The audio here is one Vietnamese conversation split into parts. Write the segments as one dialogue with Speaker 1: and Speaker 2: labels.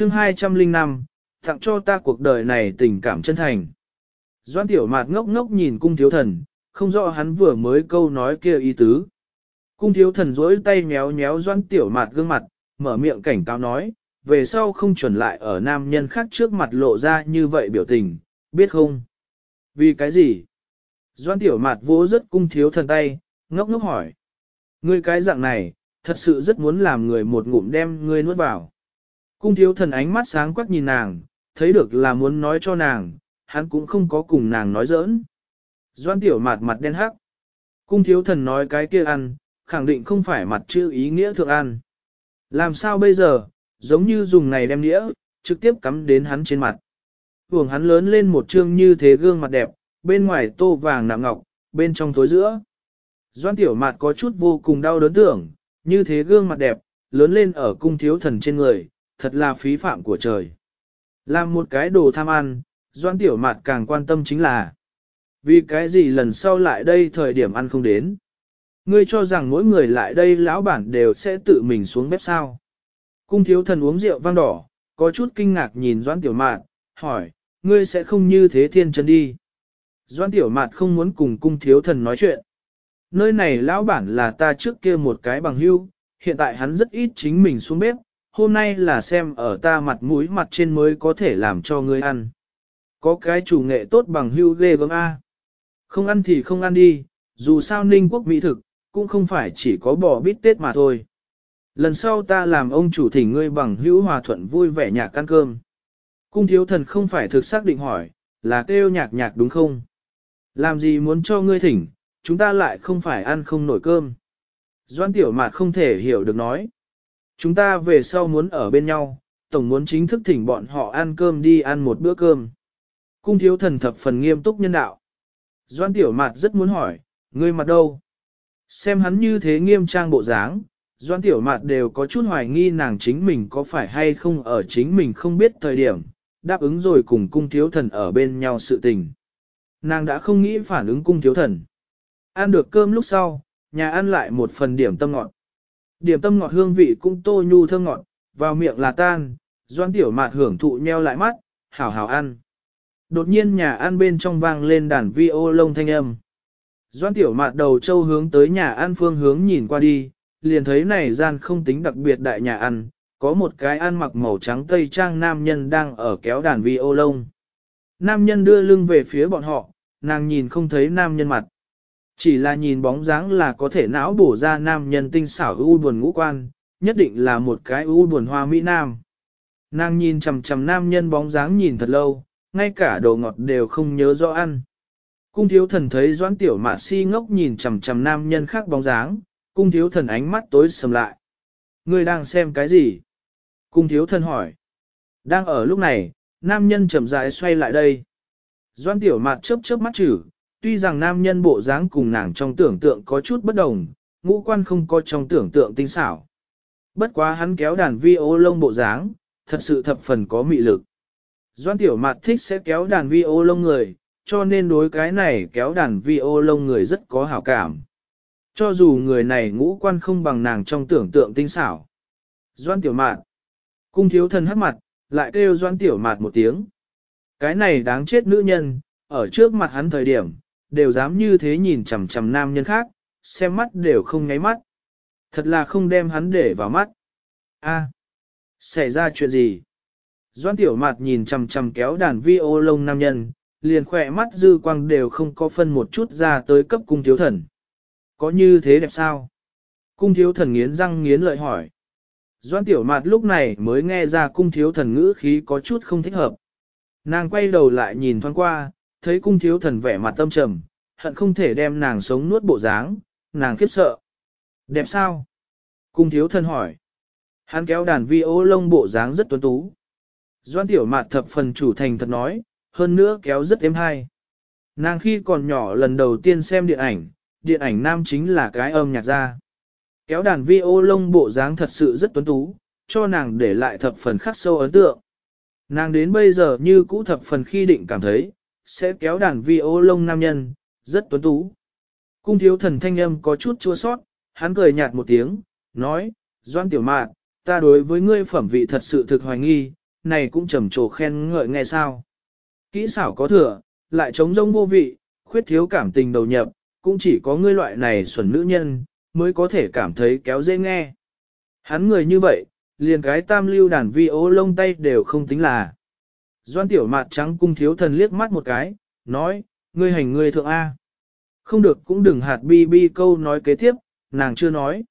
Speaker 1: chương 205, tặng cho ta cuộc đời này tình cảm chân thành. Doan tiểu mạt ngốc ngốc nhìn cung thiếu thần, không rõ hắn vừa mới câu nói kia ý tứ. Cung thiếu thần rỗi tay méo méo doan tiểu mạt gương mặt, mở miệng cảnh cáo nói, về sau không chuẩn lại ở nam nhân khác trước mặt lộ ra như vậy biểu tình, biết không? Vì cái gì? Doan tiểu mạt vỗ rất cung thiếu thần tay, ngốc ngốc hỏi. Ngươi cái dạng này, thật sự rất muốn làm người một ngụm đem ngươi nuốt vào. Cung thiếu thần ánh mắt sáng quắc nhìn nàng, thấy được là muốn nói cho nàng, hắn cũng không có cùng nàng nói giỡn. Doan tiểu mạt mặt đen hắc. Cung thiếu thần nói cái kia ăn, khẳng định không phải mặt chữ ý nghĩa thượng ăn. Làm sao bây giờ, giống như dùng này đem đĩa, trực tiếp cắm đến hắn trên mặt. Hưởng hắn lớn lên một trương như thế gương mặt đẹp, bên ngoài tô vàng nặng ngọc, bên trong tối giữa. Doan tiểu mạt có chút vô cùng đau đớn tưởng, như thế gương mặt đẹp, lớn lên ở cung thiếu thần trên người, thật là phí phạm của trời. Làm một cái đồ tham ăn, doan tiểu mạt càng quan tâm chính là vì cái gì lần sau lại đây thời điểm ăn không đến. Ngươi cho rằng mỗi người lại đây lão bản đều sẽ tự mình xuống bếp sao. Cung thiếu thần uống rượu vang đỏ, có chút kinh ngạc nhìn doan tiểu mạt, hỏi, ngươi sẽ không như thế thiên chân đi. Doan tiểu mạt không muốn cùng cung thiếu thần nói chuyện. Nơi này lão bản là ta trước kia một cái bằng hưu, hiện tại hắn rất ít chính mình xuống bếp, hôm nay là xem ở ta mặt mũi mặt trên mới có thể làm cho ngươi ăn. Có cái chủ nghệ tốt bằng hưu ghê gớm A. Không ăn thì không ăn đi, dù sao ninh quốc mỹ thực, cũng không phải chỉ có bò bít tết mà thôi. Lần sau ta làm ông chủ thỉnh ngươi bằng hữu hòa thuận vui vẻ nhạc ăn cơm. Cung thiếu thần không phải thực xác định hỏi, là kêu nhạc nhạc đúng không? Làm gì muốn cho ngươi thỉnh, chúng ta lại không phải ăn không nổi cơm. Doan tiểu mạt không thể hiểu được nói. Chúng ta về sau muốn ở bên nhau, tổng muốn chính thức thỉnh bọn họ ăn cơm đi ăn một bữa cơm. Cung thiếu thần thập phần nghiêm túc nhân đạo. Doan tiểu mạt rất muốn hỏi, ngươi mặt đâu? Xem hắn như thế nghiêm trang bộ dáng, Doan tiểu mạt đều có chút hoài nghi nàng chính mình có phải hay không ở chính mình không biết thời điểm, đáp ứng rồi cùng cung thiếu thần ở bên nhau sự tình. Nàng đã không nghĩ phản ứng cung thiếu thần. Ăn được cơm lúc sau, nhà ăn lại một phần điểm tâm ngọt. Điểm tâm ngọt hương vị cũng tô nhu thơm ngọt, vào miệng là tan, doan tiểu mạt hưởng thụ nheo lại mắt, hảo hảo ăn. Đột nhiên nhà ăn bên trong vang lên đàn vi ô lông thanh âm. Doan tiểu mạt đầu châu hướng tới nhà ăn phương hướng nhìn qua đi, liền thấy này gian không tính đặc biệt đại nhà ăn, có một cái ăn mặc màu trắng tây trang nam nhân đang ở kéo đàn vi ô lông. Nam nhân đưa lưng về phía bọn họ, nàng nhìn không thấy nam nhân mặt. Chỉ là nhìn bóng dáng là có thể não bổ ra nam nhân tinh xảo u buồn ngũ quan, nhất định là một cái u buồn hoa mỹ nam. Nàng nhìn chầm chầm nam nhân bóng dáng nhìn thật lâu, ngay cả đồ ngọt đều không nhớ rõ ăn. Cung thiếu thần thấy doãn tiểu mạ si ngốc nhìn chầm chầm nam nhân khác bóng dáng, cung thiếu thần ánh mắt tối sầm lại. Ngươi đang xem cái gì? Cung thiếu thần hỏi. Đang ở lúc này, nam nhân chậm rãi xoay lại đây. Doan tiểu mạt chớp chớp mắt chử, tuy rằng nam nhân bộ dáng cùng nàng trong tưởng tượng có chút bất đồng, ngũ quan không có trong tưởng tượng tinh xảo. Bất quá hắn kéo đàn vi ô lông bộ dáng, thật sự thập phần có mị lực. Doan tiểu mạt thích sẽ kéo đàn vi ô lông người, cho nên đối cái này kéo đàn vi ô lông người rất có hảo cảm. Cho dù người này ngũ quan không bằng nàng trong tưởng tượng tinh xảo. Doan tiểu mạt. Cung thiếu thần hắc mặt, lại kêu doan tiểu mạt một tiếng. Cái này đáng chết nữ nhân, ở trước mặt hắn thời điểm, đều dám như thế nhìn chằm chằm nam nhân khác, xem mắt đều không nháy mắt. Thật là không đem hắn để vào mắt. A, xảy ra chuyện gì? Doan tiểu mạt nhìn chằm chằm kéo đàn vi ô lông nam nhân, liền khỏe mắt dư quang đều không có phân một chút ra tới cấp cung thiếu thần. Có như thế đẹp sao? Cung thiếu thần nghiến răng nghiến lợi hỏi. Doan tiểu mạt lúc này mới nghe ra cung thiếu thần ngữ khí có chút không thích hợp. Nàng quay đầu lại nhìn thoáng qua, thấy cung thiếu thần vẻ mặt tâm trầm, hận không thể đem nàng sống nuốt bộ dáng, nàng khiếp sợ. Đẹp sao? Cung thiếu thân hỏi. Hắn kéo đàn vi ô lông bộ dáng rất tuấn tú. Doan tiểu mạt thập phần chủ thành thật nói, hơn nữa kéo rất êm hay. Nàng khi còn nhỏ lần đầu tiên xem điện ảnh, điện ảnh nam chính là cái âm nhạc ra. Kéo đàn vi ô lông bộ dáng thật sự rất tuấn tú, cho nàng để lại thập phần khắc sâu ấn tượng. Nàng đến bây giờ như cũ thập phần khi định cảm thấy, sẽ kéo đàn vi ô lông nam nhân, rất tuấn tú. Cung thiếu thần thanh âm có chút chua sót, hắn cười nhạt một tiếng, nói, Doan tiểu mạn, ta đối với ngươi phẩm vị thật sự thực hoài nghi, này cũng trầm trồ khen ngợi nghe sao. Kỹ xảo có thừa, lại chống rông vô vị, khuyết thiếu cảm tình đầu nhập, cũng chỉ có ngươi loại này xuẩn nữ nhân, mới có thể cảm thấy kéo dễ nghe. Hắn người như vậy, liền cái tam lưu đàn vi ô lông tay đều không tính là. Doan tiểu mạn trắng cung thiếu thần liếc mắt một cái, nói, ngươi hành ngươi thượng A. Không được cũng đừng hạt bi bi câu nói kế tiếp, nàng chưa nói.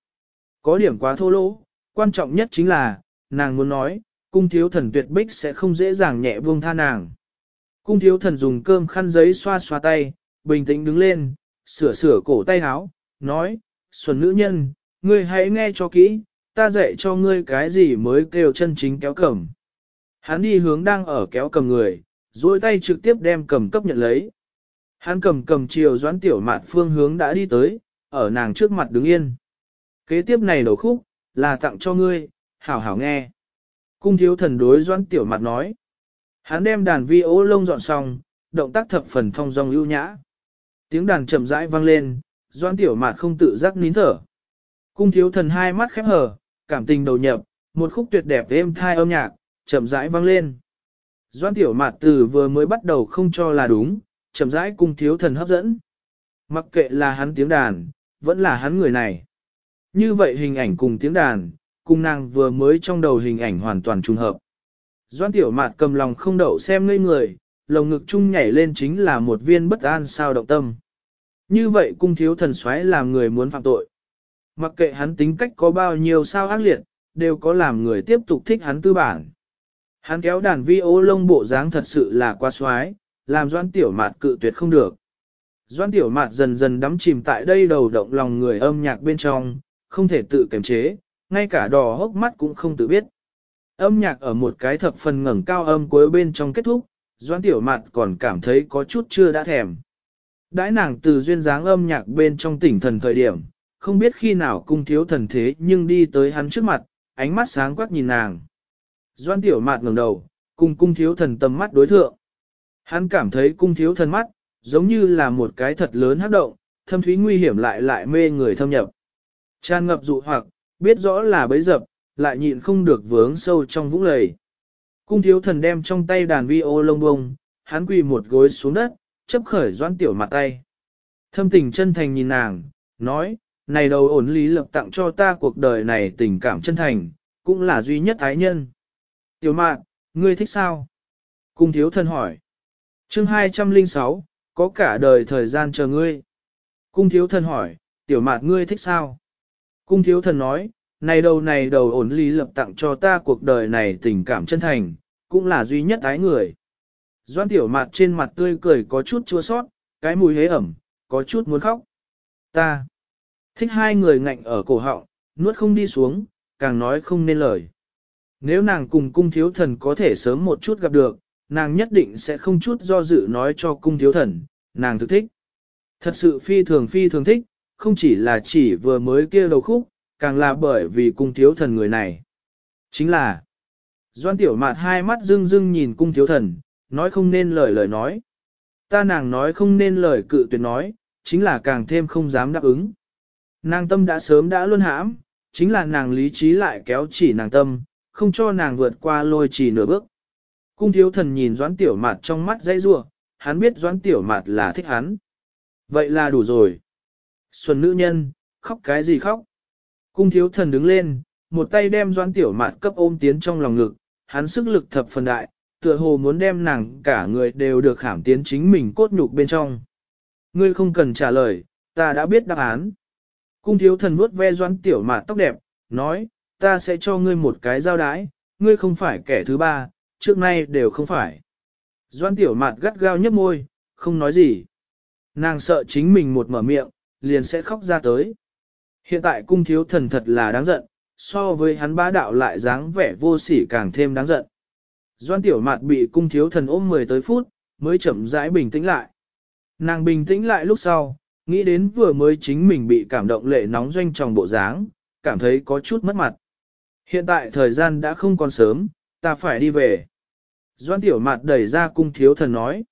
Speaker 1: Có điểm quá thô lỗ, quan trọng nhất chính là, nàng muốn nói, cung thiếu thần tuyệt bích sẽ không dễ dàng nhẹ buông tha nàng. Cung thiếu thần dùng cơm khăn giấy xoa xoa tay, bình tĩnh đứng lên, sửa sửa cổ tay áo, nói, xuân nữ nhân, ngươi hãy nghe cho kỹ, ta dạy cho ngươi cái gì mới kêu chân chính kéo cầm. Hắn đi hướng đang ở kéo cầm người, duỗi tay trực tiếp đem cầm cấp nhận lấy. Hắn cầm cầm chiều doãn tiểu mạt phương hướng đã đi tới, ở nàng trước mặt đứng yên. Kế tiếp này đầu khúc, là tặng cho ngươi, hảo hảo nghe. Cung thiếu thần đối doãn tiểu mạt nói. Hắn đem đàn vi ố lông dọn xong, động tác thập phần thông dong ưu nhã. Tiếng đàn chậm rãi vang lên, doãn tiểu mạt không tự giác nín thở. Cung thiếu thần hai mắt khép hờ, cảm tình đầu nhập, một khúc tuyệt đẹp êm thai âm nhạc, chậm rãi vang lên. Doan tiểu mạt từ vừa mới bắt đầu không cho là đúng, chậm rãi cung thiếu thần hấp dẫn. Mặc kệ là hắn tiếng đàn, vẫn là hắn người này. Như vậy hình ảnh cùng tiếng đàn, cung nàng vừa mới trong đầu hình ảnh hoàn toàn trùng hợp. Doan tiểu mạt cầm lòng không đậu xem ngây người, lồng ngực chung nhảy lên chính là một viên bất an sao động tâm. Như vậy cung thiếu thần xoáy làm người muốn phạm tội. Mặc kệ hắn tính cách có bao nhiêu sao ác liệt, đều có làm người tiếp tục thích hắn tư bản. Hắn kéo đàn vi ô lông bộ dáng thật sự là quá xoái, làm doan tiểu mạt cự tuyệt không được. Doan tiểu mạt dần dần đắm chìm tại đây đầu động lòng người âm nhạc bên trong, không thể tự kiềm chế, ngay cả đỏ hốc mắt cũng không tự biết. Âm nhạc ở một cái thập phần ngẩng cao âm cuối bên trong kết thúc, doan tiểu mạt còn cảm thấy có chút chưa đã thèm. Đãi nàng từ duyên dáng âm nhạc bên trong tỉnh thần thời điểm, không biết khi nào cung thiếu thần thế nhưng đi tới hắn trước mặt, ánh mắt sáng quắc nhìn nàng. Doan tiểu mạt ngẩng đầu, cùng cung thiếu thần tầm mắt đối thượng. Hắn cảm thấy cung thiếu thần mắt, giống như là một cái thật lớn hấp động, thâm thúy nguy hiểm lại lại mê người thâm nhập. Tràn ngập dụ hoặc, biết rõ là bấy dập, lại nhịn không được vướng sâu trong vũng lầy. Cung thiếu thần đem trong tay đàn vi ô lông bông, hắn quỳ một gối xuống đất, chấp khởi doan tiểu mặt tay. Thâm tình chân thành nhìn nàng, nói, này đầu ổn lý lập tặng cho ta cuộc đời này tình cảm chân thành, cũng là duy nhất ái nhân. Tiểu mạn, ngươi thích sao? Cung thiếu thần hỏi chương 206, có cả đời thời gian chờ ngươi. Cung thiếu thần hỏi, tiểu mạn ngươi thích sao? Cung thiếu thần nói, này đầu này đầu ổn lý lập tặng cho ta cuộc đời này tình cảm chân thành, cũng là duy nhất ái người. Doan tiểu mạt trên mặt tươi cười có chút chua sót, cái mùi hế ẩm, có chút muốn khóc. Ta, Thích hai người ngạnh ở cổ họng, nuốt không đi xuống, càng nói không nên lời. Nếu nàng cùng cung thiếu thần có thể sớm một chút gặp được, nàng nhất định sẽ không chút do dự nói cho cung thiếu thần, nàng thực thích. Thật sự phi thường phi thường thích, không chỉ là chỉ vừa mới kia đầu khúc, càng là bởi vì cung thiếu thần người này. Chính là, doan tiểu mạt hai mắt dưng dưng nhìn cung thiếu thần, nói không nên lời lời nói. Ta nàng nói không nên lời cự tuyệt nói, chính là càng thêm không dám đáp ứng. Nàng tâm đã sớm đã luôn hãm, chính là nàng lý trí lại kéo chỉ nàng tâm, không cho nàng vượt qua lôi chỉ nửa bước. Cung thiếu thần nhìn doãn tiểu mạt trong mắt dây rua, hắn biết doãn tiểu mạt là thích hắn. Vậy là đủ rồi. Xuân nữ nhân, khóc cái gì khóc? Cung thiếu thần đứng lên, một tay đem doãn tiểu mạt cấp ôm tiến trong lòng ngực, hắn sức lực thập phần đại, tựa hồ muốn đem nàng cả người đều được khảm tiến chính mình cốt nhục bên trong. Ngươi không cần trả lời, ta đã biết đáp án. Cung thiếu thần vuốt ve doãn tiểu mạt tóc đẹp, nói, ta sẽ cho ngươi một cái giao đái, ngươi không phải kẻ thứ ba, trước nay đều không phải. Doãn tiểu mạt gắt gao nhấp môi, không nói gì. Nàng sợ chính mình một mở miệng, liền sẽ khóc ra tới. Hiện tại cung thiếu thần thật là đáng giận, so với hắn bá đạo lại dáng vẻ vô sỉ càng thêm đáng giận. Doan tiểu mạt bị cung thiếu thần ôm 10 tới phút, mới chậm rãi bình tĩnh lại. Nàng bình tĩnh lại lúc sau, Nghĩ đến vừa mới chính mình bị cảm động lệ nóng doanh trong bộ dáng, cảm thấy có chút mất mặt. Hiện tại thời gian đã không còn sớm, ta phải đi về. Doan tiểu mạt đẩy ra cung thiếu thần nói.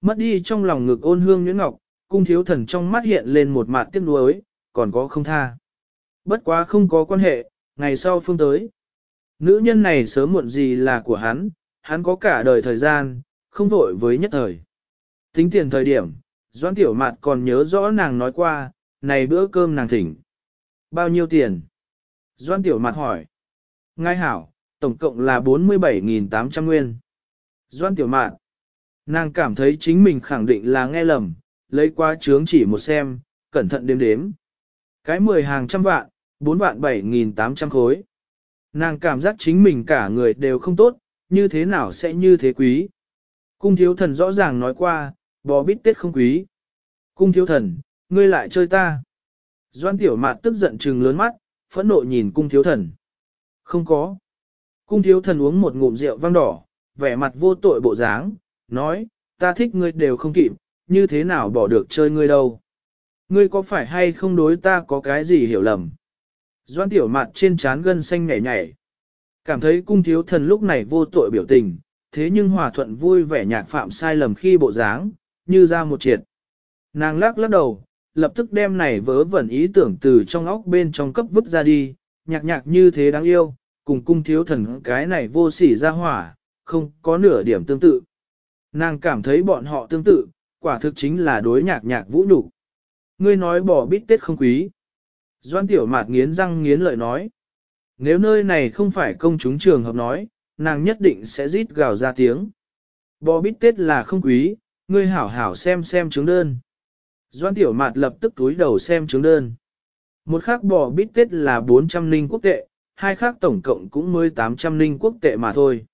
Speaker 1: Mất đi trong lòng ngực ôn hương nhuyễn ngọc, cung thiếu thần trong mắt hiện lên một mặt tiếc nuối, còn có không tha. Bất quá không có quan hệ, ngày sau phương tới. Nữ nhân này sớm muộn gì là của hắn, hắn có cả đời thời gian, không vội với nhất thời. Tính tiền thời điểm, Doan Tiểu Mạt còn nhớ rõ nàng nói qua, này bữa cơm nàng thỉnh. Bao nhiêu tiền? Doan Tiểu Mạt hỏi. Ngay hảo, tổng cộng là 47.800 nguyên. Doan Tiểu Mạn, Nàng cảm thấy chính mình khẳng định là nghe lầm, lấy qua chướng chỉ một xem, cẩn thận đếm đếm. Cái 10 hàng trăm vạn, 4 vạn 7.800 khối. Nàng cảm giác chính mình cả người đều không tốt, như thế nào sẽ như thế quý. Cung thiếu thần rõ ràng nói qua, bò bít tết không quý. Cung thiếu thần, ngươi lại chơi ta. Doan tiểu mạt tức giận trừng lớn mắt, phẫn nộ nhìn cung thiếu thần. Không có. Cung thiếu thần uống một ngụm rượu vang đỏ, vẻ mặt vô tội bộ dáng, nói, ta thích ngươi đều không kịp, như thế nào bỏ được chơi ngươi đâu. Ngươi có phải hay không đối ta có cái gì hiểu lầm? Doan tiểu mặt trên trán gân xanh nhảy nhảy. Cảm thấy cung thiếu thần lúc này vô tội biểu tình, thế nhưng hòa thuận vui vẻ nhạc phạm sai lầm khi bộ dáng, như ra một triệt. Nàng lắc lắc đầu, lập tức đem này vớ vẩn ý tưởng từ trong óc bên trong cấp vứt ra đi, nhạc nhạc như thế đáng yêu, cùng cung thiếu thần cái này vô sỉ ra hỏa, không có nửa điểm tương tự. Nàng cảm thấy bọn họ tương tự, quả thực chính là đối nhạc nhạc vũ nhục. Ngươi nói bỏ bít tết không quý. Doan tiểu mạt nghiến răng nghiến lợi nói. Nếu nơi này không phải công chúng trường hợp nói, nàng nhất định sẽ rít gào ra tiếng. Bò bít tết là không quý, ngươi hảo hảo xem xem chứng đơn. Doan tiểu mạt lập tức túi đầu xem chứng đơn. Một khắc bò bít tết là 400 linh quốc tệ, hai khắc tổng cộng cũng mới 800 linh quốc tệ mà thôi.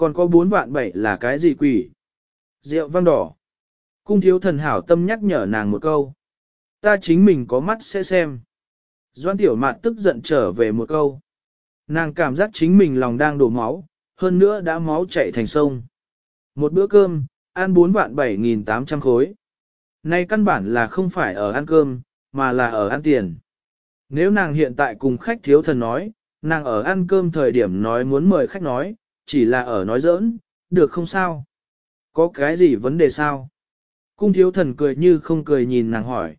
Speaker 1: Còn có bốn vạn bảy là cái gì quỷ? Rượu vang đỏ. Cung thiếu thần hảo tâm nhắc nhở nàng một câu. Ta chính mình có mắt sẽ xem. Doan tiểu mạt tức giận trở về một câu. Nàng cảm giác chính mình lòng đang đổ máu, hơn nữa đã máu chảy thành sông. Một bữa cơm, ăn bốn vạn 7.800 khối. Nay căn bản là không phải ở ăn cơm, mà là ở ăn tiền. Nếu nàng hiện tại cùng khách thiếu thần nói, nàng ở ăn cơm thời điểm nói muốn mời khách nói, chỉ là ở nói giỡn, được không sao? Có cái gì vấn đề sao? Cung thiếu thần cười như không cười nhìn nàng hỏi.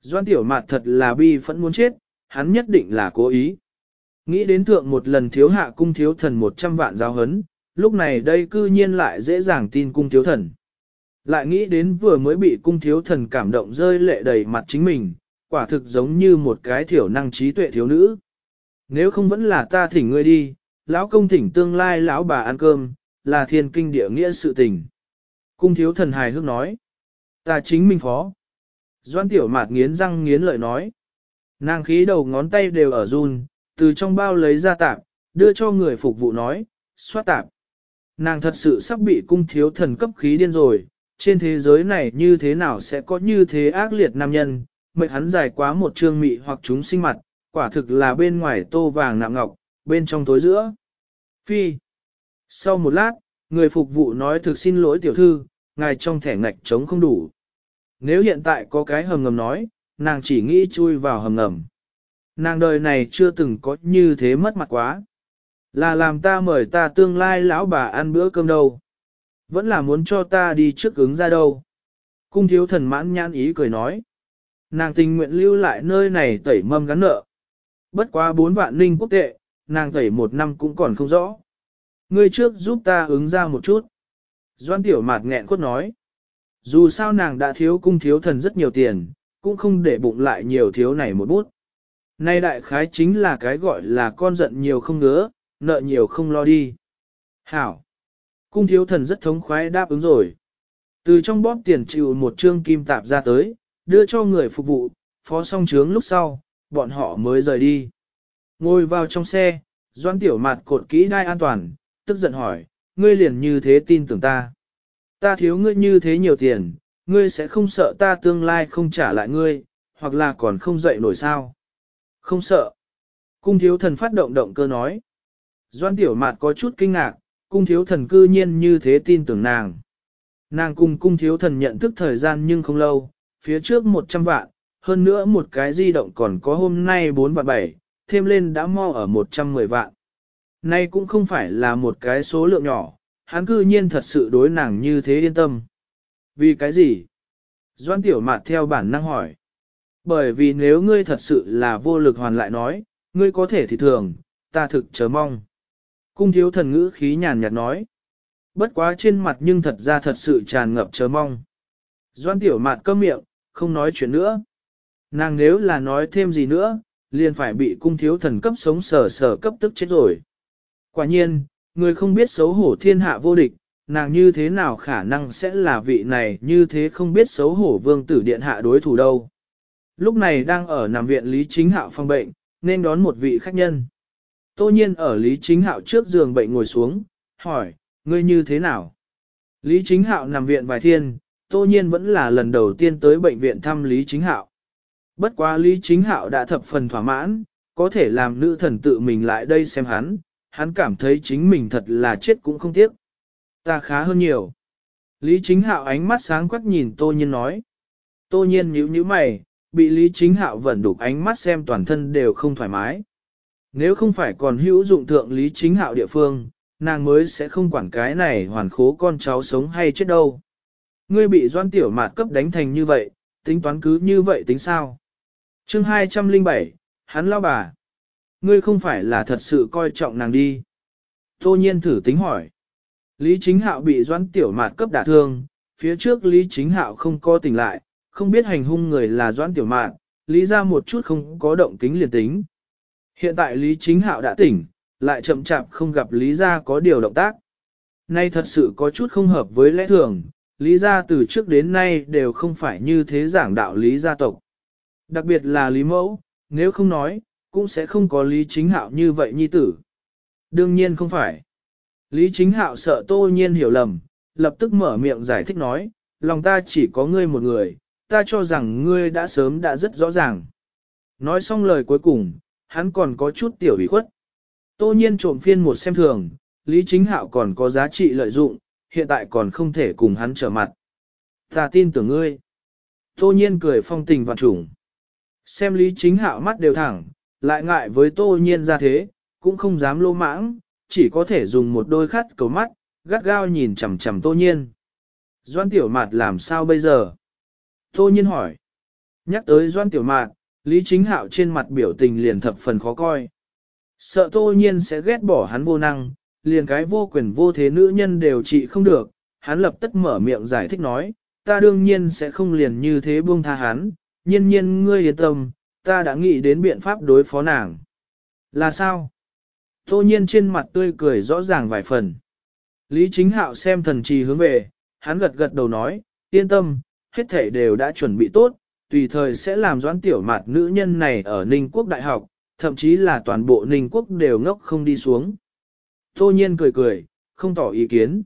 Speaker 1: Doan tiểu mạt thật là bi phẫn muốn chết, hắn nhất định là cố ý. Nghĩ đến thượng một lần thiếu hạ cung thiếu thần 100 vạn giáo hấn, lúc này đây cư nhiên lại dễ dàng tin cung thiếu thần. Lại nghĩ đến vừa mới bị cung thiếu thần cảm động rơi lệ đầy mặt chính mình, quả thực giống như một cái thiểu năng trí tuệ thiếu nữ. Nếu không vẫn là ta thỉnh ngươi đi, lão công thỉnh tương lai lão bà ăn cơm, là thiên kinh địa nghĩa sự tình. Cung thiếu thần hài hước nói, ta chính minh phó. Doan tiểu mạt nghiến răng nghiến lợi nói, nàng khí đầu ngón tay đều ở run, từ trong bao lấy ra tạp, đưa cho người phục vụ nói, xoát tạp. Nàng thật sự sắp bị cung thiếu thần cấp khí điên rồi, trên thế giới này như thế nào sẽ có như thế ác liệt nam nhân, mệnh hắn dài quá một trương mị hoặc chúng sinh mặt, quả thực là bên ngoài tô vàng nạm ngọc, bên trong tối giữa. Phi. Sau một lát, người phục vụ nói thực xin lỗi tiểu thư, ngài trong thẻ ngạch trống không đủ. Nếu hiện tại có cái hầm ngầm nói, nàng chỉ nghĩ chui vào hầm ngầm. Nàng đời này chưa từng có như thế mất mặt quá. Là làm ta mời ta tương lai lão bà ăn bữa cơm đâu. Vẫn là muốn cho ta đi trước ứng ra đâu. Cung thiếu thần mãn nhãn ý cười nói. Nàng tình nguyện lưu lại nơi này tẩy mâm gắn nợ. Bất quá bốn vạn ninh quốc tệ, nàng tẩy một năm cũng còn không rõ. Ngươi trước giúp ta ứng ra một chút. Doan tiểu mạt nghẹn cốt nói. Dù sao nàng đã thiếu cung thiếu thần rất nhiều tiền, cũng không để bụng lại nhiều thiếu này một bút. Nay đại khái chính là cái gọi là con giận nhiều không ngứa, nợ nhiều không lo đi. Hảo! Cung thiếu thần rất thống khoái đáp ứng rồi. Từ trong bóp tiền chịu một trương kim tạp ra tới, đưa cho người phục vụ, phó song trướng lúc sau, bọn họ mới rời đi. Ngồi vào trong xe, doan tiểu mặt cột kỹ đai an toàn, tức giận hỏi, ngươi liền như thế tin tưởng ta. Ta thiếu ngươi như thế nhiều tiền, ngươi sẽ không sợ ta tương lai không trả lại ngươi, hoặc là còn không dậy nổi sao. Không sợ. Cung thiếu thần phát động động cơ nói. Doan tiểu mạt có chút kinh ngạc, cung thiếu thần cư nhiên như thế tin tưởng nàng. Nàng cùng cung thiếu thần nhận thức thời gian nhưng không lâu, phía trước 100 vạn, hơn nữa một cái di động còn có hôm nay 4 vạn 7, thêm lên đã mo ở 110 vạn. Nay cũng không phải là một cái số lượng nhỏ, hắn cư nhiên thật sự đối nàng như thế yên tâm. Vì cái gì? Doan tiểu mạt theo bản năng hỏi. Bởi vì nếu ngươi thật sự là vô lực hoàn lại nói, ngươi có thể thì thường, ta thực chờ mong. Cung thiếu thần ngữ khí nhàn nhạt nói. Bất quá trên mặt nhưng thật ra thật sự tràn ngập chờ mong. Doan tiểu mạt câm miệng, không nói chuyện nữa. Nàng nếu là nói thêm gì nữa, liền phải bị cung thiếu thần cấp sống sờ sờ cấp tức chết rồi. Quả nhiên, người không biết xấu hổ thiên hạ vô địch, nàng như thế nào khả năng sẽ là vị này như thế không biết xấu hổ vương tử điện hạ đối thủ đâu. Lúc này đang ở nằm viện Lý Chính Hạo phòng bệnh, nên đón một vị khách nhân. Tô nhiên ở Lý Chính Hạo trước giường bệnh ngồi xuống, hỏi, ngươi như thế nào? Lý Chính Hạo nằm viện vài thiên, tô nhiên vẫn là lần đầu tiên tới bệnh viện thăm Lý Chính Hạo. Bất quá Lý Chính Hạo đã thập phần thỏa mãn, có thể làm nữ thần tự mình lại đây xem hắn, hắn cảm thấy chính mình thật là chết cũng không tiếc. Ta khá hơn nhiều. Lý Chính Hạo ánh mắt sáng quắc nhìn Tô Nhiên nói. Tô Nhiên nhíu nhíu mày, bị Lý Chính Hạo vẫn đục ánh mắt xem toàn thân đều không thoải mái. Nếu không phải còn hữu dụng thượng Lý Chính Hạo địa phương, nàng mới sẽ không quản cái này hoàn khố con cháu sống hay chết đâu. Ngươi bị doan tiểu mạt cấp đánh thành như vậy, tính toán cứ như vậy tính sao? Chương 207, hắn lao bà. Ngươi không phải là thật sự coi trọng nàng đi. Tô nhiên thử tính hỏi. Lý Chính Hạo bị Doãn tiểu mạt cấp đả thương, phía trước Lý Chính Hạo không có tỉnh lại, không biết hành hung người là Doãn tiểu mạt, lý ra một chút không có động kính liền tính. Hiện tại Lý Chính Hạo đã tỉnh, lại chậm chạp không gặp Lý ra có điều động tác. Nay thật sự có chút không hợp với lẽ thường, Lý ra từ trước đến nay đều không phải như thế giảng đạo Lý gia tộc. Đặc biệt là Lý Mẫu, nếu không nói, cũng sẽ không có Lý Chính Hạo như vậy nhi tử. Đương nhiên không phải. Lý Chính Hạo sợ Tô Nhiên hiểu lầm, lập tức mở miệng giải thích nói, lòng ta chỉ có ngươi một người, ta cho rằng ngươi đã sớm đã rất rõ ràng. Nói xong lời cuối cùng, hắn còn có chút tiểu ủy khuất. Tô Nhiên trộm phiên một xem thường, Lý Chính Hạo còn có giá trị lợi dụng, hiện tại còn không thể cùng hắn trở mặt. Ta tin tưởng ngươi. Tô Nhiên cười phong tình vạn trùng. Xem Lý Chính Hạo mắt đều thẳng, lại ngại với Tô Nhiên ra thế, cũng không dám lô mãng, chỉ có thể dùng một đôi khát cầu mắt, gắt gao nhìn chằm chằm Tô Nhiên. Doan Tiểu Mạt làm sao bây giờ? Tô Nhiên hỏi. Nhắc tới Doan Tiểu Mạt, Lý Chính Hạo trên mặt biểu tình liền thập phần khó coi. Sợ Tô Nhiên sẽ ghét bỏ hắn vô năng, liền cái vô quyền vô thế nữ nhân đều trị không được, hắn lập tức mở miệng giải thích nói, ta đương nhiên sẽ không liền như thế buông tha hắn, nhiên nhiên ngươi yên tâm, ta đã nghĩ đến biện pháp đối phó nàng. Là sao? Tô nhiên trên mặt tươi cười rõ ràng vài phần. Lý chính hạo xem thần trì hướng về, hắn gật gật đầu nói, yên tâm, hết thể đều đã chuẩn bị tốt, tùy thời sẽ làm doãn tiểu mặt nữ nhân này ở Ninh Quốc Đại học, thậm chí là toàn bộ Ninh Quốc đều ngốc không đi xuống. Tô nhiên cười cười, không tỏ ý kiến.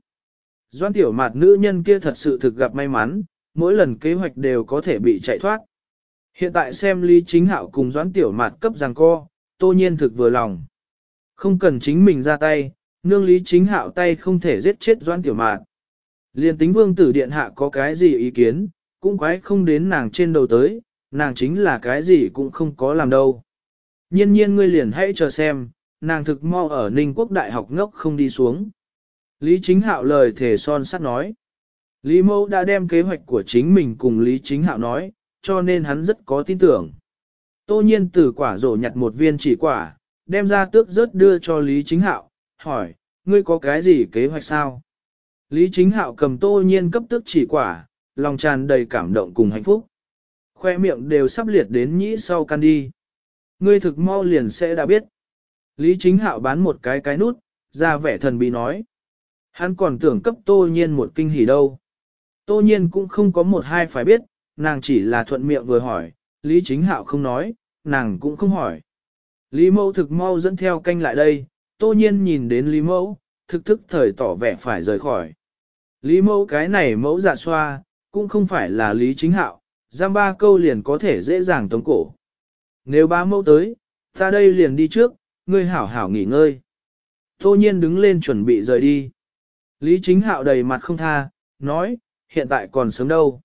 Speaker 1: Doan tiểu mạt nữ nhân kia thật sự thực gặp may mắn, mỗi lần kế hoạch đều có thể bị chạy thoát. Hiện tại xem Lý Chính Hạo cùng Doãn Tiểu Mạt cấp giằng co, tô nhiên thực vừa lòng. Không cần chính mình ra tay, nương Lý Chính Hạo tay không thể giết chết Doãn Tiểu Mạt. Liên tính vương tử điện hạ có cái gì ý kiến, cũng quái không đến nàng trên đầu tới, nàng chính là cái gì cũng không có làm đâu. Nhiên nhiên ngươi liền hãy chờ xem, nàng thực mau ở Ninh Quốc Đại học ngốc không đi xuống. Lý Chính Hạo lời thể son sắt nói. Lý Mâu đã đem kế hoạch của chính mình cùng Lý Chính Hạo nói, cho nên hắn rất có tin tưởng. Tô nhiên từ quả rổ nhặt một viên chỉ quả, đem ra tước rớt đưa cho Lý Chính Hạo, hỏi, ngươi có cái gì kế hoạch sao? Lý Chính Hạo cầm tô nhiên cấp tước chỉ quả, lòng tràn đầy cảm động cùng hạnh phúc. Khoe miệng đều sắp liệt đến nhĩ sau can đi. Ngươi thực mau liền sẽ đã biết. Lý Chính Hạo bán một cái cái nút, ra vẻ thần bí nói. Hắn còn tưởng cấp tô nhiên một kinh hỉ đâu. Tô nhiên cũng không có một hai phải biết, nàng chỉ là thuận miệng vừa hỏi, Lý Chính Hạo không nói, nàng cũng không hỏi. Lý Mẫu thực mau dẫn theo canh lại đây, tô nhiên nhìn đến Lý Mẫu, thực thức thời tỏ vẻ phải rời khỏi. Lý Mẫu cái này mẫu dạ xoa, cũng không phải là Lý Chính Hạo, giam ba câu liền có thể dễ dàng tống cổ. Nếu ba mẫu tới, ta đây liền đi trước, ngươi hảo hảo nghỉ ngơi. Tô nhiên đứng lên chuẩn bị rời đi. Lý Chính Hạo đầy mặt không tha, nói, hiện tại còn sớm đâu.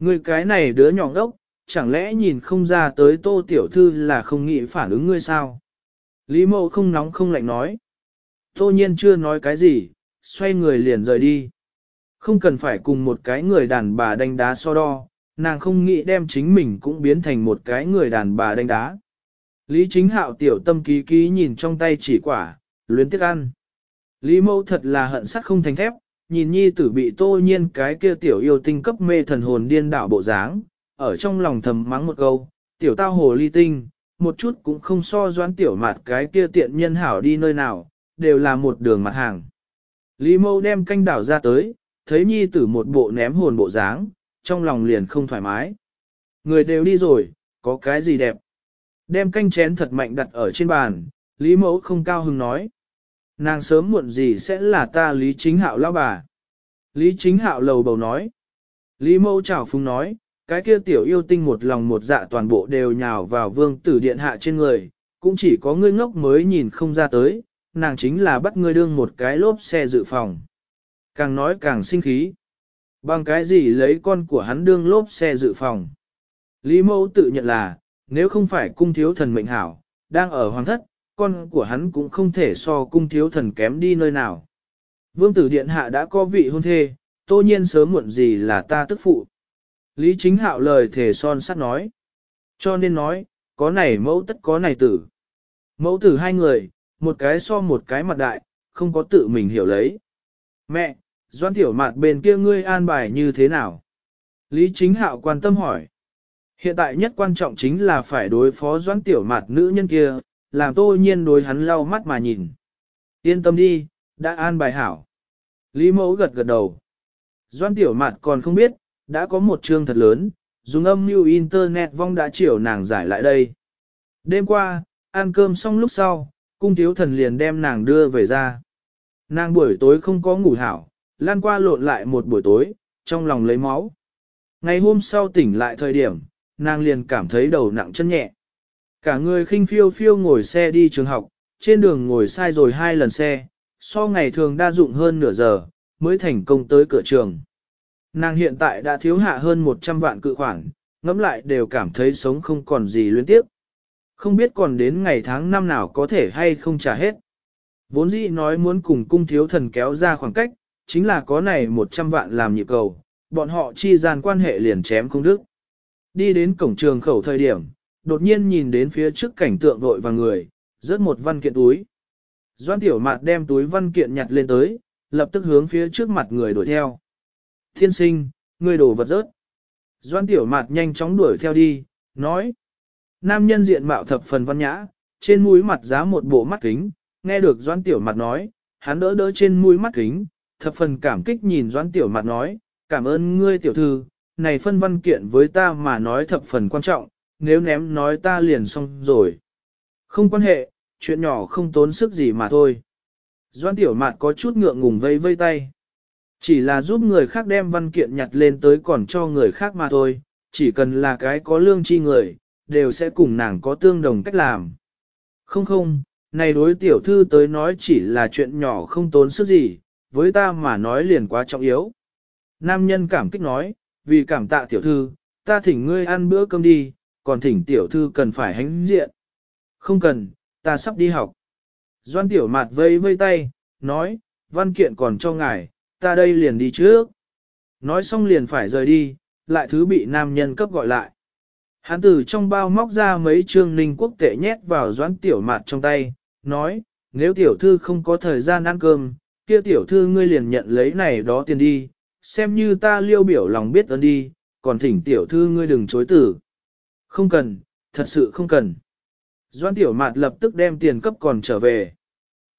Speaker 1: Ngươi cái này đứa nhỏ ngốc, chẳng lẽ nhìn không ra tới tô tiểu thư là không nghĩ phản ứng ngươi sao? Lý mẫu không nóng không lạnh nói. Tô nhiên chưa nói cái gì, xoay người liền rời đi. Không cần phải cùng một cái người đàn bà đánh đá so đo, nàng không nghĩ đem chính mình cũng biến thành một cái người đàn bà đánh đá. Lý chính hạo tiểu tâm ký ký nhìn trong tay chỉ quả, luyến tiếc ăn. Lý mẫu thật là hận sắt không thành thép, nhìn nhi tử bị tô nhiên cái kia tiểu yêu tinh cấp mê thần hồn điên đảo bộ dáng, ở trong lòng thầm mắng một câu, tiểu tao hồ ly tinh, một chút cũng không so doãn tiểu mặt cái kia tiện nhân hảo đi nơi nào, đều là một đường mặt hàng. Lý mâu đem canh đảo ra tới, thấy nhi tử một bộ ném hồn bộ dáng, trong lòng liền không thoải mái. Người đều đi rồi, có cái gì đẹp. Đem canh chén thật mạnh đặt ở trên bàn, Lý mẫu không cao hứng nói. Nàng sớm muộn gì sẽ là ta Lý chính hạo lão bà. Lý chính hạo lầu bầu nói. Lý mẫu chào phung nói, cái kia tiểu yêu tinh một lòng một dạ toàn bộ đều nhào vào vương tử điện hạ trên người, cũng chỉ có ngươi ngốc mới nhìn không ra tới, nàng chính là bắt ngươi đương một cái lốp xe dự phòng. Càng nói càng sinh khí. Bằng cái gì lấy con của hắn đương lốp xe dự phòng. Lý mẫu tự nhận là, nếu không phải cung thiếu thần mệnh hảo, đang ở hoàng thất, con của hắn cũng không thể so cung thiếu thần kém đi nơi nào. Vương tử điện hạ đã có vị hôn thê, tô nhiên sớm muộn gì là ta tức phụ. Lý chính hạo lời thể son sắt nói. Cho nên nói, có này mẫu tất có này tử. Mẫu tử hai người, một cái so một cái mặt đại, không có tự mình hiểu lấy. Mẹ, doan tiểu mặt bên kia ngươi an bài như thế nào? Lý chính hạo quan tâm hỏi. Hiện tại nhất quan trọng chính là phải đối phó doan tiểu mặt nữ nhân kia, làm tô nhiên đối hắn lau mắt mà nhìn. Yên tâm đi, đã an bài hảo. Lý mẫu gật gật đầu. Doan tiểu mặt còn không biết, đã có một chương thật lớn, dùng âm mưu internet vong đã chiều nàng giải lại đây. Đêm qua, ăn cơm xong lúc sau, cung thiếu thần liền đem nàng đưa về ra. Nàng buổi tối không có ngủ hảo, lan qua lộn lại một buổi tối, trong lòng lấy máu. Ngày hôm sau tỉnh lại thời điểm, nàng liền cảm thấy đầu nặng chân nhẹ. Cả người khinh phiêu phiêu ngồi xe đi trường học, trên đường ngồi sai rồi hai lần xe, so ngày thường đa dụng hơn nửa giờ, mới thành công tới cửa trường. Nàng hiện tại đã thiếu hạ hơn 100 vạn cự khoản, ngẫm lại đều cảm thấy sống không còn gì luyến tiếp. Không biết còn đến ngày tháng năm nào có thể hay không trả hết. Vốn dĩ nói muốn cùng cung thiếu thần kéo ra khoảng cách, chính là có này 100 vạn làm nhịp cầu, bọn họ chi gian quan hệ liền chém không đức. Đi đến cổng trường khẩu thời điểm, đột nhiên nhìn đến phía trước cảnh tượng vội và người, rớt một văn kiện túi. Doan tiểu mạt đem túi văn kiện nhặt lên tới, lập tức hướng phía trước mặt người đuổi theo. Thiên sinh, người đổ vật rớt. Doan tiểu mạt nhanh chóng đuổi theo đi, nói. Nam nhân diện mạo thập phần văn nhã, trên mũi mặt giá một bộ mắt kính, nghe được doan tiểu mặt nói, hắn đỡ đỡ trên mũi mắt kính, thập phần cảm kích nhìn doan tiểu mặt nói, cảm ơn ngươi tiểu thư, này phân văn kiện với ta mà nói thập phần quan trọng, nếu ném nói ta liền xong rồi. Không quan hệ, chuyện nhỏ không tốn sức gì mà thôi. Doan tiểu mạt có chút ngượng ngùng vây vây tay. Chỉ là giúp người khác đem văn kiện nhặt lên tới còn cho người khác mà thôi, chỉ cần là cái có lương chi người, đều sẽ cùng nàng có tương đồng cách làm. Không không, này đối tiểu thư tới nói chỉ là chuyện nhỏ không tốn sức gì, với ta mà nói liền quá trọng yếu. Nam nhân cảm kích nói, vì cảm tạ tiểu thư, ta thỉnh ngươi ăn bữa cơm đi, còn thỉnh tiểu thư cần phải hãnh diện. Không cần, ta sắp đi học. Doan tiểu mạt vây vây tay, nói, văn kiện còn cho ngài, ta đây liền đi trước. Nói xong liền phải rời đi, lại thứ bị nam nhân cấp gọi lại. Hắn từ trong bao móc ra mấy trương ninh quốc tệ nhét vào doãn tiểu mạt trong tay, nói, nếu tiểu thư không có thời gian ăn cơm, kia tiểu thư ngươi liền nhận lấy này đó tiền đi, xem như ta liêu biểu lòng biết ơn đi, còn thỉnh tiểu thư ngươi đừng chối tử. Không cần, thật sự không cần. Doan tiểu mạt lập tức đem tiền cấp còn trở về.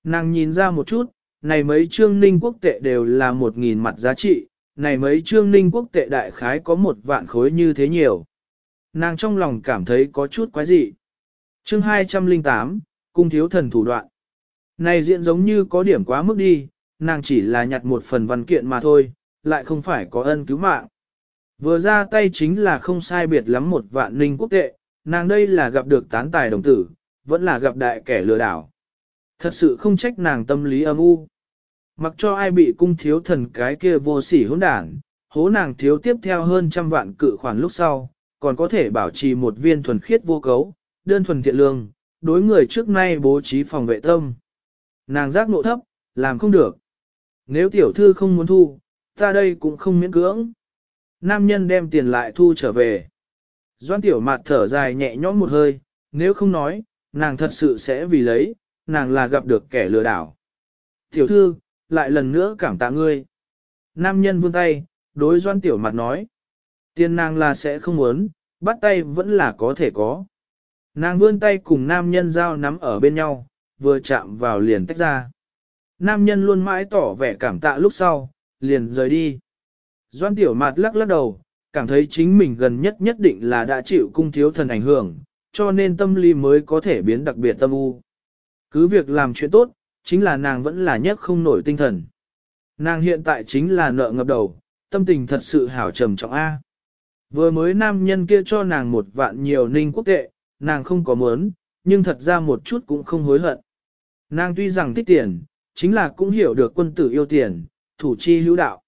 Speaker 1: Nàng nhìn ra một chút, này mấy trương ninh quốc tệ đều là một nghìn mặt giá trị, này mấy trương ninh quốc tệ đại khái có một vạn khối như thế nhiều. Nàng trong lòng cảm thấy có chút quái dị. Chương 208, Cung thiếu thần thủ đoạn. Này diện giống như có điểm quá mức đi, nàng chỉ là nhặt một phần văn kiện mà thôi, lại không phải có ân cứu mạng. Vừa ra tay chính là không sai biệt lắm một vạn ninh quốc tệ, nàng đây là gặp được tán tài đồng tử, vẫn là gặp đại kẻ lừa đảo. Thật sự không trách nàng tâm lý âm u. Mặc cho ai bị cung thiếu thần cái kia vô sỉ hỗn đản hố nàng thiếu tiếp theo hơn trăm vạn cự khoản lúc sau, còn có thể bảo trì một viên thuần khiết vô cấu, đơn thuần thiện lương, đối người trước nay bố trí phòng vệ tâm. Nàng giác nộ thấp, làm không được. Nếu tiểu thư không muốn thu, ta đây cũng không miễn cưỡng. Nam nhân đem tiền lại thu trở về. Doan tiểu mặt thở dài nhẹ nhõm một hơi, nếu không nói, nàng thật sự sẽ vì lấy, nàng là gặp được kẻ lừa đảo. Tiểu thư, lại lần nữa cảm tạ ngươi. Nam nhân vươn tay, đối doan tiểu mặt nói. tiền nàng là sẽ không muốn, bắt tay vẫn là có thể có. Nàng vươn tay cùng nam nhân giao nắm ở bên nhau, vừa chạm vào liền tách ra. Nam nhân luôn mãi tỏ vẻ cảm tạ lúc sau, liền rời đi. Doan tiểu mạt lắc lắc đầu, cảm thấy chính mình gần nhất nhất định là đã chịu cung thiếu thần ảnh hưởng, cho nên tâm lý mới có thể biến đặc biệt tâm u. Cứ việc làm chuyện tốt, chính là nàng vẫn là nhất không nổi tinh thần. Nàng hiện tại chính là nợ ngập đầu, tâm tình thật sự hảo trầm trọng A. Vừa mới nam nhân kia cho nàng một vạn nhiều ninh quốc tệ, nàng không có muốn, nhưng thật ra một chút cũng không hối hận. Nàng tuy rằng thích tiền, chính là cũng hiểu được quân tử yêu tiền, thủ chi hữu đạo.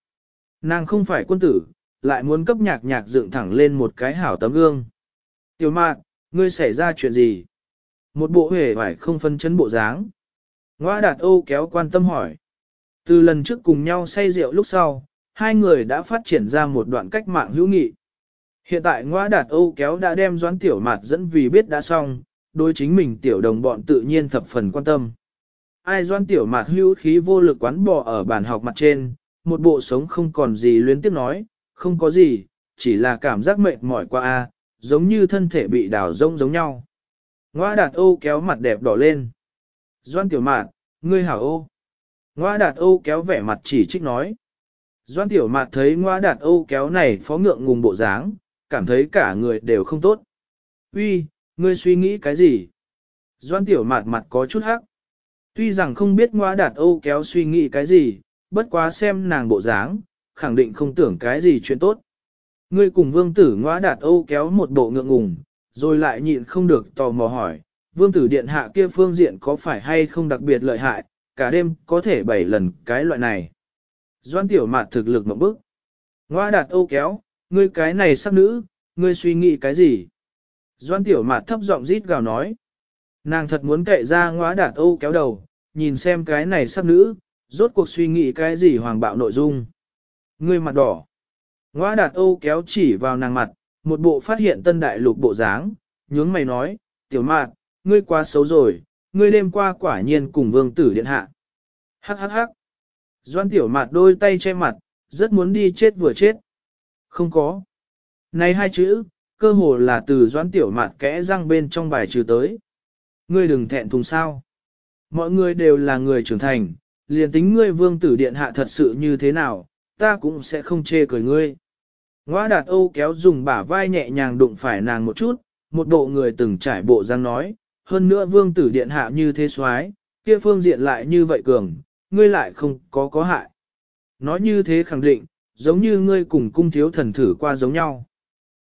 Speaker 1: Nàng không phải quân tử, lại muốn cấp nhạc nhạc dựng thẳng lên một cái hảo tấm gương. Tiểu mạn, ngươi xảy ra chuyện gì? Một bộ hề phải không phân chấn bộ dáng. Ngoa đạt ô kéo quan tâm hỏi. Từ lần trước cùng nhau say rượu lúc sau, hai người đã phát triển ra một đoạn cách mạng hữu nghị. Hiện tại ngoa đạt ô kéo đã đem doãn tiểu mạt dẫn vì biết đã xong, đối chính mình tiểu đồng bọn tự nhiên thập phần quan tâm. Ai doan tiểu mạt hữu khí vô lực quán bò ở bàn học mặt trên, một bộ sống không còn gì luyến tiếp nói, không có gì, chỉ là cảm giác mệt mỏi qua a, giống như thân thể bị đào rông giống nhau. Ngoa đạt ô kéo mặt đẹp đỏ lên. Doan tiểu mạn ngươi hảo ô. Ngoa đạt ô kéo vẻ mặt chỉ trích nói. Doan tiểu mạn thấy ngoa đạt ô kéo này phó ngượng ngùng bộ dáng, cảm thấy cả người đều không tốt. Uy, ngươi suy nghĩ cái gì? Doan tiểu mạn mặt có chút hắc. Tuy rằng không biết ngoa đạt ô kéo suy nghĩ cái gì, bất quá xem nàng bộ dáng, khẳng định không tưởng cái gì chuyện tốt. Ngươi cùng vương tử ngoa đạt âu kéo một bộ ngượng ngùng, rồi lại nhịn không được tò mò hỏi, vương tử điện hạ kia phương diện có phải hay không đặc biệt lợi hại, cả đêm có thể bảy lần cái loại này. Doan tiểu mạt thực lực một bức. Ngoa đạt âu kéo, ngươi cái này sắc nữ, ngươi suy nghĩ cái gì? Doan tiểu mạt thấp giọng rít gào nói. Nàng thật muốn cậy ra ngoa đạt âu kéo đầu, nhìn xem cái này sắc nữ, rốt cuộc suy nghĩ cái gì hoàng bạo nội dung. Ngươi mặt đỏ. Ngoa đạt ô kéo chỉ vào nàng mặt, một bộ phát hiện tân đại lục bộ dáng, nhướng mày nói, tiểu mạt, ngươi quá xấu rồi, ngươi đêm qua quả nhiên cùng vương tử điện hạ. Hắc hắc hắc. Doan tiểu mạt đôi tay che mặt, rất muốn đi chết vừa chết. Không có. Này hai chữ, cơ hồ là từ doan tiểu mạt kẽ răng bên trong bài trừ tới. Ngươi đừng thẹn thùng sao. Mọi người đều là người trưởng thành, liền tính ngươi vương tử điện hạ thật sự như thế nào, ta cũng sẽ không chê cười ngươi. Ngoa đạt Âu kéo dùng bả vai nhẹ nhàng đụng phải nàng một chút, một bộ người từng trải bộ răng nói, hơn nữa vương tử điện hạ như thế soái kia phương diện lại như vậy cường, ngươi lại không có có hại. Nói như thế khẳng định, giống như ngươi cùng cung thiếu thần thử qua giống nhau.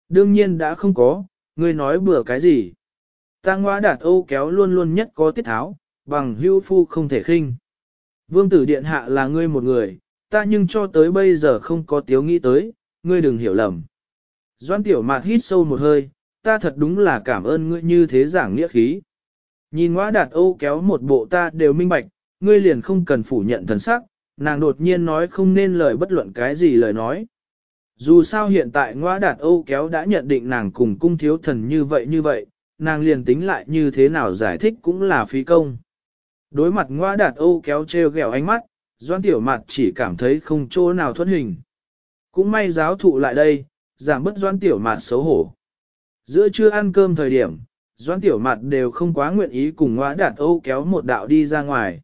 Speaker 1: Đương nhiên đã không có, ngươi nói bừa cái gì. Ta ngoa đạt Âu kéo luôn luôn nhất có tiết tháo, bằng hưu phu không thể khinh. Vương tử điện hạ là ngươi một người, ta nhưng cho tới bây giờ không có tiếu nghĩ tới, ngươi đừng hiểu lầm. Doan tiểu mạt hít sâu một hơi, ta thật đúng là cảm ơn ngươi như thế giảng nghĩa khí. Nhìn ngõ đạt âu kéo một bộ ta đều minh bạch, ngươi liền không cần phủ nhận thần sắc, nàng đột nhiên nói không nên lời bất luận cái gì lời nói. Dù sao hiện tại ngõ đạt âu kéo đã nhận định nàng cùng cung thiếu thần như vậy như vậy, nàng liền tính lại như thế nào giải thích cũng là phí công. Đối mặt ngoa đạt âu kéo treo gẹo ánh mắt, doan tiểu mặt chỉ cảm thấy không chỗ nào thoát hình. Cũng may giáo thụ lại đây, giảm bớt doan tiểu mặt xấu hổ. Giữa trưa ăn cơm thời điểm, doan tiểu mặt đều không quá nguyện ý cùng ngoa đạt Âu kéo một đạo đi ra ngoài.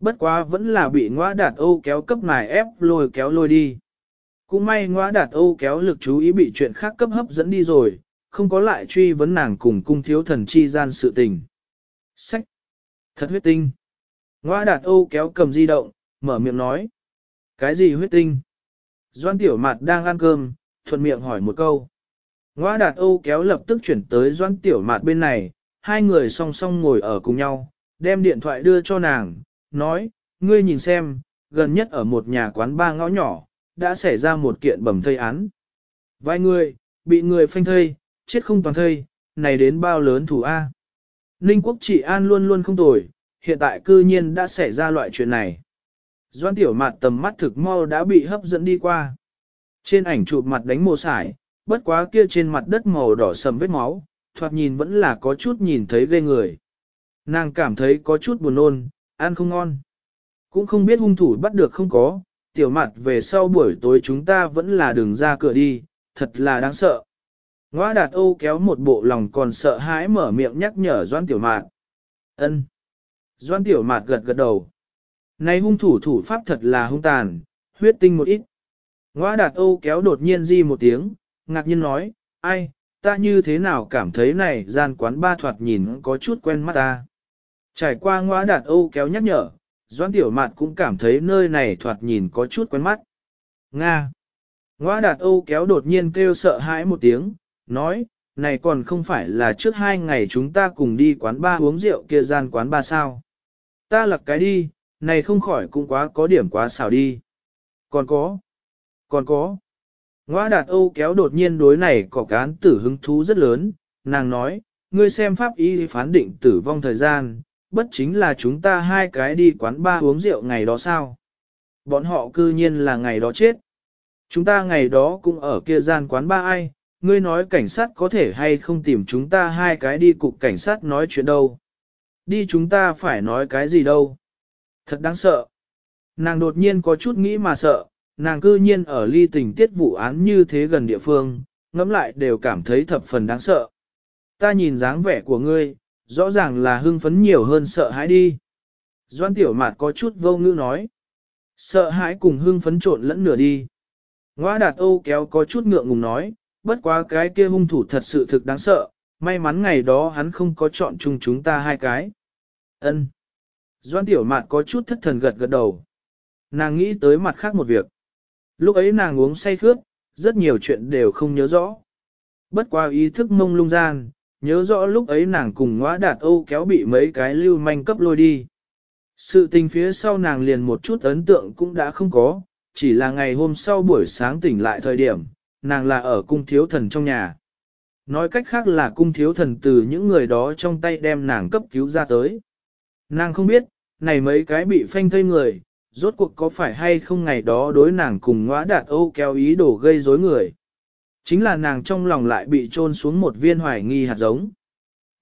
Speaker 1: Bất quá vẫn là bị ngoa đạt Âu kéo cấp nài ép lôi kéo lôi đi. Cũng may ngoa đạt Âu kéo lực chú ý bị chuyện khác cấp hấp dẫn đi rồi, không có lại truy vấn nàng cùng cung thiếu thần chi gian sự tình. Sách! Thật huyết tinh! Ngoa đạt Âu kéo cầm di động, mở miệng nói. Cái gì huyết tinh? Doan Tiểu Mạt đang ăn cơm, thuận miệng hỏi một câu. Ngoa đạt Âu kéo lập tức chuyển tới Doan Tiểu Mạt bên này, hai người song song ngồi ở cùng nhau, đem điện thoại đưa cho nàng, nói, ngươi nhìn xem, gần nhất ở một nhà quán ba ngõ nhỏ, đã xảy ra một kiện bầm thây án. Vài người, bị người phanh thây, chết không toàn thây, này đến bao lớn thủ A. Ninh quốc trị an luôn luôn không tồi, hiện tại cư nhiên đã xảy ra loại chuyện này. Doan tiểu mặt tầm mắt thực mau đã bị hấp dẫn đi qua. Trên ảnh chụp mặt đánh mồ sải, bất quá kia trên mặt đất màu đỏ sầm vết máu, thoạt nhìn vẫn là có chút nhìn thấy ghê người. Nàng cảm thấy có chút buồn nôn, ăn không ngon. Cũng không biết hung thủ bắt được không có, tiểu mặt về sau buổi tối chúng ta vẫn là đường ra cửa đi, thật là đáng sợ. Ngoa đạt Âu kéo một bộ lòng còn sợ hãi mở miệng nhắc nhở doan tiểu mạt. ân Doan tiểu mạt gật gật đầu. Này hung thủ thủ pháp thật là hung tàn, huyết tinh một ít. Ngoa đạt Âu kéo đột nhiên di một tiếng, ngạc nhiên nói, ai, ta như thế nào cảm thấy này gian quán ba thoạt nhìn có chút quen mắt ta. Trải qua ngoa đạt Âu kéo nhắc nhở, Doan Tiểu Mạt cũng cảm thấy nơi này thoạt nhìn có chút quen mắt. Nga. Ngoa đạt Âu kéo đột nhiên kêu sợ hãi một tiếng, nói, này còn không phải là trước hai ngày chúng ta cùng đi quán ba uống rượu kia gian quán ba sao. Ta lật cái đi, này không khỏi cũng quá có điểm quá xảo đi. Còn có, còn có. Ngoa đạt Âu kéo đột nhiên đối này có cán tử hứng thú rất lớn, nàng nói, ngươi xem pháp y phán định tử vong thời gian, bất chính là chúng ta hai cái đi quán ba uống rượu ngày đó sao. Bọn họ cư nhiên là ngày đó chết. Chúng ta ngày đó cũng ở kia gian quán ba ai, ngươi nói cảnh sát có thể hay không tìm chúng ta hai cái đi cục cảnh sát nói chuyện đâu. Đi chúng ta phải nói cái gì đâu. Thật đáng sợ. Nàng đột nhiên có chút nghĩ mà sợ, nàng cư nhiên ở ly tình tiết vụ án như thế gần địa phương, ngẫm lại đều cảm thấy thập phần đáng sợ. Ta nhìn dáng vẻ của ngươi, rõ ràng là hưng phấn nhiều hơn sợ hãi đi. Doan tiểu mạt có chút vô ngữ nói. Sợ hãi cùng hưng phấn trộn lẫn nửa đi. Ngoa đạt Âu kéo có chút ngượng ngùng nói, bất quá cái kia hung thủ thật sự thực đáng sợ, may mắn ngày đó hắn không có chọn chung chúng ta hai cái. Ân. Doan tiểu mạn có chút thất thần gật gật đầu. Nàng nghĩ tới mặt khác một việc. Lúc ấy nàng uống say khướt, rất nhiều chuyện đều không nhớ rõ. Bất qua ý thức mông lung gian, nhớ rõ lúc ấy nàng cùng ngõa đạt Âu kéo bị mấy cái lưu manh cấp lôi đi. Sự tình phía sau nàng liền một chút ấn tượng cũng đã không có, chỉ là ngày hôm sau buổi sáng tỉnh lại thời điểm, nàng là ở cung thiếu thần trong nhà. Nói cách khác là cung thiếu thần từ những người đó trong tay đem nàng cấp cứu ra tới. Nàng không biết, này mấy cái bị phanh thây người, rốt cuộc có phải hay không ngày đó đối nàng cùng ngõa đạt ô kéo ý đồ gây rối người. Chính là nàng trong lòng lại bị trôn xuống một viên hoài nghi hạt giống.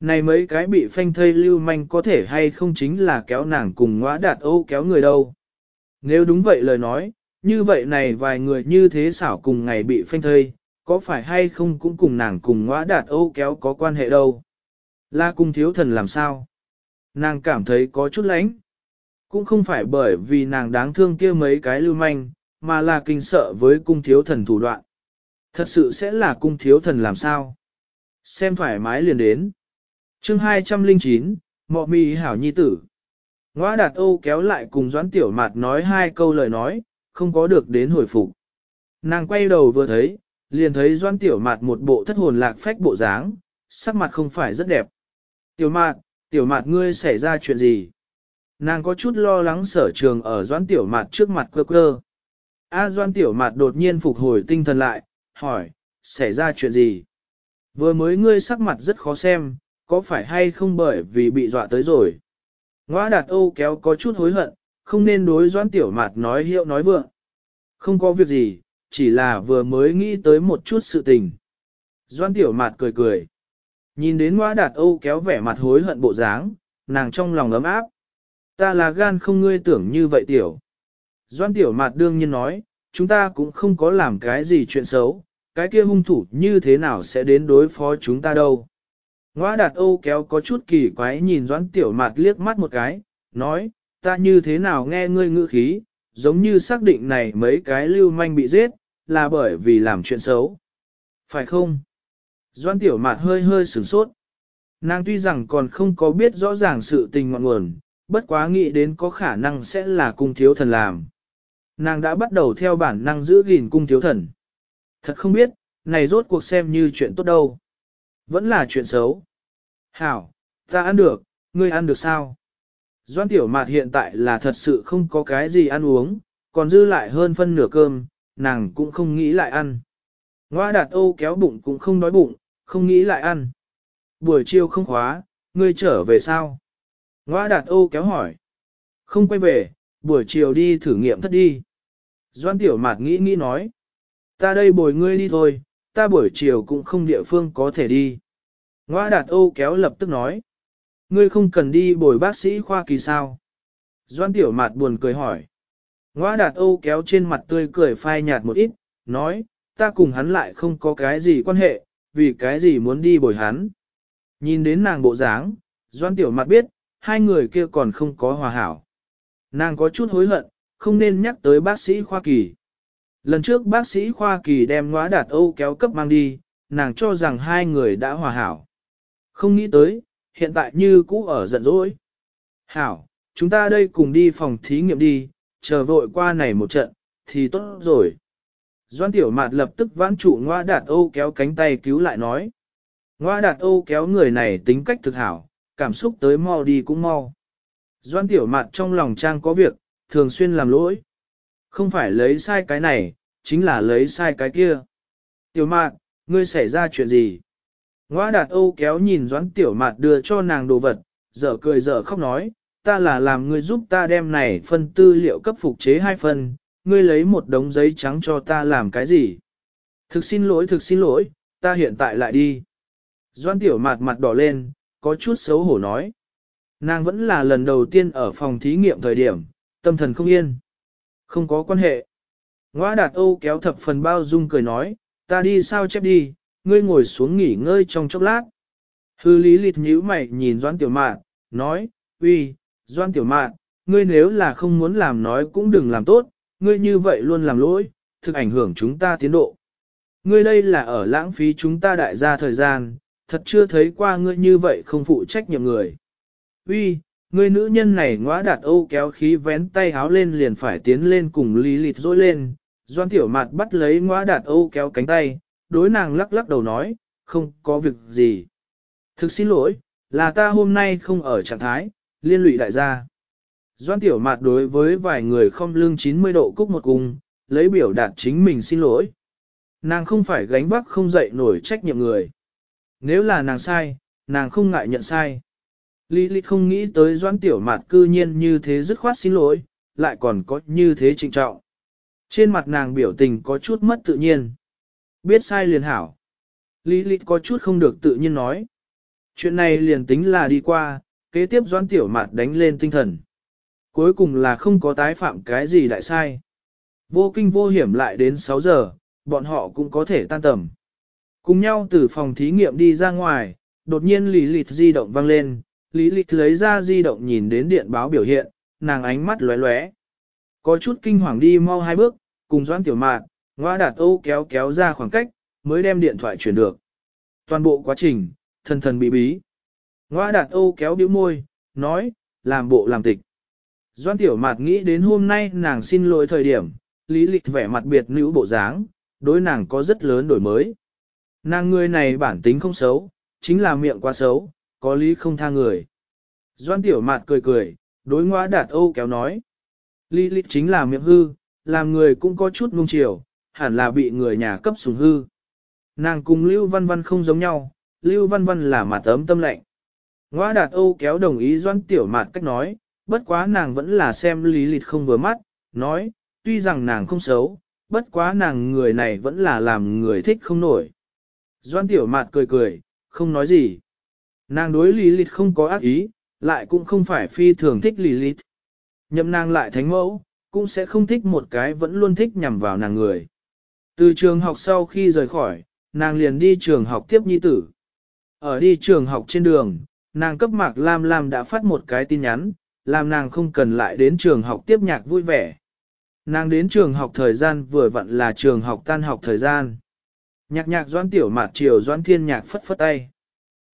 Speaker 1: Này mấy cái bị phanh thây lưu manh có thể hay không chính là kéo nàng cùng ngõa đạt ô kéo người đâu. Nếu đúng vậy lời nói, như vậy này vài người như thế xảo cùng ngày bị phanh thây, có phải hay không cũng cùng nàng cùng ngõa đạt Âu kéo có quan hệ đâu. Là cung thiếu thần làm sao? Nàng cảm thấy có chút lánh. Cũng không phải bởi vì nàng đáng thương kia mấy cái lưu manh, mà là kinh sợ với cung thiếu thần thủ đoạn. Thật sự sẽ là cung thiếu thần làm sao? Xem thoải mái liền đến. chương 209, Mọ mì hảo nhi tử. Ngoa đạt Âu kéo lại cùng Doãn Tiểu Mạt nói hai câu lời nói, không có được đến hồi phục. Nàng quay đầu vừa thấy, liền thấy Doãn Tiểu Mạt một bộ thất hồn lạc phách bộ dáng, sắc mặt không phải rất đẹp. Tiểu Mạt, Tiểu Mạt ngươi xảy ra chuyện gì? Nàng có chút lo lắng sở trường ở Doãn Tiểu Mạt trước mặt quơ quơ. A Doãn Tiểu Mạt đột nhiên phục hồi tinh thần lại, hỏi, xảy ra chuyện gì? Vừa mới ngươi sắc mặt rất khó xem, có phải hay không bởi vì bị dọa tới rồi? Ngoa đạt Âu kéo có chút hối hận, không nên đối doãn tiểu mạt nói hiệu nói vượng. Không có việc gì, chỉ là vừa mới nghĩ tới một chút sự tình. Doãn tiểu mạt cười cười. Nhìn đến ngoa đạt Âu kéo vẻ mặt hối hận bộ dáng, nàng trong lòng ấm áp. Ta là gan không ngươi tưởng như vậy tiểu. Doãn tiểu mạt đương nhiên nói, chúng ta cũng không có làm cái gì chuyện xấu, cái kia hung thủ như thế nào sẽ đến đối phó chúng ta đâu. Ngoa đạt Âu kéo có chút kỳ quái nhìn doãn tiểu mạt liếc mắt một cái, nói, ta như thế nào nghe ngươi ngữ khí, giống như xác định này mấy cái lưu manh bị giết, là bởi vì làm chuyện xấu. Phải không? Doãn tiểu mạt hơi hơi sửng sốt. Nàng tuy rằng còn không có biết rõ ràng sự tình ngọn nguồn, bất quá nghĩ đến có khả năng sẽ là cung thiếu thần làm. Nàng đã bắt đầu theo bản năng giữ gìn cung thiếu thần. Thật không biết, này rốt cuộc xem như chuyện tốt đâu. Vẫn là chuyện xấu. Hảo, ta ăn được, ngươi ăn được sao? Doan tiểu mạt hiện tại là thật sự không có cái gì ăn uống, còn dư lại hơn phân nửa cơm, nàng cũng không nghĩ lại ăn. Ngoa đạt ô kéo bụng cũng không đói bụng, không nghĩ lại ăn. Buổi chiều không khóa, ngươi trở về sao? Ngoa đạt ô kéo hỏi. Không quay về, buổi chiều đi thử nghiệm thất đi. Doan tiểu mạt nghĩ nghĩ nói. Ta đây bồi ngươi đi thôi, ta buổi chiều cũng không địa phương có thể đi. Ngoa đạt ô kéo lập tức nói. Ngươi không cần đi bồi bác sĩ khoa kỳ sao. Doan tiểu mạt buồn cười hỏi. Ngoa đạt Âu kéo trên mặt tươi cười phai nhạt một ít, nói, ta cùng hắn lại không có cái gì quan hệ, vì cái gì muốn đi bồi hắn. Nhìn đến nàng bộ dáng, Doan tiểu mặt biết, hai người kia còn không có hòa hảo. Nàng có chút hối hận, không nên nhắc tới bác sĩ Khoa Kỳ. Lần trước bác sĩ Khoa Kỳ đem ngóa đạt Âu kéo cấp mang đi, nàng cho rằng hai người đã hòa hảo. Không nghĩ tới, hiện tại như cũ ở giận dỗi. Hảo, chúng ta đây cùng đi phòng thí nghiệm đi, chờ vội qua này một trận, thì tốt rồi. Doan tiểu mạt lập tức vãn trụ ngoa đạt Âu kéo cánh tay cứu lại nói. Ngoa đạt Âu kéo người này tính cách thực hảo, cảm xúc tới mau đi cũng mau. Doan tiểu mạt trong lòng trang có việc, thường xuyên làm lỗi. Không phải lấy sai cái này, chính là lấy sai cái kia. Tiểu mạt, ngươi xảy ra chuyện gì? Ngoa đạt Âu kéo nhìn doãn tiểu mạt đưa cho nàng đồ vật, dở cười dở khóc nói, ta là làm ngươi giúp ta đem này phân tư liệu cấp phục chế hai phần, ngươi lấy một đống giấy trắng cho ta làm cái gì? Thực xin lỗi thực xin lỗi, ta hiện tại lại đi. Doan tiểu mạt mặt đỏ lên, có chút xấu hổ nói. Nàng vẫn là lần đầu tiên ở phòng thí nghiệm thời điểm, tâm thần không yên. Không có quan hệ. Ngoa đạt Âu kéo thập phần bao dung cười nói, ta đi sao chép đi, ngươi ngồi xuống nghỉ ngơi trong chốc lát. Hư lý lịt nhíu mày nhìn Doan Tiểu Mạn, nói, uy, Doan Tiểu Mạn, ngươi nếu là không muốn làm nói cũng đừng làm tốt, ngươi như vậy luôn làm lỗi, thực ảnh hưởng chúng ta tiến độ. Ngươi đây là ở lãng phí chúng ta đại gia thời gian, thật chưa thấy qua ngươi như vậy không phụ trách nhiệm người. Uy, ngươi nữ nhân này ngõa đạt âu kéo khí vén tay háo lên liền phải tiến lên cùng lý lịt dối lên, Doan Tiểu Mạt bắt lấy ngõa đạt âu kéo cánh tay, đối nàng lắc lắc đầu nói, không có việc gì. Thực xin lỗi, là ta hôm nay không ở trạng thái, liên lụy đại gia. Doan Tiểu Mạt đối với vài người không lương 90 độ cúc một cung, lấy biểu đạt chính mình xin lỗi. Nàng không phải gánh vác không dậy nổi trách nhiệm người. Nếu là nàng sai, nàng không ngại nhận sai. Lý Lý không nghĩ tới Doan Tiểu Mạt cư nhiên như thế dứt khoát xin lỗi, lại còn có như thế trịnh trọng. Trên mặt nàng biểu tình có chút mất tự nhiên. Biết sai liền hảo. Lý Lịch có chút không được tự nhiên nói. Chuyện này liền tính là đi qua, kế tiếp Doan Tiểu Mạt đánh lên tinh thần. Cuối cùng là không có tái phạm cái gì đại sai. Vô kinh vô hiểm lại đến 6 giờ, bọn họ cũng có thể tan tầm. Cùng nhau từ phòng thí nghiệm đi ra ngoài, đột nhiên Lý Lịt di động vang lên, Lý Lịt lấy ra di động nhìn đến điện báo biểu hiện, nàng ánh mắt lóe lóe. Có chút kinh hoàng đi mau hai bước, cùng Doãn Tiểu mạt Ngoa Đạt Âu kéo kéo ra khoảng cách, mới đem điện thoại chuyển được. Toàn bộ quá trình, thần thần bí bí. Ngoa Đạt Âu kéo biểu môi, nói, làm bộ làm tịch. Doan Tiểu Mạt nghĩ đến hôm nay nàng xin lỗi thời điểm, Lý Lịch vẻ mặt biệt nữ bộ dáng, đối nàng có rất lớn đổi mới. Nàng người này bản tính không xấu, chính là miệng quá xấu, có lý không tha người. Doan Tiểu Mạt cười cười, đối ngoa đạt Âu kéo nói. Lý Lịch chính là miệng hư, làm người cũng có chút ngung chiều, hẳn là bị người nhà cấp sủng hư. Nàng cùng Lưu Văn Văn không giống nhau, Lưu Văn Văn là mặt ấm tâm lạnh. Ngoa đạt Âu kéo đồng ý Doan Tiểu Mạt cách nói, bất quá nàng vẫn là xem lý lịch không vừa mắt, nói, tuy rằng nàng không xấu, bất quá nàng người này vẫn là làm người thích không nổi. Doan tiểu mạt cười cười, không nói gì. Nàng đối lý lịch không có ác ý, lại cũng không phải phi thường thích lý lịch. Nhậm nàng lại thánh mẫu, cũng sẽ không thích một cái vẫn luôn thích nhằm vào nàng người. Từ trường học sau khi rời khỏi, nàng liền đi trường học tiếp nhi tử. Ở đi trường học trên đường, nàng cấp mạc Lam Lam đã phát một cái tin nhắn, làm nàng không cần lại đến trường học tiếp nhạc vui vẻ. Nàng đến trường học thời gian vừa vặn là trường học tan học thời gian. Nhạc nhạc doãn tiểu mạt chiều doãn thiên nhạc phất phất tay.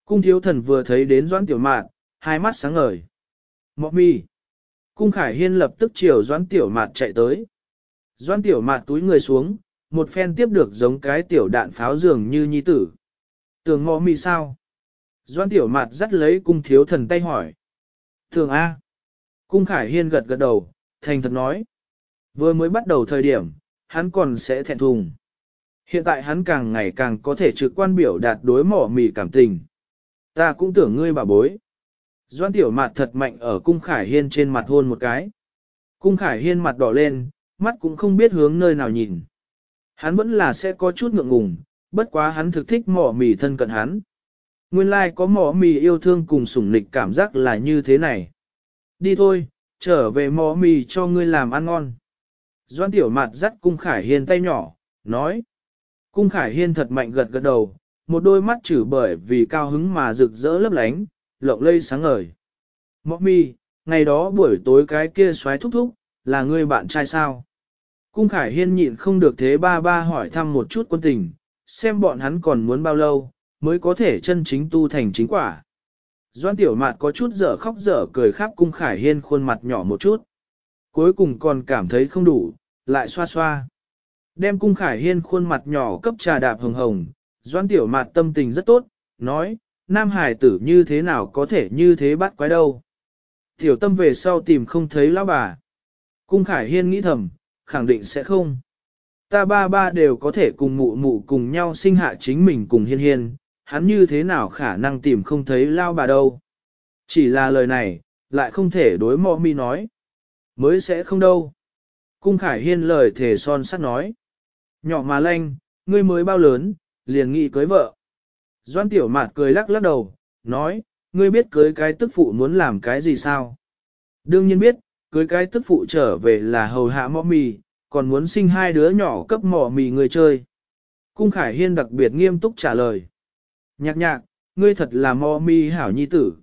Speaker 1: Cung thiếu thần vừa thấy đến doãn tiểu mạt, hai mắt sáng ngời. Mọ mi. Cung khải hiên lập tức chiều doãn tiểu mạt chạy tới. Doãn tiểu mạt túi người xuống, một phen tiếp được giống cái tiểu đạn pháo dường như nhi tử. Tường mò mị sao? Doãn tiểu mạt dắt lấy cung thiếu thần tay hỏi. Thường A. Cung Khải Hiên gật gật đầu, thành thật nói. Vừa mới bắt đầu thời điểm, hắn còn sẽ thẹn thùng. Hiện tại hắn càng ngày càng có thể trực quan biểu đạt đối mỏ mì cảm tình. Ta cũng tưởng ngươi bà bối. Doan tiểu mặt thật mạnh ở cung khải hiên trên mặt hôn một cái. Cung khải hiên mặt đỏ lên, mắt cũng không biết hướng nơi nào nhìn. Hắn vẫn là sẽ có chút ngượng ngùng, bất quá hắn thực thích mỏ mì thân cận hắn. Nguyên lai like có mỏ mì yêu thương cùng sủng nịch cảm giác là như thế này. Đi thôi, Trở về mỏ mì cho ngươi làm ăn ngon. Doan tiểu mặt dắt cung khải hiên tay nhỏ, nói. Cung khải hiên thật mạnh gật gật đầu, một đôi mắt chử bởi vì cao hứng mà rực rỡ lấp lánh, lộng lây sáng ngời. Mọ mì, ngày đó buổi tối cái kia xoáy thúc thúc, là ngươi bạn trai sao? Cung khải hiên nhịn không được thế ba ba hỏi thăm một chút quân tình, xem bọn hắn còn muốn bao lâu, mới có thể chân chính tu thành chính quả. Doan tiểu mạt có chút dở khóc dở cười khắp cung khải hiên khuôn mặt nhỏ một chút. Cuối cùng còn cảm thấy không đủ, lại xoa xoa. Đem cung khải hiên khuôn mặt nhỏ cấp trà đạp hồng hồng, doan tiểu mạt tâm tình rất tốt, nói, nam hải tử như thế nào có thể như thế bắt quái đâu. Tiểu tâm về sau tìm không thấy lão bà. Cung khải hiên nghĩ thầm, khẳng định sẽ không. Ta ba ba đều có thể cùng mụ mụ cùng nhau sinh hạ chính mình cùng hiên hiên, hắn như thế nào khả năng tìm không thấy lao bà đâu. Chỉ là lời này, lại không thể đối mò mi nói. Mới sẽ không đâu. Cung Khải Hiên lời thể son sắt nói. Nhỏ mà lanh, ngươi mới bao lớn, liền nghĩ cưới vợ. Doan Tiểu Mạt cười lắc lắc đầu, nói, ngươi biết cưới cái tức phụ muốn làm cái gì sao? Đương nhiên biết, cưới cái tức phụ trở về là hầu hạ mọ mì, còn muốn sinh hai đứa nhỏ cấp mọ mì người chơi. Cung Khải Hiên đặc biệt nghiêm túc trả lời. Nhạc nhạc, ngươi thật là mọ mì hảo nhi tử.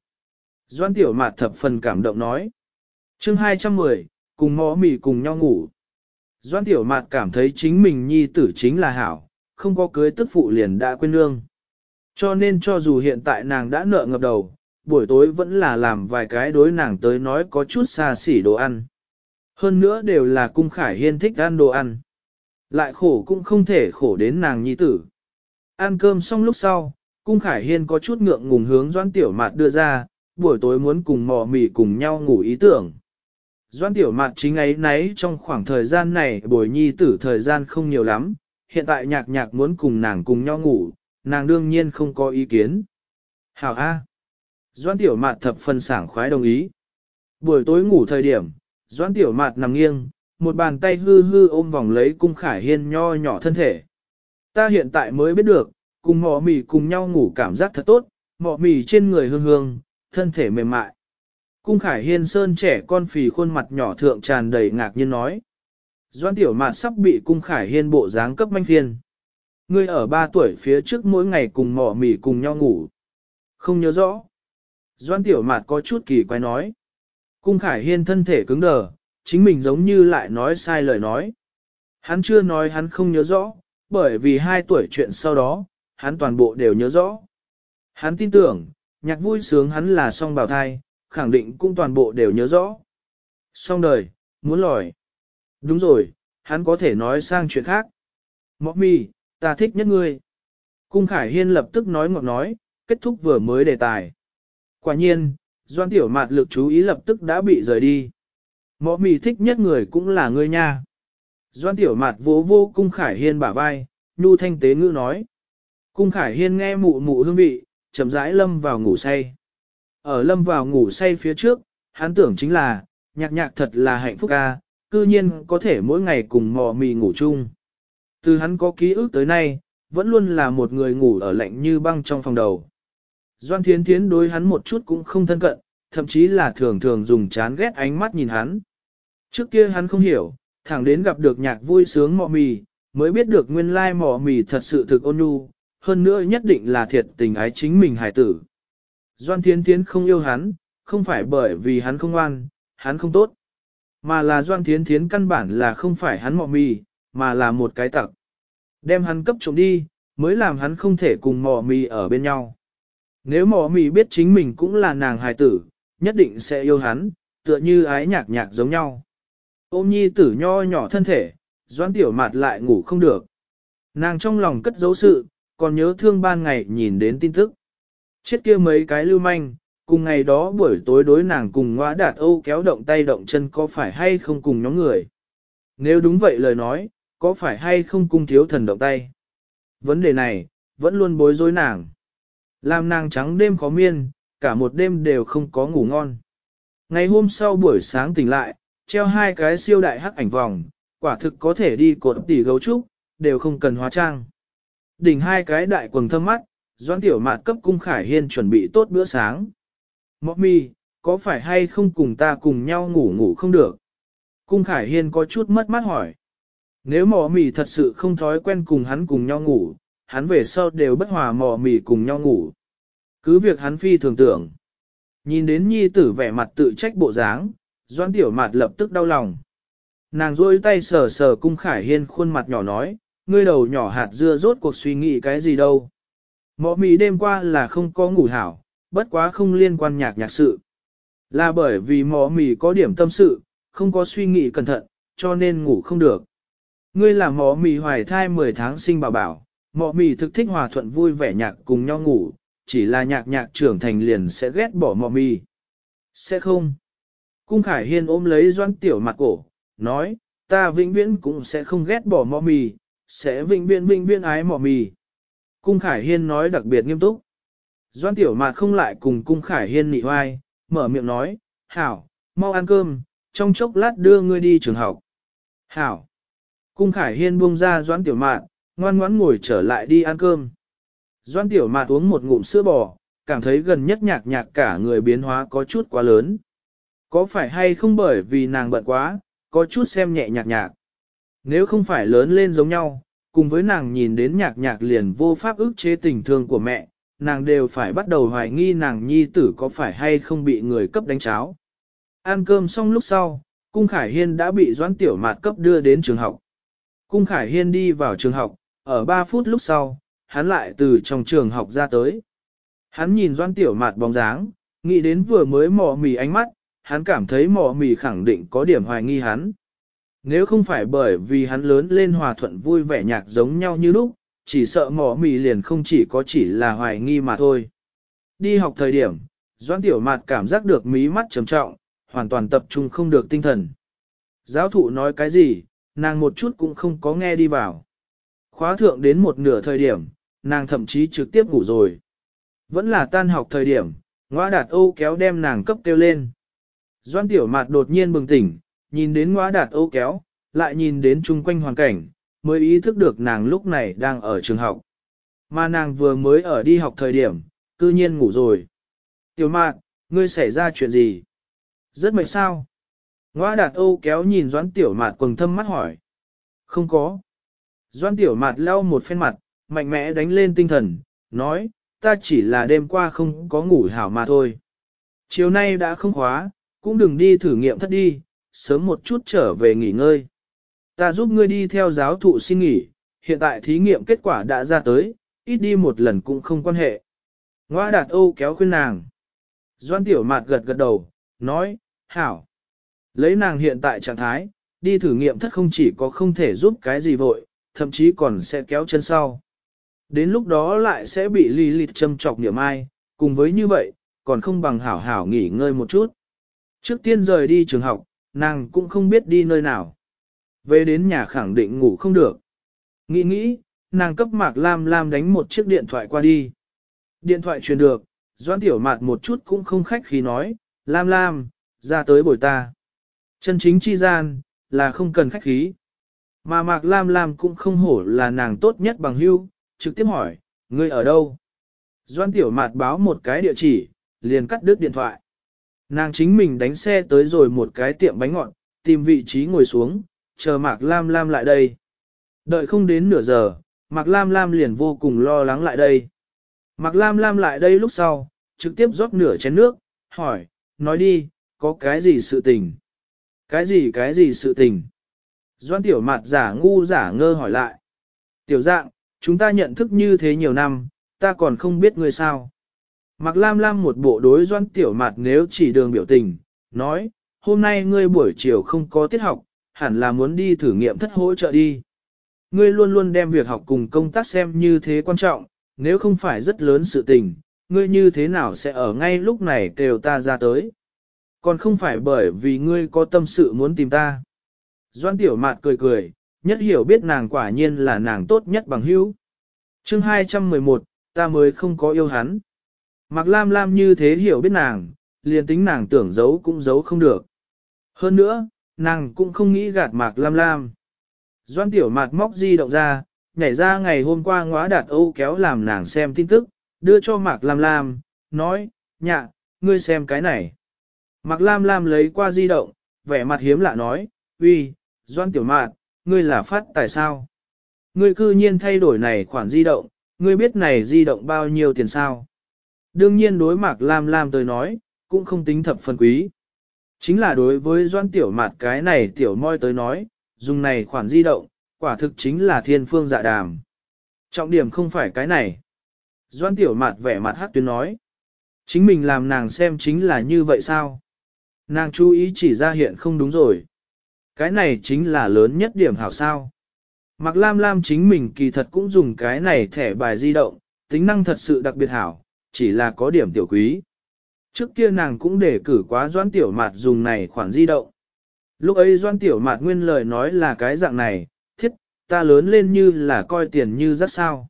Speaker 1: Doan Tiểu Mạt thập phần cảm động nói. chương 210, cùng mọ mì cùng nhau ngủ. Doan Tiểu Mạt cảm thấy chính mình nhi tử chính là hảo, không có cưới tức phụ liền đã quên lương. Cho nên cho dù hiện tại nàng đã nợ ngập đầu, buổi tối vẫn là làm vài cái đối nàng tới nói có chút xa xỉ đồ ăn. Hơn nữa đều là cung khải hiên thích ăn đồ ăn. Lại khổ cũng không thể khổ đến nàng nhi tử. Ăn cơm xong lúc sau, cung khải hiên có chút ngượng ngùng hướng doan tiểu mạt đưa ra, buổi tối muốn cùng mò mì cùng nhau ngủ ý tưởng. Doan tiểu mạt chính ấy nấy trong khoảng thời gian này bồi nhi tử thời gian không nhiều lắm, hiện tại nhạc nhạc muốn cùng nàng cùng nhau ngủ, nàng đương nhiên không có ý kiến. Hảo A. Doan tiểu mạt thập phần sảng khoái đồng ý. Buổi tối ngủ thời điểm, Doan tiểu mạt nằm nghiêng, một bàn tay hư hư ôm vòng lấy cung khải hiên nho nhỏ thân thể. Ta hiện tại mới biết được, cùng mọ mì cùng nhau ngủ cảm giác thật tốt, mọ mì trên người hương hương, thân thể mềm mại. Cung khải hiên sơn trẻ con phì khuôn mặt nhỏ thượng tràn đầy ngạc nhiên nói. Doan tiểu mạt sắp bị cung khải hiên bộ dáng cấp manh phiên. Ngươi ở 3 tuổi phía trước mỗi ngày cùng mỏ mì cùng nhau ngủ. Không nhớ rõ. Doan tiểu mạt có chút kỳ quái nói. Cung khải hiên thân thể cứng đờ, chính mình giống như lại nói sai lời nói. Hắn chưa nói hắn không nhớ rõ, bởi vì hai tuổi chuyện sau đó, hắn toàn bộ đều nhớ rõ. Hắn tin tưởng, nhạc vui sướng hắn là song bào thai, khẳng định cũng toàn bộ đều nhớ rõ. Song đời, muốn lòi. Đúng rồi, hắn có thể nói sang chuyện khác. Mọc mì, ta thích nhất ngươi. Cung Khải Hiên lập tức nói ngọt nói, kết thúc vừa mới đề tài. Quả nhiên, Doan Tiểu Mạt lực chú ý lập tức đã bị rời đi. Mọ mì thích nhất người cũng là ngươi nha. Doan Tiểu Mạt vỗ vô Cung Khải Hiên bả vai, nhu thanh tế ngữ nói. Cung Khải Hiên nghe mụ mụ hương vị, chậm rãi lâm vào ngủ say. Ở lâm vào ngủ say phía trước, hắn tưởng chính là, nhạc nhạc thật là hạnh phúc ca, cư nhiên có thể mỗi ngày cùng mò mì ngủ chung. Từ hắn có ký ức tới nay, vẫn luôn là một người ngủ ở lạnh như băng trong phòng đầu. Doan Thiến Thiến đối hắn một chút cũng không thân cận, thậm chí là thường thường dùng chán ghét ánh mắt nhìn hắn. Trước kia hắn không hiểu, thẳng đến gặp được nhạc vui sướng mọ mì, mới biết được nguyên lai mọ mì thật sự thực ôn nhu, hơn nữa nhất định là thiệt tình ái chính mình Hải tử. Doan Thiến Thiến không yêu hắn, không phải bởi vì hắn không ngoan, hắn không tốt, mà là Doan Thiến Thiến căn bản là không phải hắn mọ mì, mà là một cái tặc. Đem hắn cấp trộm đi, mới làm hắn không thể cùng mọ mì ở bên nhau. Nếu Mỏ mì biết chính mình cũng là nàng hài tử, nhất định sẽ yêu hắn, tựa như ái nhạc nhạc giống nhau. Ôm nhi tử nho nhỏ thân thể, doan tiểu mạt lại ngủ không được. Nàng trong lòng cất dấu sự, còn nhớ thương ban ngày nhìn đến tin tức. Chết kia mấy cái lưu manh, cùng ngày đó buổi tối đối nàng cùng ngoã đạt âu kéo động tay động chân có phải hay không cùng nhóm người. Nếu đúng vậy lời nói, có phải hay không cung thiếu thần động tay? Vấn đề này, vẫn luôn bối rối nàng. Làm nàng trắng đêm khó miên, cả một đêm đều không có ngủ ngon. Ngày hôm sau buổi sáng tỉnh lại, treo hai cái siêu đại hắc ảnh vòng, quả thực có thể đi cột tỉ gấu trúc, đều không cần hóa trang. Đỉnh hai cái đại quần thâm mắt, doãn tiểu mạt cấp cung khải hiên chuẩn bị tốt bữa sáng. Mọc mi, có phải hay không cùng ta cùng nhau ngủ ngủ không được? Cung Khải Hiên có chút mất mát hỏi. Nếu mỏ mì thật sự không thói quen cùng hắn cùng nhau ngủ, hắn về sau đều bất hòa mò mì cùng nhau ngủ. Cứ việc hắn phi thường tưởng. Nhìn đến nhi tử vẻ mặt tự trách bộ dáng, Doan Tiểu Mạt lập tức đau lòng. Nàng rôi tay sờ sờ cung khải hiên khuôn mặt nhỏ nói, ngươi đầu nhỏ hạt dưa rốt cuộc suy nghĩ cái gì đâu. Mọ mì đêm qua là không có ngủ hảo, bất quá không liên quan nhạc nhạc sự. Là bởi vì mọ mì có điểm tâm sự, không có suy nghĩ cẩn thận, cho nên ngủ không được. Ngươi là mọ mì hoài thai 10 tháng sinh bảo bảo, mọ mì thực thích hòa thuận vui vẻ nhạc cùng nhau ngủ, chỉ là nhạc nhạc trưởng thành liền sẽ ghét bỏ mọ mì. Sẽ không. Cung Khải Hiên ôm lấy doan tiểu mặt cổ, nói, ta vĩnh viễn cũng sẽ không ghét bỏ mọ mì, sẽ vĩnh viễn vĩnh viễn ái mọ mì. Cung Khải Hiên nói đặc biệt nghiêm túc. Doan tiểu mặt không lại cùng cung Khải Hiên nị hoai, mở miệng nói, hảo, mau ăn cơm, trong chốc lát đưa ngươi đi trường học. Hảo. Cung Khải Hiên buông ra Doãn tiểu mạn, ngoan ngoãn ngồi trở lại đi ăn cơm. Doan tiểu mạt uống một ngụm sữa bò, cảm thấy gần nhất nhạc nhạc cả người biến hóa có chút quá lớn. Có phải hay không bởi vì nàng bận quá, có chút xem nhẹ nhạc nhạc. Nếu không phải lớn lên giống nhau, cùng với nàng nhìn đến nhạc nhạc liền vô pháp ức chế tình thương của mẹ, nàng đều phải bắt đầu hoài nghi nàng nhi tử có phải hay không bị người cấp đánh cháo. Ăn cơm xong lúc sau, Cung Khải Hiên đã bị Doãn Tiểu Mạt cấp đưa đến trường học. Cung Khải Hiên đi vào trường học, ở 3 phút lúc sau, hắn lại từ trong trường học ra tới. Hắn nhìn Doãn Tiểu Mạt bóng dáng, nghĩ đến vừa mới mò mì ánh mắt, hắn cảm thấy mò mì khẳng định có điểm hoài nghi hắn. Nếu không phải bởi vì hắn lớn lên hòa thuận vui vẻ nhạc giống nhau như lúc, chỉ sợ mỏ mì liền không chỉ có chỉ là hoài nghi mà thôi. Đi học thời điểm, Doãn Tiểu Mạt cảm giác được mí mắt trầm trọng, hoàn toàn tập trung không được tinh thần. Giáo thụ nói cái gì, nàng một chút cũng không có nghe đi vào. Khóa thượng đến một nửa thời điểm, nàng thậm chí trực tiếp ngủ rồi. Vẫn là tan học thời điểm, ngoa đạt ô kéo đem nàng cấp kêu lên. Doan tiểu mạt đột nhiên bừng tỉnh, nhìn đến ngõ đạt ô kéo, lại nhìn đến chung quanh hoàn cảnh, mới ý thức được nàng lúc này đang ở trường học. Mà nàng vừa mới ở đi học thời điểm, cư nhiên ngủ rồi. Tiểu mạt, ngươi xảy ra chuyện gì? Rất mệt sao? Ngoa đạt ô kéo nhìn doãn tiểu mạt quầng thâm mắt hỏi. Không có. Doãn tiểu mạt lau một phen mặt, mạnh mẽ đánh lên tinh thần, nói, ta chỉ là đêm qua không có ngủ hảo mà thôi. Chiều nay đã không khóa, cũng đừng đi thử nghiệm thất đi, sớm một chút trở về nghỉ ngơi. Ta giúp ngươi đi theo giáo thụ xin nghỉ, hiện tại thí nghiệm kết quả đã ra tới, ít đi một lần cũng không quan hệ. Ngoa đạt Âu kéo khuyên nàng. Doan tiểu mạt gật gật đầu, nói, hảo. Lấy nàng hiện tại trạng thái, đi thử nghiệm thất không chỉ có không thể giúp cái gì vội, thậm chí còn sẽ kéo chân sau. Đến lúc đó lại sẽ bị Lilith châm chọc niệm ai, cùng với như vậy, còn không bằng hảo hảo nghỉ ngơi một chút. Trước tiên rời đi trường học, nàng cũng không biết đi nơi nào. Về đến nhà khẳng định ngủ không được. Nghĩ nghĩ, nàng cấp Mạc Lam Lam đánh một chiếc điện thoại qua đi. Điện thoại truyền được, Doãn Tiểu Mạt một chút cũng không khách khí nói, Lam Lam, ra tới bồi ta. Chân chính chi gian, là không cần khách khí. Mà Mạc Lam Lam cũng không hổ là nàng tốt nhất bằng hưu, trực tiếp hỏi, ngươi ở đâu? Doan Tiểu Mạt báo một cái địa chỉ, liền cắt đứt điện thoại. Nàng chính mình đánh xe tới rồi một cái tiệm bánh ngọt, tìm vị trí ngồi xuống, chờ Mạc Lam Lam lại đây. Đợi không đến nửa giờ, Mạc Lam Lam liền vô cùng lo lắng lại đây. Mạc Lam Lam lại đây lúc sau, trực tiếp rót nửa chén nước, hỏi, nói đi, có cái gì sự tình? Cái gì cái gì sự tình? Doan tiểu mặt giả ngu giả ngơ hỏi lại. Tiểu dạng, chúng ta nhận thức như thế nhiều năm, ta còn không biết ngươi sao. Mạc Lam Lam một bộ đối doan tiểu mặt nếu chỉ đường biểu tình, nói, hôm nay ngươi buổi chiều không có tiết học, hẳn là muốn đi thử nghiệm thất hỗ trợ đi. Ngươi luôn luôn đem việc học cùng công tác xem như thế quan trọng, nếu không phải rất lớn sự tình, ngươi như thế nào sẽ ở ngay lúc này kêu ta ra tới. Còn không phải bởi vì ngươi có tâm sự muốn tìm ta. Doan tiểu mạt cười cười, nhất hiểu biết nàng quả nhiên là nàng tốt nhất bằng hữu. Chương 211, ta mới không có yêu hắn. Mạc Lam Lam như thế hiểu biết nàng, liền tính nàng tưởng giấu cũng giấu không được. Hơn nữa, nàng cũng không nghĩ gạt Mạc Lam Lam. Doan tiểu mạt móc di động ra, nhảy ra ngày hôm qua ngóa đạt Âu kéo làm nàng xem tin tức, đưa cho Mạc Lam Lam, nói, nhạ, ngươi xem cái này. Mạc Lam Lam lấy qua di động, vẻ mặt hiếm lạ nói, uy, Doan Tiểu mạn, ngươi là phát tài sao? Ngươi cư nhiên thay đổi này khoản di động, ngươi biết này di động bao nhiêu tiền sao? Đương nhiên đối Mạc Lam Lam tới nói, cũng không tính thập phần quý. Chính là đối với Doan Tiểu Mạt cái này Tiểu Moi tới nói, dùng này khoản di động, quả thực chính là thiên phương dạ đàm. Trọng điểm không phải cái này. Doan Tiểu Mạt vẻ mặt hát tuyến nói. Chính mình làm nàng xem chính là như vậy sao? Nàng chú ý chỉ ra hiện không đúng rồi. Cái này chính là lớn nhất điểm hảo sao. Mạc Lam Lam chính mình kỳ thật cũng dùng cái này thẻ bài di động, tính năng thật sự đặc biệt hảo, chỉ là có điểm tiểu quý. Trước kia nàng cũng để cử quá doan tiểu mạt dùng này khoản di động. Lúc ấy doan tiểu mạt nguyên lời nói là cái dạng này, thiết, ta lớn lên như là coi tiền như rất sao.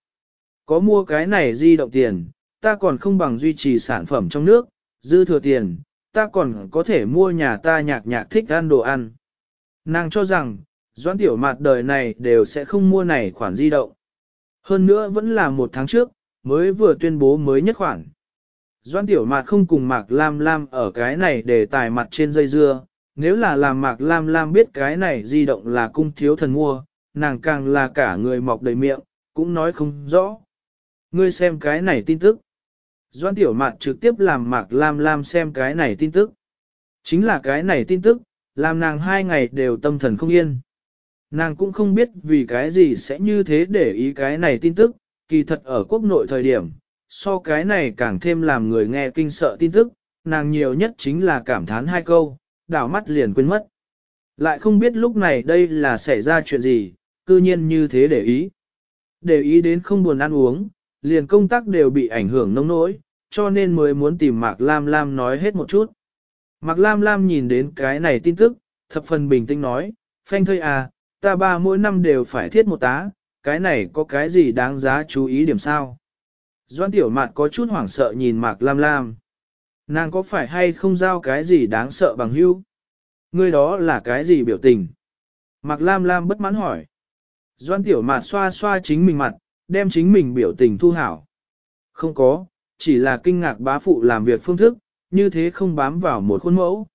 Speaker 1: Có mua cái này di động tiền, ta còn không bằng duy trì sản phẩm trong nước, dư thừa tiền, ta còn có thể mua nhà ta nhạc nhạc thích ăn đồ ăn. Nàng cho rằng, doãn tiểu mạt đời này đều sẽ không mua này khoản di động. Hơn nữa vẫn là một tháng trước, mới vừa tuyên bố mới nhất khoản. Doan tiểu mạt không cùng Mạc Lam Lam ở cái này để tài mặt trên dây dưa, nếu là làm Mạc Lam Lam biết cái này di động là cung thiếu thần mua, nàng càng là cả người mọc đầy miệng, cũng nói không rõ. Ngươi xem cái này tin tức. Doan tiểu mạt trực tiếp làm Mạc Lam Lam xem cái này tin tức. Chính là cái này tin tức, làm nàng hai ngày đều tâm thần không yên. Nàng cũng không biết vì cái gì sẽ như thế để ý cái này tin tức, kỳ thật ở quốc nội thời điểm, so cái này càng thêm làm người nghe kinh sợ tin tức, nàng nhiều nhất chính là cảm thán hai câu, đảo mắt liền quên mất. Lại không biết lúc này đây là xảy ra chuyện gì, cư nhiên như thế để ý. Để ý đến không buồn ăn uống, liền công tác đều bị ảnh hưởng nông nỗi, cho nên mới muốn tìm Mạc Lam Lam nói hết một chút. Mạc Lam Lam nhìn đến cái này tin tức, thập phần bình tĩnh nói, phanh thơi à, ta ba mỗi năm đều phải thiết một tá, cái này có cái gì đáng giá chú ý điểm sao? Doan tiểu mạt có chút hoảng sợ nhìn Mạc Lam Lam. Nàng có phải hay không giao cái gì đáng sợ bằng hưu? Ngươi đó là cái gì biểu tình? Mạc Lam Lam bất mãn hỏi. Doan tiểu mạt xoa xoa chính mình mặt, đem chính mình biểu tình thu hảo. Không có, chỉ là kinh ngạc bá phụ làm việc phương thức, như thế không bám vào một khuôn mẫu.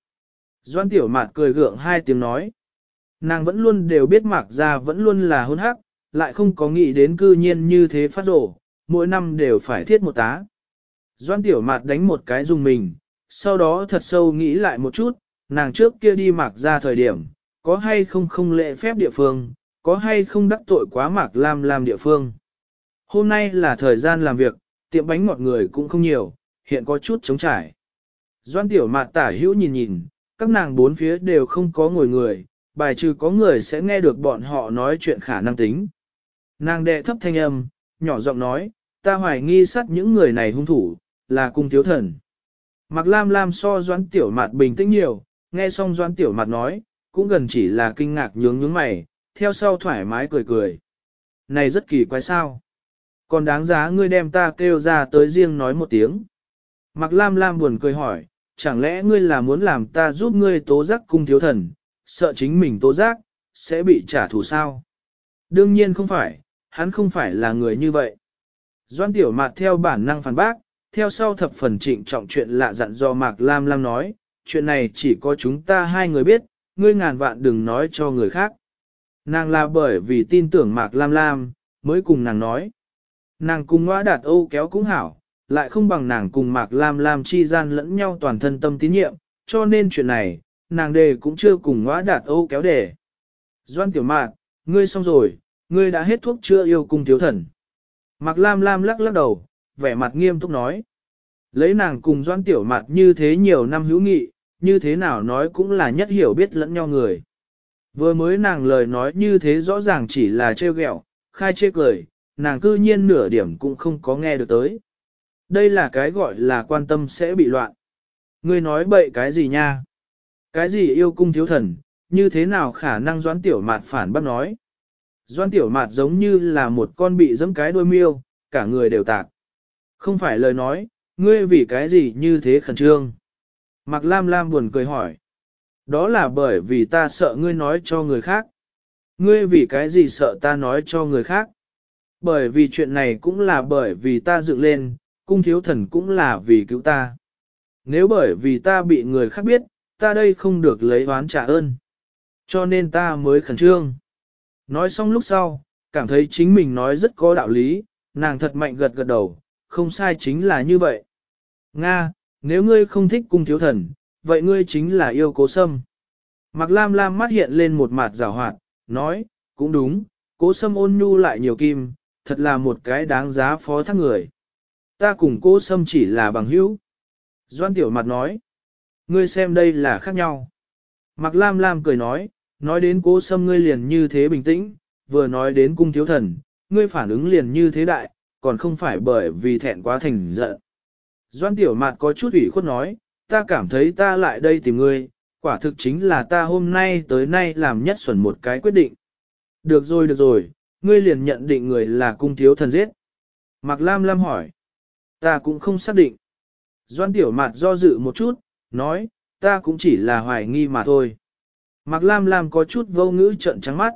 Speaker 1: Doan tiểu mạt cười gượng hai tiếng nói. Nàng vẫn luôn đều biết mạc ra vẫn luôn là hôn hắc, lại không có nghĩ đến cư nhiên như thế phát rổ, mỗi năm đều phải thiết một tá. Doan tiểu mạt đánh một cái dùng mình, sau đó thật sâu nghĩ lại một chút, nàng trước kia đi mạc ra thời điểm, có hay không không lệ phép địa phương, có hay không đắc tội quá mạc lam làm địa phương. Hôm nay là thời gian làm việc, tiệm bánh ngọt người cũng không nhiều, hiện có chút trống trải. Doan tiểu mạt tả hữu nhìn nhìn, các nàng bốn phía đều không có ngồi người, bài trừ có người sẽ nghe được bọn họ nói chuyện khả năng tính. Nàng đệ thấp thanh âm, nhỏ giọng nói, ta hoài nghi sát những người này hung thủ, là cung thiếu thần. Mạc Lam Lam so Doan tiểu mạt bình tĩnh nhiều, nghe xong Doan tiểu mạt nói, cũng gần chỉ là kinh ngạc nhướng nhướng mày, theo sau thoải mái cười cười. Này rất kỳ quái sao. Còn đáng giá ngươi đem ta kêu ra tới riêng nói một tiếng. Mạc Lam Lam buồn cười hỏi, chẳng lẽ ngươi là muốn làm ta giúp ngươi tố giác cung thiếu thần, sợ chính mình tố giác, sẽ bị trả thù sao? Đương nhiên không phải, hắn không phải là người như vậy. Doan tiểu mạt theo bản năng phản bác, theo sau thập phần trịnh trọng chuyện lạ dặn do Mạc Lam Lam nói, chuyện này chỉ có chúng ta hai người biết, ngươi ngàn vạn đừng nói cho người khác. Nàng là bởi vì tin tưởng Mạc Lam Lam, mới cùng nàng nói. Nàng cùng ngõ đạt Âu kéo cũng hảo, lại không bằng nàng cùng Mạc Lam Lam chi gian lẫn nhau toàn thân tâm tín nhiệm, cho nên chuyện này, nàng đề cũng chưa cùng ngõ đạt Âu kéo đề. Doan tiểu mạc, ngươi xong rồi, ngươi đã hết thuốc chưa yêu cung thiếu thần. Mạc Lam Lam lắc lắc đầu, vẻ mặt nghiêm túc nói. Lấy nàng cùng Doan tiểu mạc như thế nhiều năm hữu nghị, như thế nào nói cũng là nhất hiểu biết lẫn nhau người. Vừa mới nàng lời nói như thế rõ ràng chỉ là trêu ghẹo, khai chê cười, nàng cư nhiên nửa điểm cũng không có nghe được tới. Đây là cái gọi là quan tâm sẽ bị loạn. Ngươi nói bậy cái gì nha? Cái gì yêu cung thiếu thần, như thế nào khả năng doãn tiểu mạt phản bác nói? Doan tiểu mạt giống như là một con bị dẫm cái đuôi miêu, cả người đều tạc. Không phải lời nói, ngươi vì cái gì như thế khẩn trương? Mạc Lam Lam buồn cười hỏi. Đó là bởi vì ta sợ ngươi nói cho người khác. Ngươi vì cái gì sợ ta nói cho người khác? Bởi vì chuyện này cũng là bởi vì ta dựng lên, cung thiếu thần cũng là vì cứu ta. nếu bởi vì ta bị người khác biết, ta đây không được lấy oán trả ơn. Cho nên ta mới khẩn trương. Nói xong lúc sau, cảm thấy chính mình nói rất có đạo lý, nàng thật mạnh gật gật đầu, không sai chính là như vậy. Nga, nếu ngươi không thích cung thiếu thần, vậy ngươi chính là yêu cố sâm. Mặc Lam Lam mắt hiện lên một mặt rào hoạt, nói, cũng đúng, cố sâm ôn nhu lại nhiều kim, thật là một cái đáng giá phó thác người. Ta cùng cố sâm chỉ là bằng hữu. Doan tiểu mặt nói, ngươi xem đây là khác nhau. Mạc Lam Lam cười nói, nói đến cố sâm ngươi liền như thế bình tĩnh, vừa nói đến cung thiếu thần, ngươi phản ứng liền như thế đại, còn không phải bởi vì thẹn quá thành giận. Doan tiểu mạt có chút ủy khuất nói, ta cảm thấy ta lại đây tìm ngươi, quả thực chính là ta hôm nay tới nay làm nhất xuẩn một cái quyết định. Được rồi được rồi, ngươi liền nhận định người là cung thiếu thần giết. Mạc Lam Lam hỏi, ta cũng không xác định. Doan tiểu mạt do dự một chút, nói, ta cũng chỉ là hoài nghi mà thôi. Mạc Lam Lam có chút vô ngữ trợn trắng mắt.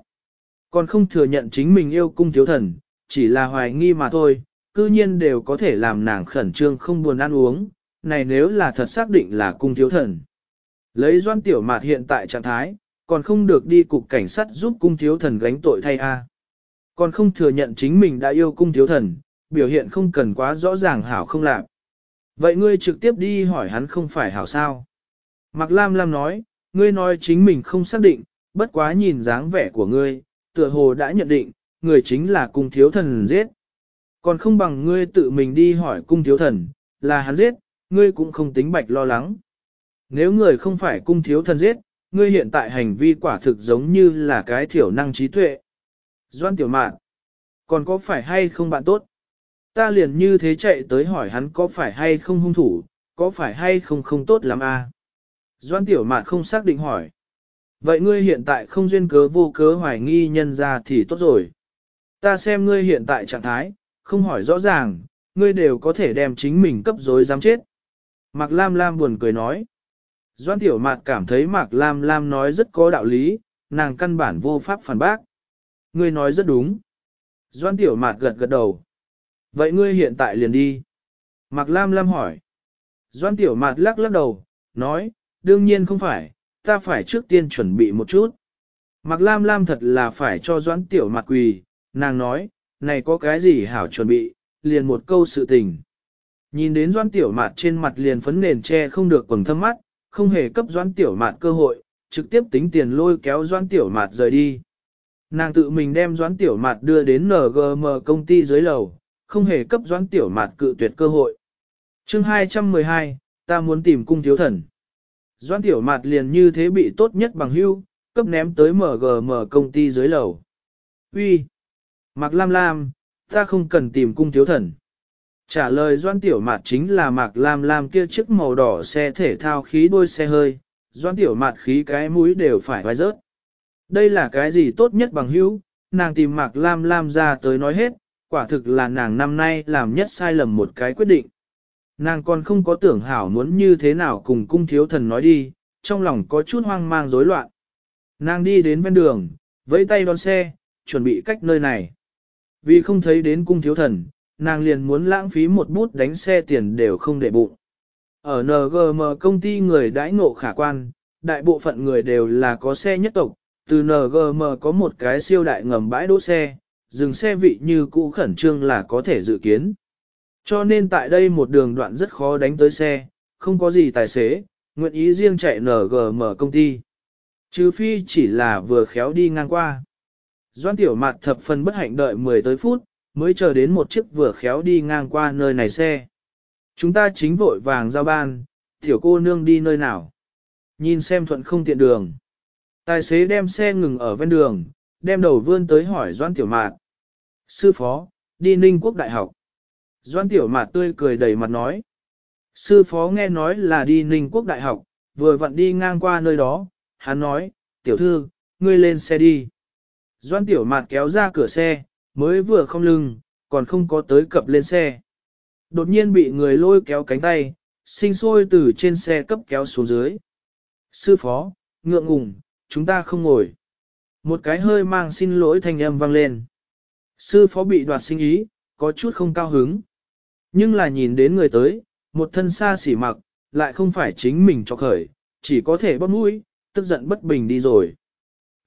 Speaker 1: Còn không thừa nhận chính mình yêu cung thiếu thần, chỉ là hoài nghi mà thôi, cư nhiên đều có thể làm nàng khẩn trương không buồn ăn uống, này nếu là thật xác định là cung thiếu thần. Lấy doan tiểu mạt hiện tại trạng thái, còn không được đi cục cảnh sát giúp cung thiếu thần gánh tội thay a. Còn không thừa nhận chính mình đã yêu cung thiếu thần, biểu hiện không cần quá rõ ràng hảo không lạc. Vậy ngươi trực tiếp đi hỏi hắn không phải hảo sao? Mạc Lam Lam nói, ngươi nói chính mình không xác định, bất quá nhìn dáng vẻ của ngươi, tựa hồ đã nhận định, người chính là cung thiếu thần giết. Còn không bằng ngươi tự mình đi hỏi cung thiếu thần, là hắn giết, ngươi cũng không tính bạch lo lắng. Nếu người không phải cung thiếu thần giết, ngươi hiện tại hành vi quả thực giống như là cái thiểu năng trí tuệ. Doan tiểu mạn, còn có phải hay không bạn tốt? Ta liền như thế chạy tới hỏi hắn có phải hay không hung thủ, có phải hay không không tốt lắm à? Doan tiểu mạn không xác định hỏi. Vậy ngươi hiện tại không duyên cớ vô cớ hoài nghi nhân ra thì tốt rồi. Ta xem ngươi hiện tại trạng thái, không hỏi rõ ràng, ngươi đều có thể đem chính mình cấp dối dám chết. Mạc Lam Lam buồn cười nói. Doan Tiểu Mạt cảm thấy Mạc Lam Lam nói rất có đạo lý, nàng căn bản vô pháp phản bác. Ngươi nói rất đúng. Doan Tiểu Mạt gật gật đầu. Vậy ngươi hiện tại liền đi. Mạc Lam Lam hỏi. Doan Tiểu Mạt lắc lắc đầu, nói, đương nhiên không phải, ta phải trước tiên chuẩn bị một chút. Mạc Lam Lam thật là phải cho Doan Tiểu Mạt quỳ, nàng nói, này có cái gì hảo chuẩn bị, liền một câu sự tình. Nhìn đến Doan Tiểu Mạt trên mặt liền phấn nền che không được quầng thâm mắt, không hề cấp Doan Tiểu Mạt cơ hội, trực tiếp tính tiền lôi kéo Doan Tiểu Mạt rời đi. Nàng tự mình đem Doan Tiểu Mạt đưa đến NGM công ty dưới lầu, không hề cấp Doãn Tiểu Mạt cự tuyệt cơ hội. chương 212, ta muốn tìm cung thiếu thần. Doan Tiểu Mạt liền như thế bị tốt nhất bằng hưu, cấp ném tới MGM công ty dưới lầu. Uy, Mạc Lam Lam, ta không cần tìm cung thiếu thần. Trả lời Doan Tiểu Mạt chính là Mạc Lam Lam kia chiếc màu đỏ xe thể thao khí đôi xe hơi, Doan Tiểu Mạt khí cái mũi đều phải vai rớt. Đây là cái gì tốt nhất bằng hữu, nàng tìm Mạc Lam Lam ra tới nói hết, quả thực là nàng năm nay làm nhất sai lầm một cái quyết định. Nàng còn không có tưởng hảo muốn như thế nào cùng cung thiếu thần nói đi, trong lòng có chút hoang mang rối loạn. Nàng đi đến ven đường, vẫy tay đón xe, chuẩn bị cách nơi này. Vì không thấy đến cung thiếu thần, nàng liền muốn lãng phí một bút đánh xe tiền đều không để bụng. Ở NGM công ty người đãi ngộ khả quan, đại bộ phận người đều là có xe nhất tộc, từ NGM có một cái siêu đại ngầm bãi đỗ xe, dừng xe vị như cũ khẩn trương là có thể dự kiến. Cho nên tại đây một đường đoạn rất khó đánh tới xe, không có gì tài xế, nguyện ý riêng chạy NGM công ty. Trừ phi chỉ là vừa khéo đi ngang qua. Doan tiểu mặt thập phần bất hạnh đợi 10 tới phút, mới chờ đến một chiếc vừa khéo đi ngang qua nơi này xe. Chúng ta chính vội vàng giao ban, tiểu cô nương đi nơi nào. Nhìn xem thuận không tiện đường. Tài xế đem xe ngừng ở ven đường, đem đầu vươn tới hỏi Doan Tiểu Mạt. Sư phó, đi Ninh Quốc Đại học. Doan Tiểu Mạt tươi cười đầy mặt nói. Sư phó nghe nói là đi Ninh Quốc Đại học, vừa vặn đi ngang qua nơi đó, hắn nói, tiểu thư, ngươi lên xe đi. Doan Tiểu Mạt kéo ra cửa xe, mới vừa không lưng, còn không có tới cập lên xe. Đột nhiên bị người lôi kéo cánh tay, sinh sôi từ trên xe cấp kéo xuống dưới. Sư phó, ngượng ngùng, chúng ta không ngồi. Một cái hơi mang xin lỗi thanh âm vang lên. Sư phó bị đoạt sinh ý, có chút không cao hứng. Nhưng là nhìn đến người tới, một thân xa xỉ mặc, lại không phải chính mình cho khởi, chỉ có thể bóp mũi, tức giận bất bình đi rồi.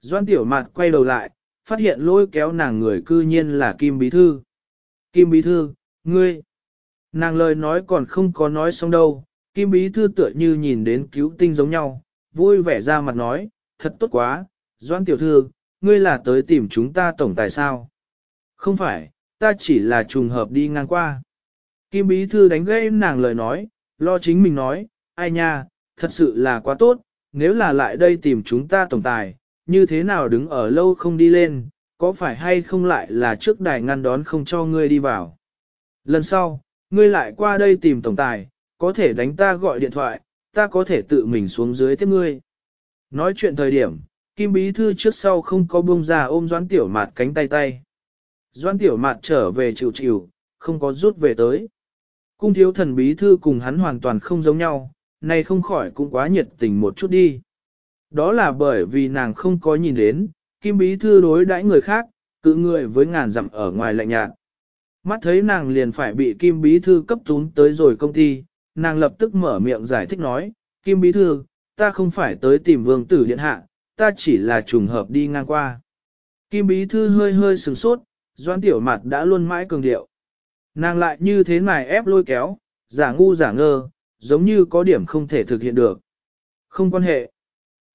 Speaker 1: Doan tiểu mạt quay đầu lại, phát hiện lôi kéo nàng người cư nhiên là Kim Bí Thư. Kim Bí Thư, ngươi, nàng lời nói còn không có nói xong đâu, Kim Bí Thư tựa như nhìn đến cứu tinh giống nhau, vui vẻ ra mặt nói, thật tốt quá, Doan Tiểu Thư, ngươi là tới tìm chúng ta tổng tài sao? Không phải, ta chỉ là trùng hợp đi ngang qua. Kim Bí Thư đánh gây nàng lời nói, lo chính mình nói, ai nha, thật sự là quá tốt, nếu là lại đây tìm chúng ta tổng tài, như thế nào đứng ở lâu không đi lên, có phải hay không lại là trước đài ngăn đón không cho ngươi đi vào. Lần sau, ngươi lại qua đây tìm tổng tài, có thể đánh ta gọi điện thoại, ta có thể tự mình xuống dưới tiếp ngươi. Nói chuyện thời điểm, Kim Bí Thư trước sau không có buông ra ôm Doãn Tiểu Mạt cánh tay tay. Doãn Tiểu Mạt trở về chịu chịu, không có rút về tới. Cung thiếu thần Bí Thư cùng hắn hoàn toàn không giống nhau, nay không khỏi cũng quá nhiệt tình một chút đi. Đó là bởi vì nàng không có nhìn đến, Kim Bí Thư đối đãi người khác, cự người với ngàn dặm ở ngoài lạnh nhạt. Mắt thấy nàng liền phải bị Kim Bí Thư cấp tún tới rồi công ty, nàng lập tức mở miệng giải thích nói, Kim Bí Thư, ta không phải tới tìm vương tử điện hạ, ta chỉ là trùng hợp đi ngang qua. Kim Bí Thư hơi hơi sừng sốt, Doan Tiểu Mặt đã luôn mãi cường điệu. Nàng lại như thế này ép lôi kéo, giả ngu giả ngơ, giống như có điểm không thể thực hiện được. Không quan hệ.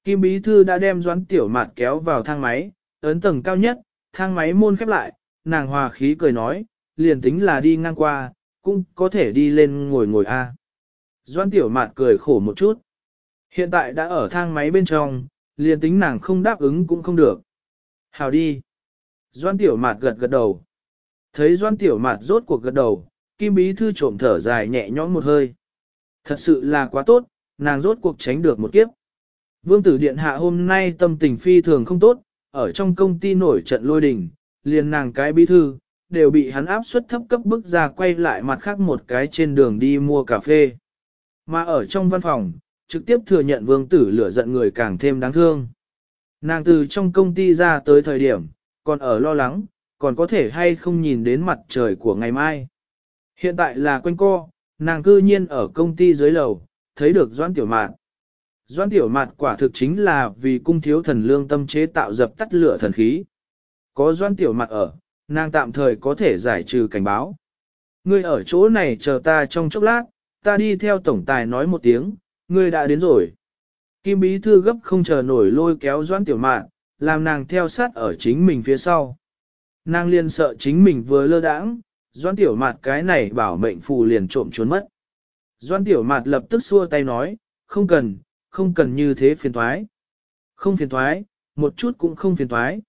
Speaker 1: Kim Bí Thư đã đem Doãn Tiểu mặt kéo vào thang máy, ấn tầng cao nhất, thang máy môn khép lại, nàng hòa khí cười nói, liền tính là đi ngang qua, cũng có thể đi lên ngồi ngồi a. À. Doãn Tiểu Mạt cười khổ một chút. Hiện tại đã ở thang máy bên trong, liền tính nàng không đáp ứng cũng không được. Hào đi. Doan Tiểu Mạt gật gật đầu. Thấy Doan Tiểu Mạt rốt cuộc gật đầu, Kim Bí Thư trộm thở dài nhẹ nhõm một hơi. Thật sự là quá tốt, nàng rốt cuộc tránh được một kiếp. Vương tử điện hạ hôm nay tâm tình phi thường không tốt, ở trong công ty nổi trận lôi đình, liền nàng cái bí thư, đều bị hắn áp suất thấp cấp bức ra quay lại mặt khác một cái trên đường đi mua cà phê. Mà ở trong văn phòng, trực tiếp thừa nhận vương tử lửa giận người càng thêm đáng thương. Nàng từ trong công ty ra tới thời điểm, còn ở lo lắng, còn có thể hay không nhìn đến mặt trời của ngày mai. Hiện tại là quanh co, nàng cư nhiên ở công ty dưới lầu, thấy được doan Tiểu mạt. Doan tiểu mạt quả thực chính là vì cung thiếu thần lương tâm chế tạo dập tắt lửa thần khí. Có doan tiểu mạt ở, nàng tạm thời có thể giải trừ cảnh báo. Ngươi ở chỗ này chờ ta trong chốc lát, ta đi theo tổng tài nói một tiếng, ngươi đã đến rồi. Kim bí thư gấp không chờ nổi lôi kéo doan tiểu mạn, làm nàng theo sát ở chính mình phía sau. Nàng liền sợ chính mình vừa lơ đãng, doan tiểu mạt cái này bảo mệnh phù liền trộm trốn mất. Doan tiểu mạt lập tức xua tay nói, không cần, không cần như thế phiền thoái. Không phiền thoái, một chút cũng không phiền thoái.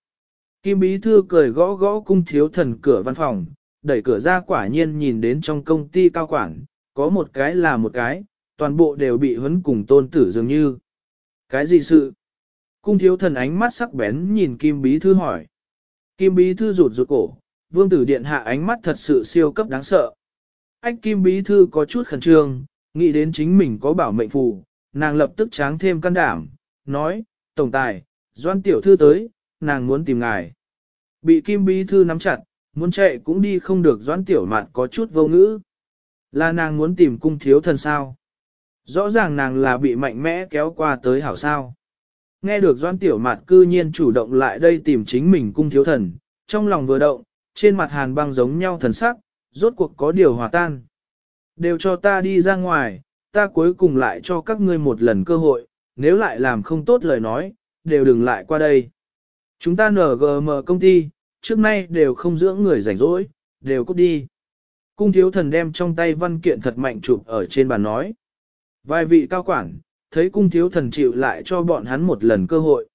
Speaker 1: Kim Bí Thư cười gõ gõ cung thiếu thần cửa văn phòng, đẩy cửa ra quả nhiên nhìn đến trong công ty cao quản, có một cái là một cái, toàn bộ đều bị huấn cùng tôn tử dường như. Cái gì sự? Cung thiếu thần ánh mắt sắc bén nhìn Kim Bí Thư hỏi. Kim Bí Thư rụt rụt cổ, vương tử điện hạ ánh mắt thật sự siêu cấp đáng sợ. Ách Kim Bí Thư có chút khẩn trương, nghĩ đến chính mình có bảo mệnh phù, nàng lập tức tráng thêm can đảm, nói, Tổng tài, Doan Tiểu Thư tới, nàng muốn tìm ngài. Bị Kim Bí Thư nắm chặt, muốn chạy cũng đi không được Doan Tiểu Mạn có chút vô ngữ. Là nàng muốn tìm cung thiếu thần sao. Rõ ràng nàng là bị mạnh mẽ kéo qua tới hảo sao. Nghe được Doan Tiểu Mạt cư nhiên chủ động lại đây tìm chính mình cung thiếu thần, trong lòng vừa động, trên mặt hàn băng giống nhau thần sắc, rốt cuộc có điều hòa tan. Đều cho ta đi ra ngoài, ta cuối cùng lại cho các ngươi một lần cơ hội, nếu lại làm không tốt lời nói, đều đừng lại qua đây. Chúng ta nở Gm công ty, trước nay đều không dưỡng người rảnh rỗi, đều cút đi. Cung thiếu thần đem trong tay văn kiện thật mạnh chụp ở trên bàn nói. Vài vị cao quản, thấy cung thiếu thần chịu lại cho bọn hắn một lần cơ hội.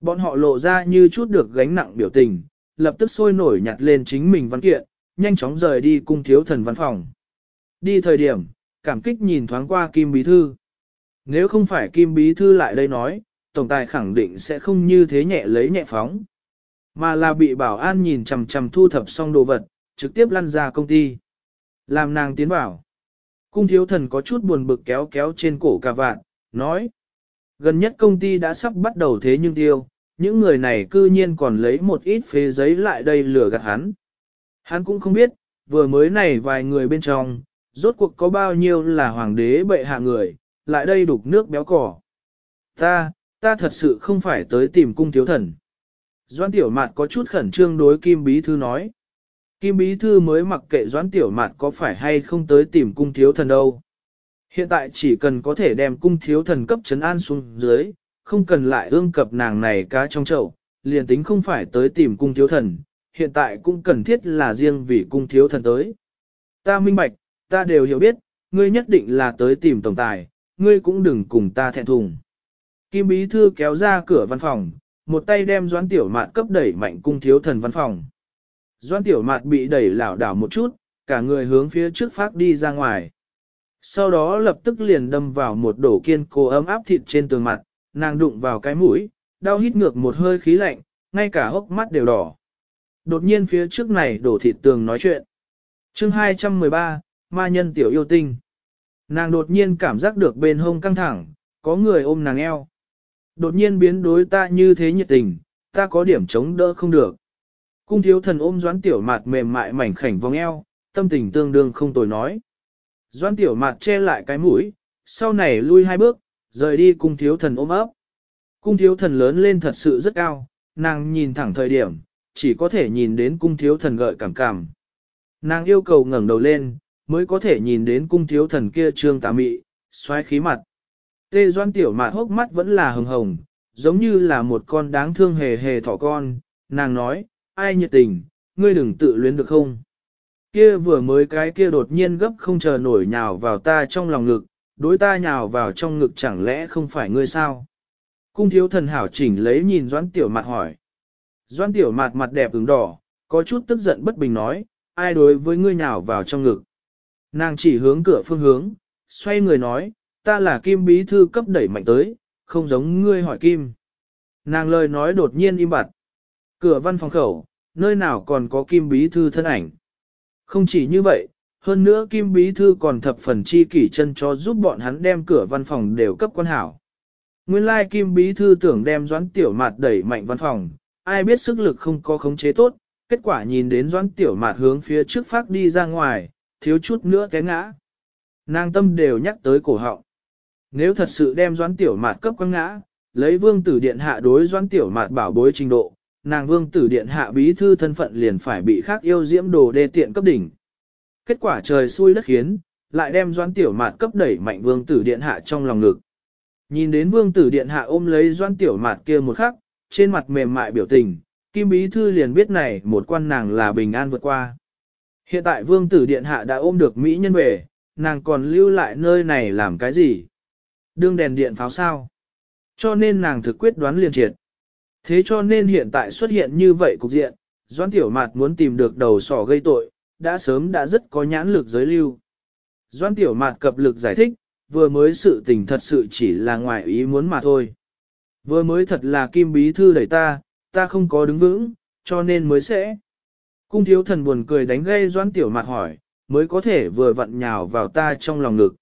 Speaker 1: Bọn họ lộ ra như chút được gánh nặng biểu tình, lập tức sôi nổi nhặt lên chính mình văn kiện, nhanh chóng rời đi cung thiếu thần văn phòng. Đi thời điểm, cảm kích nhìn thoáng qua Kim Bí Thư. Nếu không phải Kim Bí Thư lại đây nói, Tổng tài khẳng định sẽ không như thế nhẹ lấy nhẹ phóng. Mà là bị bảo an nhìn chằm chằm thu thập xong đồ vật, trực tiếp lăn ra công ty. Làm nàng tiến vào. Cung thiếu thần có chút buồn bực kéo kéo trên cổ cà vạn, nói. Gần nhất công ty đã sắp bắt đầu thế nhưng tiêu, những người này cư nhiên còn lấy một ít phế giấy lại đây lừa gạt hắn. Hắn cũng không biết, vừa mới này vài người bên trong, rốt cuộc có bao nhiêu là hoàng đế bệ hạ người, lại đây đục nước béo cỏ. Ta, ta thật sự không phải tới tìm cung thiếu thần. Doan tiểu mạt có chút khẩn trương đối Kim Bí Thư nói. Kim Bí Thư mới mặc kệ Doan tiểu mạt có phải hay không tới tìm cung thiếu thần đâu. Hiện tại chỉ cần có thể đem cung thiếu thần cấp chấn an xuống dưới, không cần lại ương cập nàng này cá trong chậu, liền tính không phải tới tìm cung thiếu thần, hiện tại cũng cần thiết là riêng vì cung thiếu thần tới. Ta minh bạch, ta đều hiểu biết, ngươi nhất định là tới tìm tổng tài, ngươi cũng đừng cùng ta thẹn thùng. Kim bí thư kéo ra cửa văn phòng, một tay đem doãn tiểu mạt cấp đẩy mạnh cung thiếu thần văn phòng. Doãn tiểu mạt bị đẩy lảo đảo một chút, cả người hướng phía trước phát đi ra ngoài. Sau đó lập tức liền đâm vào một đổ kiên cố ấm áp thịt trên tường mặt, nàng đụng vào cái mũi, đau hít ngược một hơi khí lạnh, ngay cả hốc mắt đều đỏ. Đột nhiên phía trước này đổ thịt tường nói chuyện. chương 213, ma nhân tiểu yêu tinh. Nàng đột nhiên cảm giác được bên hông căng thẳng, có người ôm nàng eo. Đột nhiên biến đối ta như thế nhiệt tình, ta có điểm chống đỡ không được. Cung thiếu thần ôm doãn tiểu mạt mềm mại mảnh khảnh vòng eo, tâm tình tương đương không tồi nói. Doan tiểu mặt che lại cái mũi, sau này lui hai bước, rời đi cung thiếu thần ôm ấp. Cung thiếu thần lớn lên thật sự rất cao, nàng nhìn thẳng thời điểm, chỉ có thể nhìn đến cung thiếu thần gợi cảm cảm. Nàng yêu cầu ngẩng đầu lên, mới có thể nhìn đến cung thiếu thần kia trương tà mị, xoáy khí mặt. Tê doan tiểu mạt hốc mắt vẫn là hồng hồng, giống như là một con đáng thương hề hề thỏ con, nàng nói, ai nhiệt tình, ngươi đừng tự luyến được không? Kia vừa mới cái kia đột nhiên gấp không chờ nổi nhào vào ta trong lòng ngực, đối ta nhào vào trong ngực chẳng lẽ không phải ngươi sao? Cung thiếu thần hảo chỉnh lấy nhìn doãn tiểu mặt hỏi. doãn tiểu mặt mặt đẹp ứng đỏ, có chút tức giận bất bình nói, ai đối với ngươi nhào vào trong ngực. Nàng chỉ hướng cửa phương hướng, xoay người nói, ta là kim bí thư cấp đẩy mạnh tới, không giống ngươi hỏi kim. Nàng lời nói đột nhiên im bặt. Cửa văn phòng khẩu, nơi nào còn có kim bí thư thân ảnh. Không chỉ như vậy, hơn nữa kim bí thư còn thập phần chi kỷ chân cho giúp bọn hắn đem cửa văn phòng đều cấp quan hảo. Nguyên lai kim bí thư tưởng đem doãn tiểu mạt đẩy mạnh văn phòng, ai biết sức lực không có khống chế tốt, kết quả nhìn đến doãn tiểu mạt hướng phía trước phát đi ra ngoài, thiếu chút nữa té ngã. Nàng tâm đều nhắc tới cổ họng. Nếu thật sự đem doãn tiểu mạt cấp quăng ngã, lấy vương tử điện hạ đối doãn tiểu mạt bảo bối trình độ, nàng vương tử điện hạ bí thư thân phận liền phải bị khác yêu diễm đồ đê tiện cấp đỉnh. Kết quả trời xui đất khiến, lại đem doãn tiểu mạt cấp đẩy mạnh vương tử điện hạ trong lòng ngực. Nhìn đến vương tử điện hạ ôm lấy doãn tiểu mạt kia một khắc, trên mặt mềm mại biểu tình, kim bí thư liền biết này một quan nàng là bình an vượt qua. Hiện tại vương tử điện hạ đã ôm được Mỹ nhân về, nàng còn lưu lại nơi này làm cái gì? Đương đèn điện pháo sao? Cho nên nàng thực quyết đoán liền triệt. Thế cho nên hiện tại xuất hiện như vậy cục diện, Doãn Tiểu Mạt muốn tìm được đầu sỏ gây tội, đã sớm đã rất có nhãn lực giới lưu. Doãn Tiểu Mạt cập lực giải thích, vừa mới sự tình thật sự chỉ là ngoài ý muốn mà thôi. Vừa mới thật là kim bí thư đẩy ta, ta không có đứng vững, cho nên mới sẽ. Cung thiếu thần buồn cười đánh gây Doãn Tiểu Mạt hỏi, mới có thể vừa vặn nhào vào ta trong lòng ngực.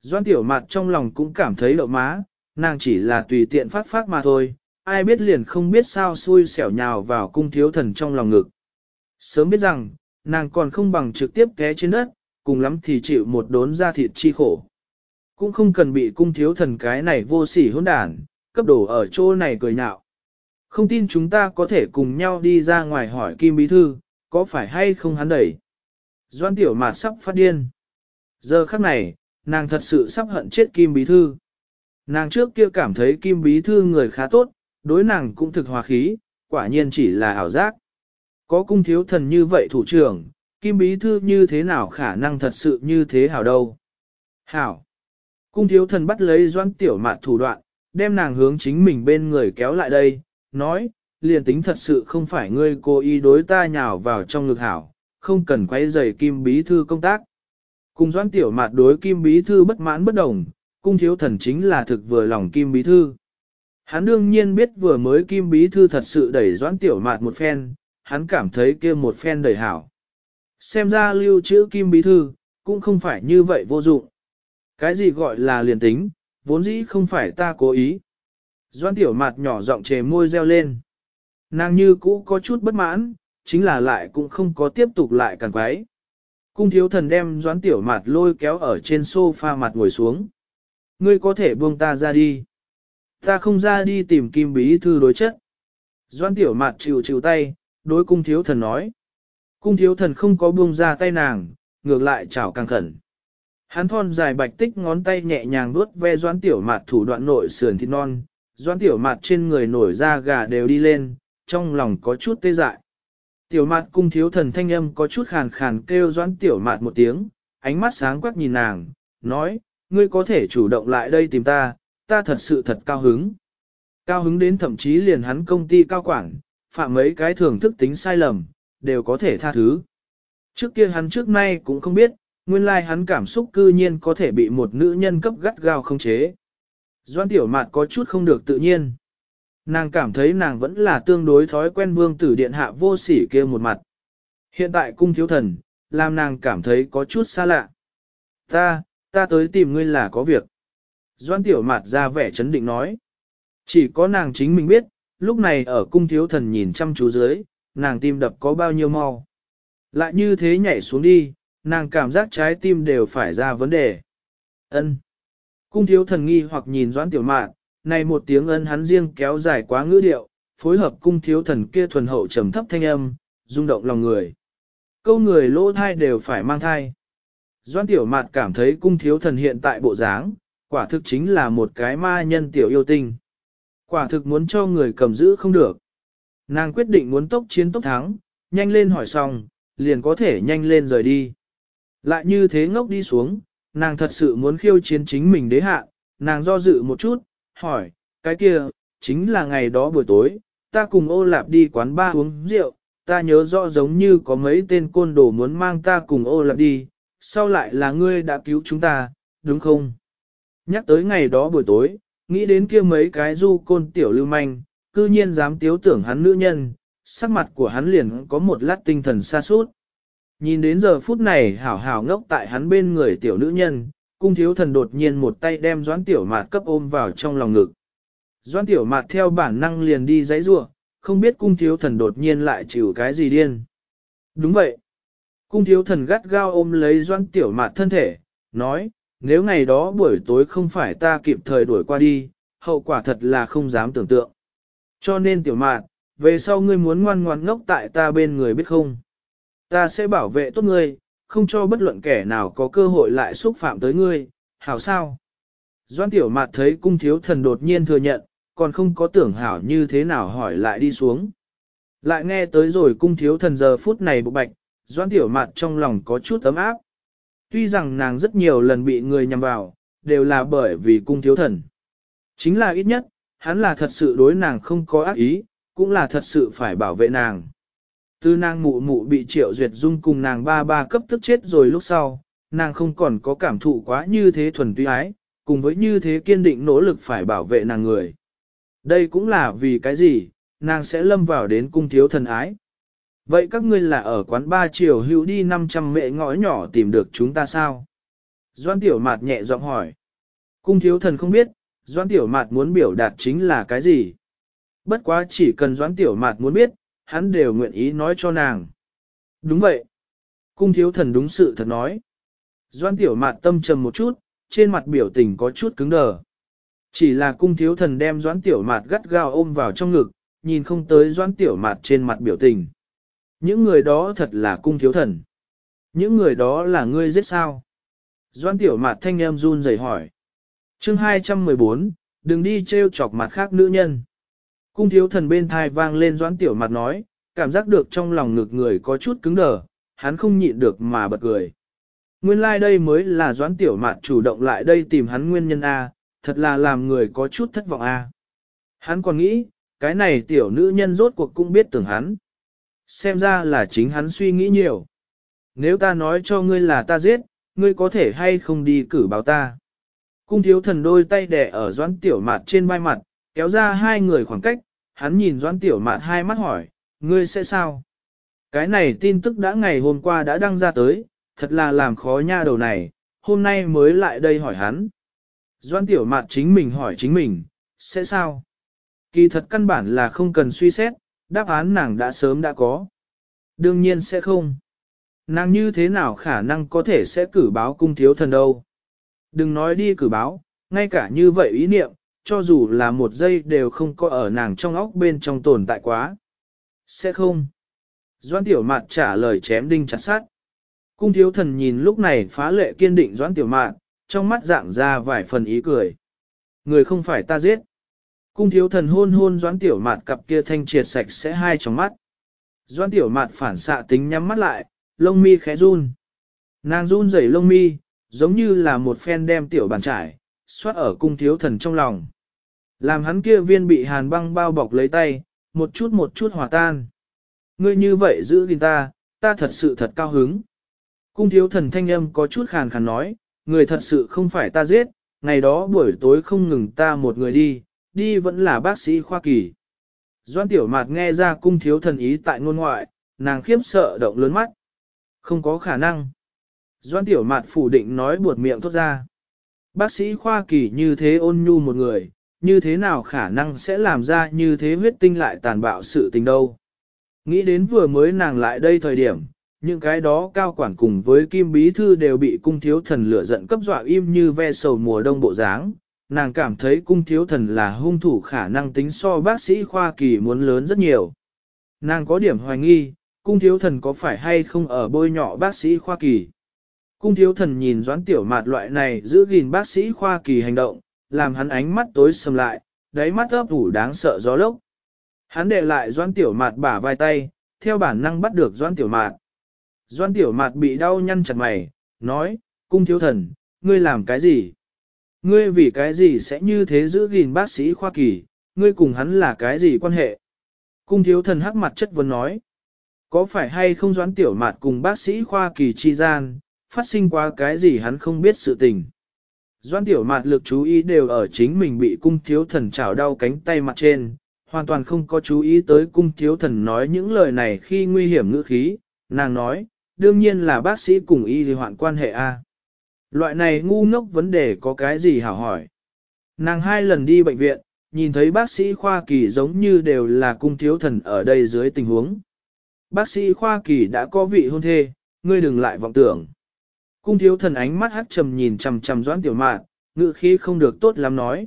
Speaker 1: Doan tiểu mạt trong lòng cũng cảm thấy lộ má, nàng chỉ là tùy tiện phát phát mà thôi, ai biết liền không biết sao xui xẻo nhào vào cung thiếu thần trong lòng ngực. Sớm biết rằng, nàng còn không bằng trực tiếp té trên đất, cùng lắm thì chịu một đốn da thịt chi khổ. Cũng không cần bị cung thiếu thần cái này vô sỉ hỗn đản, cấp đổ ở chỗ này cười nhạo. Không tin chúng ta có thể cùng nhau đi ra ngoài hỏi Kim Bí Thư, có phải hay không hắn đẩy. Doan tiểu mạt sắp phát điên. Giờ khắc này, nàng thật sự sắp hận chết Kim Bí Thư. Nàng trước kia cảm thấy Kim Bí Thư người khá tốt, đối nàng cũng thực hòa khí, quả nhiên chỉ là ảo giác. Có cung thiếu thần như vậy thủ trưởng, Kim Bí Thư như thế nào khả năng thật sự như thế hảo đâu. Hảo. Cung thiếu thần bắt lấy doan tiểu mạt thủ đoạn, đem nàng hướng chính mình bên người kéo lại đây, nói, liền tính thật sự không phải ngươi cố ý đối ta nhào vào trong ngực hảo, không cần quay giày Kim Bí Thư công tác. Cùng doan tiểu mạt đối Kim Bí Thư bất mãn bất đồng, cung thiếu thần chính là thực vừa lòng Kim Bí Thư. Hắn đương nhiên biết vừa mới Kim Bí Thư thật sự đẩy Doãn tiểu mạt một phen, hắn cảm thấy kia một phen đẩy hảo. Xem ra lưu trữ Kim Bí Thư, cũng không phải như vậy vô dụng. Cái gì gọi là liền tính, vốn dĩ không phải ta cố ý. Doan tiểu mạt nhỏ giọng chề môi reo lên. Nàng như cũ có chút bất mãn, chính là lại cũng không có tiếp tục lại càng quái. Cung thiếu thần đem doãn tiểu Mạt lôi kéo ở trên sofa mặt ngồi xuống. Ngươi có thể buông ta ra đi. Ta không ra đi tìm kim bí thư đối chất. Doãn tiểu mặt chịu chịu tay, đối cung thiếu thần nói. Cung thiếu thần không có buông ra tay nàng, ngược lại chảo càng khẩn. Hắn thon dài bạch tích ngón tay nhẹ nhàng vuốt ve doãn tiểu mặt thủ đoạn nội sườn thịt non, doãn tiểu mặt trên người nổi da gà đều đi lên, trong lòng có chút tê dại. Tiểu mặt cung thiếu thần thanh âm có chút khàn khàn kêu doãn tiểu mặt một tiếng, ánh mắt sáng quắc nhìn nàng, nói, ngươi có thể chủ động lại đây tìm ta, ta thật sự thật cao hứng. Cao hứng đến thậm chí liền hắn công ty cao quản, phạm mấy cái thưởng thức tính sai lầm, đều có thể tha thứ. Trước kia hắn trước nay cũng không biết, nguyên lai hắn cảm xúc cư nhiên có thể bị một nữ nhân cấp gắt gao không chế. Doan tiểu mạt có chút không được tự nhiên. Nàng cảm thấy nàng vẫn là tương đối thói quen vương tử điện hạ vô sỉ kia một mặt. Hiện tại cung thiếu thần, làm nàng cảm thấy có chút xa lạ. Ta, ta tới tìm ngươi là có việc. Doan tiểu mạt ra vẻ chấn định nói. Chỉ có nàng chính mình biết, lúc này ở cung thiếu thần nhìn chăm chú dưới, nàng tim đập có bao nhiêu mau. Lại như thế nhảy xuống đi, nàng cảm giác trái tim đều phải ra vấn đề. Ân. Cung thiếu thần nghi hoặc nhìn doãn tiểu mạn, này một tiếng ân hắn riêng kéo dài quá ngữ điệu, phối hợp cung thiếu thần kia thuần hậu trầm thấp thanh âm, rung động lòng người. Câu người lỗ thai đều phải mang thai. Doãn tiểu mạn cảm thấy cung thiếu thần hiện tại bộ dáng, quả thực chính là một cái ma nhân tiểu yêu tinh. Quả thực muốn cho người cầm giữ không được. Nàng quyết định muốn tốc chiến tốc thắng, nhanh lên hỏi xong, liền có thể nhanh lên rời đi. Lại như thế ngốc đi xuống, nàng thật sự muốn khiêu chiến chính mình đế hạ, nàng do dự một chút, hỏi, cái kia, chính là ngày đó buổi tối, ta cùng ô lạp đi quán ba uống rượu, ta nhớ rõ giống như có mấy tên côn đồ muốn mang ta cùng ô lạp đi, sau lại là ngươi đã cứu chúng ta, đúng không? Nhắc tới ngày đó buổi tối, nghĩ đến kia mấy cái du côn tiểu lưu manh, cư nhiên dám tiếu tưởng hắn nữ nhân, sắc mặt của hắn liền có một lát tinh thần xa suốt. Nhìn đến giờ phút này hảo hảo ngốc tại hắn bên người tiểu nữ nhân, cung thiếu thần đột nhiên một tay đem doãn tiểu mạt cấp ôm vào trong lòng ngực. Doãn tiểu mạt theo bản năng liền đi dãy rua, không biết cung thiếu thần đột nhiên lại chịu cái gì điên. Đúng vậy. Cung thiếu thần gắt gao ôm lấy doãn tiểu mạt thân thể, nói, nếu ngày đó buổi tối không phải ta kịp thời đuổi qua đi, hậu quả thật là không dám tưởng tượng. Cho nên tiểu mạt, về sau ngươi muốn ngoan ngoan ngốc tại ta bên người biết không? Ta sẽ bảo vệ tốt ngươi, không cho bất luận kẻ nào có cơ hội lại xúc phạm tới ngươi, hảo sao? Doan tiểu mạt thấy cung thiếu thần đột nhiên thừa nhận, còn không có tưởng hảo như thế nào hỏi lại đi xuống. Lại nghe tới rồi cung thiếu thần giờ phút này bộ bạch, doan tiểu mạt trong lòng có chút ấm áp. Tuy rằng nàng rất nhiều lần bị người nhằm vào, đều là bởi vì cung thiếu thần. Chính là ít nhất, hắn là thật sự đối nàng không có ác ý, cũng là thật sự phải bảo vệ nàng. Từ nàng mụ mụ bị triệu duyệt dung cùng nàng ba ba cấp tức chết rồi lúc sau, nàng không còn có cảm thụ quá như thế thuần túy ái, cùng với như thế kiên định nỗ lực phải bảo vệ nàng người. Đây cũng là vì cái gì, nàng sẽ lâm vào đến cung thiếu thần ái. Vậy các ngươi là ở quán ba chiều hữu đi 500 mệ ngõ nhỏ tìm được chúng ta sao? Doan tiểu mạt nhẹ giọng hỏi. Cung thiếu thần không biết, doan tiểu mạt muốn biểu đạt chính là cái gì? Bất quá chỉ cần doan tiểu mạt muốn biết, hắn đều nguyện ý nói cho nàng. Đúng vậy. Cung thiếu thần đúng sự thật nói. Doan tiểu mạt tâm trầm một chút, trên mặt biểu tình có chút cứng đờ. Chỉ là cung thiếu thần đem doan tiểu mạt gắt gao ôm vào trong ngực, nhìn không tới doan tiểu mạt trên mặt biểu tình. Những người đó thật là cung thiếu thần. Những người đó là ngươi giết sao? Doan tiểu mặt thanh em run rẩy hỏi. chương 214, đừng đi trêu chọc mặt khác nữ nhân. Cung thiếu thần bên thai vang lên doãn tiểu mặt nói, cảm giác được trong lòng ngực người có chút cứng đờ, hắn không nhịn được mà bật cười. Nguyên lai like đây mới là doãn tiểu mặt chủ động lại đây tìm hắn nguyên nhân A, thật là làm người có chút thất vọng A. Hắn còn nghĩ, cái này tiểu nữ nhân rốt cuộc cũng biết tưởng hắn. Xem ra là chính hắn suy nghĩ nhiều. Nếu ta nói cho ngươi là ta giết, ngươi có thể hay không đi cử báo ta. Cung thiếu thần đôi tay đẻ ở doãn tiểu mạt trên vai mặt, kéo ra hai người khoảng cách, hắn nhìn Doãn Tiểu Mạt hai mắt hỏi, ngươi sẽ sao? Cái này tin tức đã ngày hôm qua đã đăng ra tới, thật là làm khó nha đầu này, hôm nay mới lại đây hỏi hắn. Doãn Tiểu Mạt chính mình hỏi chính mình, sẽ sao? Kỳ thật căn bản là không cần suy xét, đáp án nàng đã sớm đã có. Đương nhiên sẽ không. Nàng như thế nào khả năng có thể sẽ cử báo cung thiếu thần đâu. Đừng nói đi cử báo, ngay cả như vậy ý niệm, cho dù là một giây đều không có ở nàng trong óc bên trong tồn tại quá. Sẽ không. Doan tiểu mạn trả lời chém đinh chặt sát. Cung thiếu thần nhìn lúc này phá lệ kiên định doan tiểu mạn, trong mắt dạng ra vài phần ý cười. Người không phải ta giết. Cung thiếu thần hôn hôn doãn tiểu mạn cặp kia thanh triệt sạch sẽ hai trong mắt. doãn tiểu mạn phản xạ tính nhắm mắt lại, lông mi khẽ run. Nàng run rẩy lông mi, giống như là một phen đem tiểu bàn trải, xoát ở cung thiếu thần trong lòng. Làm hắn kia viên bị hàn băng bao bọc lấy tay, một chút một chút hòa tan. Ngươi như vậy giữ gìn ta, ta thật sự thật cao hứng. Cung thiếu thần thanh âm có chút khàn khàn nói, người thật sự không phải ta giết, ngày đó buổi tối không ngừng ta một người đi, đi vẫn là bác sĩ khoa kỳ. Doan tiểu mạt nghe ra cung thiếu thần ý tại ngôn ngoại, nàng khiếp sợ động lớn mắt. Không có khả năng. Doan tiểu mạt phủ định nói buột miệng thốt ra. Bác sĩ khoa kỳ như thế ôn nhu một người, như thế nào khả năng sẽ làm ra như thế huyết tinh lại tàn bạo sự tình đâu. Nghĩ đến vừa mới nàng lại đây thời điểm, những cái đó cao quản cùng với kim bí thư đều bị cung thiếu thần lửa giận cấp dọa im như ve sầu mùa đông bộ dáng. Nàng cảm thấy cung thiếu thần là hung thủ khả năng tính so bác sĩ khoa kỳ muốn lớn rất nhiều. Nàng có điểm hoài nghi, cung thiếu thần có phải hay không ở bôi nhọ bác sĩ khoa kỳ. Cung thiếu thần nhìn doãn tiểu mạt loại này giữ gìn bác sĩ khoa kỳ hành động, làm hắn ánh mắt tối sầm lại, đáy mắt ấp ủ đáng sợ gió lốc. Hắn để lại doãn tiểu mạt bả vai tay, theo bản năng bắt được doãn tiểu mạt. Doãn tiểu mạt bị đau nhăn chặt mày, nói, cung thiếu thần, ngươi làm cái gì? Ngươi vì cái gì sẽ như thế giữ gìn bác sĩ khoa kỳ, ngươi cùng hắn là cái gì quan hệ? Cung thiếu thần hắc mặt chất vấn nói, có phải hay không doãn tiểu mạt cùng bác sĩ khoa kỳ chi gian, phát sinh qua cái gì hắn không biết sự tình. Doan tiểu mạt lực chú ý đều ở chính mình bị cung thiếu thần chảo đau cánh tay mặt trên, hoàn toàn không có chú ý tới cung thiếu thần nói những lời này khi nguy hiểm ngữ khí, nàng nói, đương nhiên là bác sĩ cùng y thì hoạn quan hệ A. Loại này ngu ngốc vấn đề có cái gì hảo hỏi. Nàng hai lần đi bệnh viện, nhìn thấy bác sĩ khoa kỳ giống như đều là cung thiếu thần ở đây dưới tình huống. Bác sĩ khoa kỳ đã có vị hôn thê, ngươi đừng lại vọng tưởng. Cung thiếu thần ánh mắt hắt trầm nhìn chằm chằm doãn tiểu mạt, ngự khí không được tốt lắm nói.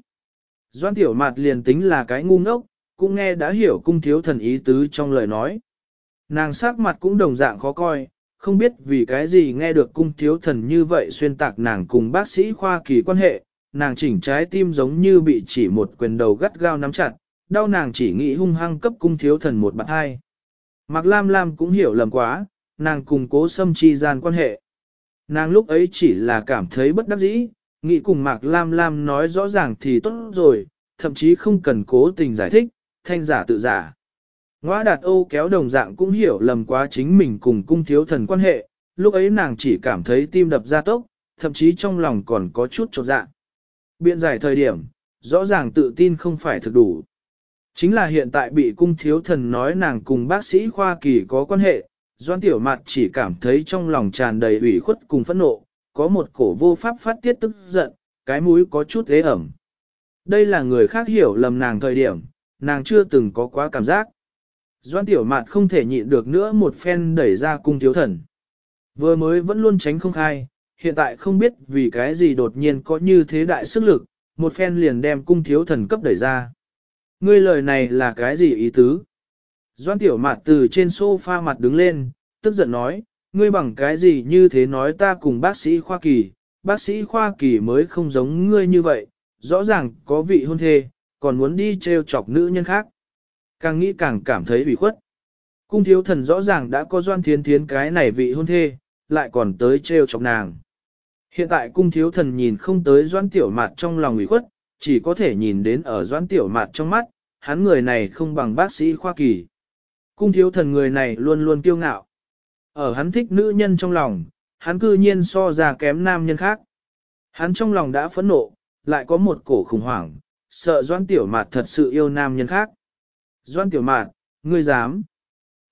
Speaker 1: Doãn tiểu mạt liền tính là cái ngu ngốc, cũng nghe đã hiểu cung thiếu thần ý tứ trong lời nói. Nàng sắc mặt cũng đồng dạng khó coi, không biết vì cái gì nghe được cung thiếu thần như vậy xuyên tạc nàng cùng bác sĩ khoa kỳ quan hệ, nàng chỉnh trái tim giống như bị chỉ một quyền đầu gắt gao nắm chặt, đau nàng chỉ nghĩ hung hăng cấp cung thiếu thần một bạc hai. Mạc Lam Lam cũng hiểu lầm quá, nàng cùng cố xâm chi gian quan hệ. Nàng lúc ấy chỉ là cảm thấy bất đắc dĩ, nghĩ cùng Mạc Lam Lam nói rõ ràng thì tốt rồi, thậm chí không cần cố tình giải thích, thanh giả tự giả. Ngoa đạt ô kéo đồng dạng cũng hiểu lầm quá chính mình cùng cung thiếu thần quan hệ, lúc ấy nàng chỉ cảm thấy tim đập ra tốc, thậm chí trong lòng còn có chút trột dạ. Biện giải thời điểm, rõ ràng tự tin không phải thực đủ. Chính là hiện tại bị cung thiếu thần nói nàng cùng bác sĩ khoa kỳ có quan hệ, Doan Tiểu Mạt chỉ cảm thấy trong lòng tràn đầy ủy khuất cùng phẫn nộ, có một cổ vô pháp phát tiết tức giận, cái mũi có chút ế ẩm. Đây là người khác hiểu lầm nàng thời điểm, nàng chưa từng có quá cảm giác. Doan Tiểu Mạt không thể nhịn được nữa một phen đẩy ra cung thiếu thần. Vừa mới vẫn luôn tránh không khai, hiện tại không biết vì cái gì đột nhiên có như thế đại sức lực, một phen liền đem cung thiếu thần cấp đẩy ra. Ngươi lời này là cái gì ý tứ? Doan tiểu mạt từ trên sofa mặt đứng lên, tức giận nói, ngươi bằng cái gì như thế nói ta cùng bác sĩ khoa kỳ, bác sĩ khoa kỳ mới không giống ngươi như vậy, rõ ràng có vị hôn thê, còn muốn đi treo chọc nữ nhân khác. Càng nghĩ càng cảm thấy ủy khuất. Cung thiếu thần rõ ràng đã có doan thiến thiến cái này vị hôn thê, lại còn tới treo chọc nàng. Hiện tại cung thiếu thần nhìn không tới doan tiểu mạt trong lòng ủy khuất, chỉ có thể nhìn đến ở doan tiểu mạt trong mắt, hắn người này không bằng bác sĩ khoa kỳ. Cung thiếu thần người này luôn luôn kiêu ngạo. Ở hắn thích nữ nhân trong lòng, hắn cư nhiên so ra kém nam nhân khác. Hắn trong lòng đã phẫn nộ, lại có một cổ khủng hoảng, sợ Doan Tiểu Mạt thật sự yêu nam nhân khác. Doan Tiểu Mạt, ngươi dám.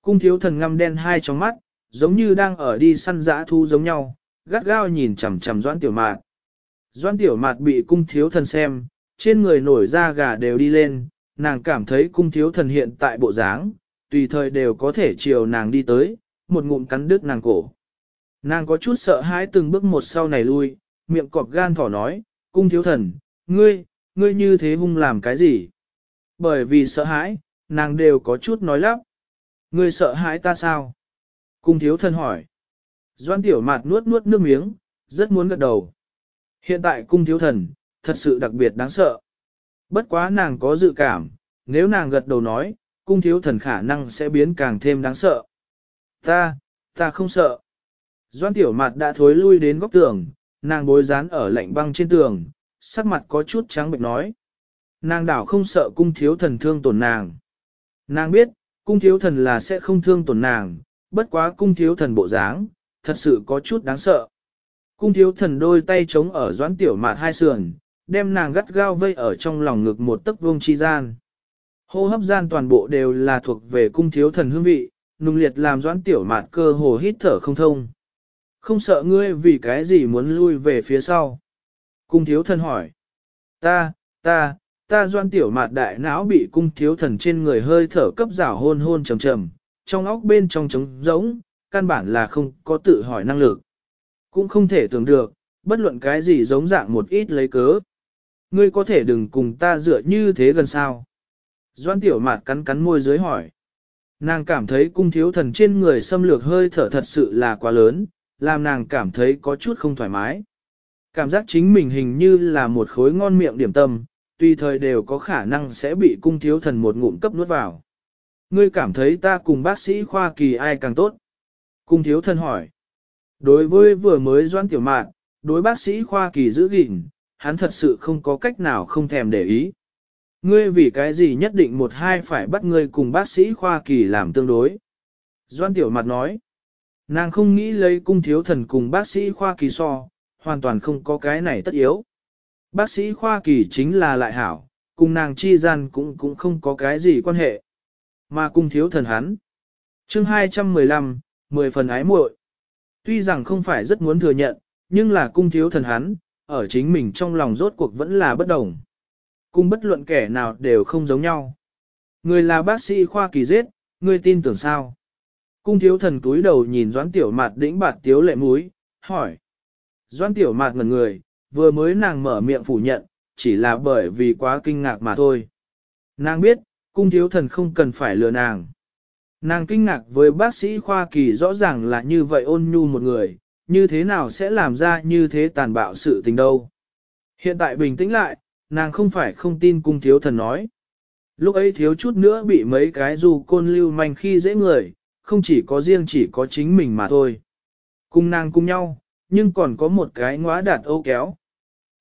Speaker 1: Cung thiếu thần ngăm đen hai trong mắt, giống như đang ở đi săn dã thu giống nhau, gắt gao nhìn chằm chằm Doan Tiểu Mạt. Doan Tiểu Mạt bị cung thiếu thần xem, trên người nổi da gà đều đi lên, nàng cảm thấy cung thiếu thần hiện tại bộ dáng, tùy thời đều có thể chiều nàng đi tới, một ngụm cắn đứt nàng cổ. Nàng có chút sợ hãi từng bước một sau này lui, miệng cọp gan thỏ nói, cung thiếu thần, ngươi, ngươi như thế hung làm cái gì? Bởi vì sợ hãi, nàng đều có chút nói lắp. Ngươi sợ hãi ta sao? Cung thiếu thân hỏi. Doan tiểu mạt nuốt nuốt nước miếng, rất muốn gật đầu. Hiện tại cung thiếu thần, thật sự đặc biệt đáng sợ. Bất quá nàng có dự cảm, nếu nàng gật đầu nói, cung thiếu thần khả năng sẽ biến càng thêm đáng sợ. Ta, ta không sợ. Doan tiểu mặt đã thối lui đến góc tường, nàng bối rán ở lạnh băng trên tường, sắc mặt có chút trắng bệnh nói. Nàng đảo không sợ cung thiếu thần thương tổn nàng. Nàng biết, cung thiếu thần là sẽ không thương tổn nàng, bất quá cung thiếu thần bộ dáng, thật sự có chút đáng sợ. Cung thiếu thần đôi tay chống ở doãn tiểu mạt hai sườn, đem nàng gắt gao vây ở trong lòng ngực một tấc vuông chi gian. Hô hấp gian toàn bộ đều là thuộc về cung thiếu thần hương vị, nung liệt làm doãn tiểu mạt cơ hồ hít thở không thông. Không sợ ngươi vì cái gì muốn lui về phía sau. Cung thiếu thần hỏi. Ta, ta, ta doan tiểu mạt đại não bị cung thiếu thần trên người hơi thở cấp rảo hôn hôn trầm trầm, trong óc bên trong trống rỗng, căn bản là không có tự hỏi năng lực. Cũng không thể tưởng được, bất luận cái gì giống dạng một ít lấy cớ. Ngươi có thể đừng cùng ta dựa như thế gần sao. Doan tiểu mạt cắn cắn môi dưới hỏi. Nàng cảm thấy cung thiếu thần trên người xâm lược hơi thở thật sự là quá lớn, làm nàng cảm thấy có chút không thoải mái. Cảm giác chính mình hình như là một khối ngon miệng điểm tâm, tùy thời đều có khả năng sẽ bị cung thiếu thần một ngụm cấp nuốt vào. Ngươi cảm thấy ta cùng bác sĩ khoa kỳ ai càng tốt? Cung thiếu thần hỏi. Đối với vừa mới doan tiểu mạn, đối bác sĩ khoa kỳ giữ gìn, hắn thật sự không có cách nào không thèm để ý. Ngươi vì cái gì nhất định một hai phải bắt ngươi cùng bác sĩ khoa kỳ làm tương đối. Doan tiểu mặt nói. Nàng không nghĩ lấy cung thiếu thần cùng bác sĩ khoa kỳ so, hoàn toàn không có cái này tất yếu. Bác sĩ khoa kỳ chính là lại hảo, cùng nàng chi gian cũng cũng không có cái gì quan hệ. Mà cung thiếu thần hắn. chương 215, 10 phần ái muội. Tuy rằng không phải rất muốn thừa nhận, nhưng là cung thiếu thần hắn, ở chính mình trong lòng rốt cuộc vẫn là bất đồng. Cung bất luận kẻ nào đều không giống nhau. Người là bác sĩ khoa kỳ giết, người tin tưởng sao? Cung thiếu thần túi đầu nhìn doãn tiểu mạt đĩnh bạt tiếu lệ múi, hỏi. Doãn tiểu mạt ngần người, vừa mới nàng mở miệng phủ nhận, chỉ là bởi vì quá kinh ngạc mà thôi. Nàng biết, cung thiếu thần không cần phải lừa nàng. Nàng kinh ngạc với bác sĩ khoa kỳ rõ ràng là như vậy ôn nhu một người, như thế nào sẽ làm ra như thế tàn bạo sự tình đâu. Hiện tại bình tĩnh lại, nàng không phải không tin cung thiếu thần nói. Lúc ấy thiếu chút nữa bị mấy cái dù côn lưu manh khi dễ người, không chỉ có riêng chỉ có chính mình mà thôi. Cùng nàng cùng nhau, nhưng còn có một cái ngóa đạt âu kéo.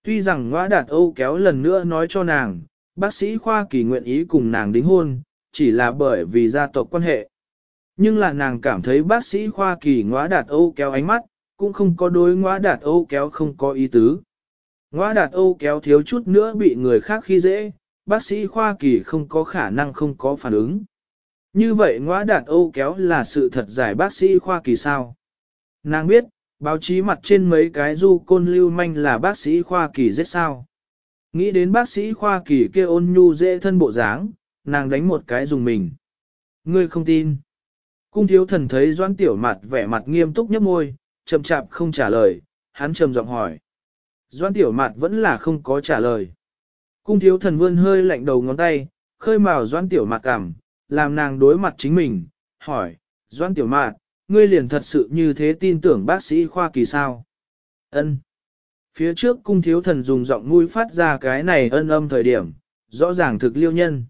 Speaker 1: Tuy rằng ngõa đạt âu kéo lần nữa nói cho nàng, bác sĩ khoa kỳ nguyện ý cùng nàng đính hôn, chỉ là bởi vì gia tộc quan hệ. Nhưng là nàng cảm thấy bác sĩ khoa kỳ ngõa đạt âu kéo ánh mắt, cũng không có đối ngõa đạt âu kéo không có ý tứ. Ngõa đạt âu kéo thiếu chút nữa bị người khác khi dễ, bác sĩ khoa kỳ không có khả năng không có phản ứng. Như vậy ngõa đạt âu kéo là sự thật giải bác sĩ khoa kỳ sao. Nàng biết, báo chí mặt trên mấy cái du côn lưu manh là bác sĩ khoa kỳ giết sao. Nghĩ đến bác sĩ khoa kỳ kia ôn nhu dễ thân bộ dáng, nàng đánh một cái dùng mình. Ngươi không tin. Cung thiếu thần thấy doan tiểu mặt vẻ mặt nghiêm túc nhấp môi, chậm chạp không trả lời, hắn trầm giọng hỏi. Doan tiểu mặt vẫn là không có trả lời. Cung thiếu thần vươn hơi lạnh đầu ngón tay, khơi mào doan tiểu mặt cảm, làm nàng đối mặt chính mình, hỏi, Doan Tiểu Mạt, ngươi liền thật sự như thế tin tưởng bác sĩ khoa kỳ sao? Ân. Phía trước cung thiếu thần dùng giọng mũi phát ra cái này ân âm thời điểm, rõ ràng thực liêu nhân.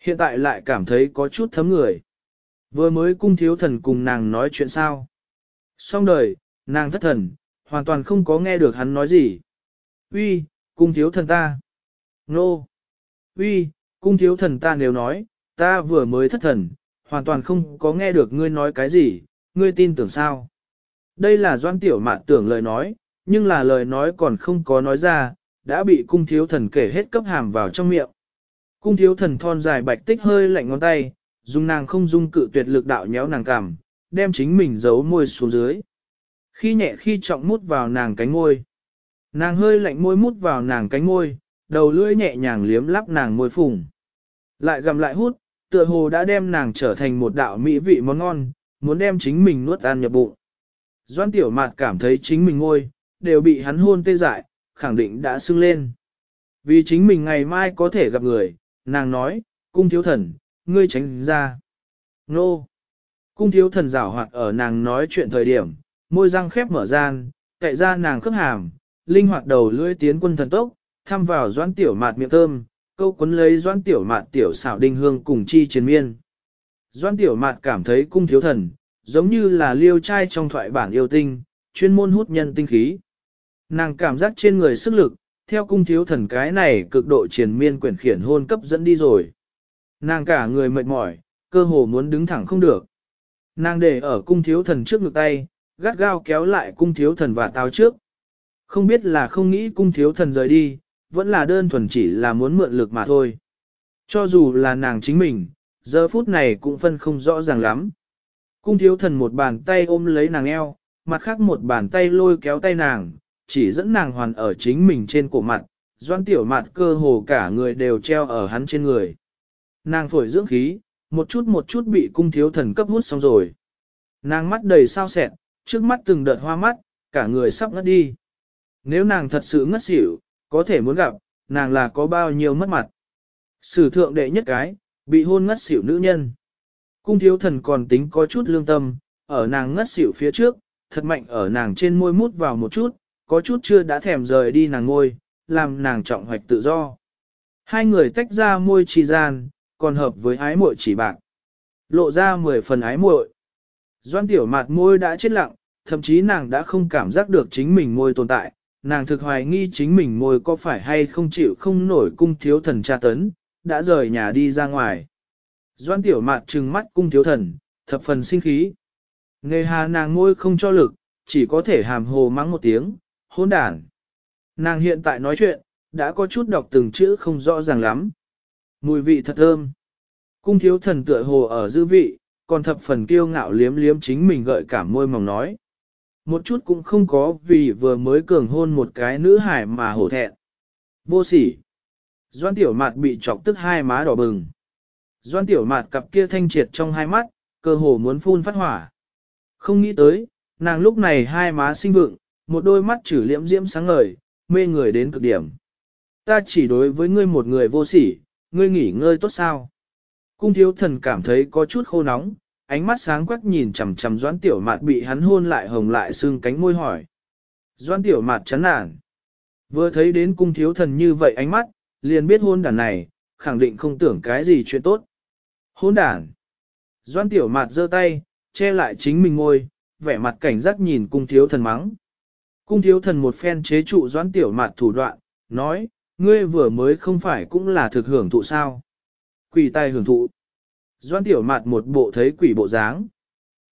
Speaker 1: Hiện tại lại cảm thấy có chút thấm người. Vừa mới cung thiếu thần cùng nàng nói chuyện sao. Xong đời, nàng thất thần, hoàn toàn không có nghe được hắn nói gì. Uy, cung thiếu thần ta. Nô. Uy, cung thiếu thần ta nếu nói, ta vừa mới thất thần, hoàn toàn không có nghe được ngươi nói cái gì, ngươi tin tưởng sao. Đây là doan tiểu mạn tưởng lời nói, nhưng là lời nói còn không có nói ra, đã bị cung thiếu thần kể hết cấp hàm vào trong miệng. Cung thiếu thần thon dài bạch tích hơi lạnh ngón tay, dùng nàng không dung cự tuyệt lực đạo nhéo nàng cảm, đem chính mình giấu môi xuống dưới. Khi nhẹ khi trọng mút vào nàng cánh môi. Nàng hơi lạnh môi mút vào nàng cánh môi, đầu lưỡi nhẹ nhàng liếm lắp nàng môi phùng. Lại gầm lại hút, tựa hồ đã đem nàng trở thành một đạo mỹ vị món ngon, muốn đem chính mình nuốt ăn nhập bụng. Doan tiểu mạt cảm thấy chính mình ngôi, đều bị hắn hôn tê dại, khẳng định đã sưng lên. Vì chính mình ngày mai có thể gặp người, nàng nói, cung thiếu thần, ngươi tránh ra. Nô! Cung thiếu thần rảo hoạt ở nàng nói chuyện thời điểm, môi răng khép mở gian, cậy ra nàng khớp hàm, linh hoạt đầu lưỡi tiến quân thần tốc, thăm vào doãn tiểu mạt miệng thơm, câu cuốn lấy doãn tiểu mạt tiểu xảo đinh hương cùng chi chiến miên. Doãn tiểu mạt cảm thấy cung thiếu thần, giống như là liêu trai trong thoại bản yêu tinh, chuyên môn hút nhân tinh khí. Nàng cảm giác trên người sức lực, theo cung thiếu thần cái này cực độ triền miên quyển khiển hôn cấp dẫn đi rồi. Nàng cả người mệt mỏi, cơ hồ muốn đứng thẳng không được. Nàng để ở cung thiếu thần trước ngực tay, gắt gao kéo lại cung thiếu thần và táo trước. Không biết là không nghĩ cung thiếu thần rời đi, vẫn là đơn thuần chỉ là muốn mượn lực mà thôi. Cho dù là nàng chính mình, giờ phút này cũng phân không rõ ràng lắm. Cung thiếu thần một bàn tay ôm lấy nàng eo, mặt khác một bàn tay lôi kéo tay nàng, chỉ dẫn nàng hoàn ở chính mình trên cổ mặt, doan tiểu mặt cơ hồ cả người đều treo ở hắn trên người. Nàng phổi dưỡng khí, một chút một chút bị cung thiếu thần cấp hút xong rồi. Nàng mắt đầy sao sẹn, trước mắt từng đợt hoa mắt, cả người sắp ngất đi. Nếu nàng thật sự ngất xỉu, có thể muốn gặp, nàng là có bao nhiêu mất mặt. Sử thượng đệ nhất cái, bị hôn ngất xỉu nữ nhân. Cung thiếu thần còn tính có chút lương tâm, ở nàng ngất xỉu phía trước, thật mạnh ở nàng trên môi mút vào một chút, có chút chưa đã thèm rời đi nàng ngôi, làm nàng trọng hoạch tự do. Hai người tách ra môi trì gian, còn hợp với ái muội chỉ bạc. Lộ ra mười phần ái muội. Doan tiểu mặt môi đã chết lặng, thậm chí nàng đã không cảm giác được chính mình môi tồn tại, nàng thực hoài nghi chính mình môi có phải hay không chịu không nổi cung thiếu thần tra tấn, đã rời nhà đi ra ngoài. Doan tiểu mạt trừng mắt cung thiếu thần, thập phần sinh khí. Nghề hà nàng ngôi không cho lực, chỉ có thể hàm hồ mắng một tiếng, hôn đản. Nàng hiện tại nói chuyện, đã có chút đọc từng chữ không rõ ràng lắm. Mùi vị thật thơm. Cung thiếu thần tựa hồ ở dư vị, còn thập phần kiêu ngạo liếm liếm chính mình gợi cảm môi mỏng nói. Một chút cũng không có vì vừa mới cường hôn một cái nữ hải mà hổ thẹn. Vô sỉ. Doan tiểu mạt bị chọc tức hai má đỏ bừng. Doan tiểu mạt cặp kia thanh triệt trong hai mắt, cơ hồ muốn phun phát hỏa. Không nghĩ tới, nàng lúc này hai má sinh vượng, một đôi mắt chữ liễm diễm sáng ngời, mê người đến cực điểm. Ta chỉ đối với ngươi một người vô sỉ, ngươi nghỉ ngơi tốt sao? Cung thiếu thần cảm thấy có chút khô nóng, ánh mắt sáng quắc nhìn chằm chằm doãn tiểu mạt bị hắn hôn lại hồng lại xương cánh môi hỏi. Doãn tiểu mạt chán nản. Vừa thấy đến cung thiếu thần như vậy ánh mắt, liền biết hôn đàn này, khẳng định không tưởng cái gì chuyện tốt. Hôn đàn. Doãn tiểu mạt giơ tay, che lại chính mình ngôi, vẻ mặt cảnh giác nhìn cung thiếu thần mắng. Cung thiếu thần một phen chế trụ doãn tiểu mạt thủ đoạn, nói, ngươi vừa mới không phải cũng là thực hưởng thụ sao. Quỷ tay hưởng thụ. Doan tiểu mạt một bộ thấy quỷ bộ dáng.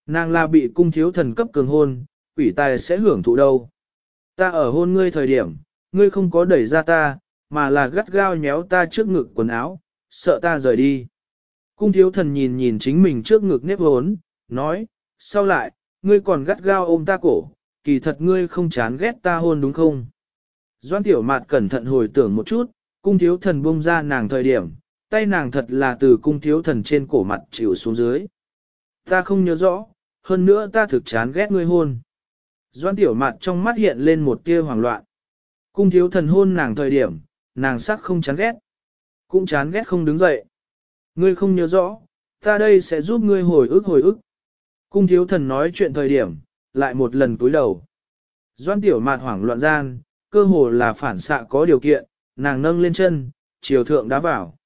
Speaker 1: Nàng là bị cung thiếu thần cấp cường hôn, quỷ tài sẽ hưởng thụ đâu. Ta ở hôn ngươi thời điểm, ngươi không có đẩy ra ta, mà là gắt gao nhéo ta trước ngực quần áo, sợ ta rời đi. Cung thiếu thần nhìn nhìn chính mình trước ngực nếp hốn, nói, sau lại, ngươi còn gắt gao ôm ta cổ, kỳ thật ngươi không chán ghét ta hôn đúng không? Doan tiểu mạt cẩn thận hồi tưởng một chút, cung thiếu thần buông ra nàng thời điểm, tay nàng thật là từ cung thiếu thần trên cổ mặt chịu xuống dưới. Ta không nhớ rõ, hơn nữa ta thực chán ghét ngươi hôn. Doan tiểu mặt trong mắt hiện lên một tia hoảng loạn. Cung thiếu thần hôn nàng thời điểm, nàng sắc không chán ghét. Cũng chán ghét không đứng dậy. Ngươi không nhớ rõ, ta đây sẽ giúp ngươi hồi ức hồi ức. Cung thiếu thần nói chuyện thời điểm, lại một lần túi đầu. Doan tiểu mạt hoảng loạn gian, cơ hồ là phản xạ có điều kiện, nàng nâng lên chân, chiều thượng đá vào.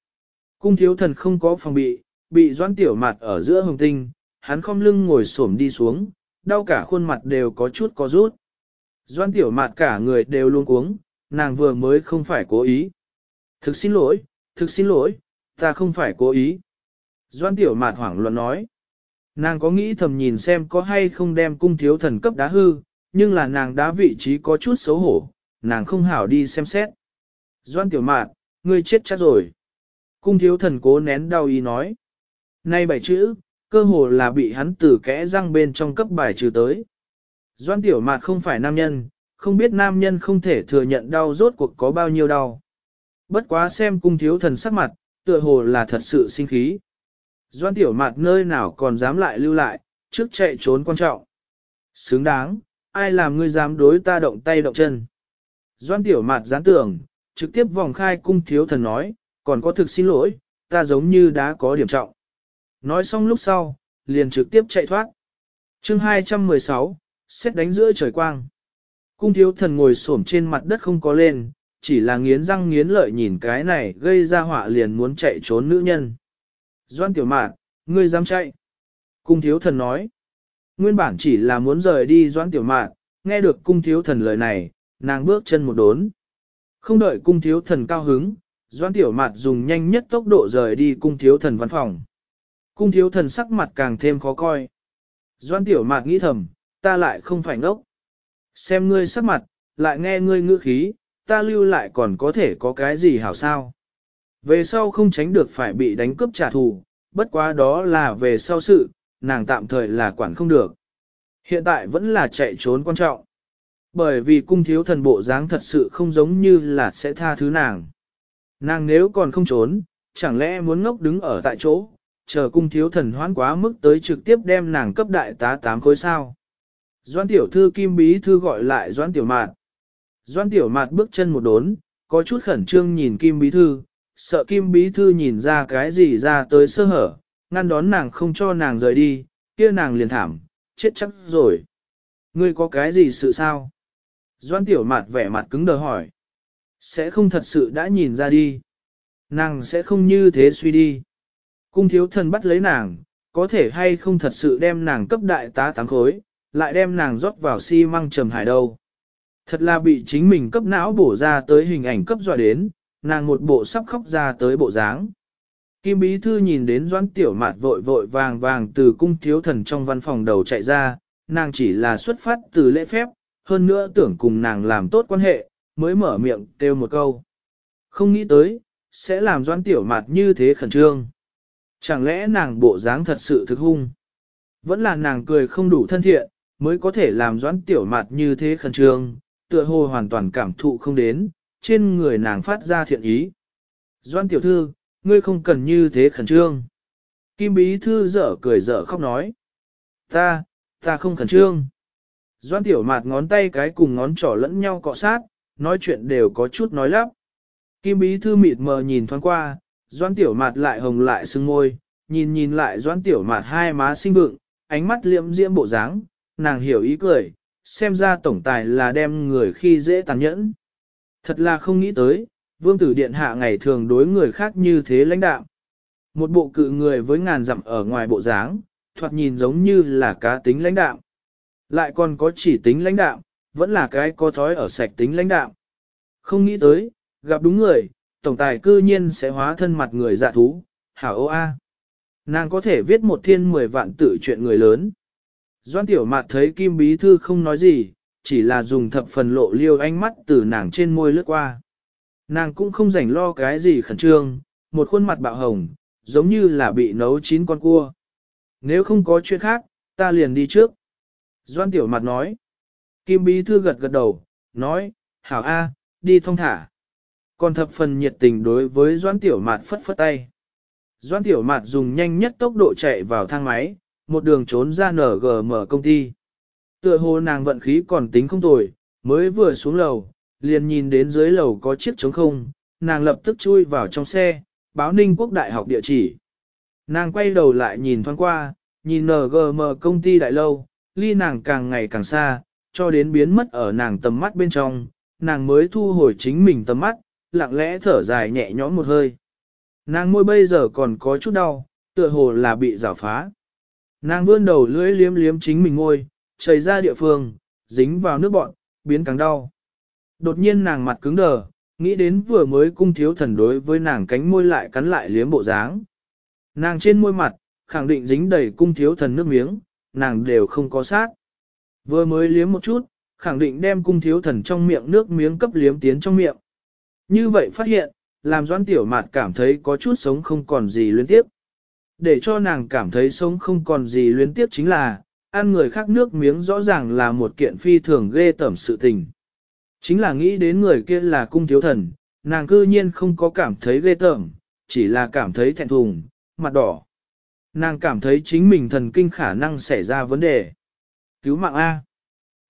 Speaker 1: Cung thiếu thần không có phòng bị, bị doãn tiểu mạt ở giữa hồng tinh, hắn không lưng ngồi xổm đi xuống, đau cả khuôn mặt đều có chút có rút. Doan tiểu mạt cả người đều luôn cuống, nàng vừa mới không phải cố ý. Thực xin lỗi, thực xin lỗi, ta không phải cố ý. Doan tiểu mạt hoảng loạn nói. Nàng có nghĩ thầm nhìn xem có hay không đem cung thiếu thần cấp đá hư, nhưng là nàng đá vị trí có chút xấu hổ, nàng không hảo đi xem xét. Doan tiểu mạt, ngươi chết chắc rồi. Cung thiếu thần cố nén đau ý nói. Nay bảy chữ, cơ hồ là bị hắn từ kẽ răng bên trong cấp bài trừ tới. Doan tiểu mạt không phải nam nhân, không biết nam nhân không thể thừa nhận đau rốt cuộc có bao nhiêu đau. Bất quá xem cung thiếu thần sắc mặt, tựa hồ là thật sự sinh khí. Doan tiểu mạt nơi nào còn dám lại lưu lại, trước chạy trốn quan trọng. Xứng đáng, ai làm ngươi dám đối ta động tay động chân. Doan tiểu mạt gián tưởng, trực tiếp vòng khai cung thiếu thần nói, còn có thực xin lỗi, ta giống như đã có điểm trọng. Nói xong lúc sau, liền trực tiếp chạy thoát. chương 216, xét đánh giữa trời quang. Cung thiếu thần ngồi xổm trên mặt đất không có lên, chỉ là nghiến răng nghiến lợi nhìn cái này gây ra họa liền muốn chạy trốn nữ nhân. Doan tiểu mạn, ngươi dám chạy. Cung thiếu thần nói. Nguyên bản chỉ là muốn rời đi doan tiểu mạn, nghe được cung thiếu thần lời này, nàng bước chân một đốn. Không đợi cung thiếu thần cao hứng, doan tiểu mạn dùng nhanh nhất tốc độ rời đi cung thiếu thần văn phòng. Cung thiếu thần sắc mặt càng thêm khó coi. Doan tiểu mạn nghĩ thầm, ta lại không phải ngốc. Xem ngươi sắc mặt, lại nghe ngươi ngữ khí, ta lưu lại còn có thể có cái gì hảo sao. Về sau không tránh được phải bị đánh cướp trả thù, bất quá đó là về sau sự, nàng tạm thời là quản không được. Hiện tại vẫn là chạy trốn quan trọng. Bởi vì cung thiếu thần bộ dáng thật sự không giống như là sẽ tha thứ nàng. Nàng nếu còn không trốn, chẳng lẽ muốn ngốc đứng ở tại chỗ, chờ cung thiếu thần hoán quá mức tới trực tiếp đem nàng cấp đại tá tám khối sao. Doan tiểu thư kim bí thư gọi lại doan tiểu mạt. Doan tiểu mạt bước chân một đốn, có chút khẩn trương nhìn kim bí thư, sợ kim bí thư nhìn ra cái gì ra tới sơ hở, ngăn đón nàng không cho nàng rời đi, kia nàng liền thảm, chết chắc rồi. Ngươi có cái gì sự sao? Doan tiểu mạt vẻ mặt cứng đờ hỏi. Sẽ không thật sự đã nhìn ra đi. Nàng sẽ không như thế suy đi. Cung thiếu thần bắt lấy nàng, có thể hay không thật sự đem nàng cấp đại tá tám khối, lại đem nàng rót vào xi măng trầm hải đâu. Thật là bị chính mình cấp não bổ ra tới hình ảnh cấp dọa đến, nàng một bộ sắp khóc ra tới bộ dáng. Kim Bí Thư nhìn đến doãn tiểu mạt vội vội vàng vàng từ cung thiếu thần trong văn phòng đầu chạy ra, nàng chỉ là xuất phát từ lễ phép, hơn nữa tưởng cùng nàng làm tốt quan hệ, mới mở miệng kêu một câu. Không nghĩ tới, sẽ làm doãn tiểu mạt như thế khẩn trương. Chẳng lẽ nàng bộ dáng thật sự thực hung? Vẫn là nàng cười không đủ thân thiện, mới có thể làm doãn tiểu mạt như thế khẩn trương, tựa hồ hoàn toàn cảm thụ không đến, trên người nàng phát ra thiện ý. Doan tiểu thư, ngươi không cần như thế khẩn trương. Kim bí thư dở cười dở khóc nói. Ta, ta không khẩn trương. Doan tiểu mạt ngón tay cái cùng ngón trỏ lẫn nhau cọ sát, nói chuyện đều có chút nói lắp. Kim bí thư mịt mờ nhìn thoáng qua, doan tiểu mạt lại hồng lại sưng môi, nhìn nhìn lại doan tiểu mạt hai má xinh vượng, ánh mắt liễm diễm bộ dáng, nàng hiểu ý cười, xem ra tổng tài là đem người khi dễ tàn nhẫn. Thật là không nghĩ tới, vương tử điện hạ ngày thường đối người khác như thế lãnh đạo. Một bộ cự người với ngàn dặm ở ngoài bộ dáng, thoạt nhìn giống như là cá tính lãnh đạo. Lại còn có chỉ tính lãnh đạo, vẫn là cái có thói ở sạch tính lãnh đạo. Không nghĩ tới, gặp đúng người, tổng tài cư nhiên sẽ hóa thân mặt người dạ thú, hảo ô a. Nàng có thể viết một thiên mười vạn tự chuyện người lớn. Doan tiểu mạt thấy kim bí thư không nói gì, chỉ là dùng thập phần lộ liêu ánh mắt từ nàng trên môi lướt qua. Nàng cũng không rảnh lo cái gì khẩn trương, một khuôn mặt bạo hồng, giống như là bị nấu chín con cua. Nếu không có chuyện khác, ta liền đi trước. Doan tiểu mặt nói. Kim bí thư gật gật đầu, nói, hảo A, đi thông thả. Còn thập phần nhiệt tình đối với doan tiểu mạt phất phất tay. Doan tiểu mạt dùng nhanh nhất tốc độ chạy vào thang máy, một đường trốn ra NGM công ty. Tựa hồ nàng vận khí còn tính không tồi, mới vừa xuống lầu, liền nhìn đến dưới lầu có chiếc trống không, nàng lập tức chui vào trong xe, báo Ninh Quốc Đại học địa chỉ. Nàng quay đầu lại nhìn thoáng qua, nhìn NGM công ty đại lâu, ly nàng càng ngày càng xa, cho đến biến mất ở nàng tầm mắt bên trong, nàng mới thu hồi chính mình tầm mắt, lặng lẽ thở dài nhẹ nhõm một hơi. Nàng môi bây giờ còn có chút đau, tựa hồ là bị rào phá. Nàng vươn đầu lưỡi liếm liếm chính mình ngôi, chảy ra địa phương, dính vào nước bọn, biến càng đau. Đột nhiên nàng mặt cứng đờ, nghĩ đến vừa mới cung thiếu thần đối với nàng cánh môi lại cắn lại liếm bộ dáng. Nàng trên môi mặt, khẳng định dính đầy cung thiếu thần nước miếng, nàng đều không có sát. Vừa mới liếm một chút, khẳng định đem cung thiếu thần trong miệng nước miếng cấp liếm tiến trong miệng. Như vậy phát hiện, làm doan tiểu mạt cảm thấy có chút sống không còn gì liên tiếp. Để cho nàng cảm thấy sống không còn gì luyến tiếp chính là, ăn người khác nước miếng rõ ràng là một kiện phi thường ghê tẩm sự tình. Chính là nghĩ đến người kia là cung thiếu thần, nàng cư nhiên không có cảm thấy ghê tởm, chỉ là cảm thấy thẹn thùng, mặt đỏ. Nàng cảm thấy chính mình thần kinh khả năng xảy ra vấn đề. Cứu mạng A.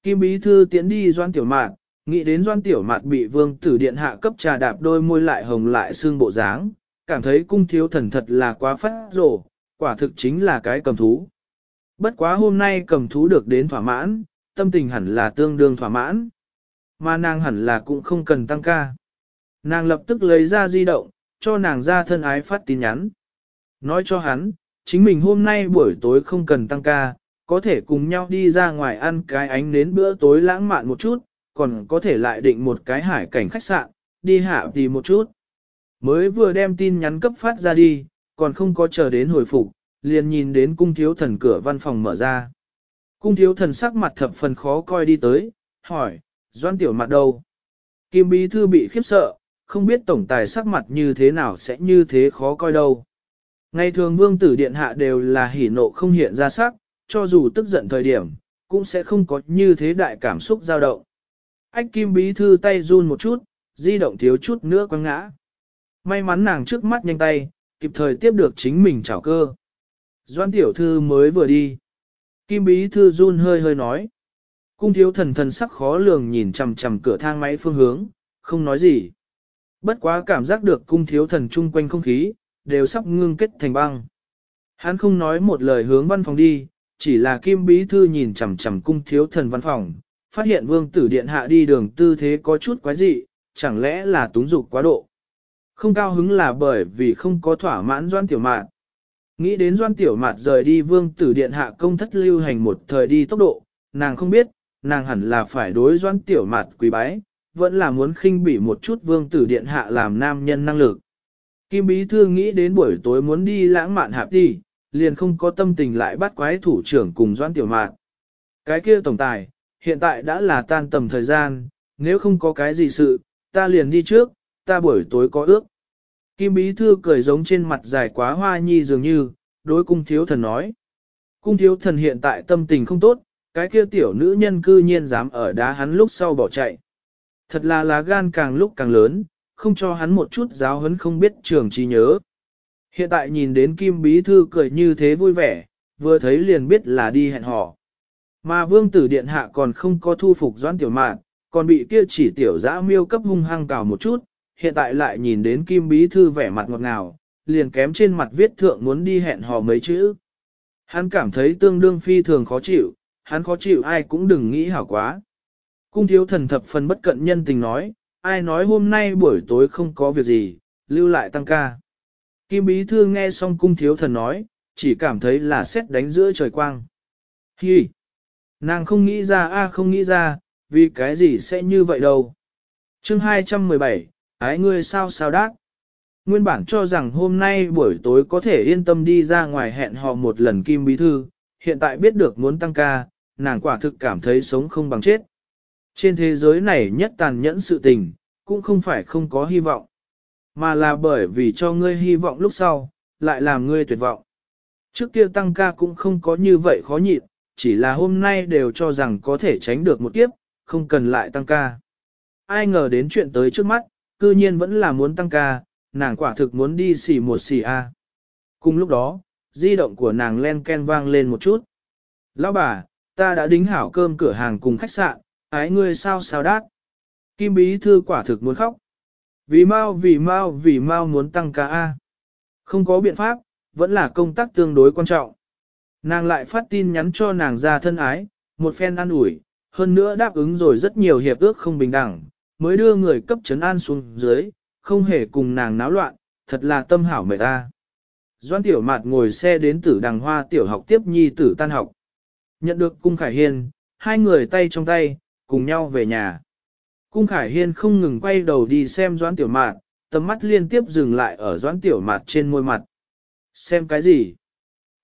Speaker 1: Kim bí thư tiến đi doan tiểu mạn, nghĩ đến doan tiểu mạn bị vương tử điện hạ cấp trà đạp đôi môi lại hồng lại xương bộ dáng, cảm thấy cung thiếu thần thật là quá phát rổ, quả thực chính là cái cầm thú. Bất quá hôm nay cầm thú được đến thỏa mãn, tâm tình hẳn là tương đương thỏa mãn. Mà nàng hẳn là cũng không cần tăng ca. Nàng lập tức lấy ra di động, cho nàng ra thân ái phát tin nhắn. Nói cho hắn, chính mình hôm nay buổi tối không cần tăng ca, có thể cùng nhau đi ra ngoài ăn cái ánh nến bữa tối lãng mạn một chút, còn có thể lại định một cái hải cảnh khách sạn, đi hạ thì một chút. Mới vừa đem tin nhắn cấp phát ra đi, còn không có chờ đến hồi phục, liền nhìn đến cung thiếu thần cửa văn phòng mở ra. Cung thiếu thần sắc mặt thập phần khó coi đi tới, hỏi, doan tiểu mặt đâu? Kim bí thư bị khiếp sợ, không biết tổng tài sắc mặt như thế nào sẽ như thế khó coi đâu. Ngày thường vương tử điện hạ đều là hỉ nộ không hiện ra sắc, cho dù tức giận thời điểm, cũng sẽ không có như thế đại cảm xúc dao động. Ách kim bí thư tay run một chút, di động thiếu chút nữa quăng ngã. May mắn nàng trước mắt nhanh tay, kịp thời tiếp được chính mình chảo cơ. Doan tiểu thư mới vừa đi. Kim bí thư run hơi hơi nói. Cung thiếu thần thần sắc khó lường nhìn chằm chằm cửa thang máy phương hướng, không nói gì. Bất quá cảm giác được cung thiếu thần chung quanh không khí, đều sắp ngưng kết thành băng. Hắn không nói một lời hướng văn phòng đi, chỉ là kim bí thư nhìn chằm chằm cung thiếu thần văn phòng, phát hiện vương tử điện hạ đi đường tư thế có chút quái dị, chẳng lẽ là túng dục quá độ. Không cao hứng là bởi vì không có thỏa mãn doan tiểu mạn. Nghĩ đến doan tiểu mạt rời đi vương tử điện hạ công thất lưu hành một thời đi tốc độ, nàng không biết, nàng hẳn là phải đối doan tiểu mạt quý bái, vẫn là muốn khinh bỉ một chút vương tử điện hạ làm nam nhân năng lực. Kim bí thư nghĩ đến buổi tối muốn đi lãng mạn hạp đi, liền không có tâm tình lại bắt quái thủ trưởng cùng doan tiểu mạt. Cái kia tổng tài, hiện tại đã là tan tầm thời gian, nếu không có cái gì sự, ta liền đi trước, ta buổi tối có ước. Kim bí thư cười giống trên mặt dài quá hoa nhi dường như, đối cung thiếu thần nói. Cung thiếu thần hiện tại tâm tình không tốt, cái kia tiểu nữ nhân cư nhiên dám ở đá hắn lúc sau bỏ chạy. Thật là lá gan càng lúc càng lớn, không cho hắn một chút giáo huấn không biết trường trí nhớ. Hiện tại nhìn đến Kim Bí Thư cười như thế vui vẻ, vừa thấy liền biết là đi hẹn hò. Mà vương tử điện hạ còn không có thu phục doan tiểu mạn, còn bị kia chỉ tiểu dã miêu cấp hung hăng cào một chút, hiện tại lại nhìn đến Kim Bí Thư vẻ mặt ngọt ngào, liền kém trên mặt viết thượng muốn đi hẹn hò mấy chữ. Hắn cảm thấy tương đương phi thường khó chịu, hắn khó chịu ai cũng đừng nghĩ hảo quá. Cung thiếu thần thập phần bất cận nhân tình nói, ai nói hôm nay buổi tối không có việc gì, lưu lại tăng ca. Kim Bí Thư nghe xong cung thiếu thần nói, chỉ cảm thấy là xét đánh giữa trời quang. Hi! Nàng không nghĩ ra a không nghĩ ra, vì cái gì sẽ như vậy đâu. chương 217, ái ngươi sao sao đát. Nguyên bản cho rằng hôm nay buổi tối có thể yên tâm đi ra ngoài hẹn hò một lần Kim Bí Thư, hiện tại biết được muốn tăng ca, nàng quả thực cảm thấy sống không bằng chết. Trên thế giới này nhất tàn nhẫn sự tình, cũng không phải không có hy vọng, mà là bởi vì cho ngươi hy vọng lúc sau, lại làm ngươi tuyệt vọng. Trước kia tăng ca cũng không có như vậy khó nhịn, chỉ là hôm nay đều cho rằng có thể tránh được một kiếp, không cần lại tăng ca. Ai ngờ đến chuyện tới trước mắt, cư nhiên vẫn là muốn tăng ca, nàng quả thực muốn đi xỉ một xỉ A. Cùng lúc đó, di động của nàng len ken vang lên một chút. Lão bà, ta đã đính hảo cơm cửa hàng cùng khách sạn, ái ngươi sao sao đát. Kim bí thư quả thực muốn khóc. Vì mau vì mau vì mau muốn tăng ca A. Không có biện pháp, vẫn là công tác tương đối quan trọng. Nàng lại phát tin nhắn cho nàng ra thân ái, một phen an ủi, hơn nữa đáp ứng rồi rất nhiều hiệp ước không bình đẳng, mới đưa người cấp trấn an xuống dưới, không hề cùng nàng náo loạn, thật là tâm hảo mẹ ta. Doan tiểu mạt ngồi xe đến tử đằng hoa tiểu học tiếp nhi tử tan học. Nhận được cung khải hiên, hai người tay trong tay, cùng nhau về nhà. Cung khải hiên không ngừng quay đầu đi xem doan tiểu mạt, tầm mắt liên tiếp dừng lại ở doan tiểu mạt trên môi mặt. Xem cái gì?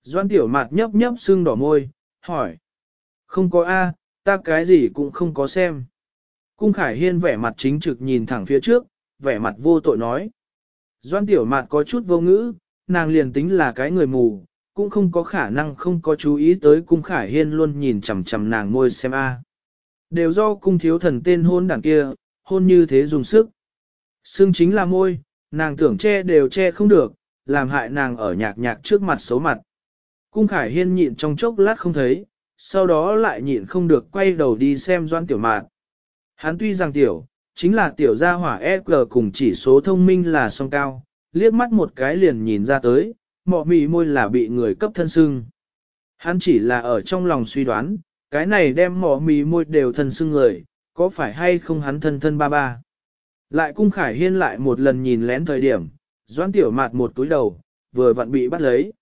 Speaker 1: Doan tiểu mạt nhấp nhấp sưng đỏ môi, hỏi. Không có A, ta cái gì cũng không có xem. Cung khải hiên vẻ mặt chính trực nhìn thẳng phía trước, vẻ mặt vô tội nói. Doan tiểu mạt có chút vô ngữ, nàng liền tính là cái người mù, cũng không có khả năng không có chú ý tới cung khải hiên luôn nhìn chằm chằm nàng môi xem a. Đều do cung thiếu thần tên hôn đảng kia, hôn như thế dùng sức. Xương chính là môi, nàng tưởng che đều che không được, làm hại nàng ở nhạc nhạc trước mặt xấu mặt. Cung khải hiên nhịn trong chốc lát không thấy, sau đó lại nhịn không được quay đầu đi xem doan tiểu mạt. Hắn tuy rằng tiểu, chính là tiểu gia hỏa EQ cùng chỉ số thông minh là song cao, liếc mắt một cái liền nhìn ra tới, mọ mị môi là bị người cấp thân sưng. Hắn chỉ là ở trong lòng suy đoán, cái này đem mọ mì môi đều thân sưng người, có phải hay không hắn thân thân ba ba. Lại cung khải hiên lại một lần nhìn lén thời điểm, Doãn tiểu mạt một túi đầu, vừa vặn bị bắt lấy.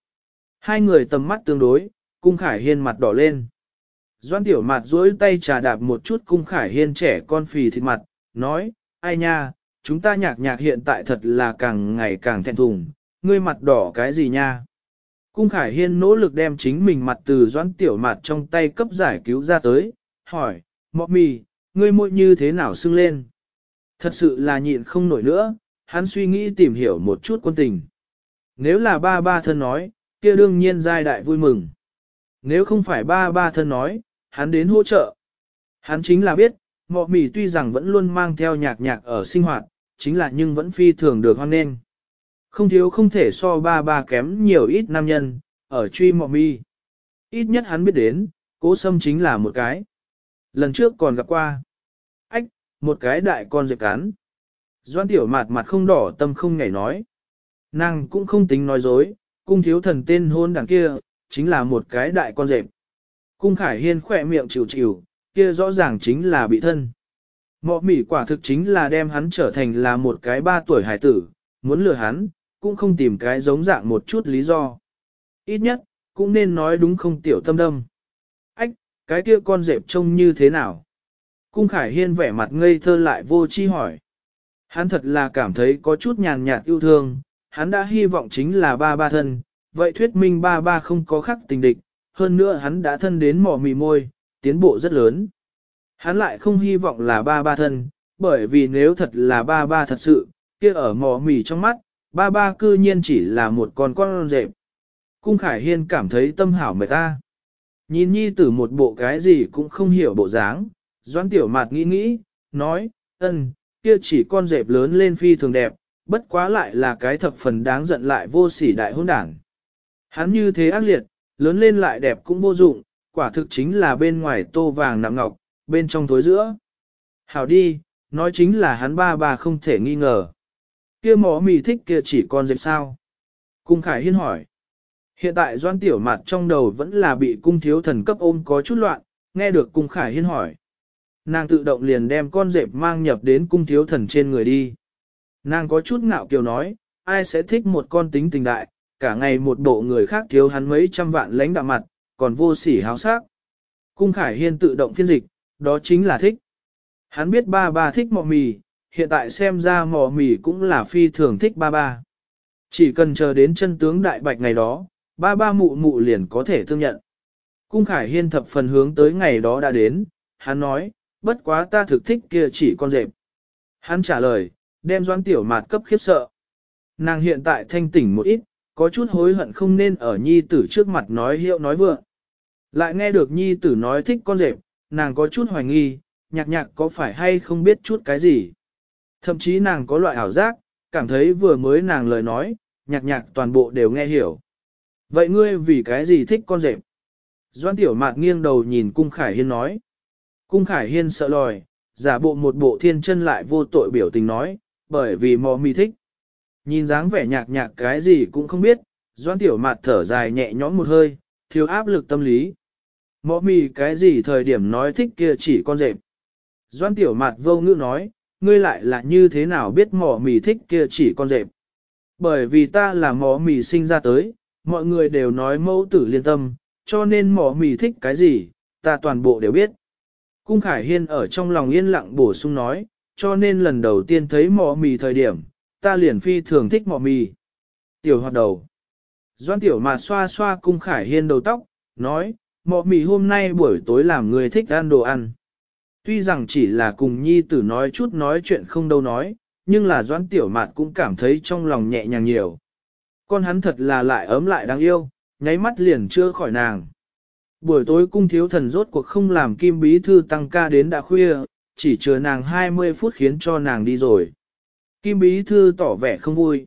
Speaker 1: Hai người tầm mắt tương đối, cung khải hiên mặt đỏ lên. Doan tiểu mạt duỗi tay trà đạp một chút cung khải hiên trẻ con phì thịt mặt, nói, ai nha, chúng ta nhạc nhạc hiện tại thật là càng ngày càng thẹn thùng, ngươi mặt đỏ cái gì nha. Cung khải hiên nỗ lực đem chính mình mặt từ doan tiểu mạt trong tay cấp giải cứu ra tới, hỏi, mọ mì, ngươi môi như thế nào sưng lên. Thật sự là nhịn không nổi nữa, hắn suy nghĩ tìm hiểu một chút quân tình. Nếu là ba ba thân nói, kia đương nhiên giai đại vui mừng. Nếu không phải ba ba thân nói, hắn đến hỗ trợ. Hắn chính là biết, mọ mỉ tuy rằng vẫn luôn mang theo nhạc nhạc ở sinh hoạt, chính là nhưng vẫn phi thường được hoan nghênh. Không thiếu không thể so ba ba kém nhiều ít nam nhân, ở truy mọ mi. Ít nhất hắn biết đến, cố sâm chính là một cái. Lần trước còn gặp qua. Ách, một cái đại con dẹp cán. Doan tiểu mặt mặt không đỏ tâm không ngảy nói. Nàng cũng không tính nói dối, cung thiếu thần tên hôn đằng kia, chính là một cái đại con dẹp. Cung khải hiên khỏe miệng chịu chịu, kia rõ ràng chính là bị thân. Mọ mỉ quả thực chính là đem hắn trở thành là một cái ba tuổi hải tử, muốn lừa hắn, cũng không tìm cái giống dạng một chút lý do. Ít nhất, cũng nên nói đúng không tiểu tâm đâm. Ách, cái kia con dẹp trông như thế nào? Cung Khải Hiên vẻ mặt ngây thơ lại vô chi hỏi. Hắn thật là cảm thấy có chút nhàn nhạt yêu thương, hắn đã hy vọng chính là ba ba thân, vậy thuyết minh ba ba không có khắc tình địch, hơn nữa hắn đã thân đến mỏ mì môi, tiến bộ rất lớn. Hắn lại không hy vọng là ba ba thân, bởi vì nếu thật là ba ba thật sự, kia ở mỏ mì trong mắt, ba ba cư nhiên chỉ là một con con rệp. Cung Khải Hiên cảm thấy tâm hảo mệt ta. Nhìn nhi tử một bộ cái gì cũng không hiểu bộ dáng, doãn tiểu mạt nghĩ nghĩ, nói, ân, kia chỉ con rệp lớn lên phi thường đẹp, bất quá lại là cái thập phần đáng giận lại vô sỉ đại hôn đảng. Hắn như thế ác liệt, lớn lên lại đẹp cũng vô dụng, quả thực chính là bên ngoài tô vàng nặng ngọc, bên trong thối giữa. Hảo đi, nói chính là hắn ba bà không thể nghi ngờ. Kia mỏ mì thích kia chỉ con dẹp sao? Cung Khải Hiên hỏi. Hiện tại doan tiểu mặt trong đầu vẫn là bị cung thiếu thần cấp ôm có chút loạn, nghe được cung Khải Hiên hỏi. Nàng tự động liền đem con dẹp mang nhập đến cung thiếu thần trên người đi. Nàng có chút ngạo kiều nói, ai sẽ thích một con tính tình đại, cả ngày một bộ người khác thiếu hắn mấy trăm vạn lãnh đạo mặt, còn vô sỉ háo sắc. Cung Khải Hiên tự động phiên dịch, đó chính là thích. Hắn biết ba ba thích mọ mì, hiện tại xem ra mọ mì cũng là phi thường thích ba ba. Chỉ cần chờ đến chân tướng đại bạch ngày đó, ba ba mụ mụ liền có thể thương nhận. Cung Khải Hiên thập phần hướng tới ngày đó đã đến, hắn nói, bất quá ta thực thích kia chỉ con rệp. Hắn trả lời, đem doan tiểu mạt cấp khiếp sợ. Nàng hiện tại thanh tỉnh một ít, có chút hối hận không nên ở nhi tử trước mặt nói hiệu nói vượng. Lại nghe được nhi tử nói thích con rệp, nàng có chút hoài nghi, nhạc nhạc có phải hay không biết chút cái gì. Thậm chí nàng có loại ảo giác, cảm thấy vừa mới nàng lời nói, nhạc nhạc toàn bộ đều nghe hiểu. Vậy ngươi vì cái gì thích con rệp? Doan tiểu mạt nghiêng đầu nhìn cung khải hiên nói. Cung khải hiên sợ lòi, giả bộ một bộ thiên chân lại vô tội biểu tình nói, bởi vì mò mi thích. Nhìn dáng vẻ nhạc nhạc cái gì cũng không biết, doan tiểu mạt thở dài nhẹ nhõm một hơi, thiếu áp lực tâm lý. Mọ mì cái gì thời điểm nói thích kia chỉ con rệp. Doan tiểu mạt vô ngữ nói, ngươi lại là như thế nào biết mỏ mì thích kia chỉ con rệp. Bởi vì ta là mỏ mì sinh ra tới, mọi người đều nói mẫu tử liên tâm, cho nên mỏ mì thích cái gì, ta toàn bộ đều biết. Cung Khải Hiên ở trong lòng yên lặng bổ sung nói, cho nên lần đầu tiên thấy mỏ mì thời điểm, ta liền phi thường thích mọ mì. Tiểu hoạt đầu. Doan tiểu mà xoa xoa cung Khải Hiên đầu tóc, nói, mọ mì hôm nay buổi tối làm người thích ăn đồ ăn. Tuy rằng chỉ là cùng nhi tử nói chút nói chuyện không đâu nói, nhưng là doan tiểu mạt cũng cảm thấy trong lòng nhẹ nhàng nhiều. Con hắn thật là lại ấm lại đáng yêu, nháy mắt liền chưa khỏi nàng. Buổi tối cung thiếu thần rốt cuộc không làm kim bí thư tăng ca đến đã khuya, chỉ chờ nàng 20 phút khiến cho nàng đi rồi. Kim bí thư tỏ vẻ không vui.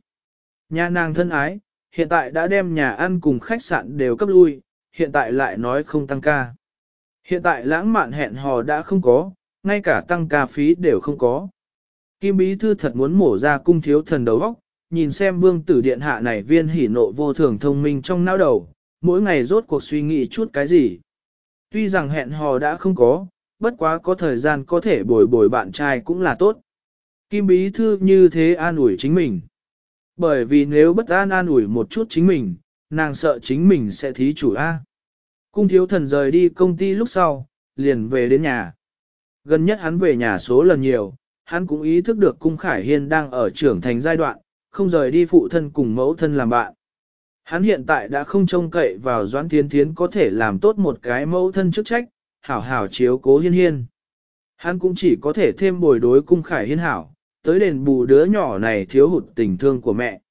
Speaker 1: Nhà nàng thân ái, hiện tại đã đem nhà ăn cùng khách sạn đều cấp lui, hiện tại lại nói không tăng ca. Hiện tại lãng mạn hẹn hò đã không có, ngay cả tăng ca phí đều không có. Kim Bí Thư thật muốn mổ ra cung thiếu thần đầu óc, nhìn xem vương tử điện hạ này viên hỉ nộ vô thường thông minh trong não đầu, mỗi ngày rốt cuộc suy nghĩ chút cái gì. Tuy rằng hẹn hò đã không có, bất quá có thời gian có thể bồi bồi bạn trai cũng là tốt. Kim Bí Thư như thế an ủi chính mình. Bởi vì nếu bất an an ủi một chút chính mình, nàng sợ chính mình sẽ thí chủ A. Cung thiếu thần rời đi công ty lúc sau, liền về đến nhà. Gần nhất hắn về nhà số lần nhiều, hắn cũng ý thức được cung khải hiên đang ở trưởng thành giai đoạn, không rời đi phụ thân cùng mẫu thân làm bạn. Hắn hiện tại đã không trông cậy vào Doãn Thiên Thiến có thể làm tốt một cái mẫu thân chức trách, hảo hảo chiếu cố hiên hiên. Hắn cũng chỉ có thể thêm bồi đối cung khải hiên hảo, tới đền bù đứa nhỏ này thiếu hụt tình thương của mẹ.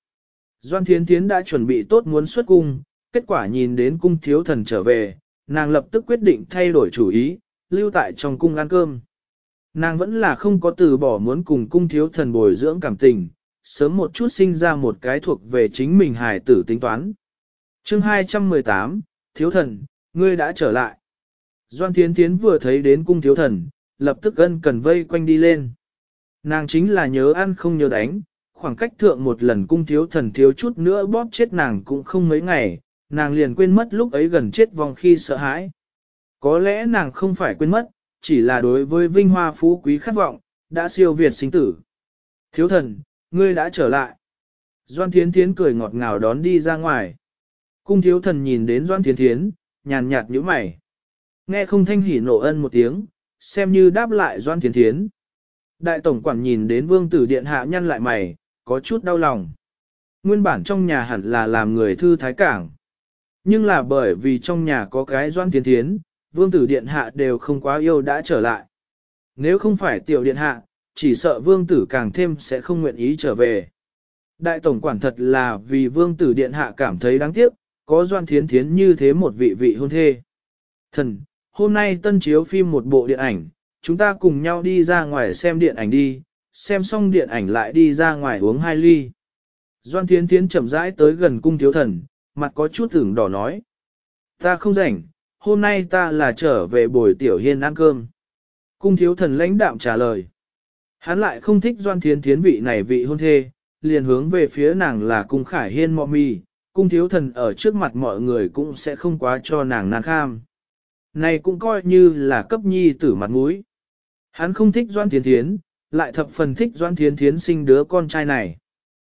Speaker 1: Doan Thiến Thiến đã chuẩn bị tốt muốn xuất cung, kết quả nhìn đến cung thiếu thần trở về, nàng lập tức quyết định thay đổi chủ ý, lưu tại trong cung ăn cơm. Nàng vẫn là không có từ bỏ muốn cùng cung thiếu thần bồi dưỡng cảm tình, sớm một chút sinh ra một cái thuộc về chính mình hài tử tính toán. chương 218, Thiếu thần, ngươi đã trở lại. Doan Thiến Thiến vừa thấy đến cung thiếu thần, lập tức ân cần vây quanh đi lên. Nàng chính là nhớ ăn không nhớ đánh, khoảng cách thượng một lần cung thiếu thần thiếu chút nữa bóp chết nàng cũng không mấy ngày, nàng liền quên mất lúc ấy gần chết vòng khi sợ hãi. Có lẽ nàng không phải quên mất, chỉ là đối với vinh hoa phú quý khát vọng, đã siêu việt sinh tử. Thiếu thần, ngươi đã trở lại. Doan Thiến Thiến cười ngọt ngào đón đi ra ngoài. Cung thiếu thần nhìn đến Doan Thiến Thiến, nhàn nhạt nhíu mày. Nghe không thanh hỉ nộ ân một tiếng, xem như đáp lại Doan Thiến Thiến. Đại tổng quản nhìn đến vương tử điện hạ nhăn lại mày, có chút đau lòng. Nguyên bản trong nhà hẳn là làm người thư thái cảng. Nhưng là bởi vì trong nhà có cái Doan Thiên Thiến, vương tử điện hạ đều không quá yêu đã trở lại. Nếu không phải tiểu điện hạ, chỉ sợ vương tử càng thêm sẽ không nguyện ý trở về. Đại tổng quản thật là vì vương tử điện hạ cảm thấy đáng tiếc, có doan thiến thiến như thế một vị vị hôn thê. Thần, hôm nay tân chiếu phim một bộ điện ảnh, chúng ta cùng nhau đi ra ngoài xem điện ảnh đi, xem xong điện ảnh lại đi ra ngoài uống hai ly. Doan thiến thiến chậm rãi tới gần cung thiếu thần, mặt có chút ửng đỏ nói. Ta không rảnh, hôm nay ta là trở về bồi tiểu hiên ăn cơm. Cung thiếu thần lãnh đạm trả lời. Hắn lại không thích doan thiến thiến vị này vị hôn thê, liền hướng về phía nàng là cung khải hiên mọ mì, cung thiếu thần ở trước mặt mọi người cũng sẽ không quá cho nàng nàng kham. Này cũng coi như là cấp nhi tử mặt mũi. Hắn không thích doan thiến thiến, lại thập phần thích doan thiến thiến sinh đứa con trai này.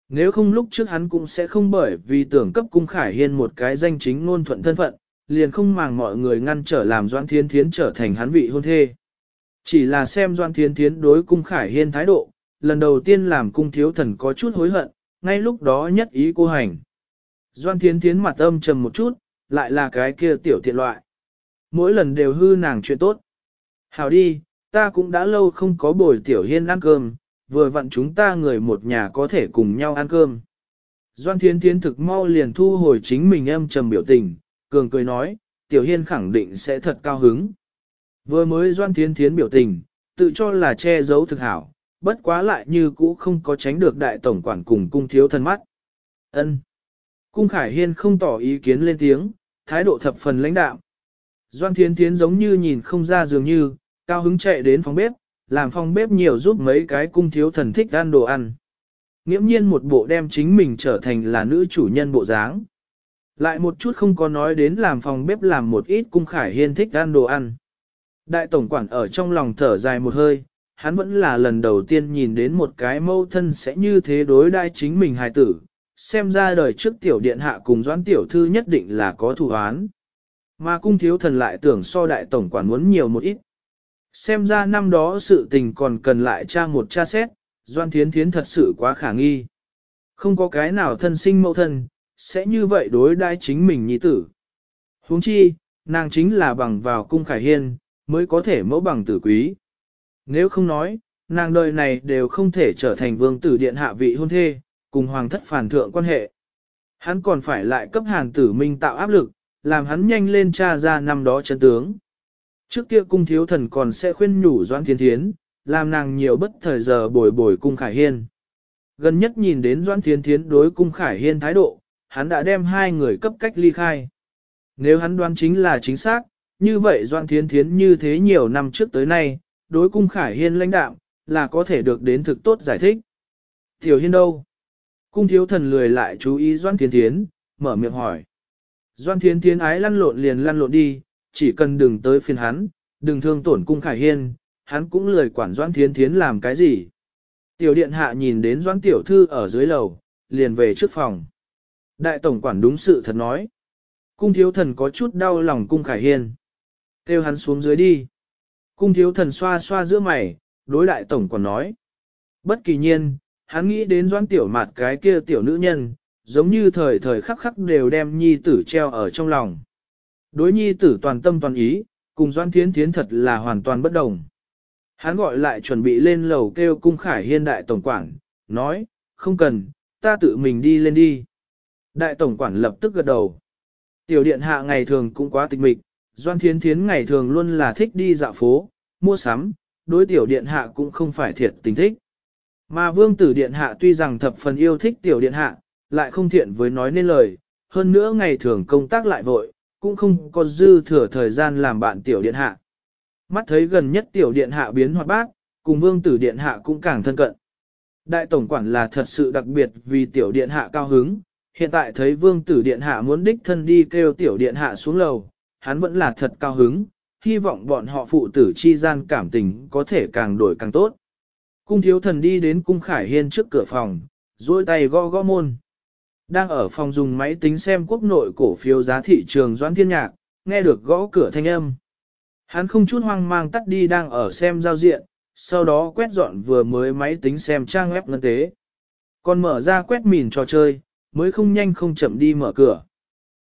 Speaker 1: Nếu không lúc trước hắn cũng sẽ không bởi vì tưởng cấp cung khải hiên một cái danh chính ngôn thuận thân phận, liền không màng mọi người ngăn trở làm doan thiến thiến trở thành hắn vị hôn thê. Chỉ là xem Doan Thiên Thiến đối cung Khải Hiên thái độ, lần đầu tiên làm cung thiếu thần có chút hối hận, ngay lúc đó nhất ý cô hành. Doan Thiên Thiến mặt âm trầm một chút, lại là cái kia tiểu tiện loại. Mỗi lần đều hư nàng chuyện tốt. Hảo đi, ta cũng đã lâu không có bồi tiểu hiên ăn cơm, vừa vặn chúng ta người một nhà có thể cùng nhau ăn cơm. Doan Thiên Thiến thực mau liền thu hồi chính mình em trầm biểu tình, cường cười nói, tiểu hiên khẳng định sẽ thật cao hứng. Vừa mới doan thiến thiến biểu tình, tự cho là che giấu thực hảo, bất quá lại như cũ không có tránh được đại tổng quản cùng cung thiếu thân mắt. ân Cung Khải Hiên không tỏ ý kiến lên tiếng, thái độ thập phần lãnh đạm. Doan thiến thiến giống như nhìn không ra dường như, cao hứng chạy đến phòng bếp, làm phòng bếp nhiều giúp mấy cái cung thiếu thần thích ăn đồ ăn. Nghiễm nhiên một bộ đem chính mình trở thành là nữ chủ nhân bộ dáng. Lại một chút không có nói đến làm phòng bếp làm một ít cung khải hiên thích ăn đồ ăn. Đại tổng quản ở trong lòng thở dài một hơi, hắn vẫn là lần đầu tiên nhìn đến một cái mâu thân sẽ như thế đối đai chính mình hài tử, xem ra đời trước tiểu điện hạ cùng doãn tiểu thư nhất định là có thủ án. Mà cung thiếu thần lại tưởng so đại tổng quản muốn nhiều một ít. Xem ra năm đó sự tình còn cần lại tra một tra xét, doan thiến thiến thật sự quá khả nghi. Không có cái nào thân sinh mẫu thân, sẽ như vậy đối đai chính mình nhi tử. huống chi, nàng chính là bằng vào cung khải hiên, mới có thể mẫu bằng tử quý. Nếu không nói, nàng đời này đều không thể trở thành vương tử điện hạ vị hôn thê, cùng hoàng thất phản thượng quan hệ. Hắn còn phải lại cấp hàn tử minh tạo áp lực, làm hắn nhanh lên tra ra năm đó chân tướng. Trước kia cung thiếu thần còn sẽ khuyên nhủ Doan Thiên Thiến, làm nàng nhiều bất thời giờ bồi bồi cung Khải Hiên. Gần nhất nhìn đến Doan Thiên Thiến đối cung Khải Hiên thái độ, hắn đã đem hai người cấp cách ly khai. Nếu hắn đoán chính là chính xác, như vậy Doan thiên Thiến như thế nhiều năm trước tới nay, đối cung Khải Hiên lãnh đạo, là có thể được đến thực tốt giải thích. Tiểu Hiên đâu? Cung thiếu thần lười lại chú ý Doan thiên Thiến, mở miệng hỏi. Doan thiên Thiến ái lăn lộn liền lăn lộn đi, chỉ cần đừng tới phiền hắn, đừng thương tổn cung Khải Hiên, hắn cũng lười quản doãn Thiến Thiến làm cái gì. Tiểu điện hạ nhìn đến doãn Tiểu Thư ở dưới lầu, liền về trước phòng. Đại tổng quản đúng sự thật nói. Cung thiếu thần có chút đau lòng cung Khải Hiên. Kêu hắn xuống dưới đi. Cung thiếu thần xoa xoa giữa mày, đối đại tổng quản nói. Bất kỳ nhiên, hắn nghĩ đến doãn tiểu mặt cái kia tiểu nữ nhân, giống như thời thời khắc khắc đều đem nhi tử treo ở trong lòng. Đối nhi tử toàn tâm toàn ý, cùng doan thiến thiến thật là hoàn toàn bất đồng. Hắn gọi lại chuẩn bị lên lầu kêu cung khải hiên đại tổng quản, nói, không cần, ta tự mình đi lên đi. Đại tổng quản lập tức gật đầu. Tiểu điện hạ ngày thường cũng quá tịch mịch, Doan Thiến Thiến ngày thường luôn là thích đi dạo phố, mua sắm, đối tiểu điện hạ cũng không phải thiệt tình thích. Mà vương tử điện hạ tuy rằng thập phần yêu thích tiểu điện hạ, lại không thiện với nói nên lời, hơn nữa ngày thường công tác lại vội, cũng không có dư thừa thời gian làm bạn tiểu điện hạ. Mắt thấy gần nhất tiểu điện hạ biến hoạt bát, cùng vương tử điện hạ cũng càng thân cận. Đại tổng quản là thật sự đặc biệt vì tiểu điện hạ cao hứng, hiện tại thấy vương tử điện hạ muốn đích thân đi kêu tiểu điện hạ xuống lầu, hắn vẫn là thật cao hứng, hy vọng bọn họ phụ tử chi gian cảm tình có thể càng đổi càng tốt. Cung thiếu thần đi đến cung khải hiên trước cửa phòng, duỗi tay gõ gõ môn. Đang ở phòng dùng máy tính xem quốc nội cổ phiếu giá thị trường doãn thiên nhạc, nghe được gõ cửa thanh âm. Hắn không chút hoang mang tắt đi đang ở xem giao diện, sau đó quét dọn vừa mới máy tính xem trang web ngân tế. Còn mở ra quét mìn trò chơi, mới không nhanh không chậm đi mở cửa.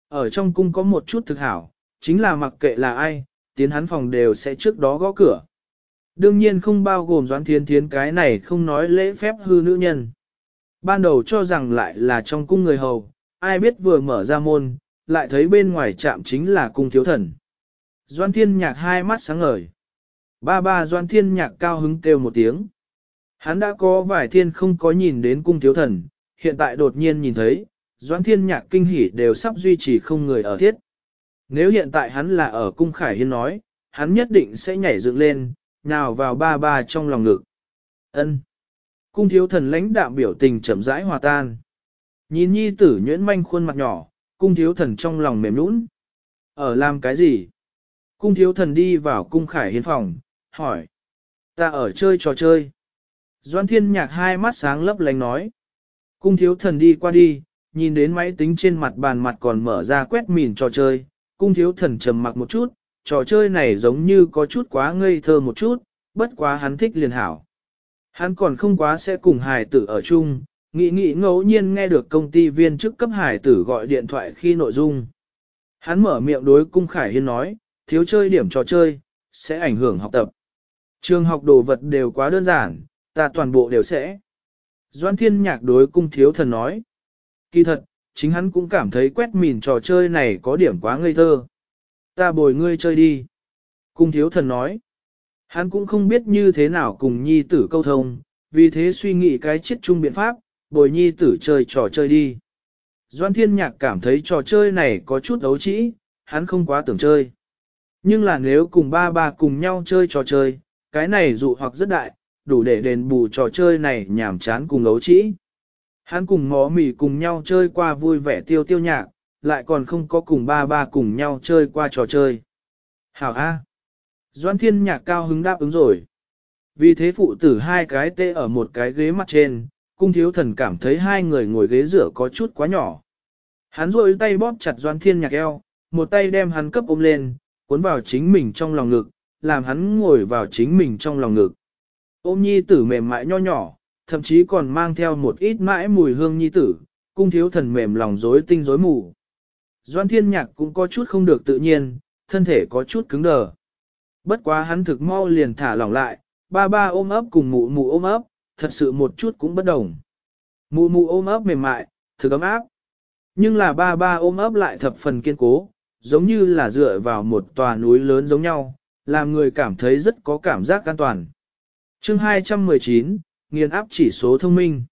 Speaker 1: Ở trong cung có một chút thực hảo, chính là mặc kệ là ai, tiến hắn phòng đều sẽ trước đó gõ cửa. Đương nhiên không bao gồm doãn thiên thiến cái này không nói lễ phép hư nữ nhân. Ban đầu cho rằng lại là trong cung người hầu, ai biết vừa mở ra môn, lại thấy bên ngoài chạm chính là cung thiếu thần. Doan thiên nhạc hai mắt sáng ngời. Ba ba doan thiên nhạc cao hứng kêu một tiếng. Hắn đã có vài thiên không có nhìn đến cung thiếu thần, hiện tại đột nhiên nhìn thấy, doan thiên nhạc kinh hỉ đều sắp duy trì không người ở thiết. Nếu hiện tại hắn là ở cung khải hiên nói, hắn nhất định sẽ nhảy dựng lên, nào vào ba ba trong lòng ngực. ân Cung thiếu thần lãnh đạm biểu tình chậm rãi hòa tan. Nhìn nhi tử nhuyễn manh khuôn mặt nhỏ, cung thiếu thần trong lòng mềm nũng. Ở làm cái gì? Cung thiếu thần đi vào cung khải hiến phòng, hỏi. Ta ở chơi trò chơi. Doan thiên nhạc hai mắt sáng lấp lánh nói. Cung thiếu thần đi qua đi, nhìn đến máy tính trên mặt bàn mặt còn mở ra quét mìn trò chơi. Cung thiếu thần trầm mặc một chút, trò chơi này giống như có chút quá ngây thơ một chút, bất quá hắn thích liền hảo. Hắn còn không quá sẽ cùng hải tử ở chung, nghĩ nghĩ ngẫu nhiên nghe được công ty viên chức cấp hải tử gọi điện thoại khi nội dung. Hắn mở miệng đối cung khải hiên nói, thiếu chơi điểm trò chơi, sẽ ảnh hưởng học tập. Trường học đồ vật đều quá đơn giản, ta toàn bộ đều sẽ. Doan thiên nhạc đối cung thiếu thần nói. Kỳ thật, chính hắn cũng cảm thấy quét mìn trò chơi này có điểm quá ngây thơ. Ta bồi ngươi chơi đi. Cung thiếu thần nói. Hắn cũng không biết như thế nào cùng nhi tử câu thông, vì thế suy nghĩ cái chết chung biện pháp, bồi nhi tử chơi trò chơi đi. Doan thiên nhạc cảm thấy trò chơi này có chút ấu trĩ, hắn không quá tưởng chơi. Nhưng là nếu cùng ba ba cùng nhau chơi trò chơi, cái này dụ hoặc rất đại, đủ để đền bù trò chơi này nhảm chán cùng ấu trĩ. Hắn cùng mó mì cùng nhau chơi qua vui vẻ tiêu tiêu nhạc, lại còn không có cùng ba ba cùng nhau chơi qua trò chơi. Hảo A. Doan thiên nhạc cao hứng đáp ứng rồi. Vì thế phụ tử hai cái tê ở một cái ghế mặt trên, cung thiếu thần cảm thấy hai người ngồi ghế rửa có chút quá nhỏ. Hắn rôi tay bóp chặt doan thiên nhạc eo, một tay đem hắn cấp ôm lên, cuốn vào chính mình trong lòng ngực, làm hắn ngồi vào chính mình trong lòng ngực. Ôm nhi tử mềm mại nho nhỏ, thậm chí còn mang theo một ít mãi mùi hương nhi tử, cung thiếu thần mềm lòng rối tinh rối mù. Doan thiên nhạc cũng có chút không được tự nhiên, thân thể có chút cứng đờ. Bất quá hắn thực mau liền thả lỏng lại, ba ba ôm ấp cùng mụ mụ ôm ấp, thật sự một chút cũng bất đồng. Mụ mụ ôm ấp mềm mại, thực ấm áp. Nhưng là ba ba ôm ấp lại thập phần kiên cố, giống như là dựa vào một tòa núi lớn giống nhau, làm người cảm thấy rất có cảm giác an toàn. Chương 219, nghiền áp chỉ số thông minh.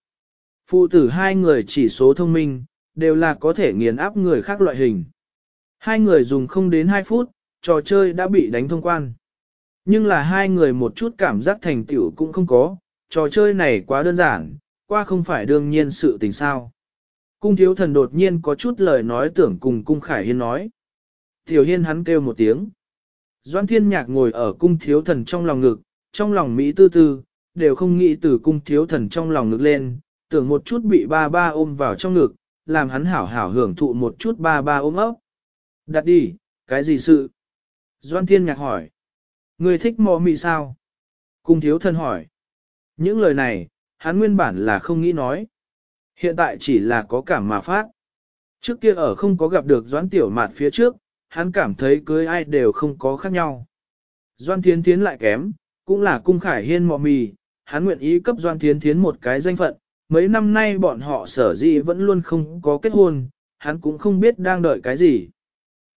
Speaker 1: Phụ tử hai người chỉ số thông minh, đều là có thể nghiền áp người khác loại hình. Hai người dùng không đến 2 phút, trò chơi đã bị đánh thông quan. Nhưng là hai người một chút cảm giác thành tựu cũng không có, trò chơi này quá đơn giản, qua không phải đương nhiên sự tình sao. Cung thiếu thần đột nhiên có chút lời nói tưởng cùng cung khải hiên nói. Tiểu hiên hắn kêu một tiếng. Doan thiên nhạc ngồi ở cung thiếu thần trong lòng ngực, trong lòng Mỹ tư tư, đều không nghĩ từ cung thiếu thần trong lòng ngực lên, tưởng một chút bị ba ba ôm vào trong ngực, làm hắn hảo hảo hưởng thụ một chút ba ba ôm ấp. Đặt đi, cái gì sự? Doan thiên nhạc hỏi. Người thích mò mị sao? Cung thiếu thân hỏi. Những lời này, hắn nguyên bản là không nghĩ nói. Hiện tại chỉ là có cảm mà phát. Trước kia ở không có gặp được Doãn Tiểu Mạt phía trước, hắn cảm thấy cưới ai đều không có khác nhau. Doan Thiến Thiến lại kém, cũng là cung khải hiên mò mì, hắn nguyện ý cấp Doan Thiến Thiến một cái danh phận, mấy năm nay bọn họ sở dĩ vẫn luôn không có kết hôn, hắn cũng không biết đang đợi cái gì.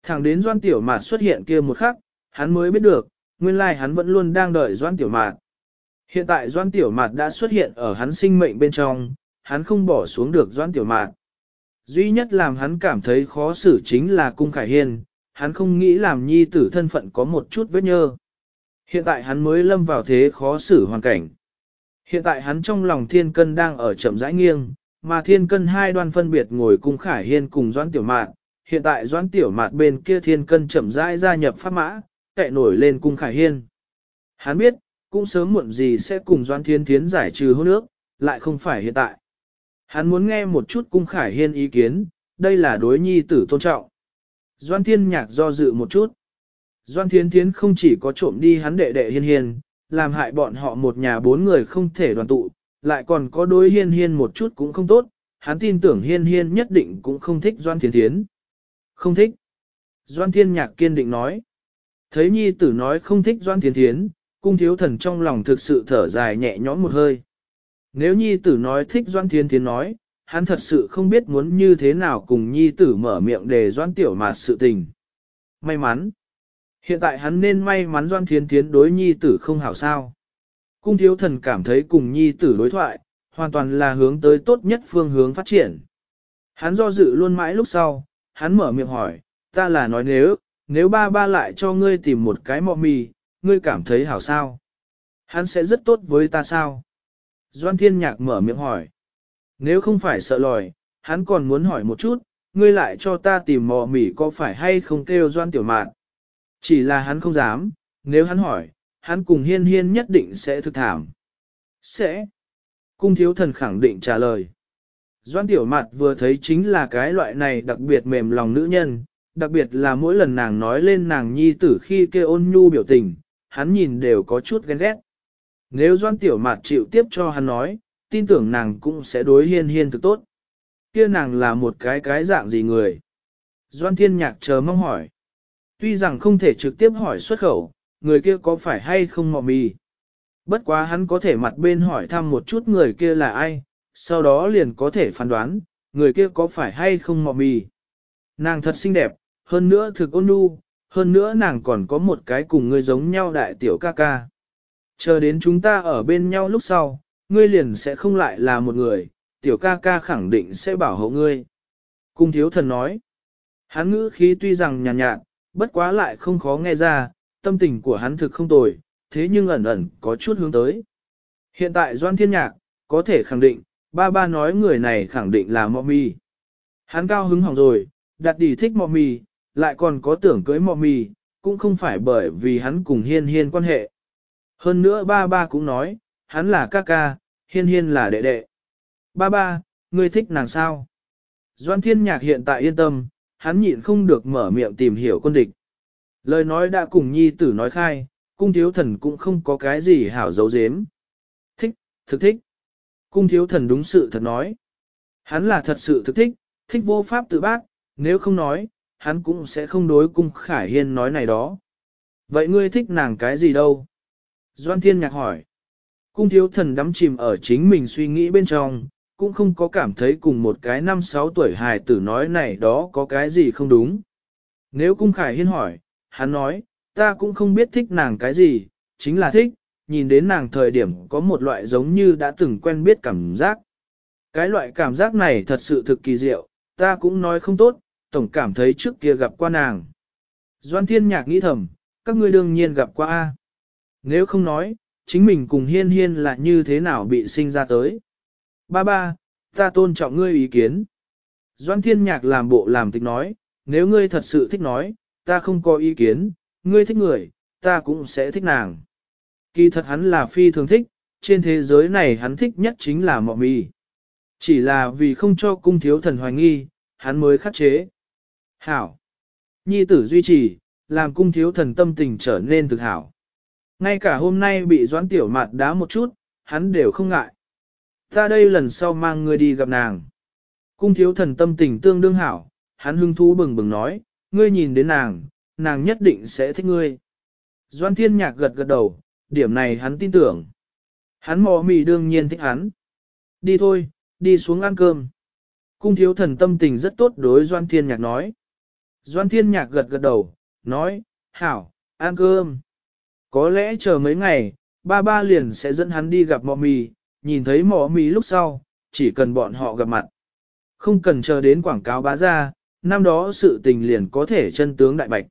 Speaker 1: Thẳng đến Doan Tiểu Mạt xuất hiện kia một khắc, hắn mới biết được, nguyên lai like hắn vẫn luôn đang đợi Doan Tiểu Mạt. Hiện tại Doan Tiểu Mạt đã xuất hiện ở hắn sinh mệnh bên trong, hắn không bỏ xuống được Doan Tiểu Mạt. Duy nhất làm hắn cảm thấy khó xử chính là Cung Khải Hiên, hắn không nghĩ làm nhi tử thân phận có một chút vết nhơ. Hiện tại hắn mới lâm vào thế khó xử hoàn cảnh. Hiện tại hắn trong lòng thiên cân đang ở chậm rãi nghiêng, mà thiên cân hai đoan phân biệt ngồi cung khải hiên cùng doãn tiểu mạt. Hiện tại doãn tiểu mạt bên kia thiên cân chậm rãi gia nhập pháp mã, cậy nổi lên cung khải hiên. Hắn biết, cũng sớm muộn gì sẽ cùng Doan thiên thiến giải trừ hôn nước, lại không phải hiện tại. Hắn muốn nghe một chút cung khải hiên ý kiến, đây là đối nhi tử tôn trọng. Doan thiên nhạc do dự một chút. Doan thiên thiến không chỉ có trộm đi hắn đệ đệ hiên hiên, làm hại bọn họ một nhà bốn người không thể đoàn tụ, lại còn có đối hiên hiên một chút cũng không tốt, hắn tin tưởng hiên hiên nhất định cũng không thích Doan Thiên Thiến. Không thích. Doan Thiên Nhạc kiên định nói. Thấy nhi tử nói không thích Doan Thiên Thiến, cung thiếu thần trong lòng thực sự thở dài nhẹ nhõm một hơi. Nếu nhi tử nói thích Doan Thiên Thiến nói, hắn thật sự không biết muốn như thế nào cùng nhi tử mở miệng để Doan Tiểu Mạt sự tình. May mắn. Hiện tại hắn nên may mắn Doan Thiên Thiến đối nhi tử không hảo sao. Cung thiếu thần cảm thấy cùng nhi tử đối thoại, hoàn toàn là hướng tới tốt nhất phương hướng phát triển. Hắn do dự luôn mãi lúc sau, hắn mở miệng hỏi, ta là nói nếu, nếu ba ba lại cho ngươi tìm một cái mọ mì, ngươi cảm thấy hảo sao? Hắn sẽ rất tốt với ta sao? Doan Thiên Nhạc mở miệng hỏi. Nếu không phải sợ lòi, hắn còn muốn hỏi một chút, ngươi lại cho ta tìm mò mì có phải hay không kêu Doan Tiểu Mạn. Chỉ là hắn không dám, nếu hắn hỏi, hắn cùng hiên hiên nhất định sẽ thực thảm. Sẽ. Cung thiếu thần khẳng định trả lời. Doan tiểu mặt vừa thấy chính là cái loại này đặc biệt mềm lòng nữ nhân, đặc biệt là mỗi lần nàng nói lên nàng nhi tử khi kêu ôn nhu biểu tình, hắn nhìn đều có chút ghen ghét. Nếu doan tiểu mạt chịu tiếp cho hắn nói, tin tưởng nàng cũng sẽ đối hiên hiên thực tốt. kia nàng là một cái cái dạng gì người? Doan thiên nhạc chờ mong hỏi. Tuy rằng không thể trực tiếp hỏi xuất khẩu, người kia có phải hay không mọ mì. Bất quá hắn có thể mặt bên hỏi thăm một chút người kia là ai, sau đó liền có thể phán đoán, người kia có phải hay không mọ mì. Nàng thật xinh đẹp, hơn nữa thực ôn nhu, hơn nữa nàng còn có một cái cùng ngươi giống nhau đại tiểu ca ca. Chờ đến chúng ta ở bên nhau lúc sau, ngươi liền sẽ không lại là một người, tiểu ca ca khẳng định sẽ bảo hộ ngươi. Cung thiếu thần nói, hắn ngữ khí tuy rằng nhàn nhạt, nhạt, bất quá lại không khó nghe ra, tâm tình của hắn thực không tồi, thế nhưng ẩn ẩn có chút hướng tới. Hiện tại Doan Thiên Nhạc, có thể khẳng định, ba ba nói người này khẳng định là mọ mì. Hắn cao hứng hỏng rồi, đặt đi thích mọ mì, lại còn có tưởng cưới mọ mì, cũng không phải bởi vì hắn cùng hiên hiên quan hệ. Hơn nữa ba ba cũng nói, hắn là ca ca, hiên hiên là đệ đệ. Ba ba, ngươi thích nàng sao? Doan Thiên Nhạc hiện tại yên tâm, hắn nhịn không được mở miệng tìm hiểu quân địch. Lời nói đã cùng nhi tử nói khai, cung thiếu thần cũng không có cái gì hảo dấu dếm. Thích, thực thích. Cung thiếu thần đúng sự thật nói. Hắn là thật sự thực thích, thích vô pháp tự bác, nếu không nói, hắn cũng sẽ không đối cung khải hiên nói này đó. Vậy ngươi thích nàng cái gì đâu? Doan thiên nhạc hỏi. Cung thiếu thần đắm chìm ở chính mình suy nghĩ bên trong, cũng không có cảm thấy cùng một cái năm sáu tuổi hài tử nói này đó có cái gì không đúng. Nếu cung khải hiên hỏi, hắn nói, ta cũng không biết thích nàng cái gì, chính là thích, nhìn đến nàng thời điểm có một loại giống như đã từng quen biết cảm giác. Cái loại cảm giác này thật sự thực kỳ diệu, ta cũng nói không tốt, tổng cảm thấy trước kia gặp qua nàng. Doan thiên nhạc nghĩ thầm, các ngươi đương nhiên gặp qua A. Nếu không nói, chính mình cùng hiên hiên là như thế nào bị sinh ra tới. Ba ba, ta tôn trọng ngươi ý kiến. Doan thiên nhạc làm bộ làm tịch nói, nếu ngươi thật sự thích nói, ta không có ý kiến, ngươi thích người, ta cũng sẽ thích nàng. Kỳ thật hắn là phi thường thích, trên thế giới này hắn thích nhất chính là mọ mì. Chỉ là vì không cho cung thiếu thần hoài nghi, hắn mới khắc chế. Hảo. Nhi tử duy trì, làm cung thiếu thần tâm tình trở nên thực hảo. Ngay cả hôm nay bị doãn tiểu mạt đá một chút, hắn đều không ngại. Ta đây lần sau mang ngươi đi gặp nàng. Cung thiếu thần tâm tình tương đương hảo, hắn hưng thú bừng bừng nói, ngươi nhìn đến nàng, nàng nhất định sẽ thích ngươi. Doan thiên nhạc gật gật đầu, điểm này hắn tin tưởng. Hắn mò mì đương nhiên thích hắn. Đi thôi, đi xuống ăn cơm. Cung thiếu thần tâm tình rất tốt đối Doan thiên nhạc nói. Doan thiên nhạc gật gật đầu, nói, hảo, ăn cơm. Có lẽ chờ mấy ngày, ba ba liền sẽ dẫn hắn đi gặp mò mì, nhìn thấy mò mì lúc sau, chỉ cần bọn họ gặp mặt. Không cần chờ đến quảng cáo bá ra, năm đó sự tình liền có thể chân tướng đại bạch.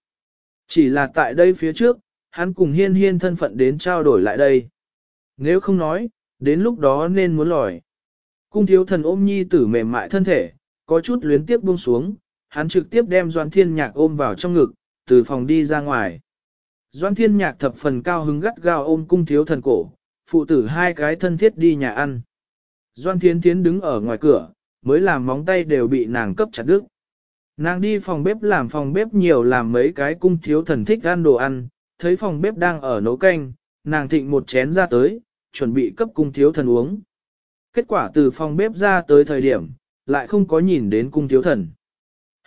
Speaker 1: Chỉ là tại đây phía trước, hắn cùng hiên hiên thân phận đến trao đổi lại đây. Nếu không nói, đến lúc đó nên muốn lòi. Cung thiếu thần ôm nhi tử mềm mại thân thể, có chút luyến tiếp buông xuống, hắn trực tiếp đem Doan Thiên Nhạc ôm vào trong ngực, từ phòng đi ra ngoài. Doan Thiên Nhạc thập phần cao hứng gắt gao ôm cung thiếu thần cổ, phụ tử hai cái thân thiết đi nhà ăn. Doan Thiên Thiến đứng ở ngoài cửa, mới làm móng tay đều bị nàng cấp chặt đứt. Nàng đi phòng bếp làm phòng bếp nhiều làm mấy cái cung thiếu thần thích ăn đồ ăn, thấy phòng bếp đang ở nấu canh, nàng thịnh một chén ra tới, chuẩn bị cấp cung thiếu thần uống. Kết quả từ phòng bếp ra tới thời điểm, lại không có nhìn đến cung thiếu thần.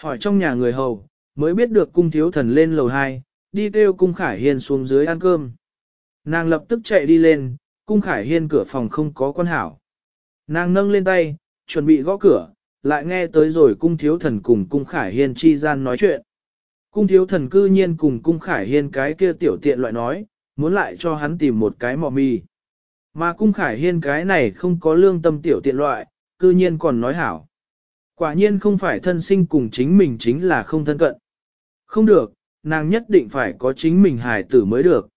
Speaker 1: Hỏi trong nhà người hầu, mới biết được cung thiếu thần lên lầu 2, đi kêu cung khải hiên xuống dưới ăn cơm. Nàng lập tức chạy đi lên, cung khải hiên cửa phòng không có quan hảo. Nàng nâng lên tay, chuẩn bị gõ cửa, lại nghe tới rồi cung thiếu thần cùng cung khải hiên chi gian nói chuyện. Cung thiếu thần cư nhiên cùng cung khải hiên cái kia tiểu tiện loại nói, muốn lại cho hắn tìm một cái mò mì. Mà cung khải hiên cái này không có lương tâm tiểu tiện loại, cư nhiên còn nói hảo. Quả nhiên không phải thân sinh cùng chính mình chính là không thân cận. Không được, nàng nhất định phải có chính mình hài tử mới được.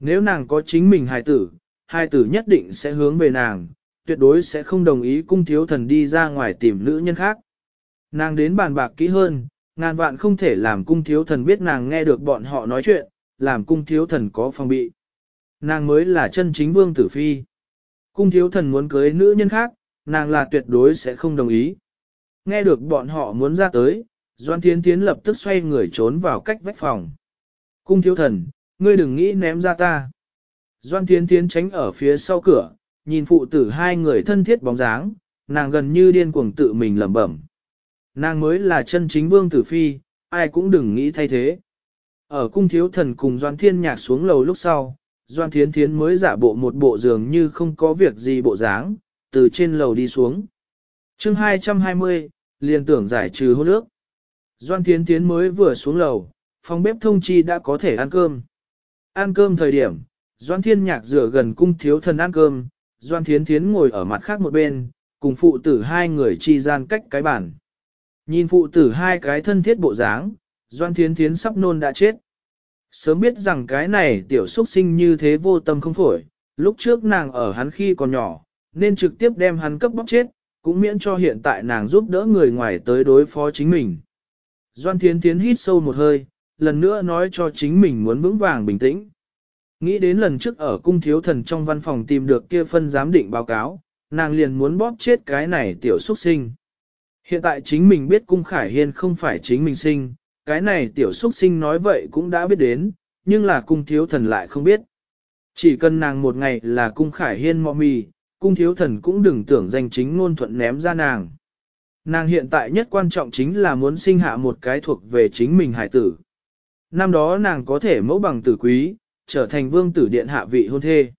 Speaker 1: Nếu nàng có chính mình hài tử, hài tử nhất định sẽ hướng về nàng, tuyệt đối sẽ không đồng ý cung thiếu thần đi ra ngoài tìm nữ nhân khác. Nàng đến bàn bạc kỹ hơn, ngàn vạn không thể làm cung thiếu thần biết nàng nghe được bọn họ nói chuyện, làm cung thiếu thần có phòng bị. Nàng mới là chân chính vương tử phi. Cung thiếu thần muốn cưới nữ nhân khác, nàng là tuyệt đối sẽ không đồng ý. Nghe được bọn họ muốn ra tới, Doan Thiến Thiến lập tức xoay người trốn vào cách vách phòng. Cung thiếu thần, ngươi đừng nghĩ ném ra ta. Doan Thiến Thiến tránh ở phía sau cửa, nhìn phụ tử hai người thân thiết bóng dáng, nàng gần như điên cuồng tự mình lẩm bẩm. Nàng mới là chân chính vương tử phi, ai cũng đừng nghĩ thay thế. Ở cung thiếu thần cùng Doan Thiên Nhạc xuống lầu lúc sau, Doan Thiến Thiến mới giả bộ một bộ giường như không có việc gì bộ dáng, từ trên lầu đi xuống chương 220, liền tưởng giải trừ hôn ước. Doan Thiến Thiến mới vừa xuống lầu, phòng bếp thông chi đã có thể ăn cơm. Ăn cơm thời điểm, Doan Thiên Nhạc rửa gần cung thiếu thần ăn cơm, Doan Thiến Thiến ngồi ở mặt khác một bên, cùng phụ tử hai người chi gian cách cái bàn. Nhìn phụ tử hai cái thân thiết bộ dáng, Doan Thiến Thiến sắp nôn đã chết. Sớm biết rằng cái này tiểu xuất sinh như thế vô tâm không phổi, lúc trước nàng ở hắn khi còn nhỏ, nên trực tiếp đem hắn cấp bóc chết, cũng miễn cho hiện tại nàng giúp đỡ người ngoài tới đối phó chính mình. Doan Thiến Thiến hít sâu một hơi, lần nữa nói cho chính mình muốn vững vàng bình tĩnh. Nghĩ đến lần trước ở cung thiếu thần trong văn phòng tìm được kia phân giám định báo cáo, nàng liền muốn bóp chết cái này tiểu xuất sinh. Hiện tại chính mình biết cung khải hiên không phải chính mình sinh, cái này tiểu xuất sinh nói vậy cũng đã biết đến, nhưng là cung thiếu thần lại không biết. Chỉ cần nàng một ngày là cung khải hiên mọ mì, cung thiếu thần cũng đừng tưởng danh chính ngôn thuận ném ra nàng. Nàng hiện tại nhất quan trọng chính là muốn sinh hạ một cái thuộc về chính mình hải tử. Năm đó nàng có thể mẫu bằng tử quý, trở thành vương tử điện hạ vị hôn thê.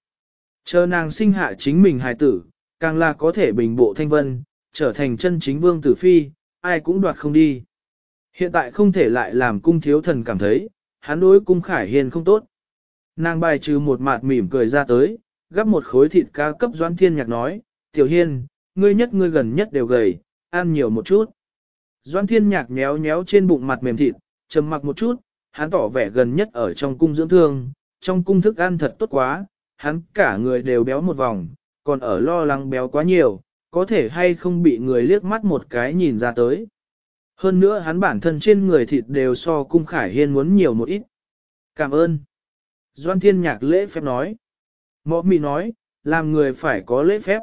Speaker 1: Chờ nàng sinh hạ chính mình hài tử, càng là có thể bình bộ thanh vân, trở thành chân chính vương tử phi, ai cũng đoạt không đi. Hiện tại không thể lại làm cung thiếu thần cảm thấy, hắn đối cung khải hiền không tốt. Nàng bài trừ một mặt mỉm cười ra tới, gắp một khối thịt ca cấp doãn thiên nhạc nói, tiểu hiên, ngươi nhất ngươi gần nhất đều gầy, ăn nhiều một chút. Doãn thiên nhạc méo méo trên bụng mặt mềm thịt, trầm mặc một chút, hắn tỏ vẻ gần nhất ở trong cung dưỡng thương, trong cung thức ăn thật tốt quá, hắn cả người đều béo một vòng, còn ở lo lắng béo quá nhiều, có thể hay không bị người liếc mắt một cái nhìn ra tới. Hơn nữa hắn bản thân trên người thịt đều so cung khải hiên muốn nhiều một ít. Cảm ơn. Doan thiên nhạc lễ phép nói. Mọ Mị nói, làm người phải có lễ phép.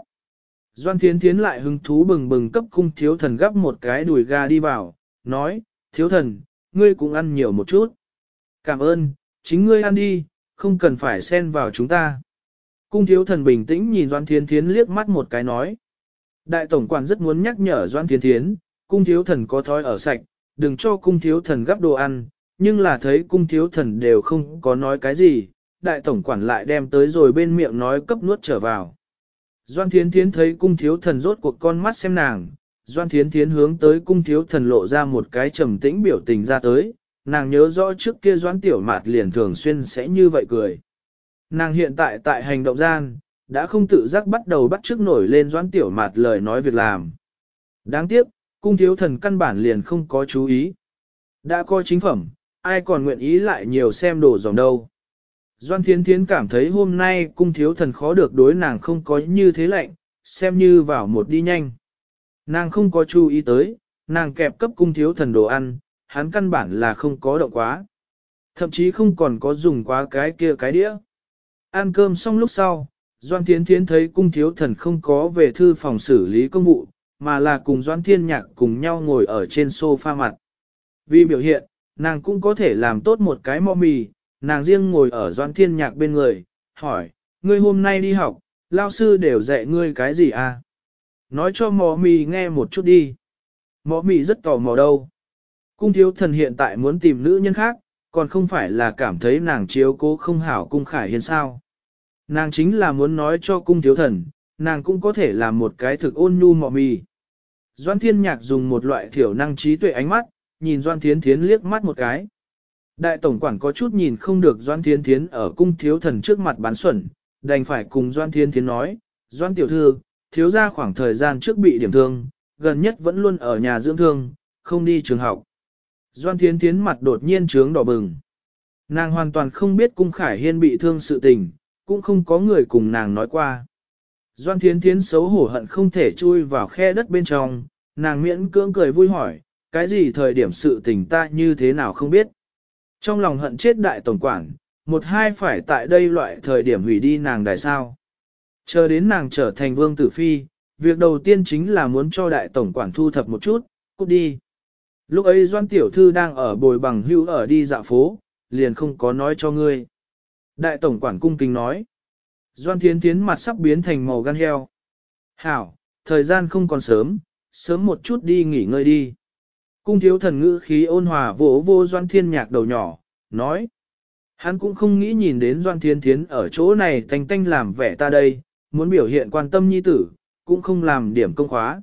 Speaker 1: Doan Thiến thiến lại hứng thú bừng bừng cấp cung thiếu thần gấp một cái đùi gà đi vào, nói, thiếu thần, ngươi cũng ăn nhiều một chút. Cảm ơn, chính ngươi ăn đi, không cần phải xen vào chúng ta. Cung thiếu thần bình tĩnh nhìn Doan Thiên Thiến liếc mắt một cái nói. Đại tổng quản rất muốn nhắc nhở Doan Thiên Thiến, cung thiếu thần có thói ở sạch, đừng cho cung thiếu thần gấp đồ ăn, nhưng là thấy cung thiếu thần đều không có nói cái gì, đại tổng quản lại đem tới rồi bên miệng nói cấp nuốt trở vào. Doan Thiến Thiến thấy cung thiếu thần rốt cuộc con mắt xem nàng, Doan Thiến Thiến hướng tới cung thiếu thần lộ ra một cái trầm tĩnh biểu tình ra tới, nàng nhớ rõ trước kia Doan Tiểu Mạt liền thường xuyên sẽ như vậy cười. Nàng hiện tại tại hành động gian, đã không tự giác bắt đầu bắt trước nổi lên Doan Tiểu Mạt lời nói việc làm. Đáng tiếc, cung thiếu thần căn bản liền không có chú ý. Đã coi chính phẩm, ai còn nguyện ý lại nhiều xem đồ dòng đâu. Doan Thiến Thiến cảm thấy hôm nay cung thiếu thần khó được đối nàng không có như thế lạnh, xem như vào một đi nhanh. Nàng không có chú ý tới, nàng kẹp cấp cung thiếu thần đồ ăn, hắn căn bản là không có động quá. Thậm chí không còn có dùng quá cái kia cái đĩa. Ăn cơm xong lúc sau, Doan Thiến Thiến thấy cung thiếu thần không có về thư phòng xử lý công vụ, mà là cùng Doan Thiên Nhạc cùng nhau ngồi ở trên sofa mặt. Vì biểu hiện, nàng cũng có thể làm tốt một cái mò mì, nàng riêng ngồi ở Doan Thiên Nhạc bên người, hỏi, ngươi hôm nay đi học, lao sư đều dạy ngươi cái gì à? Nói cho mò mì nghe một chút đi. Mò mì rất tò mò đâu. Cung thiếu thần hiện tại muốn tìm nữ nhân khác, còn không phải là cảm thấy nàng chiếu cố không hảo cung khải hiền sao. Nàng chính là muốn nói cho cung thiếu thần, nàng cũng có thể làm một cái thực ôn nhu mò mì. Doan thiên nhạc dùng một loại thiểu năng trí tuệ ánh mắt, nhìn Doan Thiến Thiến liếc mắt một cái. Đại tổng quản có chút nhìn không được Doan Thiến Thiến ở cung thiếu thần trước mặt bán xuẩn, đành phải cùng Doan Thiến Thiến nói, Doan tiểu thư, thiếu ra khoảng thời gian trước bị điểm thương, gần nhất vẫn luôn ở nhà dưỡng thương, không đi trường học. Doan Thiến Thiến mặt đột nhiên trướng đỏ bừng. Nàng hoàn toàn không biết cung khải hiên bị thương sự tình, cũng không có người cùng nàng nói qua. Doan Thiến Thiến xấu hổ hận không thể chui vào khe đất bên trong, nàng miễn cưỡng cười vui hỏi, cái gì thời điểm sự tình ta như thế nào không biết. Trong lòng hận chết đại tổng quản, một hai phải tại đây loại thời điểm hủy đi nàng đại sao. Chờ đến nàng trở thành vương tử phi, việc đầu tiên chính là muốn cho đại tổng quản thu thập một chút, cút đi. Lúc ấy Doan Tiểu Thư đang ở bồi bằng hưu ở đi dạo phố, liền không có nói cho ngươi. Đại tổng quản cung kính nói. Doan Thiến Thiến mặt sắp biến thành màu gan heo. Hảo, thời gian không còn sớm, sớm một chút đi nghỉ ngơi đi. Cung thiếu thần ngữ khí ôn hòa vỗ vô Doan Thiên Nhạc đầu nhỏ, nói. Hắn cũng không nghĩ nhìn đến Doan Thiên Thiến ở chỗ này thanh tanh làm vẻ ta đây, muốn biểu hiện quan tâm nhi tử, cũng không làm điểm công khóa.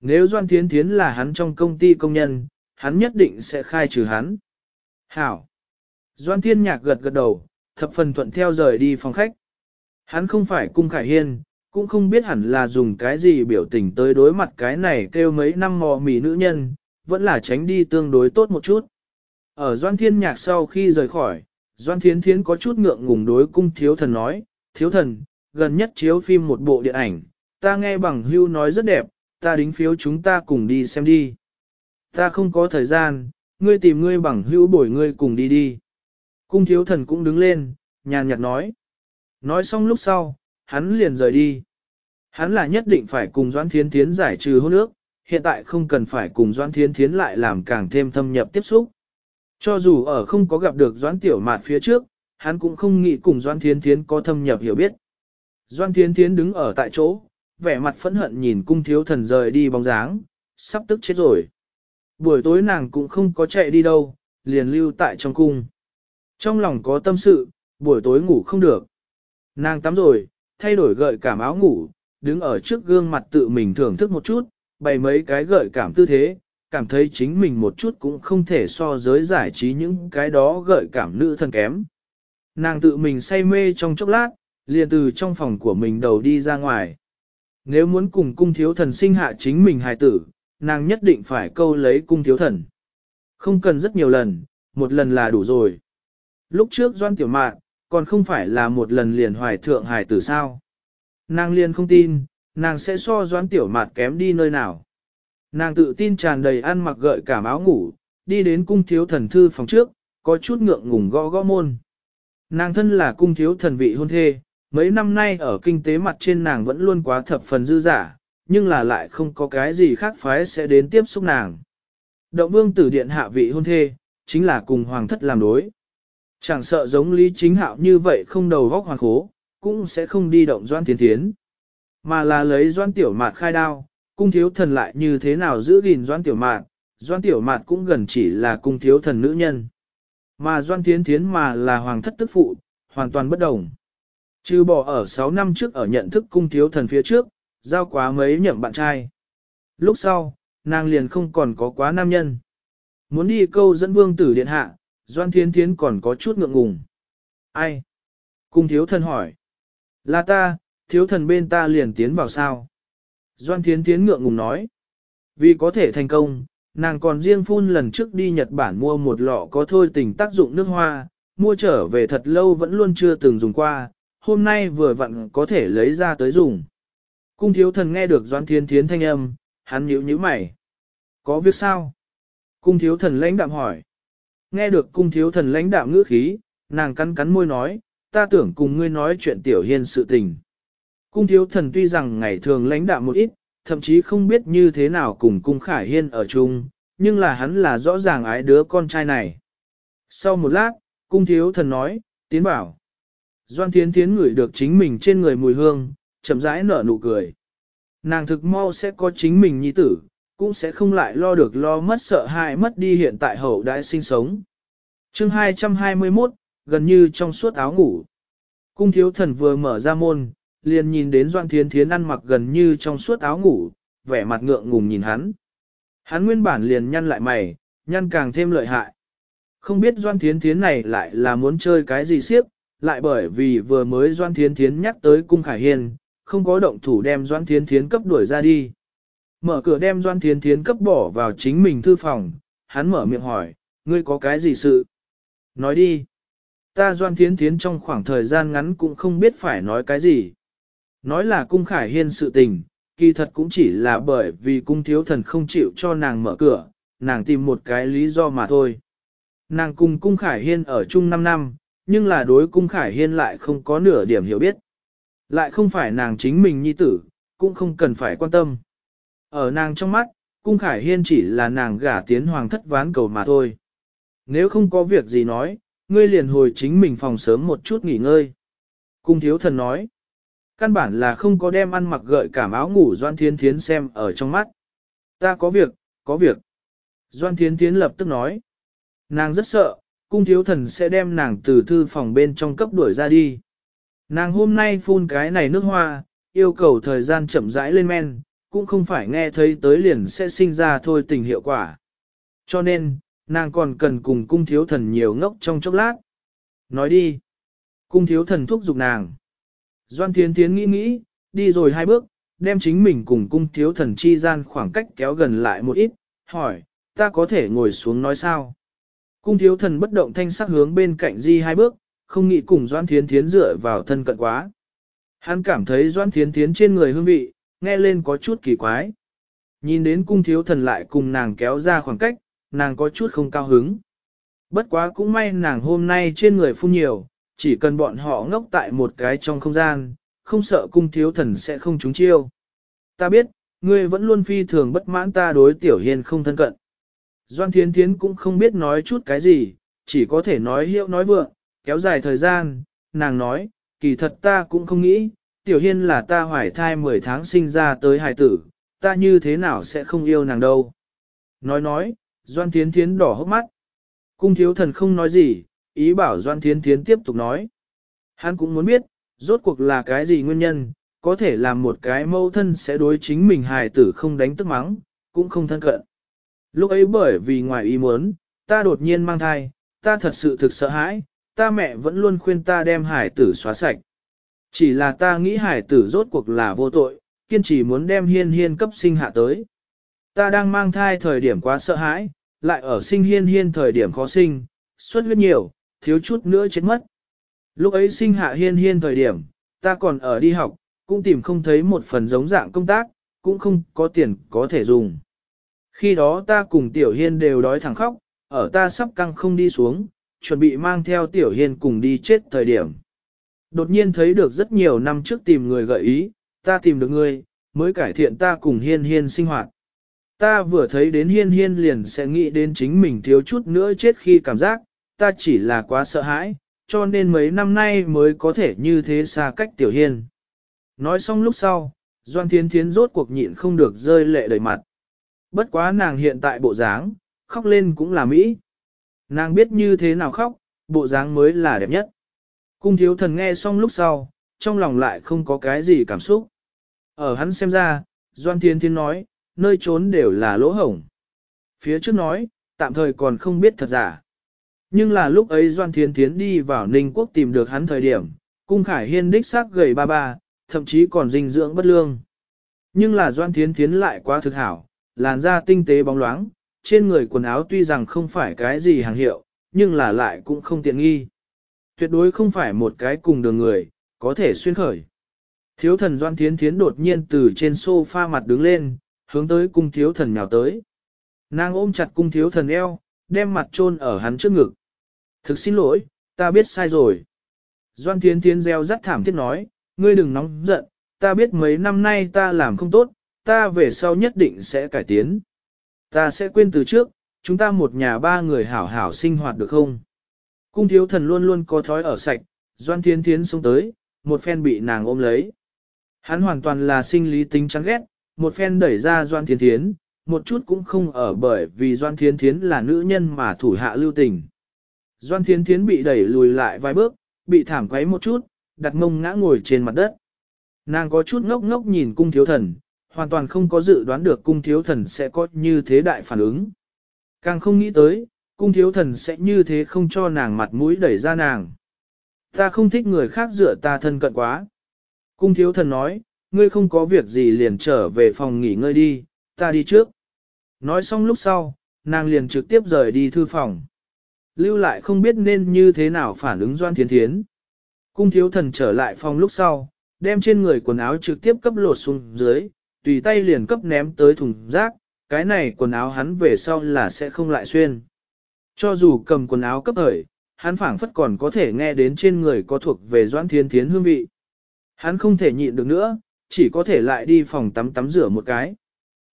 Speaker 1: Nếu Doan Thiên Thiến là hắn trong công ty công nhân, hắn nhất định sẽ khai trừ hắn. Hảo! Doan Thiên Nhạc gật gật đầu, thập phần thuận theo rời đi phòng khách. Hắn không phải cung khải hiên, cũng không biết hẳn là dùng cái gì biểu tình tới đối mặt cái này kêu mấy năm mò mì nữ nhân, vẫn là tránh đi tương đối tốt một chút. Ở Doan Thiên Nhạc sau khi rời khỏi, Doan Thiến Thiến có chút ngượng ngùng đối cung thiếu thần nói, thiếu thần, gần nhất chiếu phim một bộ điện ảnh, ta nghe bằng hưu nói rất đẹp, ta đính phiếu chúng ta cùng đi xem đi. Ta không có thời gian, ngươi tìm ngươi bằng hữu bổi ngươi cùng đi đi. Cung thiếu thần cũng đứng lên, nhàn nhạt nói. Nói xong lúc sau, hắn liền rời đi. Hắn là nhất định phải cùng Doan Thiến Thiến giải trừ hôn ước, hiện tại không cần phải cùng Doan Thiến Thiến lại làm càng thêm thâm nhập tiếp xúc. Cho dù ở không có gặp được Doan Tiểu Mạt phía trước, hắn cũng không nghĩ cùng Doan Thiến Thiến có thâm nhập hiểu biết. Doan Thiến Thiến đứng ở tại chỗ, vẻ mặt phẫn hận nhìn cung thiếu thần rời đi bóng dáng, sắp tức chết rồi. Buổi tối nàng cũng không có chạy đi đâu, liền lưu tại trong cung. Trong lòng có tâm sự, buổi tối ngủ không được. Nàng tắm rồi, thay đổi gợi cảm áo ngủ, đứng ở trước gương mặt tự mình thưởng thức một chút, bày mấy cái gợi cảm tư thế, cảm thấy chính mình một chút cũng không thể so giới giải trí những cái đó gợi cảm nữ thân kém. Nàng tự mình say mê trong chốc lát, liền từ trong phòng của mình đầu đi ra ngoài. Nếu muốn cùng cung thiếu thần sinh hạ chính mình hài tử, nàng nhất định phải câu lấy cung thiếu thần. Không cần rất nhiều lần, một lần là đủ rồi. Lúc trước Doan Tiểu Mạn, còn không phải là một lần liền hoài thượng hài tử sao. Nàng liền không tin, nàng sẽ so doán Tiểu mạt kém đi nơi nào. Nàng tự tin tràn đầy ăn mặc gợi cảm áo ngủ, đi đến cung thiếu thần thư phòng trước, có chút ngượng ngùng gõ gõ môn. Nàng thân là cung thiếu thần vị hôn thê, mấy năm nay ở kinh tế mặt trên nàng vẫn luôn quá thập phần dư giả, nhưng là lại không có cái gì khác phái sẽ đến tiếp xúc nàng. Động vương tử điện hạ vị hôn thê, chính là cùng hoàng thất làm đối. Chẳng sợ giống lý chính hạo như vậy không đầu góc hoàng khố, cũng sẽ không đi động doan tiến thiến. Mà là lấy doan tiểu mạt khai đao, cung thiếu thần lại như thế nào giữ gìn doan tiểu mạt, doan tiểu mạt cũng gần chỉ là cung thiếu thần nữ nhân. Mà doan Thiến thiến mà là hoàng thất tức phụ, hoàn toàn bất đồng. Trừ bỏ ở 6 năm trước ở nhận thức cung thiếu thần phía trước, giao quá mấy nhậm bạn trai. Lúc sau, nàng liền không còn có quá nam nhân. Muốn đi câu dẫn vương tử điện hạ, Doan Thiến Thiến còn có chút ngượng ngùng. Ai? Cung thiếu thần hỏi. Là ta, thiếu thần bên ta liền tiến vào sao? Doan Thiến Thiến ngượng ngùng nói. Vì có thể thành công, nàng còn riêng phun lần trước đi Nhật Bản mua một lọ có thôi tình tác dụng nước hoa, mua trở về thật lâu vẫn luôn chưa từng dùng qua, hôm nay vừa vặn có thể lấy ra tới dùng. Cung thiếu thần nghe được Doan Thiên Thiến thanh âm, hắn nhíu nhíu mày. Có việc sao? Cung thiếu thần lãnh đạm hỏi. Nghe được cung thiếu thần lãnh đạm ngữ khí, nàng cắn cắn môi nói, ta tưởng cùng ngươi nói chuyện tiểu hiên sự tình. Cung thiếu thần tuy rằng ngày thường lãnh đạm một ít, thậm chí không biết như thế nào cùng cung khải hiên ở chung, nhưng là hắn là rõ ràng ái đứa con trai này. Sau một lát, cung thiếu thần nói, tiến bảo. Doan Thiến Thiến ngửi được chính mình trên người mùi hương, chậm rãi nở nụ cười. Nàng thực mau sẽ có chính mình nhi tử, cũng sẽ không lại lo được lo mất sợ hãi mất đi hiện tại hậu đại sinh sống. chương 221, gần như trong suốt áo ngủ. Cung thiếu thần vừa mở ra môn, liền nhìn đến Doan Thiến Thiến ăn mặc gần như trong suốt áo ngủ, vẻ mặt ngượng ngùng nhìn hắn. Hắn nguyên bản liền nhăn lại mày, nhăn càng thêm lợi hại. Không biết Doan Thiến Thiến này lại là muốn chơi cái gì siếp, lại bởi vì vừa mới Doan Thiến Thiến nhắc tới Cung Khải Hiên, không có động thủ đem Doan Thiến Thiến cấp đuổi ra đi. Mở cửa đem Doan Thiến Thiến cấp bỏ vào chính mình thư phòng, hắn mở miệng hỏi, ngươi có cái gì sự? Nói đi. Ta Doan Thiến Thiến trong khoảng thời gian ngắn cũng không biết phải nói cái gì. Nói là Cung Khải Hiên sự tình, kỳ thật cũng chỉ là bởi vì Cung Thiếu Thần không chịu cho nàng mở cửa, nàng tìm một cái lý do mà thôi. Nàng cùng Cung Khải Hiên ở chung 5 năm, nhưng là đối cung khải hiên lại không có nửa điểm hiểu biết. Lại không phải nàng chính mình nhi tử, cũng không cần phải quan tâm. Ở nàng trong mắt, cung khải hiên chỉ là nàng gả tiến hoàng thất ván cầu mà thôi. Nếu không có việc gì nói, ngươi liền hồi chính mình phòng sớm một chút nghỉ ngơi. Cung thiếu thần nói, căn bản là không có đem ăn mặc gợi cảm áo ngủ Doan Thiên Thiến xem ở trong mắt. Ta có việc, có việc. Doan Thiên Thiến lập tức nói, nàng rất sợ, cung thiếu thần sẽ đem nàng từ thư phòng bên trong cấp đuổi ra đi. Nàng hôm nay phun cái này nước hoa, yêu cầu thời gian chậm rãi lên men, cũng không phải nghe thấy tới liền sẽ sinh ra thôi tình hiệu quả. Cho nên, nàng còn cần cùng cung thiếu thần nhiều ngốc trong chốc lát. Nói đi. Cung thiếu thần thúc giục nàng. Doan Thiến Thiến nghĩ nghĩ, đi rồi hai bước, đem chính mình cùng cung thiếu thần chi gian khoảng cách kéo gần lại một ít, hỏi, ta có thể ngồi xuống nói sao? Cung thiếu thần bất động thanh sắc hướng bên cạnh di hai bước, không nghĩ cùng Doan Thiến Thiến dựa vào thân cận quá. Hắn cảm thấy Doan Thiến Thiến trên người hương vị, nghe lên có chút kỳ quái. Nhìn đến cung thiếu thần lại cùng nàng kéo ra khoảng cách, nàng có chút không cao hứng. Bất quá cũng may nàng hôm nay trên người phun nhiều, chỉ cần bọn họ ngốc tại một cái trong không gian, không sợ cung thiếu thần sẽ không trúng chiêu. Ta biết, ngươi vẫn luôn phi thường bất mãn ta đối tiểu hiền không thân cận. Doan Thiến Thiến cũng không biết nói chút cái gì, chỉ có thể nói hiệu nói vượng, kéo dài thời gian, nàng nói, kỳ thật ta cũng không nghĩ, Tiểu Hiên là ta hoài thai 10 tháng sinh ra tới hài tử, ta như thế nào sẽ không yêu nàng đâu. Nói nói, Doan Thiến Thiến đỏ hốc mắt. Cung thiếu thần không nói gì, ý bảo Doan Thiến Thiến tiếp tục nói. Hắn cũng muốn biết, rốt cuộc là cái gì nguyên nhân, có thể làm một cái mâu thân sẽ đối chính mình hài tử không đánh tức mắng, cũng không thân cận. Lúc ấy bởi vì ngoài ý muốn, ta đột nhiên mang thai, ta thật sự thực sợ hãi, ta mẹ vẫn luôn khuyên ta đem hải tử xóa sạch. Chỉ là ta nghĩ hải tử rốt cuộc là vô tội, kiên trì muốn đem hiên hiên cấp sinh hạ tới. Ta đang mang thai thời điểm quá sợ hãi, lại ở sinh hiên hiên thời điểm khó sinh, xuất huyết nhiều, thiếu chút nữa chết mất. Lúc ấy sinh hạ hiên hiên thời điểm, ta còn ở đi học, cũng tìm không thấy một phần giống dạng công tác, cũng không có tiền có thể dùng. Khi đó ta cùng tiểu hiên đều đói thẳng khóc, ở ta sắp căng không đi xuống, chuẩn bị mang theo tiểu hiên cùng đi chết thời điểm. Đột nhiên thấy được rất nhiều năm trước tìm người gợi ý, ta tìm được ngươi, mới cải thiện ta cùng hiên hiên sinh hoạt. Ta vừa thấy đến hiên hiên liền sẽ nghĩ đến chính mình thiếu chút nữa chết khi cảm giác, ta chỉ là quá sợ hãi, cho nên mấy năm nay mới có thể như thế xa cách tiểu hiên. Nói xong lúc sau, Doan Thiến Thiến rốt cuộc nhịn không được rơi lệ đầy mặt. Bất quá nàng hiện tại bộ dáng, khóc lên cũng là Mỹ. Nàng biết như thế nào khóc, bộ dáng mới là đẹp nhất. Cung thiếu thần nghe xong lúc sau, trong lòng lại không có cái gì cảm xúc. Ở hắn xem ra, Doan Thiên Thiên nói, nơi trốn đều là lỗ hổng. Phía trước nói, tạm thời còn không biết thật giả. Nhưng là lúc ấy Doan Thiên Thiến đi vào Ninh Quốc tìm được hắn thời điểm, cung khải hiên đích xác gầy ba ba, thậm chí còn dinh dưỡng bất lương. Nhưng là Doan Thiên Thiến lại quá thực hảo, làn da tinh tế bóng loáng, trên người quần áo tuy rằng không phải cái gì hàng hiệu, nhưng là lại cũng không tiện nghi. Tuyệt đối không phải một cái cùng đường người, có thể xuyên khởi. Thiếu thần Doan Thiến Thiến đột nhiên từ trên sofa mặt đứng lên, hướng tới cung thiếu thần nhào tới. Nàng ôm chặt cung thiếu thần eo, đem mặt chôn ở hắn trước ngực. Thực xin lỗi, ta biết sai rồi. Doan Thiến Thiến gieo rắt thảm thiết nói, ngươi đừng nóng giận, ta biết mấy năm nay ta làm không tốt, ta về sau nhất định sẽ cải tiến. Ta sẽ quên từ trước, chúng ta một nhà ba người hảo hảo sinh hoạt được không? Cung thiếu thần luôn luôn có thói ở sạch, Doan Thiến Thiến xuống tới, một phen bị nàng ôm lấy. Hắn hoàn toàn là sinh lý tính chán ghét, một phen đẩy ra Doan Thiến Thiến, một chút cũng không ở bởi vì Doan Thiến Thiến là nữ nhân mà thủ hạ lưu tình. Doan Thiến Thiến bị đẩy lùi lại vài bước, bị thảm quấy một chút, đặt mông ngã ngồi trên mặt đất. Nàng có chút ngốc ngốc nhìn cung thiếu thần, hoàn toàn không có dự đoán được cung thiếu thần sẽ có như thế đại phản ứng. Càng không nghĩ tới, cung thiếu thần sẽ như thế không cho nàng mặt mũi đẩy ra nàng. Ta không thích người khác dựa ta thân cận quá. Cung thiếu thần nói, ngươi không có việc gì liền trở về phòng nghỉ ngơi đi, ta đi trước. Nói xong lúc sau, nàng liền trực tiếp rời đi thư phòng. Lưu lại không biết nên như thế nào phản ứng doan thiến thiến. Cung thiếu thần trở lại phòng lúc sau, đem trên người quần áo trực tiếp cấp lột xuống dưới, tùy tay liền cấp ném tới thùng rác, cái này quần áo hắn về sau là sẽ không lại xuyên. Cho dù cầm quần áo cấp hởi, hắn phảng phất còn có thể nghe đến trên người có thuộc về Doan thiên thiến hương vị. Hắn không thể nhịn được nữa, chỉ có thể lại đi phòng tắm tắm rửa một cái.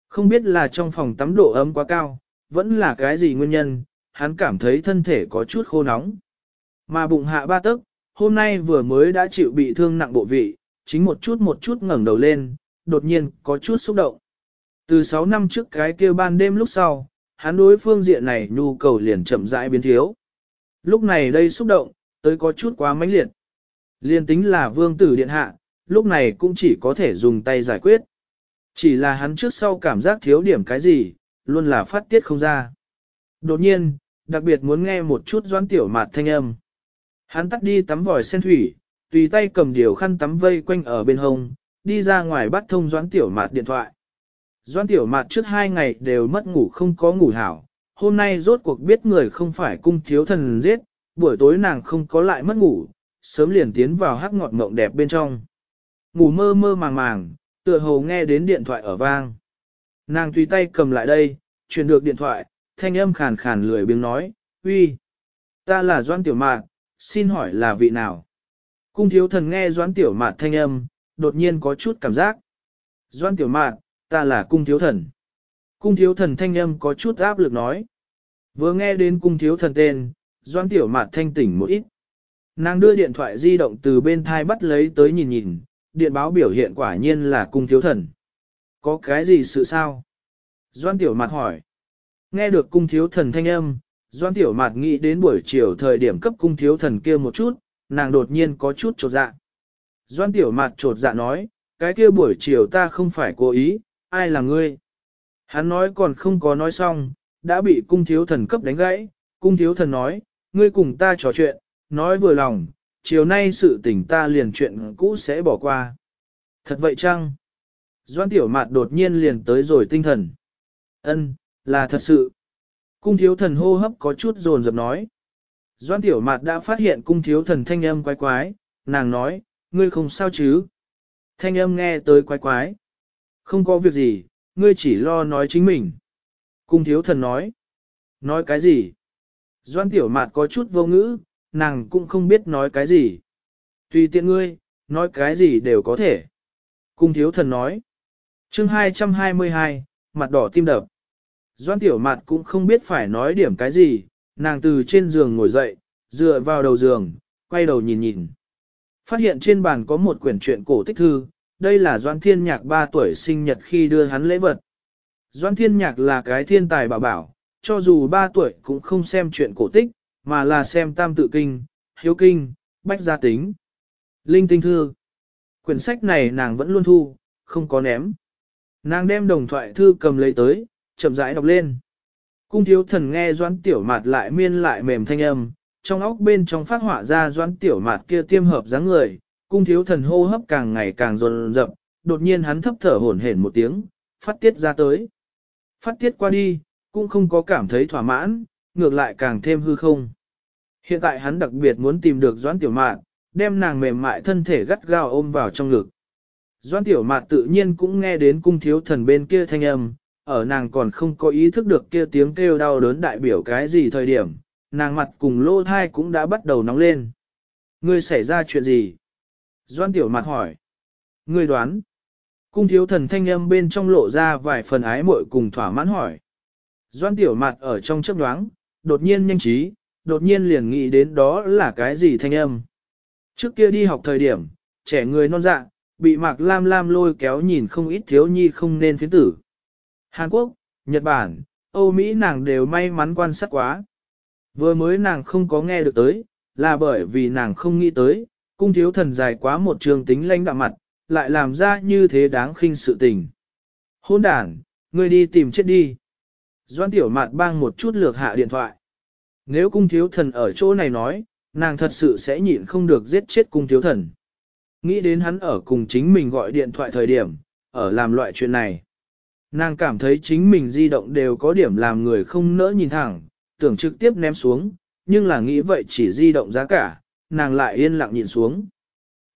Speaker 1: Không biết là trong phòng tắm độ ấm quá cao, vẫn là cái gì nguyên nhân, hắn cảm thấy thân thể có chút khô nóng. Mà bụng hạ ba tấc, hôm nay vừa mới đã chịu bị thương nặng bộ vị, chính một chút một chút ngẩng đầu lên, đột nhiên có chút xúc động. Từ 6 năm trước cái kia ban đêm lúc sau, hắn đối phương diện này nhu cầu liền chậm rãi biến thiếu. Lúc này đây xúc động, tới có chút quá mãnh liệt. Liên tính là vương tử điện hạ, lúc này cũng chỉ có thể dùng tay giải quyết. Chỉ là hắn trước sau cảm giác thiếu điểm cái gì, luôn là phát tiết không ra. Đột nhiên, đặc biệt muốn nghe một chút doãn tiểu mạt thanh âm. Hắn tắt đi tắm vòi sen thủy, tùy tay cầm điều khăn tắm vây quanh ở bên hông, đi ra ngoài bắt thông doãn tiểu mạt điện thoại. Doãn tiểu mạt trước hai ngày đều mất ngủ không có ngủ hảo, hôm nay rốt cuộc biết người không phải cung thiếu thần giết, buổi tối nàng không có lại mất ngủ, sớm liền tiến vào hắc ngọt mộng đẹp bên trong. Ngủ mơ mơ màng màng, tựa hồ nghe đến điện thoại ở vang. Nàng tùy tay cầm lại đây, truyền được điện thoại, thanh âm khàn khàn lười biếng nói, uy, ta là Doan Tiểu Mạt, xin hỏi là vị nào? Cung thiếu thần nghe Doan Tiểu Mạt thanh âm, đột nhiên có chút cảm giác. Doan Tiểu Mạt, ta là cung thiếu thần. Cung thiếu thần thanh âm có chút áp lực nói. Vừa nghe đến cung thiếu thần tên, Doan Tiểu Mạt thanh tỉnh một ít. Nàng đưa điện thoại di động từ bên thai bắt lấy tới nhìn nhìn, điện báo biểu hiện quả nhiên là cung thiếu thần. Có cái gì sự sao? Doan Tiểu Mạt hỏi. Nghe được cung thiếu thần thanh âm, Doan Tiểu Mạt nghĩ đến buổi chiều thời điểm cấp cung thiếu thần kia một chút, nàng đột nhiên có chút trột dạ. Doan Tiểu Mạt trột dạ nói, cái kia buổi chiều ta không phải cố ý, ai là ngươi? Hắn nói còn không có nói xong, đã bị cung thiếu thần cấp đánh gãy, cung thiếu thần nói, ngươi cùng ta trò chuyện, nói vừa lòng, chiều nay sự tình ta liền chuyện cũ sẽ bỏ qua. Thật vậy chăng? Doan Tiểu Mạt đột nhiên liền tới rồi tinh thần. Ân, là thật sự. Cung thiếu thần hô hấp có chút dồn dập nói. Doan tiểu mạt đã phát hiện cung thiếu thần thanh âm quái quái, nàng nói, ngươi không sao chứ? Thanh âm nghe tới quái quái. Không có việc gì, ngươi chỉ lo nói chính mình. Cung thiếu thần nói. Nói cái gì? Doan tiểu mạt có chút vô ngữ, nàng cũng không biết nói cái gì. Tùy tiện ngươi, nói cái gì đều có thể. Cung thiếu thần nói. chương 222, mặt đỏ tim đập. Doan tiểu mặt cũng không biết phải nói điểm cái gì, nàng từ trên giường ngồi dậy, dựa vào đầu giường, quay đầu nhìn nhìn. Phát hiện trên bàn có một quyển truyện cổ tích thư, đây là Doan Thiên Nhạc 3 tuổi sinh nhật khi đưa hắn lễ vật. Doan Thiên Nhạc là cái thiên tài bảo bảo, cho dù 3 tuổi cũng không xem chuyện cổ tích, mà là xem tam tự kinh, hiếu kinh, bách gia tính. Linh tinh thư. Quyển sách này nàng vẫn luôn thu, không có ném. Nàng đem đồng thoại thư cầm lấy tới, chậm rãi đọc lên. Cung thiếu thần nghe doãn tiểu mạt lại miên lại mềm thanh âm, trong óc bên trong phát họa ra doãn tiểu mạt kia tiêm hợp dáng người, cung thiếu thần hô hấp càng ngày càng dồn dập, đột nhiên hắn thấp thở hổn hển một tiếng, phát tiết ra tới. Phát tiết qua đi, cũng không có cảm thấy thỏa mãn, ngược lại càng thêm hư không. Hiện tại hắn đặc biệt muốn tìm được doãn tiểu mạt, đem nàng mềm mại thân thể gắt gao ôm vào trong ngực. Doan tiểu mạt tự nhiên cũng nghe đến cung thiếu thần bên kia thanh âm, ở nàng còn không có ý thức được kia tiếng kêu đau đớn đại biểu cái gì thời điểm, nàng mặt cùng lô thai cũng đã bắt đầu nóng lên. Ngươi xảy ra chuyện gì? Doan tiểu mặt hỏi. Ngươi đoán. Cung thiếu thần thanh âm bên trong lộ ra vài phần ái muội cùng thỏa mãn hỏi. Doan tiểu mặt ở trong chấp đoáng, đột nhiên nhanh trí, đột nhiên liền nghĩ đến đó là cái gì thanh âm. Trước kia đi học thời điểm, trẻ người non dạ, bị mạc lam lam lôi kéo nhìn không ít thiếu nhi không nên phiến tử. Hàn Quốc, Nhật Bản, Âu Mỹ nàng đều may mắn quan sát quá. Vừa mới nàng không có nghe được tới, là bởi vì nàng không nghĩ tới, cung thiếu thần dài quá một trường tính lãnh đạm mặt, lại làm ra như thế đáng khinh sự tình. Hôn đàn, ngươi đi tìm chết đi. Doan tiểu mạt bang một chút lược hạ điện thoại. Nếu cung thiếu thần ở chỗ này nói, nàng thật sự sẽ nhịn không được giết chết cung thiếu thần. Nghĩ đến hắn ở cùng chính mình gọi điện thoại thời điểm, ở làm loại chuyện này. Nàng cảm thấy chính mình di động đều có điểm làm người không nỡ nhìn thẳng, tưởng trực tiếp ném xuống, nhưng là nghĩ vậy chỉ di động giá cả, nàng lại yên lặng nhìn xuống.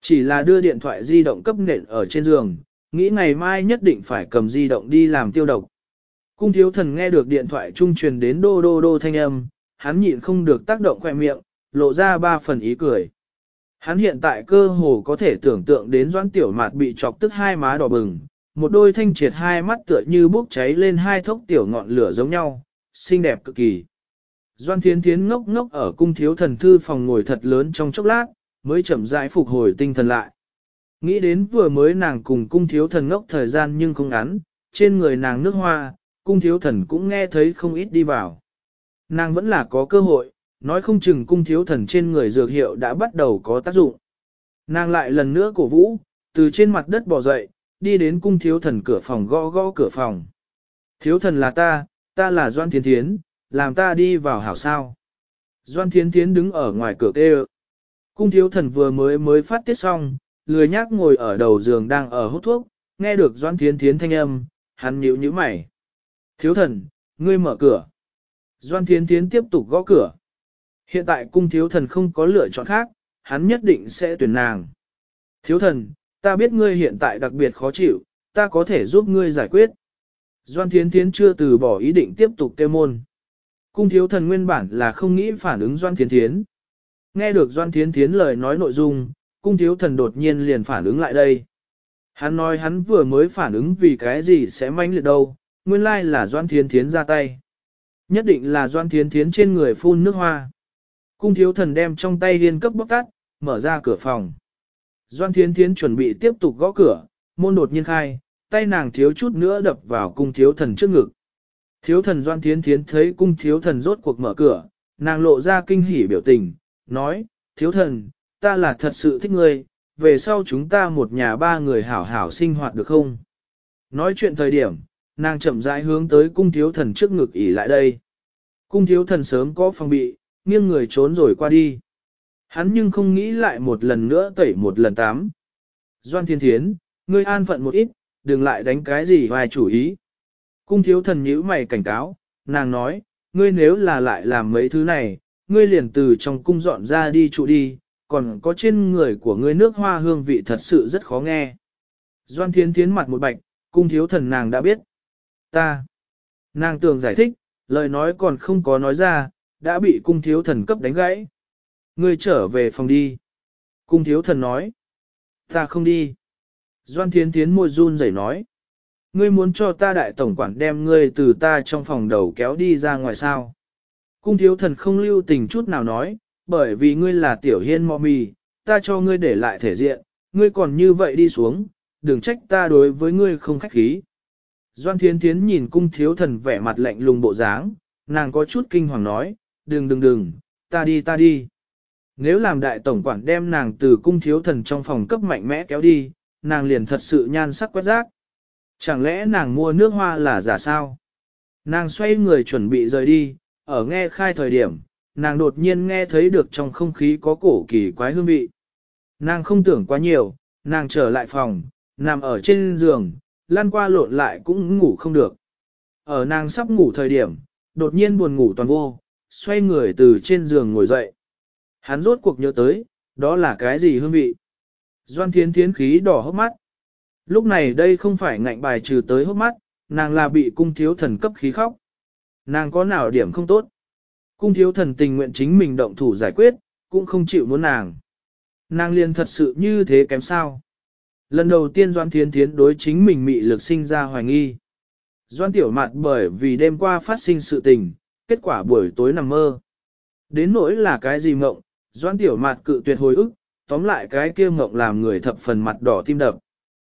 Speaker 1: Chỉ là đưa điện thoại di động cấp nện ở trên giường, nghĩ ngày mai nhất định phải cầm di động đi làm tiêu độc. Cung thiếu thần nghe được điện thoại trung truyền đến đô đô đô thanh âm, hắn nhịn không được tác động khỏe miệng, lộ ra ba phần ý cười. Hắn hiện tại cơ hồ có thể tưởng tượng đến doãn tiểu mạt bị chọc tức hai má đỏ bừng, một đôi thanh triệt hai mắt tựa như bốc cháy lên hai thốc tiểu ngọn lửa giống nhau, xinh đẹp cực kỳ. Doan Thiến Thiến ngốc ngốc ở cung thiếu thần thư phòng ngồi thật lớn trong chốc lát, mới chậm rãi phục hồi tinh thần lại. Nghĩ đến vừa mới nàng cùng cung thiếu thần ngốc thời gian nhưng không ngắn, trên người nàng nước hoa, cung thiếu thần cũng nghe thấy không ít đi vào. Nàng vẫn là có cơ hội, nói không chừng cung thiếu thần trên người dược hiệu đã bắt đầu có tác dụng. Nàng lại lần nữa cổ vũ, từ trên mặt đất bò dậy, đi đến cung thiếu thần cửa phòng gõ gõ cửa phòng. Thiếu thần là ta, ta là Doan Thiên Thiến, làm ta đi vào hảo sao. Doan Thiên Thiến đứng ở ngoài cửa kêu. Cung thiếu thần vừa mới mới phát tiết xong, lười nhác ngồi ở đầu giường đang ở hút thuốc, nghe được Doan Thiên Thiến thanh âm, hắn nhíu nhíu mày. Thiếu thần, ngươi mở cửa. Doan Thiên Thiến tiếp tục gõ cửa. Hiện tại cung thiếu thần không có lựa chọn khác, hắn nhất định sẽ tuyển nàng. Thiếu thần, ta biết ngươi hiện tại đặc biệt khó chịu, ta có thể giúp ngươi giải quyết. Doan Thiến Thiến chưa từ bỏ ý định tiếp tục kêu môn. Cung thiếu thần nguyên bản là không nghĩ phản ứng Doan Thiến Thiến. Nghe được Doan Thiến Thiến lời nói nội dung, cung thiếu thần đột nhiên liền phản ứng lại đây. Hắn nói hắn vừa mới phản ứng vì cái gì sẽ manh liệt đâu, nguyên lai là Doan Thiến Thiến ra tay. Nhất định là Doan Thiến Thiến trên người phun nước hoa. Cung thiếu thần đem trong tay liên cấp bóc tắt, mở ra cửa phòng. Doan Thiến Thiến chuẩn bị tiếp tục gõ cửa, môn đột nhiên khai, tay nàng thiếu chút nữa đập vào cung thiếu thần trước ngực. Thiếu thần Doan Thiến Thiến thấy cung thiếu thần rốt cuộc mở cửa, nàng lộ ra kinh hỉ biểu tình, nói, thiếu thần, ta là thật sự thích ngươi, về sau chúng ta một nhà ba người hảo hảo sinh hoạt được không? Nói chuyện thời điểm, nàng chậm rãi hướng tới cung thiếu thần trước ngực ỉ lại đây. Cung thiếu thần sớm có phòng bị, nghiêng người trốn rồi qua đi. Hắn nhưng không nghĩ lại một lần nữa tẩy một lần tám. Doan thiên thiến, ngươi an phận một ít, đừng lại đánh cái gì vài chủ ý. Cung thiếu thần nhữ mày cảnh cáo, nàng nói, ngươi nếu là lại làm mấy thứ này, ngươi liền từ trong cung dọn ra đi trụ đi, còn có trên người của ngươi nước hoa hương vị thật sự rất khó nghe. Doan thiên Thiến mặt một bạch, cung thiếu thần nàng đã biết. Ta. Nàng tưởng giải thích, lời nói còn không có nói ra, đã bị cung thiếu thần cấp đánh gãy. Ngươi trở về phòng đi. Cung thiếu thần nói. Ta không đi. Doan Thiến Thiến môi run rẩy nói. Ngươi muốn cho ta đại tổng quản đem ngươi từ ta trong phòng đầu kéo đi ra ngoài sao. Cung thiếu thần không lưu tình chút nào nói, bởi vì ngươi là tiểu hiên mò mì, ta cho ngươi để lại thể diện, ngươi còn như vậy đi xuống, đừng trách ta đối với ngươi không khách khí. Doan Thiến Thiến nhìn cung thiếu thần vẻ mặt lạnh lùng bộ dáng, nàng có chút kinh hoàng nói, đừng đừng đừng, ta đi ta đi. Nếu làm đại tổng quản đem nàng từ cung thiếu thần trong phòng cấp mạnh mẽ kéo đi, nàng liền thật sự nhan sắc quét rác. Chẳng lẽ nàng mua nước hoa là giả sao? Nàng xoay người chuẩn bị rời đi, ở nghe khai thời điểm, nàng đột nhiên nghe thấy được trong không khí có cổ kỳ quái hương vị. Nàng không tưởng quá nhiều, nàng trở lại phòng, nằm ở trên giường, lan qua lộn lại cũng ngủ không được. Ở nàng sắp ngủ thời điểm, đột nhiên buồn ngủ toàn vô, xoay người từ trên giường ngồi dậy. Hắn rốt cuộc nhớ tới, đó là cái gì hương vị? Doan thiến thiến khí đỏ hốc mắt. Lúc này đây không phải ngạnh bài trừ tới hốc mắt, nàng là bị cung thiếu thần cấp khí khóc. Nàng có nào điểm không tốt? Cung thiếu thần tình nguyện chính mình động thủ giải quyết, cũng không chịu muốn nàng. Nàng liền thật sự như thế kém sao? Lần đầu tiên Doan Thiến Thiến đối chính mình mị lực sinh ra hoài nghi. Doan Tiểu Mạt bởi vì đêm qua phát sinh sự tình, kết quả buổi tối nằm mơ. Đến nỗi là cái gì mộng, Doan Tiểu Mạt cự tuyệt hồi ức, tóm lại cái kia ngộng làm người thập phần mặt đỏ tim đập.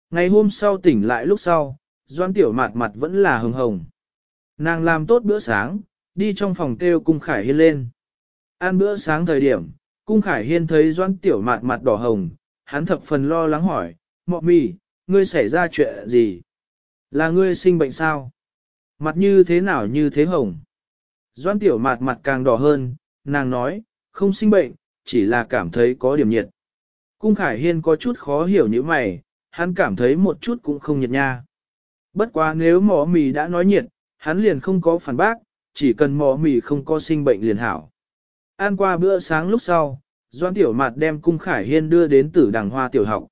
Speaker 1: Ngày hôm sau tỉnh lại lúc sau, Doan Tiểu Mạt mặt vẫn là hồng hồng. Nàng làm tốt bữa sáng, đi trong phòng kêu Cung Khải Hiên lên. Ăn bữa sáng thời điểm, Cung Khải Hiên thấy Doan Tiểu Mạt mặt đỏ hồng, hắn thập phần lo lắng hỏi, Mọ mì, ngươi xảy ra chuyện gì? Là ngươi sinh bệnh sao? Mặt như thế nào như thế hồng? Doan Tiểu Mạt mặt càng đỏ hơn, nàng nói, không sinh bệnh, chỉ là cảm thấy có điểm nhiệt. Cung Khải Hiên có chút khó hiểu như mày, hắn cảm thấy một chút cũng không nhiệt nha. Bất quá nếu mỏ mì đã nói nhiệt, hắn liền không có phản bác, chỉ cần mỏ mì không có sinh bệnh liền hảo. Ăn qua bữa sáng lúc sau, Doan Tiểu Mạt đem Cung Khải Hiên đưa đến tử đằng hoa tiểu học.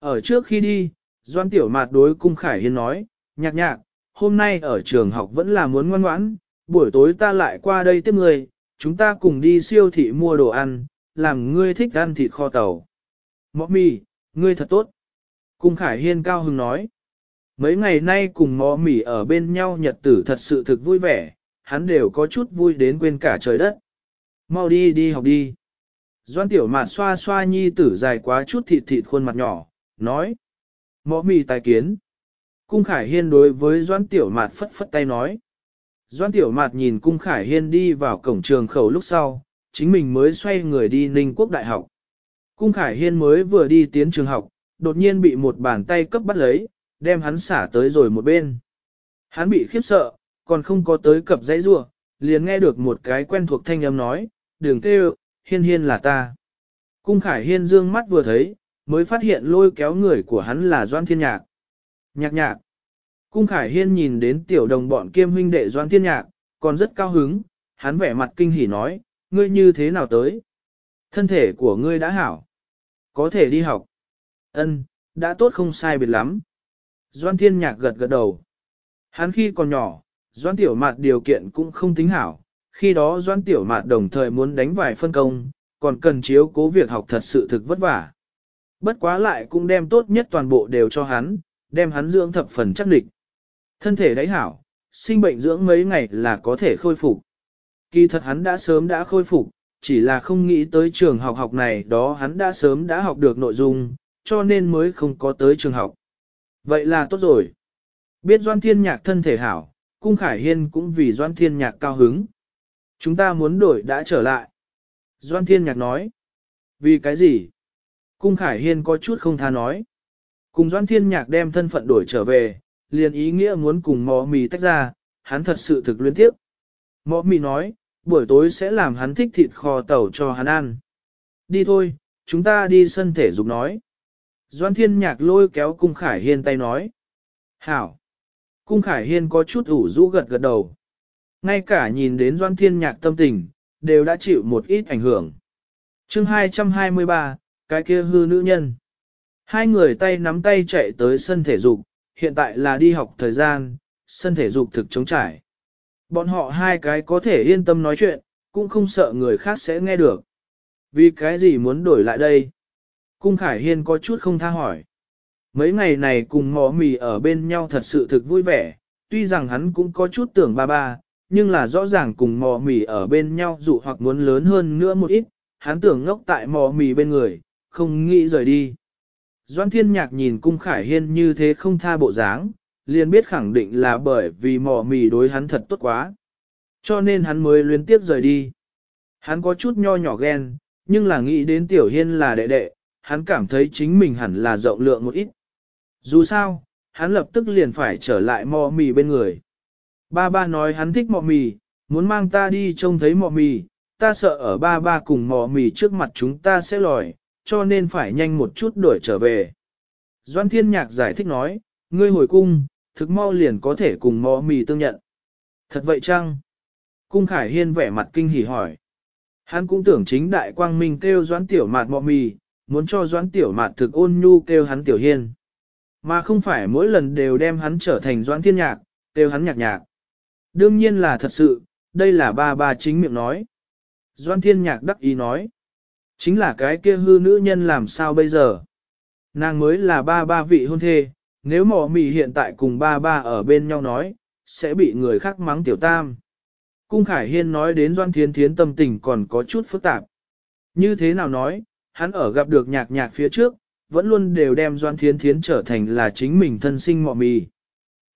Speaker 1: Ở trước khi đi, Doan Tiểu Mạt đối Cung Khải Hiên nói, nhạc nhạc, hôm nay ở trường học vẫn là muốn ngoan ngoãn, buổi tối ta lại qua đây tiếp người, chúng ta cùng đi siêu thị mua đồ ăn, làm ngươi thích ăn thịt kho tàu. Mọ mì, ngươi thật tốt. Cung Khải Hiên cao hứng nói. Mấy ngày nay cùng mọ mì ở bên nhau nhật tử thật sự thực vui vẻ, hắn đều có chút vui đến quên cả trời đất. Mau đi đi học đi. Doan tiểu mạt xoa xoa nhi tử dài quá chút thịt thịt khuôn mặt nhỏ, nói. Mọ mì tài kiến. Cung Khải Hiên đối với Doan tiểu mạt phất phất tay nói. Doan tiểu mạt nhìn Cung Khải Hiên đi vào cổng trường khẩu lúc sau, chính mình mới xoay người đi Ninh Quốc Đại học. Cung Khải Hiên mới vừa đi tiến trường học, đột nhiên bị một bàn tay cấp bắt lấy, đem hắn xả tới rồi một bên. Hắn bị khiếp sợ, còn không có tới cập dãy rua, liền nghe được một cái quen thuộc thanh âm nói, đường kêu, hiên hiên là ta. Cung Khải Hiên dương mắt vừa thấy, mới phát hiện lôi kéo người của hắn là Doan Thiên Nhạc. Nhạc nhạc. Cung Khải Hiên nhìn đến tiểu đồng bọn kiêm huynh đệ Doan Thiên Nhạc, còn rất cao hứng, hắn vẻ mặt kinh hỉ nói, ngươi như thế nào tới? Thân thể của ngươi đã hảo. Có thể đi học. Ân, đã tốt không sai biệt lắm. Doan Thiên Nhạc gật gật đầu. Hắn khi còn nhỏ, Doan Tiểu Mạt điều kiện cũng không tính hảo, khi đó Doan Tiểu Mạt đồng thời muốn đánh vài phân công, còn cần chiếu cố việc học thật sự thực vất vả. Bất quá lại cũng đem tốt nhất toàn bộ đều cho hắn, đem hắn dưỡng thập phần chắc địch. Thân thể đấy hảo, sinh bệnh dưỡng mấy ngày là có thể khôi phục. Kỳ thật hắn đã sớm đã khôi phục, chỉ là không nghĩ tới trường học học này đó hắn đã sớm đã học được nội dung, cho nên mới không có tới trường học. Vậy là tốt rồi. Biết Doan Thiên Nhạc thân thể hảo, Cung Khải Hiên cũng vì Doan Thiên Nhạc cao hứng. Chúng ta muốn đổi đã trở lại. Doan Thiên Nhạc nói. Vì cái gì? Cung Khải Hiên có chút không tha nói. Cùng Doan Thiên Nhạc đem thân phận đổi trở về, liền ý nghĩa muốn cùng mò mì tách ra, hắn thật sự thực luyến tiếp. Mò mì nói, buổi tối sẽ làm hắn thích thịt kho tàu cho hắn ăn. Đi thôi, chúng ta đi sân thể dục nói. Doan Thiên Nhạc lôi kéo Cung Khải Hiên tay nói. Hảo! Cung Khải Hiên có chút ủ rũ gật gật đầu. Ngay cả nhìn đến Doan Thiên Nhạc tâm tình, đều đã chịu một ít ảnh hưởng. chương 223, cái kia hư nữ nhân. Hai người tay nắm tay chạy tới sân thể dục, hiện tại là đi học thời gian, sân thể dục thực chống trải. Bọn họ hai cái có thể yên tâm nói chuyện, cũng không sợ người khác sẽ nghe được. Vì cái gì muốn đổi lại đây? Cung Khải Hiên có chút không tha hỏi. Mấy ngày này cùng mò mì ở bên nhau thật sự thực vui vẻ, tuy rằng hắn cũng có chút tưởng ba ba, nhưng là rõ ràng cùng mò mì ở bên nhau dụ hoặc muốn lớn hơn nữa một ít, hắn tưởng ngốc tại mò mì bên người, không nghĩ rời đi. Doan Thiên Nhạc nhìn Cung Khải Hiên như thế không tha bộ dáng, liền biết khẳng định là bởi vì mò mì đối hắn thật tốt quá. Cho nên hắn mới liên tiếp rời đi. Hắn có chút nho nhỏ ghen, nhưng là nghĩ đến Tiểu Hiên là đệ đệ, hắn cảm thấy chính mình hẳn là rộng lượng một ít. Dù sao, hắn lập tức liền phải trở lại mò mì bên người. Ba ba nói hắn thích mò mì, muốn mang ta đi trông thấy mò mì, ta sợ ở ba ba cùng mò mì trước mặt chúng ta sẽ lòi, cho nên phải nhanh một chút đổi trở về. Doan Thiên Nhạc giải thích nói, ngươi hồi cung, thực mau liền có thể cùng mò mì tương nhận. Thật vậy chăng? Cung Khải Hiên vẻ mặt kinh hỉ hỏi. Hắn cũng tưởng chính đại quang minh kêu doãn tiểu mạt mọ mì, muốn cho doãn tiểu mạt thực ôn nhu kêu hắn tiểu hiên. Mà không phải mỗi lần đều đem hắn trở thành doãn thiên nhạc, kêu hắn nhạc nhạc. Đương nhiên là thật sự, đây là ba ba chính miệng nói. Doan thiên nhạc đắc ý nói. Chính là cái kia hư nữ nhân làm sao bây giờ? Nàng mới là ba ba vị hôn thê, nếu mỏ mì hiện tại cùng ba ba ở bên nhau nói, sẽ bị người khác mắng tiểu tam. Cung Khải Hiên nói đến Doan Thiên Thiến tâm tình còn có chút phức tạp. Như thế nào nói, hắn ở gặp được nhạc nhạc phía trước, vẫn luôn đều đem Doan Thiên Thiến trở thành là chính mình thân sinh mọ mì.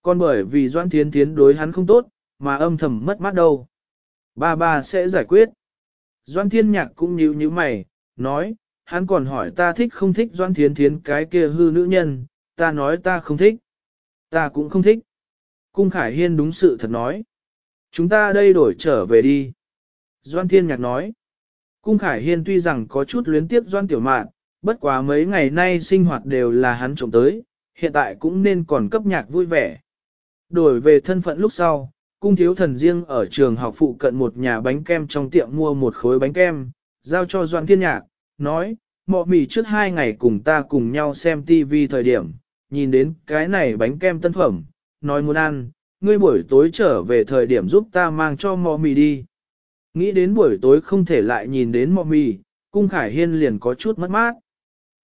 Speaker 1: Còn bởi vì Doan Thiên Thiến đối hắn không tốt, mà âm thầm mất mát đâu. Ba ba sẽ giải quyết. Doan Thiên Nhạc cũng nhíu nhíu mày, nói, hắn còn hỏi ta thích không thích Doan Thiên Thiến cái kia hư nữ nhân, ta nói ta không thích. Ta cũng không thích. Cung Khải Hiên đúng sự thật nói. Chúng ta đây đổi trở về đi. Doan Thiên Nhạc nói. Cung Khải Hiên tuy rằng có chút luyến tiếp Doan Tiểu Mạn, bất quá mấy ngày nay sinh hoạt đều là hắn trộm tới, hiện tại cũng nên còn cấp nhạc vui vẻ. Đổi về thân phận lúc sau, cung thiếu thần riêng ở trường học phụ cận một nhà bánh kem trong tiệm mua một khối bánh kem, giao cho Doan Thiên Nhạc, nói, mọ mì trước hai ngày cùng ta cùng nhau xem TV thời điểm, nhìn đến cái này bánh kem tân phẩm, nói muốn ăn, ngươi buổi tối trở về thời điểm giúp ta mang cho mò mì đi. Nghĩ đến buổi tối không thể lại nhìn đến mò mì, cung khải hiên liền có chút mất mát.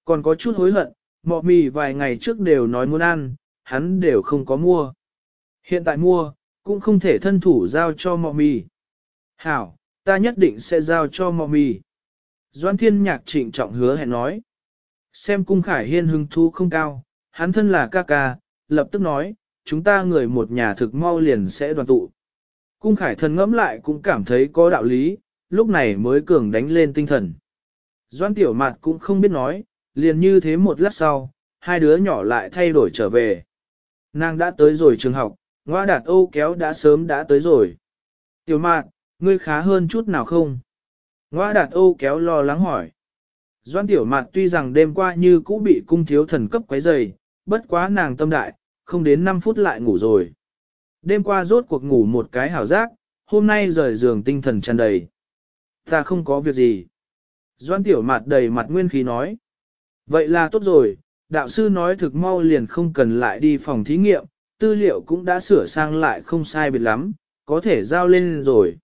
Speaker 1: Còn có chút hối hận, mò mì vài ngày trước đều nói muốn ăn, hắn đều không có mua. Hiện tại mua, cũng không thể thân thủ giao cho mò mì. Hảo, ta nhất định sẽ giao cho mò mì. Doan thiên nhạc trịnh trọng hứa hẹn nói. Xem cung khải hiên hứng thú không cao, hắn thân là ca ca, lập tức nói, chúng ta người một nhà thực mau liền sẽ đoàn tụ. Cung khải thần ngẫm lại cũng cảm thấy có đạo lý, lúc này mới cường đánh lên tinh thần. Doan tiểu mạt cũng không biết nói, liền như thế một lát sau, hai đứa nhỏ lại thay đổi trở về. Nàng đã tới rồi trường học, ngoa đạt ô kéo đã sớm đã tới rồi. Tiểu mạt, ngươi khá hơn chút nào không? Ngoa đạt ô kéo lo lắng hỏi. Doan tiểu mạt tuy rằng đêm qua như cũ bị cung thiếu thần cấp quấy dày, bất quá nàng tâm đại, không đến 5 phút lại ngủ rồi. Đêm qua rốt cuộc ngủ một cái hảo giác, hôm nay rời giường tinh thần tràn đầy. Ta không có việc gì. Doan tiểu mặt đầy mặt nguyên khí nói. Vậy là tốt rồi, đạo sư nói thực mau liền không cần lại đi phòng thí nghiệm, tư liệu cũng đã sửa sang lại không sai biệt lắm, có thể giao lên rồi.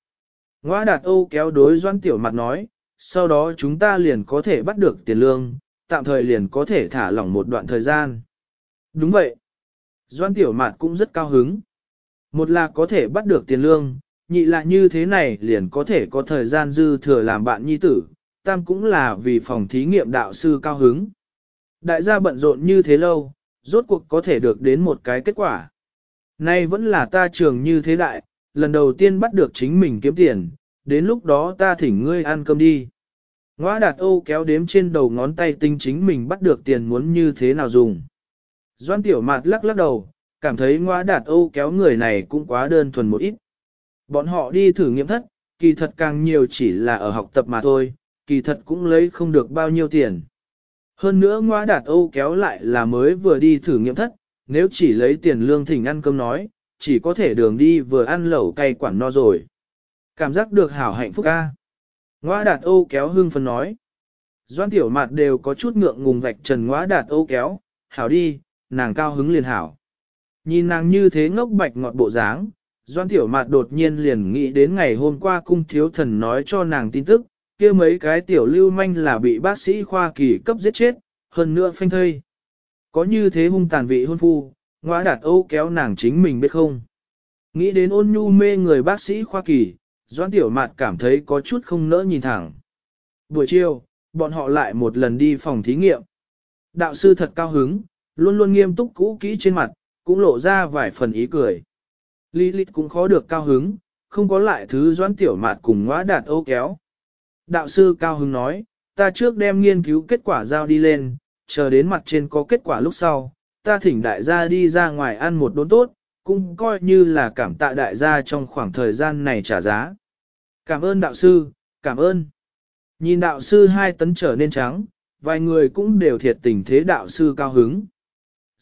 Speaker 1: Ngoa đạt Âu kéo đối doan tiểu mặt nói, sau đó chúng ta liền có thể bắt được tiền lương, tạm thời liền có thể thả lỏng một đoạn thời gian. Đúng vậy. Doan tiểu mạt cũng rất cao hứng. Một là có thể bắt được tiền lương, nhị là như thế này liền có thể có thời gian dư thừa làm bạn nhi tử, tam cũng là vì phòng thí nghiệm đạo sư cao hứng. Đại gia bận rộn như thế lâu, rốt cuộc có thể được đến một cái kết quả. Nay vẫn là ta trường như thế đại, lần đầu tiên bắt được chính mình kiếm tiền, đến lúc đó ta thỉnh ngươi ăn cơm đi. Ngoa đạt ô kéo đếm trên đầu ngón tay tinh chính mình bắt được tiền muốn như thế nào dùng. Doan tiểu mạt lắc lắc đầu, cảm thấy ngoa đạt Âu kéo người này cũng quá đơn thuần một ít. Bọn họ đi thử nghiệm thất, kỳ thật càng nhiều chỉ là ở học tập mà thôi, kỳ thật cũng lấy không được bao nhiêu tiền. Hơn nữa ngoa đạt Âu kéo lại là mới vừa đi thử nghiệm thất, nếu chỉ lấy tiền lương thỉnh ăn cơm nói, chỉ có thể đường đi vừa ăn lẩu cay quản no rồi. Cảm giác được hảo hạnh phúc ca, Ngoa đạt Âu kéo hưng phấn nói. Doan tiểu mặt đều có chút ngượng ngùng vạch trần ngoa đạt Âu kéo, hảo đi, nàng cao hứng liền hảo. Nhìn nàng như thế ngốc bạch ngọt bộ dáng, Doan Tiểu Mạt đột nhiên liền nghĩ đến ngày hôm qua cung thiếu thần nói cho nàng tin tức, kia mấy cái tiểu lưu manh là bị bác sĩ khoa kỳ cấp giết chết, hơn nữa phanh thây. Có như thế hung tàn vị hôn phu, ngoã đạt âu kéo nàng chính mình biết không. Nghĩ đến ôn nhu mê người bác sĩ khoa kỳ, Doan Tiểu Mạt cảm thấy có chút không nỡ nhìn thẳng. Buổi chiều, bọn họ lại một lần đi phòng thí nghiệm. Đạo sư thật cao hứng, luôn luôn nghiêm túc cũ kỹ trên mặt, cũng lộ ra vài phần ý cười. Lilith cũng khó được cao hứng, không có lại thứ doãn tiểu mạt cùng ngõa đạt ô kéo. Đạo sư cao hứng nói, ta trước đem nghiên cứu kết quả giao đi lên, chờ đến mặt trên có kết quả lúc sau, ta thỉnh đại gia đi ra ngoài ăn một đốn tốt, cũng coi như là cảm tạ đại gia trong khoảng thời gian này trả giá. Cảm ơn đạo sư, cảm ơn. Nhìn đạo sư hai tấn trở nên trắng, vài người cũng đều thiệt tình thế đạo sư cao hứng.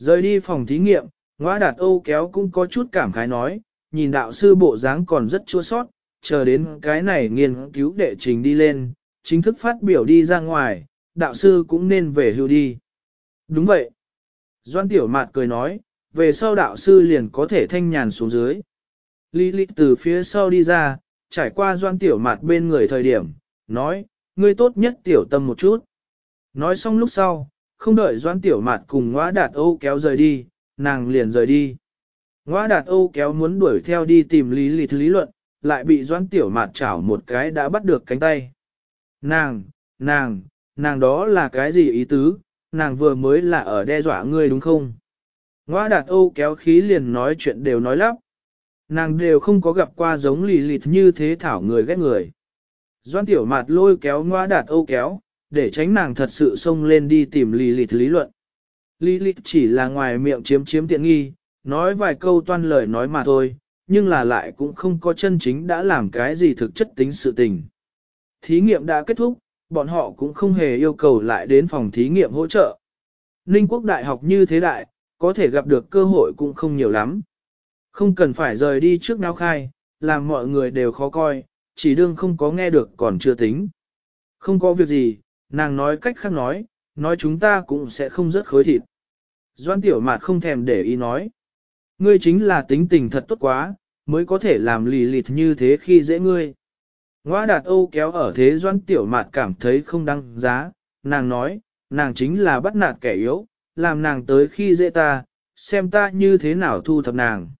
Speaker 1: Rời đi phòng thí nghiệm, Ngoa đạt Âu kéo cũng có chút cảm khái nói, nhìn đạo sư bộ dáng còn rất chua sót, chờ đến cái này nghiên cứu đệ trình đi lên, chính thức phát biểu đi ra ngoài, đạo sư cũng nên về hưu đi. Đúng vậy. Doan Tiểu Mạt cười nói, về sau đạo sư liền có thể thanh nhàn xuống dưới. Lý lịch từ phía sau đi ra, trải qua Doan Tiểu Mạt bên người thời điểm, nói, ngươi tốt nhất tiểu tâm một chút. Nói xong lúc sau, không đợi Doan Tiểu Mạt cùng ngõa đạt Âu kéo rời đi, nàng liền rời đi. Ngoa đạt Âu kéo muốn đuổi theo đi tìm lý lịch lý luận, lại bị doãn tiểu mạt chảo một cái đã bắt được cánh tay. Nàng, nàng, nàng đó là cái gì ý tứ, nàng vừa mới là ở đe dọa ngươi đúng không? Ngoa đạt Âu kéo khí liền nói chuyện đều nói lắp. Nàng đều không có gặp qua giống lì lịt như thế thảo người ghét người. Doan tiểu mạt lôi kéo ngoa đạt Âu kéo, để tránh nàng thật sự xông lên đi tìm lì lý luận. Lilith chỉ là ngoài miệng chiếm chiếm tiện nghi, nói vài câu toan lời nói mà thôi, nhưng là lại cũng không có chân chính đã làm cái gì thực chất tính sự tình. Thí nghiệm đã kết thúc, bọn họ cũng không hề yêu cầu lại đến phòng thí nghiệm hỗ trợ. Ninh quốc đại học như thế đại, có thể gặp được cơ hội cũng không nhiều lắm. Không cần phải rời đi trước náo khai, làm mọi người đều khó coi, chỉ đương không có nghe được còn chưa tính. Không có việc gì, nàng nói cách khác nói, nói chúng ta cũng sẽ không rất khối thịt. Doan tiểu mạt không thèm để ý nói. Ngươi chính là tính tình thật tốt quá, mới có thể làm lì lịt như thế khi dễ ngươi. Ngoa đạt Âu kéo ở thế doan tiểu mạt cảm thấy không đăng giá, nàng nói, nàng chính là bắt nạt kẻ yếu, làm nàng tới khi dễ ta, xem ta như thế nào thu thập nàng.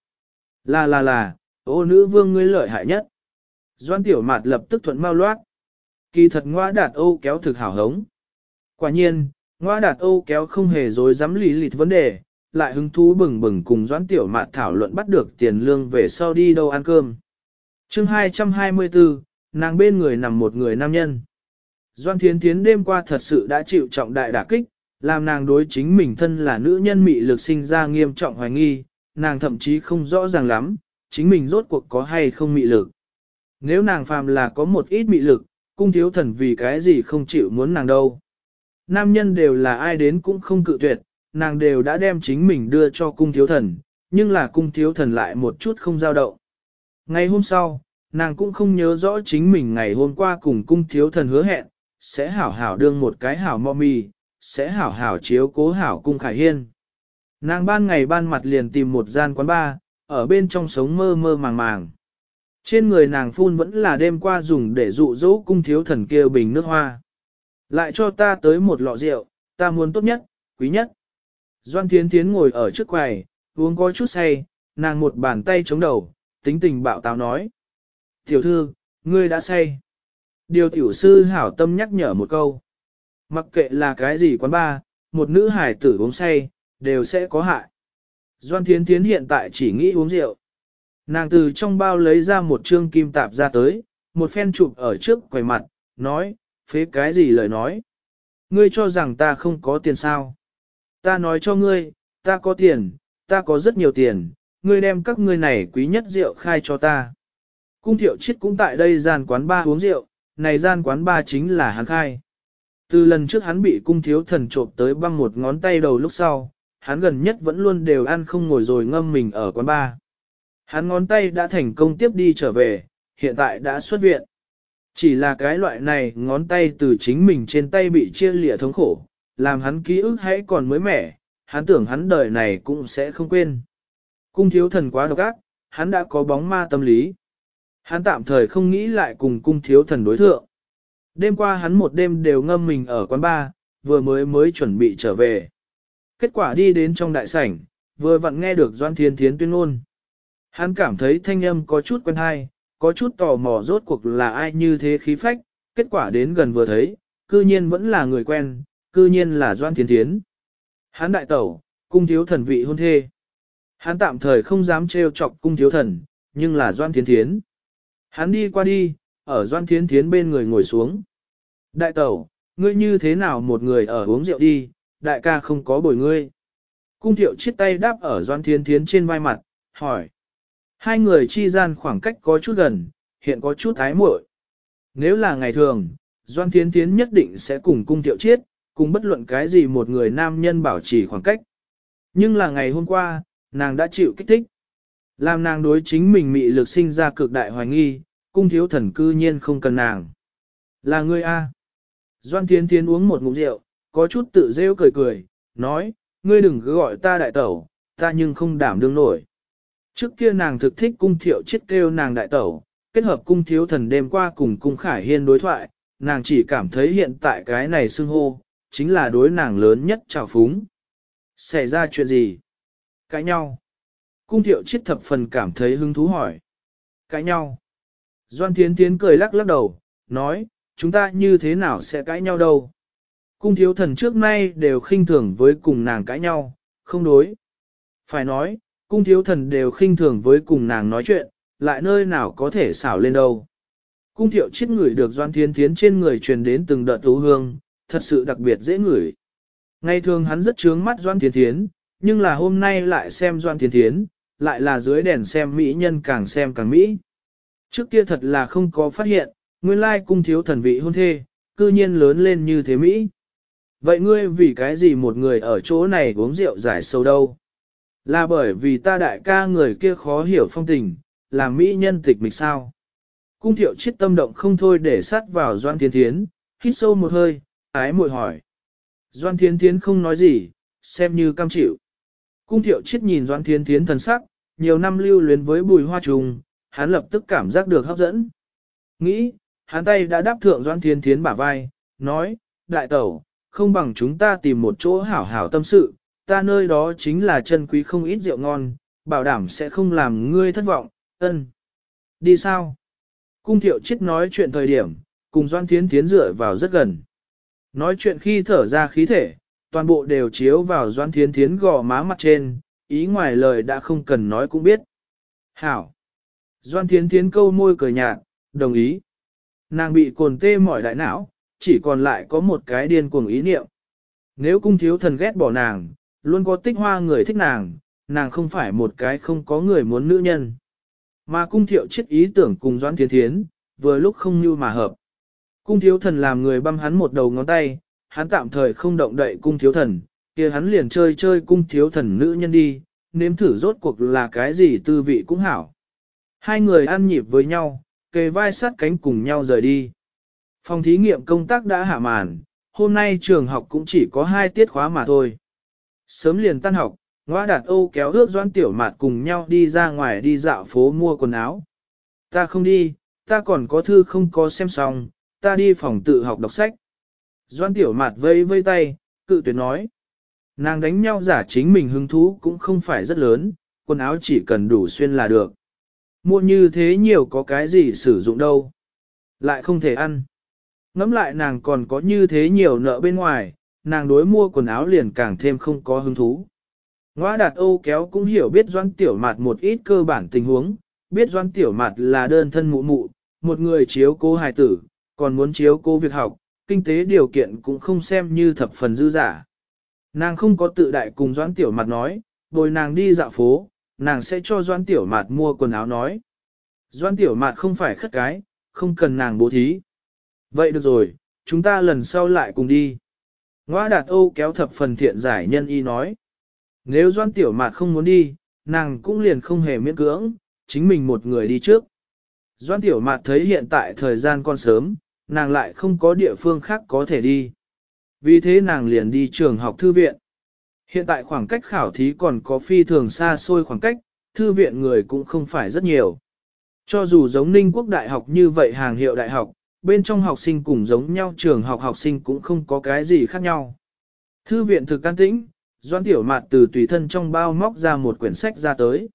Speaker 1: Là là là, ô nữ vương ngươi lợi hại nhất. Doan tiểu mạt lập tức thuận mau loát. Kỳ thật ngoa đạt Âu kéo thực hảo hống. Quả nhiên, Ngoa đạt Âu kéo không hề dối dám lý lịt vấn đề, lại hứng thú bừng bừng cùng doãn tiểu mạn thảo luận bắt được tiền lương về sau đi đâu ăn cơm. chương 224, nàng bên người nằm một người nam nhân. Doan Thiến Thiến đêm qua thật sự đã chịu trọng đại đả kích, làm nàng đối chính mình thân là nữ nhân mị lực sinh ra nghiêm trọng hoài nghi, nàng thậm chí không rõ ràng lắm, chính mình rốt cuộc có hay không mị lực. Nếu nàng phàm là có một ít mị lực, cung thiếu thần vì cái gì không chịu muốn nàng đâu. Nam nhân đều là ai đến cũng không cự tuyệt, nàng đều đã đem chính mình đưa cho cung thiếu thần, nhưng là cung thiếu thần lại một chút không giao động. Ngày hôm sau, nàng cũng không nhớ rõ chính mình ngày hôm qua cùng cung thiếu thần hứa hẹn, sẽ hảo hảo đương một cái hảo mò mì, sẽ hảo hảo chiếu cố hảo cung khải hiên. Nàng ban ngày ban mặt liền tìm một gian quán bar, ở bên trong sống mơ mơ màng màng. Trên người nàng phun vẫn là đêm qua dùng để dụ dỗ cung thiếu thần kia bình nước hoa. Lại cho ta tới một lọ rượu, ta muốn tốt nhất, quý nhất. Doan Thiến Thiến ngồi ở trước quầy, uống có chút say, nàng một bàn tay chống đầu, tính tình bạo táo nói. Tiểu thư, ngươi đã say. Điều tiểu sư hảo tâm nhắc nhở một câu. Mặc kệ là cái gì quán ba, một nữ hải tử uống say, đều sẽ có hại. Doan Thiến Thiến hiện tại chỉ nghĩ uống rượu. Nàng từ trong bao lấy ra một trương kim tạp ra tới, một phen chụp ở trước quầy mặt, nói, phế cái gì lời nói. Ngươi cho rằng ta không có tiền sao. Ta nói cho ngươi, ta có tiền, ta có rất nhiều tiền, ngươi đem các ngươi này quý nhất rượu khai cho ta. Cung thiệu chết cũng tại đây gian quán ba uống rượu, này gian quán ba chính là hắn khai. Từ lần trước hắn bị cung thiếu thần trộm tới băng một ngón tay đầu lúc sau, hắn gần nhất vẫn luôn đều ăn không ngồi rồi ngâm mình ở quán ba. Hắn ngón tay đã thành công tiếp đi trở về, hiện tại đã xuất viện. Chỉ là cái loại này ngón tay từ chính mình trên tay bị chia lịa thống khổ, làm hắn ký ức hãy còn mới mẻ, hắn tưởng hắn đời này cũng sẽ không quên. Cung thiếu thần quá độc ác, hắn đã có bóng ma tâm lý. Hắn tạm thời không nghĩ lại cùng cung thiếu thần đối thượng. Đêm qua hắn một đêm đều ngâm mình ở quán bar, vừa mới mới chuẩn bị trở về. Kết quả đi đến trong đại sảnh, vừa vặn nghe được Doan Thiên Thiến tuyên ngôn. Hắn cảm thấy thanh âm có chút quen hay, có chút tò mò rốt cuộc là ai như thế khí phách, kết quả đến gần vừa thấy, cư nhiên vẫn là người quen, cư nhiên là Doan Thiến Thiến. Hắn đại tẩu, cung thiếu thần vị hôn thê. Hắn tạm thời không dám trêu chọc cung thiếu thần, nhưng là Doan Thiến Thiến. Hắn đi qua đi, ở Doan Thiến Thiến bên người ngồi xuống. Đại tẩu, ngươi như thế nào một người ở uống rượu đi, đại ca không có bồi ngươi. Cung thiệu chiếc tay đáp ở Doan Thiên Thiến trên vai mặt, hỏi. Hai người chi gian khoảng cách có chút gần, hiện có chút ái muội. Nếu là ngày thường, Doan Thiến Thiến nhất định sẽ cùng cung tiệu chiết, cùng bất luận cái gì một người nam nhân bảo trì khoảng cách. Nhưng là ngày hôm qua, nàng đã chịu kích thích. Làm nàng đối chính mình mị lực sinh ra cực đại hoài nghi, cung thiếu thần cư nhiên không cần nàng. Là ngươi A. Doan Thiến Thiến uống một ngụm rượu, có chút tự rêu cười cười, nói, ngươi đừng cứ gọi ta đại tẩu, ta nhưng không đảm đương nổi. Trước kia nàng thực thích cung thiệu chết kêu nàng đại tẩu, kết hợp cung thiếu thần đêm qua cùng cung khải hiên đối thoại, nàng chỉ cảm thấy hiện tại cái này xưng hô, chính là đối nàng lớn nhất trào phúng. Xảy ra chuyện gì? Cãi nhau. Cung thiệu chết thập phần cảm thấy hứng thú hỏi. Cãi nhau. Doan Thiến tiến cười lắc lắc đầu, nói, chúng ta như thế nào sẽ cãi nhau đâu. Cung thiếu thần trước nay đều khinh thường với cùng nàng cãi nhau, không đối. Phải nói, cung thiếu thần đều khinh thường với cùng nàng nói chuyện, lại nơi nào có thể xảo lên đâu. Cung thiệu chết người được Doan Thiên Thiến trên người truyền đến từng đợt thú hương, thật sự đặc biệt dễ ngửi. Ngày thường hắn rất trướng mắt Doan Thiên Thiến, nhưng là hôm nay lại xem Doan Thiên Thiến, lại là dưới đèn xem mỹ nhân càng xem càng mỹ. Trước kia thật là không có phát hiện, nguyên lai cung thiếu thần vị hôn thê, cư nhiên lớn lên như thế Mỹ. Vậy ngươi vì cái gì một người ở chỗ này uống rượu giải sâu đâu? Là bởi vì ta đại ca người kia khó hiểu phong tình, là Mỹ nhân tịch mịch sao? Cung thiệu chết tâm động không thôi để sát vào Doan Thiên Thiến, hít sâu một hơi, ái muội hỏi. Doan Thiên Thiến không nói gì, xem như cam chịu. Cung thiệu chết nhìn Doan Thiên Thiến thần sắc, nhiều năm lưu luyến với bùi hoa trùng, hắn lập tức cảm giác được hấp dẫn. Nghĩ, hắn tay đã đáp thượng Doan Thiên Thiến bả vai, nói, đại tẩu, không bằng chúng ta tìm một chỗ hảo hảo tâm sự, ta nơi đó chính là chân quý không ít rượu ngon, bảo đảm sẽ không làm ngươi thất vọng, ân. Đi sao? Cung thiệu chết nói chuyện thời điểm, cùng Doan Thiến Thiến dựa vào rất gần. Nói chuyện khi thở ra khí thể, toàn bộ đều chiếu vào Doan Thiến Thiến gò má mặt trên, ý ngoài lời đã không cần nói cũng biết. Hảo! Doan Thiến Thiến câu môi cười nhạt, đồng ý. Nàng bị cồn tê mỏi đại não, chỉ còn lại có một cái điên cuồng ý niệm. Nếu cung thiếu thần ghét bỏ nàng, luôn có tích hoa người thích nàng, nàng không phải một cái không có người muốn nữ nhân. Mà cung thiệu chết ý tưởng cùng doãn Thiến Thiến, vừa lúc không như mà hợp. Cung thiếu thần làm người băm hắn một đầu ngón tay, hắn tạm thời không động đậy cung thiếu thần, kia hắn liền chơi chơi cung thiếu thần nữ nhân đi, nếm thử rốt cuộc là cái gì tư vị cũng hảo. Hai người ăn nhịp với nhau, kề vai sát cánh cùng nhau rời đi. Phòng thí nghiệm công tác đã hạ màn, hôm nay trường học cũng chỉ có hai tiết khóa mà thôi. Sớm liền tan học, ngoa đạt Âu kéo ước doan tiểu mạt cùng nhau đi ra ngoài đi dạo phố mua quần áo. Ta không đi, ta còn có thư không có xem xong, ta đi phòng tự học đọc sách. Doan tiểu mạt vây vây tay, cự tuyệt nói. Nàng đánh nhau giả chính mình hứng thú cũng không phải rất lớn, quần áo chỉ cần đủ xuyên là được. Mua như thế nhiều có cái gì sử dụng đâu. Lại không thể ăn. Ngắm lại nàng còn có như thế nhiều nợ bên ngoài, nàng đối mua quần áo liền càng thêm không có hứng thú. Ngoa đạt Âu kéo cũng hiểu biết doan tiểu mạt một ít cơ bản tình huống, biết doan tiểu mạt là đơn thân mụ mụ, một người chiếu cô hài tử, còn muốn chiếu cô việc học, kinh tế điều kiện cũng không xem như thập phần dư giả. Nàng không có tự đại cùng doan tiểu mạt nói, bồi nàng đi dạo phố, nàng sẽ cho doan tiểu mạt mua quần áo nói. Doan tiểu mạt không phải khất cái, không cần nàng bố thí. Vậy được rồi, chúng ta lần sau lại cùng đi. Ngoa đạt Âu kéo thập phần thiện giải nhân y nói. Nếu doan tiểu mạt không muốn đi, nàng cũng liền không hề miễn cưỡng, chính mình một người đi trước. Doan Tiểu Mạt thấy hiện tại thời gian còn sớm, nàng lại không có địa phương khác có thể đi. Vì thế nàng liền đi trường học thư viện. Hiện tại khoảng cách khảo thí còn có phi thường xa xôi khoảng cách, thư viện người cũng không phải rất nhiều. Cho dù giống Ninh Quốc Đại học như vậy hàng hiệu đại học, bên trong học sinh cùng giống nhau trường học học sinh cũng không có cái gì khác nhau. Thư viện thực can tĩnh, Doan Tiểu Mạt từ tùy thân trong bao móc ra một quyển sách ra tới.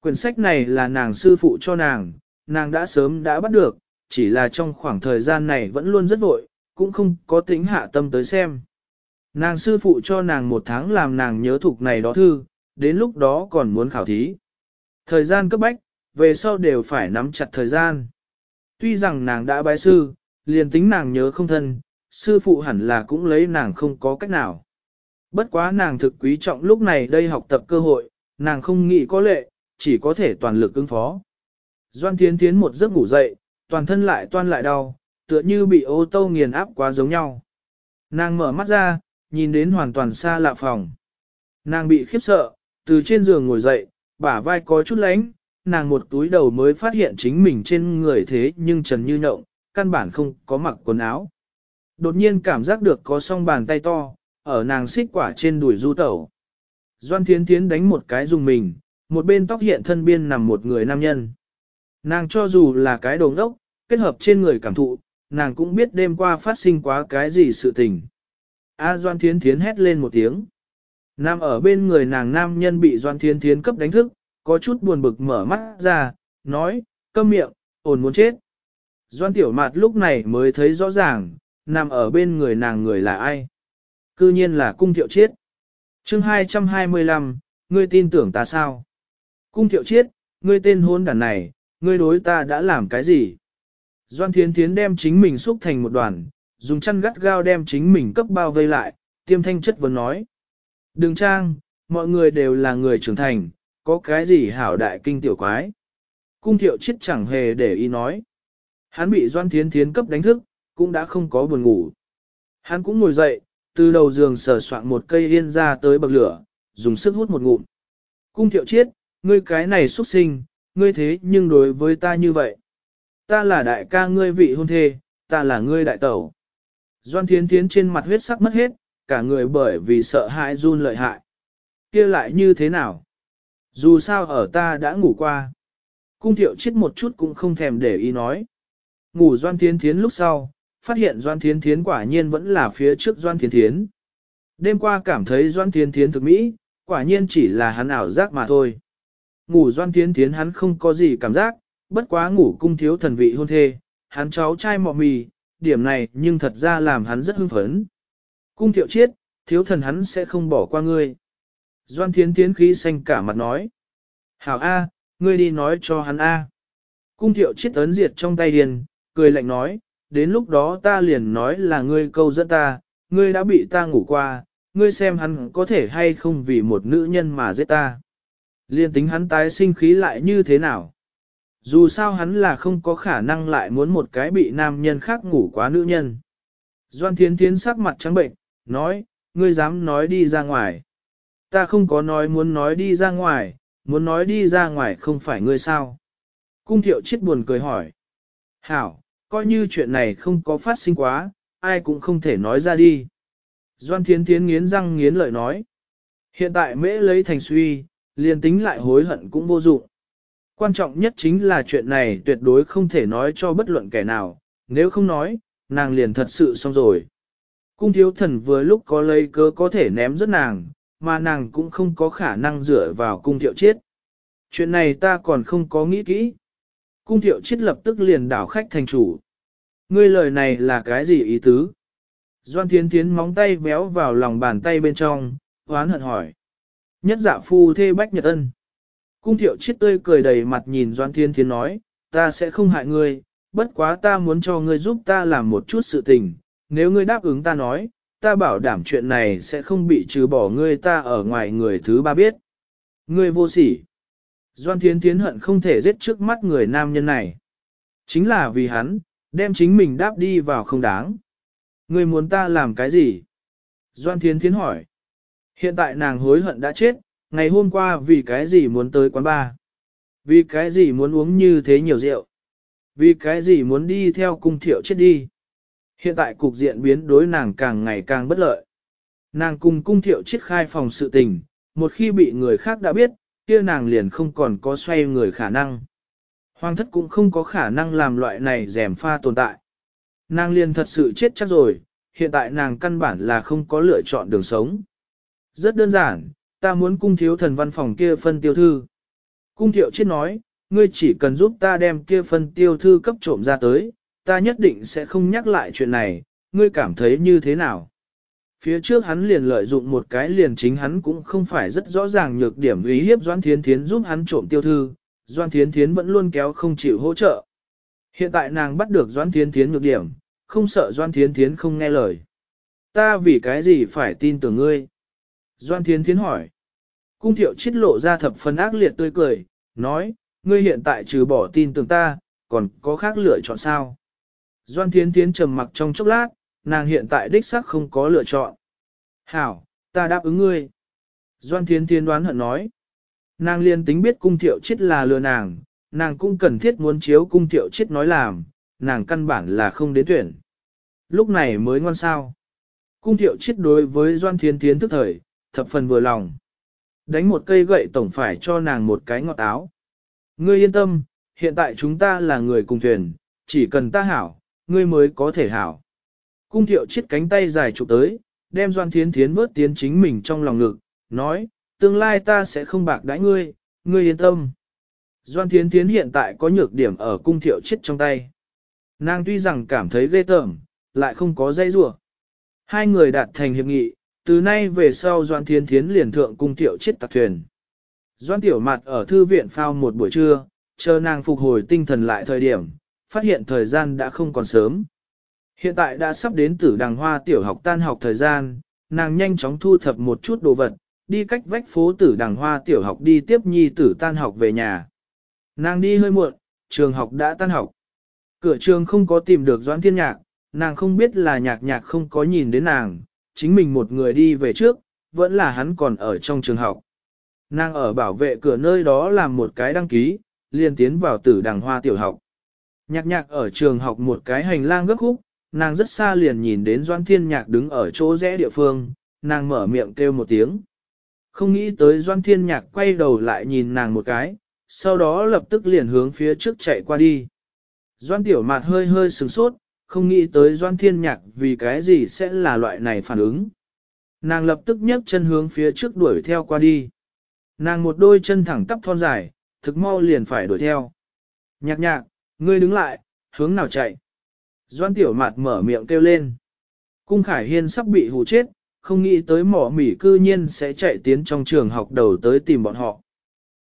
Speaker 1: Quyển sách này là nàng sư phụ cho nàng, nàng đã sớm đã bắt được, chỉ là trong khoảng thời gian này vẫn luôn rất vội, cũng không có tính hạ tâm tới xem. Nàng sư phụ cho nàng một tháng làm nàng nhớ thuộc này đó thư, đến lúc đó còn muốn khảo thí. Thời gian cấp bách, về sau đều phải nắm chặt thời gian. Tuy rằng nàng đã bái sư, liền tính nàng nhớ không thân, sư phụ hẳn là cũng lấy nàng không có cách nào. Bất quá nàng thực quý trọng lúc này đây học tập cơ hội, nàng không nghĩ có lệ, chỉ có thể toàn lực ứng phó. Doan Thiến Thiến một giấc ngủ dậy, toàn thân lại toan lại đau, tựa như bị ô tô nghiền áp quá giống nhau. Nàng mở mắt ra, nhìn đến hoàn toàn xa lạ phòng. Nàng bị khiếp sợ, từ trên giường ngồi dậy, bả vai có chút lánh, nàng một túi đầu mới phát hiện chính mình trên người thế nhưng trần như nhộng, căn bản không có mặc quần áo. Đột nhiên cảm giác được có song bàn tay to, ở nàng xích quả trên đùi du tẩu. Doan Thiến Thiến đánh một cái dùng mình, một bên tóc hiện thân biên nằm một người nam nhân. Nàng cho dù là cái đồ ngốc, kết hợp trên người cảm thụ, nàng cũng biết đêm qua phát sinh quá cái gì sự tình. A Doan Thiến Thiến hét lên một tiếng. Nam ở bên người nàng nam nhân bị Doan thiên Thiến cấp đánh thức, có chút buồn bực mở mắt ra, nói, câm miệng, ồn muốn chết. Doan Tiểu Mạt lúc này mới thấy rõ ràng, nằm ở bên người nàng người là ai. Cư nhiên là cung thiệu chiết. chương 225, ngươi tin tưởng ta sao? Cung thiệu chiết, ngươi tên hôn đàn này, ngươi đối ta đã làm cái gì? Doan Thiến Thiến đem chính mình xúc thành một đoàn, dùng chăn gắt gao đem chính mình cấp bao vây lại, tiêm thanh chất vấn nói. Đừng trang, mọi người đều là người trưởng thành, có cái gì hảo đại kinh tiểu quái. Cung thiệu chết chẳng hề để ý nói. Hắn bị Doan Thiến Thiến cấp đánh thức, cũng đã không có buồn ngủ. Hắn cũng ngồi dậy, từ đầu giường sờ soạn một cây yên ra tới bậc lửa, dùng sức hút một ngụm. Cung thiệu chiết, ngươi cái này xuất sinh, ngươi thế nhưng đối với ta như vậy. Ta là đại ca ngươi vị hôn thê, ta là ngươi đại tẩu. Doan thiến thiến trên mặt huyết sắc mất hết, cả người bởi vì sợ hãi run lợi hại. kia lại như thế nào? Dù sao ở ta đã ngủ qua. Cung thiệu chết một chút cũng không thèm để ý nói. Ngủ doan thiến thiến lúc sau, phát hiện doan thiến thiến quả nhiên vẫn là phía trước doan thiến thiến. Đêm qua cảm thấy doan thiến thiến thực mỹ, quả nhiên chỉ là hắn ảo giác mà thôi. Ngủ doan thiến thiến hắn không có gì cảm giác, bất quá ngủ cung thiếu thần vị hôn thê, hắn cháu trai mọ mì, điểm này nhưng thật ra làm hắn rất hưng phấn. Cung thiệu chiết, thiếu thần hắn sẽ không bỏ qua ngươi. Doan thiến thiến khí xanh cả mặt nói. Hảo A, ngươi đi nói cho hắn A. Cung thiệu chiếc ấn diệt trong tay điền, cười lạnh nói, đến lúc đó ta liền nói là ngươi câu dẫn ta, ngươi đã bị ta ngủ qua, ngươi xem hắn có thể hay không vì một nữ nhân mà giết ta. Liên tính hắn tái sinh khí lại như thế nào? Dù sao hắn là không có khả năng lại muốn một cái bị nam nhân khác ngủ quá nữ nhân. Doan Thiến Thiến sắc mặt trắng bệnh, nói, ngươi dám nói đi ra ngoài. Ta không có nói muốn nói đi ra ngoài, muốn nói đi ra ngoài không phải ngươi sao. Cung thiệu chết buồn cười hỏi. Hảo, coi như chuyện này không có phát sinh quá, ai cũng không thể nói ra đi. Doan Thiến Thiến nghiến răng nghiến lợi nói. Hiện tại mễ lấy thành suy, liền tính lại hối hận cũng vô dụng. Quan trọng nhất chính là chuyện này tuyệt đối không thể nói cho bất luận kẻ nào, nếu không nói, nàng liền thật sự xong rồi. Cung thiếu thần vừa lúc có lấy cớ có thể ném rất nàng, mà nàng cũng không có khả năng dựa vào cung thiệu chết. Chuyện này ta còn không có nghĩ kỹ. Cung thiệu chết lập tức liền đảo khách thành chủ. Ngươi lời này là cái gì ý tứ? Doan Thiến Thiến móng tay véo vào lòng bàn tay bên trong, hoán hận hỏi. Nhất dạ phu thê bách nhật ân. Cung thiệu chết tươi cười đầy mặt nhìn Doan Thiên Thiến nói, ta sẽ không hại ngươi, bất quá ta muốn cho ngươi giúp ta làm một chút sự tình, nếu ngươi đáp ứng ta nói, ta bảo đảm chuyện này sẽ không bị trừ bỏ ngươi ta ở ngoài người thứ ba biết. Ngươi vô sỉ. Doan Thiến Thiến hận không thể giết trước mắt người nam nhân này. Chính là vì hắn, đem chính mình đáp đi vào không đáng. Ngươi muốn ta làm cái gì? Doan Thiến Thiến hỏi. Hiện tại nàng hối hận đã chết, ngày hôm qua vì cái gì muốn tới quán bar? Vì cái gì muốn uống như thế nhiều rượu? Vì cái gì muốn đi theo cung thiệu chết đi? Hiện tại cục diện biến đối nàng càng ngày càng bất lợi. Nàng cùng cung thiệu chết khai phòng sự tình, một khi bị người khác đã biết, kia nàng liền không còn có xoay người khả năng. Hoàng thất cũng không có khả năng làm loại này rèm pha tồn tại. Nàng liền thật sự chết chắc rồi, hiện tại nàng căn bản là không có lựa chọn đường sống. Rất đơn giản, ta muốn cung thiếu thần văn phòng kia phân tiêu thư. Cung thiệu chết nói, ngươi chỉ cần giúp ta đem kia phân tiêu thư cấp trộm ra tới, ta nhất định sẽ không nhắc lại chuyện này, ngươi cảm thấy như thế nào? Phía trước hắn liền lợi dụng một cái liền chính hắn cũng không phải rất rõ ràng nhược điểm ý hiếp Doan Thiến Thiến giúp hắn trộm tiêu thư, Doan Thiến Thiến vẫn luôn kéo không chịu hỗ trợ. Hiện tại nàng bắt được Doan Thiến Thiến nhược điểm, không sợ Doan Thiến Thiến không nghe lời. Ta vì cái gì phải tin tưởng ngươi? Doan Thiến Thiến hỏi. Cung thiệu chiết lộ ra thập phần ác liệt tươi cười, nói, ngươi hiện tại trừ bỏ tin tưởng ta, còn có khác lựa chọn sao? Doan Thiến Thiến trầm mặc trong chốc lát, nàng hiện tại đích xác không có lựa chọn. Hảo, ta đáp ứng ngươi. Doan Thiến Thiến đoán hận nói. Nàng liền tính biết cung thiệu chết là lừa nàng, nàng cũng cần thiết muốn chiếu cung thiệu chết nói làm, nàng căn bản là không đến tuyển. Lúc này mới ngoan sao. Cung thiệu chết đối với Doan Thiến Thiến tức thời, thập phần vừa lòng. Đánh một cây gậy tổng phải cho nàng một cái ngọt áo. Ngươi yên tâm, hiện tại chúng ta là người cùng thuyền, chỉ cần ta hảo, ngươi mới có thể hảo. Cung thiệu chiết cánh tay dài chụp tới, đem Doan Thiến Thiến vớt tiến chính mình trong lòng ngực, nói, tương lai ta sẽ không bạc đãi ngươi, ngươi yên tâm. Doan Thiến Thiến hiện tại có nhược điểm ở cung thiệu chiết trong tay. Nàng tuy rằng cảm thấy ghê tởm, lại không có dây rủa. Hai người đạt thành hiệp nghị, từ nay về sau Doan Thiến Thiến liền thượng cung thiệu chiết tạc thuyền. Doan Tiểu Mạt ở thư viện phao một buổi trưa, chờ nàng phục hồi tinh thần lại thời điểm, phát hiện thời gian đã không còn sớm. Hiện tại đã sắp đến tử đàng hoa tiểu học tan học thời gian, nàng nhanh chóng thu thập một chút đồ vật, đi cách vách phố tử đàng hoa tiểu học đi tiếp nhi tử tan học về nhà. Nàng đi hơi muộn, trường học đã tan học. Cửa trường không có tìm được Doãn Thiên Nhạc, nàng không biết là nhạc nhạc không có nhìn đến nàng, chính mình một người đi về trước, vẫn là hắn còn ở trong trường học. Nàng ở bảo vệ cửa nơi đó làm một cái đăng ký, liền tiến vào tử đàng hoa tiểu học. Nhạc nhạc ở trường học một cái hành lang gấp khúc, nàng rất xa liền nhìn đến Doan Thiên Nhạc đứng ở chỗ rẽ địa phương, nàng mở miệng kêu một tiếng. Không nghĩ tới Doan Thiên Nhạc quay đầu lại nhìn nàng một cái, sau đó lập tức liền hướng phía trước chạy qua đi. Doan Tiểu Mạt hơi hơi sửng sốt, không nghĩ tới Doan Thiên Nhạc vì cái gì sẽ là loại này phản ứng. Nàng lập tức nhấc chân hướng phía trước đuổi theo qua đi. Nàng một đôi chân thẳng tắp thon dài, thực mau liền phải đuổi theo. Nhạc nhạc, ngươi đứng lại, hướng nào chạy? Doan tiểu mạt mở miệng kêu lên. Cung Khải Hiên sắp bị hù chết, không nghĩ tới mỏ mỉ cư nhiên sẽ chạy tiến trong trường học đầu tới tìm bọn họ.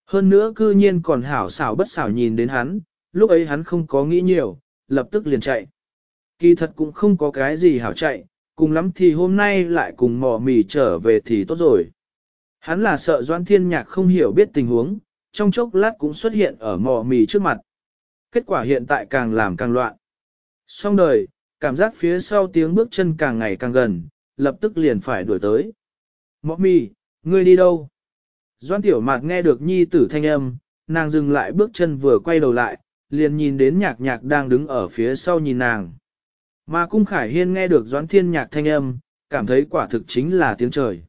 Speaker 1: Hơn nữa cư nhiên còn hảo xảo bất xảo nhìn đến hắn, lúc ấy hắn không có nghĩ nhiều, lập tức liền chạy. Kỳ thật cũng không có cái gì hảo chạy, cùng lắm thì hôm nay lại cùng mỏ mỉ trở về thì tốt rồi. Hắn là sợ Doan Thiên Nhạc không hiểu biết tình huống, trong chốc lát cũng xuất hiện ở mỏ mỉ trước mặt. Kết quả hiện tại càng làm càng loạn. Xong đời, cảm giác phía sau tiếng bước chân càng ngày càng gần, lập tức liền phải đuổi tới. Mọ mì, ngươi đi đâu? Doan tiểu mạt nghe được nhi tử thanh âm, nàng dừng lại bước chân vừa quay đầu lại, liền nhìn đến nhạc nhạc đang đứng ở phía sau nhìn nàng. Mà cung khải hiên nghe được doãn thiên nhạc thanh âm, cảm thấy quả thực chính là tiếng trời.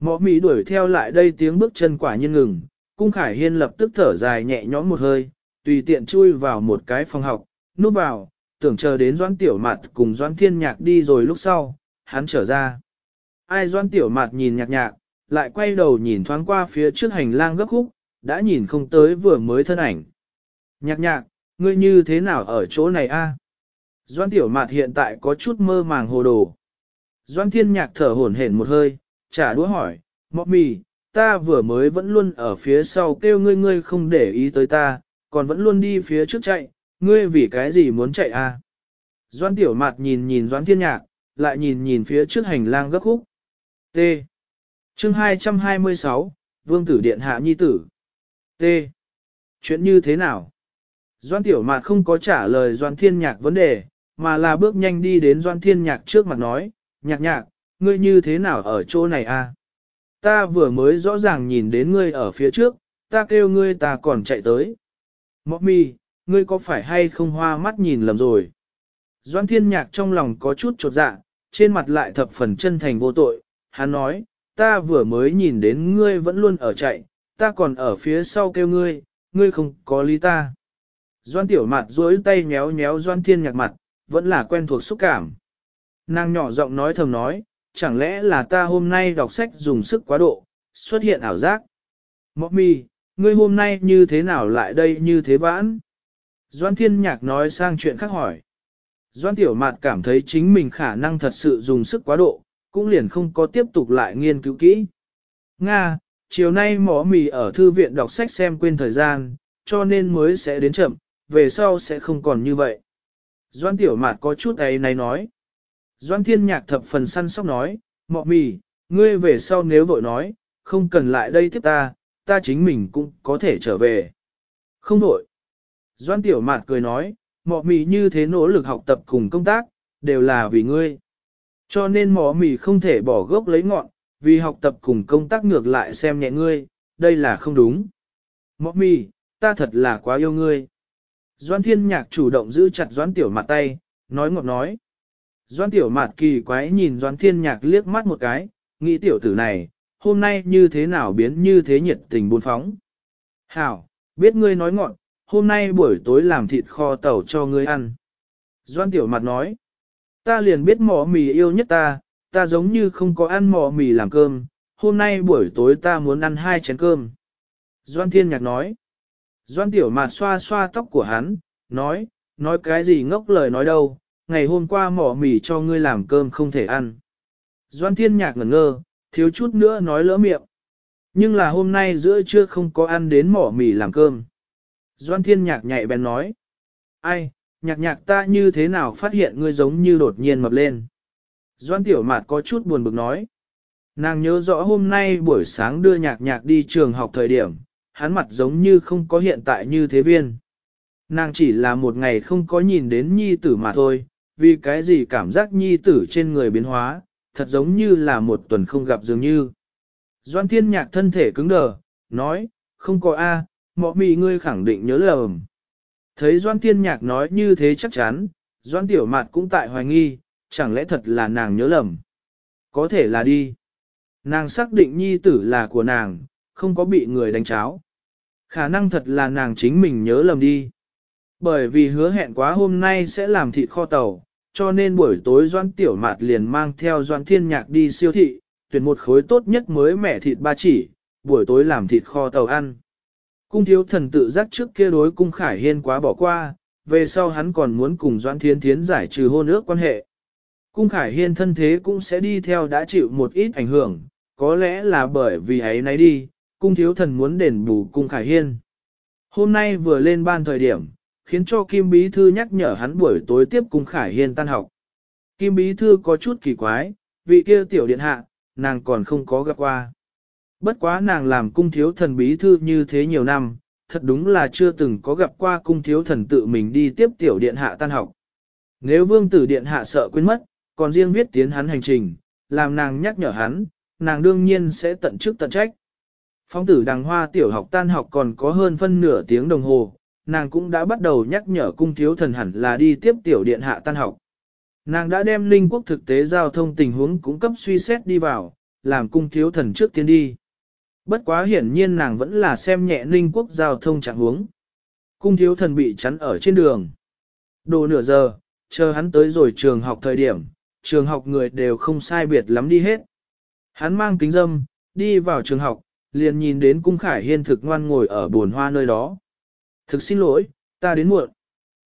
Speaker 1: Mọ mì đuổi theo lại đây tiếng bước chân quả nhiên ngừng, cung khải hiên lập tức thở dài nhẹ nhõm một hơi, tùy tiện chui vào một cái phòng học, núp vào, tưởng chờ đến Doan Tiểu Mạt cùng Doan Thiên Nhạc đi rồi lúc sau, hắn trở ra. Ai Doan Tiểu Mạt nhìn nhạc nhạc, lại quay đầu nhìn thoáng qua phía trước hành lang gấp khúc, đã nhìn không tới vừa mới thân ảnh. Nhạc nhạc, ngươi như thế nào ở chỗ này a? Doan Tiểu Mạt hiện tại có chút mơ màng hồ đồ. Doan Thiên Nhạc thở hổn hển một hơi, trả đũa hỏi, mọc mì, ta vừa mới vẫn luôn ở phía sau kêu ngươi ngươi không để ý tới ta, còn vẫn luôn đi phía trước chạy, ngươi vì cái gì muốn chạy à? Doan tiểu mạt nhìn nhìn Doan thiên nhạc, lại nhìn nhìn phía trước hành lang gấp khúc. T. Chương 226, Vương tử điện hạ nhi tử. T. Chuyện như thế nào? Doan tiểu mạt không có trả lời Doan thiên nhạc vấn đề, mà là bước nhanh đi đến Doan thiên nhạc trước mặt nói, nhạc nhạc, ngươi như thế nào ở chỗ này à? Ta vừa mới rõ ràng nhìn đến ngươi ở phía trước, ta kêu ngươi ta còn chạy tới. Mọc mi, ngươi có phải hay không hoa mắt nhìn lầm rồi. Doan thiên nhạc trong lòng có chút trột dạ, trên mặt lại thập phần chân thành vô tội, hắn nói, ta vừa mới nhìn đến ngươi vẫn luôn ở chạy, ta còn ở phía sau kêu ngươi, ngươi không có lý ta. Doan tiểu mặt duỗi tay nhéo nhéo doan thiên nhạc mặt, vẫn là quen thuộc xúc cảm. Nàng nhỏ giọng nói thầm nói, chẳng lẽ là ta hôm nay đọc sách dùng sức quá độ, xuất hiện ảo giác. Mọc mi, ngươi hôm nay như thế nào lại đây như thế vãn? Doan thiên nhạc nói sang chuyện khác hỏi. Doan tiểu mạt cảm thấy chính mình khả năng thật sự dùng sức quá độ, cũng liền không có tiếp tục lại nghiên cứu kỹ. Nga, chiều nay mỏ mì ở thư viện đọc sách xem quên thời gian, cho nên mới sẽ đến chậm, về sau sẽ không còn như vậy. Doan tiểu mạt có chút ấy này nói. Doan thiên nhạc thập phần săn sóc nói, mọ mì, ngươi về sau nếu vội nói, không cần lại đây tiếp ta, ta chính mình cũng có thể trở về. Không đổi. Doan tiểu mạt cười nói, mọ mì như thế nỗ lực học tập cùng công tác, đều là vì ngươi. Cho nên mọ mì không thể bỏ gốc lấy ngọn, vì học tập cùng công tác ngược lại xem nhẹ ngươi, đây là không đúng. Mọ mì, ta thật là quá yêu ngươi. Doan thiên nhạc chủ động giữ chặt doan tiểu Mạt tay, nói ngọt nói. Doan tiểu Mạt kỳ quái nhìn doan thiên nhạc liếc mắt một cái, nghĩ tiểu tử này, hôm nay như thế nào biến như thế nhiệt tình buôn phóng. Hảo, biết ngươi nói ngọn, hôm nay buổi tối làm thịt kho tàu cho ngươi ăn. Doan tiểu mặt nói, ta liền biết mỏ mì yêu nhất ta, ta giống như không có ăn mỏ mì làm cơm, hôm nay buổi tối ta muốn ăn hai chén cơm. Doan thiên nhạc nói, Doan tiểu mặt xoa xoa tóc của hắn, nói, nói cái gì ngốc lời nói đâu, ngày hôm qua mỏ mì cho ngươi làm cơm không thể ăn. Doan thiên nhạc ngẩn ngơ, thiếu chút nữa nói lỡ miệng. Nhưng là hôm nay giữa trưa không có ăn đến mỏ mì làm cơm. Doan thiên nhạc nhạy bèn nói. Ai, nhạc nhạc ta như thế nào phát hiện ngươi giống như đột nhiên mập lên. Doan tiểu mạt có chút buồn bực nói. Nàng nhớ rõ hôm nay buổi sáng đưa nhạc nhạc đi trường học thời điểm, hắn mặt giống như không có hiện tại như thế viên. Nàng chỉ là một ngày không có nhìn đến nhi tử mà thôi, vì cái gì cảm giác nhi tử trên người biến hóa, thật giống như là một tuần không gặp dường như. Doan thiên nhạc thân thể cứng đờ, nói, không có A, à, mọ mì ngươi khẳng định nhớ lầm. Thấy Doan thiên nhạc nói như thế chắc chắn, Doan tiểu mạt cũng tại hoài nghi, chẳng lẽ thật là nàng nhớ lầm. Có thể là đi. Nàng xác định nhi tử là của nàng, không có bị người đánh cháo. Khả năng thật là nàng chính mình nhớ lầm đi. Bởi vì hứa hẹn quá hôm nay sẽ làm thịt kho tàu, cho nên buổi tối Doan Tiểu Mạt liền mang theo Doan Thiên Nhạc đi siêu thị, tuyển một khối tốt nhất mới mẻ thịt ba chỉ, buổi tối làm thịt kho tàu ăn. Cung thiếu thần tự giác trước kia đối cung Khải Hiên quá bỏ qua, về sau hắn còn muốn cùng Doan Thiên Thiến giải trừ hôn ước quan hệ. Cung Khải Hiên thân thế cũng sẽ đi theo đã chịu một ít ảnh hưởng, có lẽ là bởi vì ấy nấy đi, cung thiếu thần muốn đền bù cung Khải Hiên. Hôm nay vừa lên ban thời điểm, khiến cho Kim Bí Thư nhắc nhở hắn buổi tối tiếp cùng Khải Hiên tan học. Kim Bí Thư có chút kỳ quái, vị kia tiểu điện hạ, nàng còn không có gặp qua. Bất quá nàng làm cung thiếu thần Bí Thư như thế nhiều năm, thật đúng là chưa từng có gặp qua cung thiếu thần tự mình đi tiếp tiểu điện hạ tan học. Nếu vương tử điện hạ sợ quên mất, còn riêng viết tiến hắn hành trình, làm nàng nhắc nhở hắn, nàng đương nhiên sẽ tận chức tận trách. Phong tử đằng hoa tiểu học tan học còn có hơn phân nửa tiếng đồng hồ, nàng cũng đã bắt đầu nhắc nhở cung thiếu thần hẳn là đi tiếp tiểu điện hạ tan học. Nàng đã đem linh quốc thực tế giao thông tình huống cũng cấp suy xét đi vào, làm cung thiếu thần trước tiên đi. Bất quá hiển nhiên nàng vẫn là xem nhẹ linh quốc giao thông trạng huống. Cung thiếu thần bị chắn ở trên đường. Đồ nửa giờ, chờ hắn tới rồi trường học thời điểm, trường học người đều không sai biệt lắm đi hết. Hắn mang kính dâm, đi vào trường học, liền nhìn đến cung khải hiên thực ngoan ngồi ở buồn hoa nơi đó. Thực xin lỗi, ta đến muộn.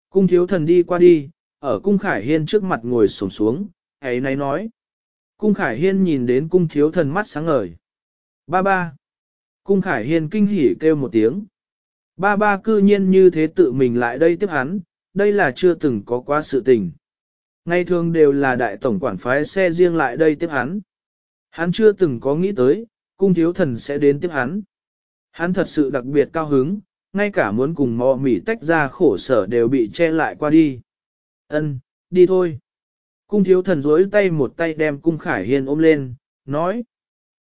Speaker 1: Cung thiếu thần đi qua đi, ở cung khải hiên trước mặt ngồi sổm xuống, ấy này nói. Cung khải hiên nhìn đến cung thiếu thần mắt sáng ngời. Ba ba. Cung khải hiên kinh hỉ kêu một tiếng. Ba ba cư nhiên như thế tự mình lại đây tiếp hắn, đây là chưa từng có quá sự tình. Ngày thường đều là đại tổng quản phái xe riêng lại đây tiếp hắn. Hắn chưa từng có nghĩ tới, cung thiếu thần sẽ đến tiếp hắn. Hắn thật sự đặc biệt cao hứng, ngay cả muốn cùng mò mỉ tách ra khổ sở đều bị che lại qua đi. Ân, đi thôi. Cung thiếu thần dối tay một tay đem cung khải hiên ôm lên, nói.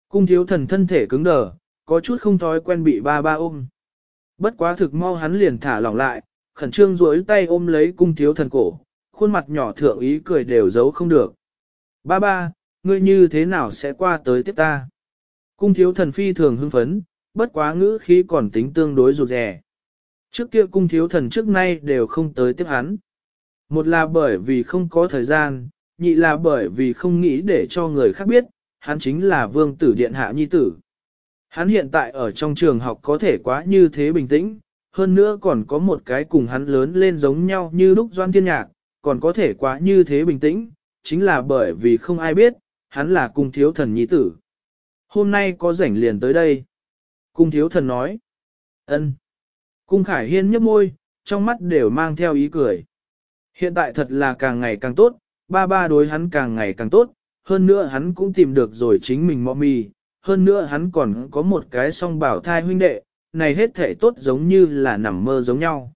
Speaker 1: Cung thiếu thần thân thể cứng đờ, có chút không thói quen bị ba ba ôm. Bất quá thực mau hắn liền thả lỏng lại, khẩn trương duỗi tay ôm lấy cung thiếu thần cổ, khuôn mặt nhỏ thượng ý cười đều giấu không được. Ba ba, ngươi như thế nào sẽ qua tới tiếp ta? Cung thiếu thần phi thường hưng phấn, bất quá ngữ khí còn tính tương đối rụt rè. Trước kia cung thiếu thần trước nay đều không tới tiếp hắn. Một là bởi vì không có thời gian, nhị là bởi vì không nghĩ để cho người khác biết, hắn chính là vương tử điện hạ nhi tử. Hắn hiện tại ở trong trường học có thể quá như thế bình tĩnh, hơn nữa còn có một cái cùng hắn lớn lên giống nhau như lúc doan thiên nhạc, còn có thể quá như thế bình tĩnh, chính là bởi vì không ai biết, hắn là cung thiếu thần nhi tử. Hôm nay có rảnh liền tới đây. Cung thiếu thần nói. ân. Cung khải hiên nhấp môi, trong mắt đều mang theo ý cười. Hiện tại thật là càng ngày càng tốt, ba ba đối hắn càng ngày càng tốt, hơn nữa hắn cũng tìm được rồi chính mình mọ mì, hơn nữa hắn còn có một cái song bảo thai huynh đệ, này hết thể tốt giống như là nằm mơ giống nhau.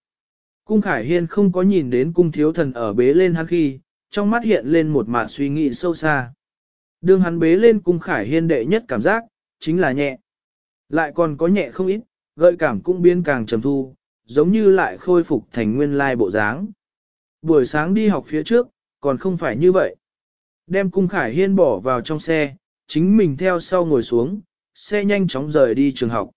Speaker 1: Cung Khải Hiên không có nhìn đến cung thiếu thần ở bế lên hắn khi, trong mắt hiện lên một mạt suy nghĩ sâu xa. Đường hắn bế lên cung Khải Hiên đệ nhất cảm giác, chính là nhẹ. Lại còn có nhẹ không ít, gợi cảm cũng biến càng trầm thu, giống như lại khôi phục thành nguyên lai bộ dáng. Buổi sáng đi học phía trước, còn không phải như vậy. Đem cung Khải Hiên bỏ vào trong xe, chính mình theo sau ngồi xuống, xe nhanh chóng rời đi trường học.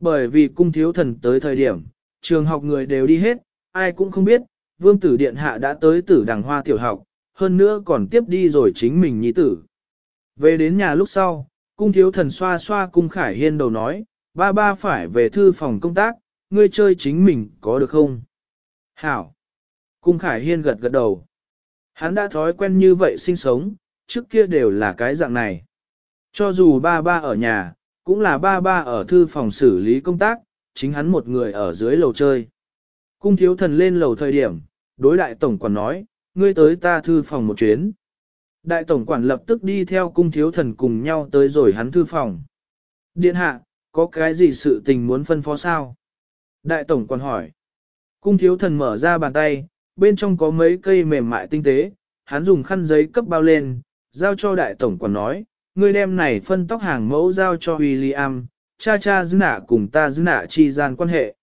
Speaker 1: Bởi vì cung thiếu thần tới thời điểm, trường học người đều đi hết, ai cũng không biết, vương tử điện hạ đã tới tử đằng hoa tiểu học, hơn nữa còn tiếp đi rồi chính mình nhi tử. Về đến nhà lúc sau, cung thiếu thần xoa xoa cung khải hiên đầu nói, ba ba phải về thư phòng công tác, ngươi chơi chính mình có được không? Hảo! Cung khải hiên gật gật đầu. Hắn đã thói quen như vậy sinh sống, trước kia đều là cái dạng này. Cho dù ba ba ở nhà, cũng là ba ba ở thư phòng xử lý công tác, chính hắn một người ở dưới lầu chơi. Cung thiếu thần lên lầu thời điểm, đối đại tổng quản nói, ngươi tới ta thư phòng một chuyến. Đại tổng quản lập tức đi theo cung thiếu thần cùng nhau tới rồi hắn thư phòng. Điện hạ, có cái gì sự tình muốn phân phó sao? Đại tổng quản hỏi. Cung thiếu thần mở ra bàn tay, bên trong có mấy cây mềm mại tinh tế, hắn dùng khăn giấy cấp bao lên, giao cho đại tổng quản nói, ngươi đem này phân tóc hàng mẫu giao cho William, cha cha dư nạ cùng ta dư nạ chi gian quan hệ.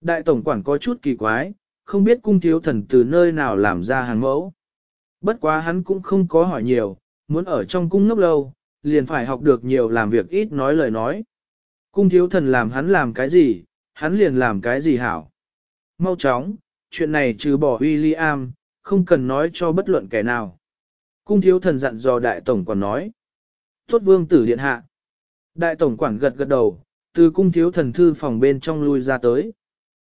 Speaker 1: Đại tổng quản có chút kỳ quái, không biết cung thiếu thần từ nơi nào làm ra hàng mẫu. Bất quá hắn cũng không có hỏi nhiều, muốn ở trong cung ngốc lâu, liền phải học được nhiều làm việc ít nói lời nói. Cung thiếu thần làm hắn làm cái gì, hắn liền làm cái gì hảo. Mau chóng, chuyện này trừ bỏ William, không cần nói cho bất luận kẻ nào. Cung thiếu thần dặn dò đại tổng quản nói. Tốt vương tử điện hạ. Đại tổng quản gật gật đầu, từ cung thiếu thần thư phòng bên trong lui ra tới.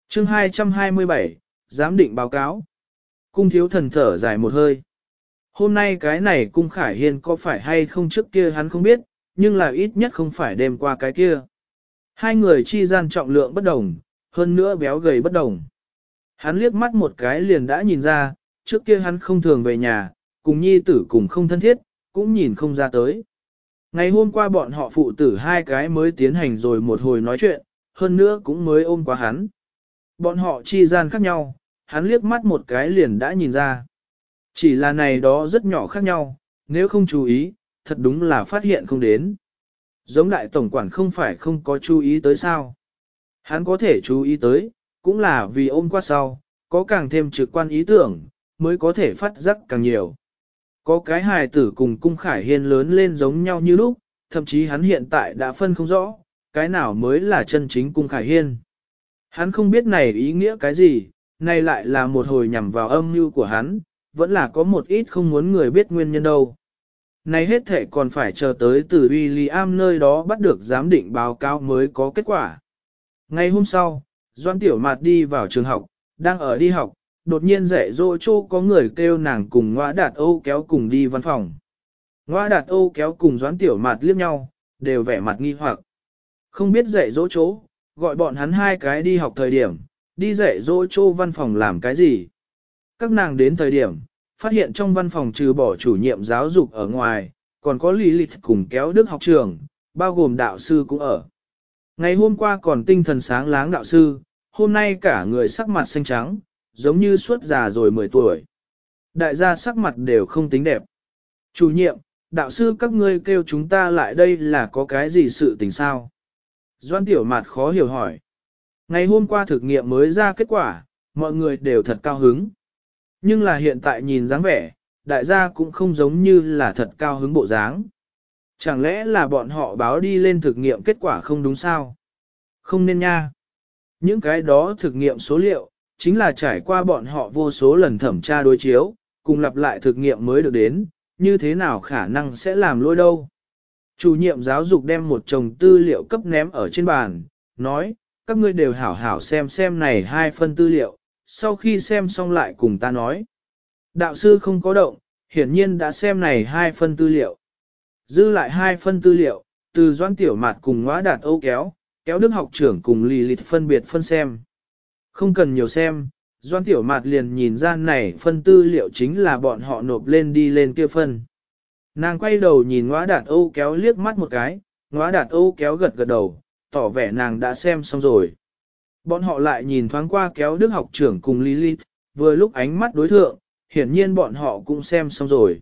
Speaker 1: chương 227, giám định báo cáo. Cung thiếu thần thở dài một hơi. Hôm nay cái này cung khải hiên có phải hay không trước kia hắn không biết, nhưng là ít nhất không phải đêm qua cái kia. Hai người chi gian trọng lượng bất đồng, hơn nữa béo gầy bất đồng. Hắn liếc mắt một cái liền đã nhìn ra, trước kia hắn không thường về nhà, cùng nhi tử cùng không thân thiết, cũng nhìn không ra tới. Ngày hôm qua bọn họ phụ tử hai cái mới tiến hành rồi một hồi nói chuyện, hơn nữa cũng mới ôm qua hắn. Bọn họ chi gian khác nhau, hắn liếc mắt một cái liền đã nhìn ra. Chỉ là này đó rất nhỏ khác nhau, nếu không chú ý, thật đúng là phát hiện không đến. Giống đại tổng quản không phải không có chú ý tới sao. Hắn có thể chú ý tới, cũng là vì ôm qua sau, có càng thêm trực quan ý tưởng, mới có thể phát giác càng nhiều. Có cái hài tử cùng cung khải hiên lớn lên giống nhau như lúc, thậm chí hắn hiện tại đã phân không rõ, cái nào mới là chân chính cung khải hiên. Hắn không biết này ý nghĩa cái gì, này lại là một hồi nhằm vào âm mưu của hắn, vẫn là có một ít không muốn người biết nguyên nhân đâu. Này hết thể còn phải chờ tới từ William nơi đó bắt được giám định báo cáo mới có kết quả. Ngày hôm sau, Doan Tiểu Mạt đi vào trường học, đang ở đi học, đột nhiên dạy dỗ chô có người kêu nàng cùng ngõa đạt Âu kéo cùng đi văn phòng. Ngoa đạt Âu kéo cùng Doan Tiểu Mạt liếc nhau, đều vẻ mặt nghi hoặc. Không biết dạy dỗ chỗ, gọi bọn hắn hai cái đi học thời điểm, đi dạy dỗ chô văn phòng làm cái gì. Các nàng đến thời điểm, phát hiện trong văn phòng trừ bỏ chủ nhiệm giáo dục ở ngoài, còn có lý lịch cùng kéo đức học trường, bao gồm đạo sư cũng ở. Ngày hôm qua còn tinh thần sáng láng đạo sư, hôm nay cả người sắc mặt xanh trắng, giống như suốt già rồi 10 tuổi. Đại gia sắc mặt đều không tính đẹp. Chủ nhiệm, đạo sư các ngươi kêu chúng ta lại đây là có cái gì sự tình sao? Doan tiểu mặt khó hiểu hỏi. Ngày hôm qua thực nghiệm mới ra kết quả, mọi người đều thật cao hứng. Nhưng là hiện tại nhìn dáng vẻ, đại gia cũng không giống như là thật cao hứng bộ dáng. Chẳng lẽ là bọn họ báo đi lên thực nghiệm kết quả không đúng sao? Không nên nha. Những cái đó thực nghiệm số liệu, chính là trải qua bọn họ vô số lần thẩm tra đối chiếu, cùng lặp lại thực nghiệm mới được đến, như thế nào khả năng sẽ làm lỗi đâu. Chủ nhiệm giáo dục đem một chồng tư liệu cấp ném ở trên bàn, nói, các ngươi đều hảo hảo xem xem này hai phân tư liệu, sau khi xem xong lại cùng ta nói. Đạo sư không có động, hiển nhiên đã xem này hai phân tư liệu. Dư lại hai phân tư liệu, từ doan tiểu mạt cùng ngõ đạt âu kéo, kéo đức học trưởng cùng lì lịt phân biệt phân xem. Không cần nhiều xem, doan tiểu mạt liền nhìn ra này phân tư liệu chính là bọn họ nộp lên đi lên kia phân. Nàng quay đầu nhìn ngõ đạt âu kéo liếc mắt một cái, ngõ đạt âu kéo gật gật đầu, tỏ vẻ nàng đã xem xong rồi. Bọn họ lại nhìn thoáng qua kéo đức học trưởng cùng Lilith, vừa lúc ánh mắt đối thượng, hiển nhiên bọn họ cũng xem xong rồi.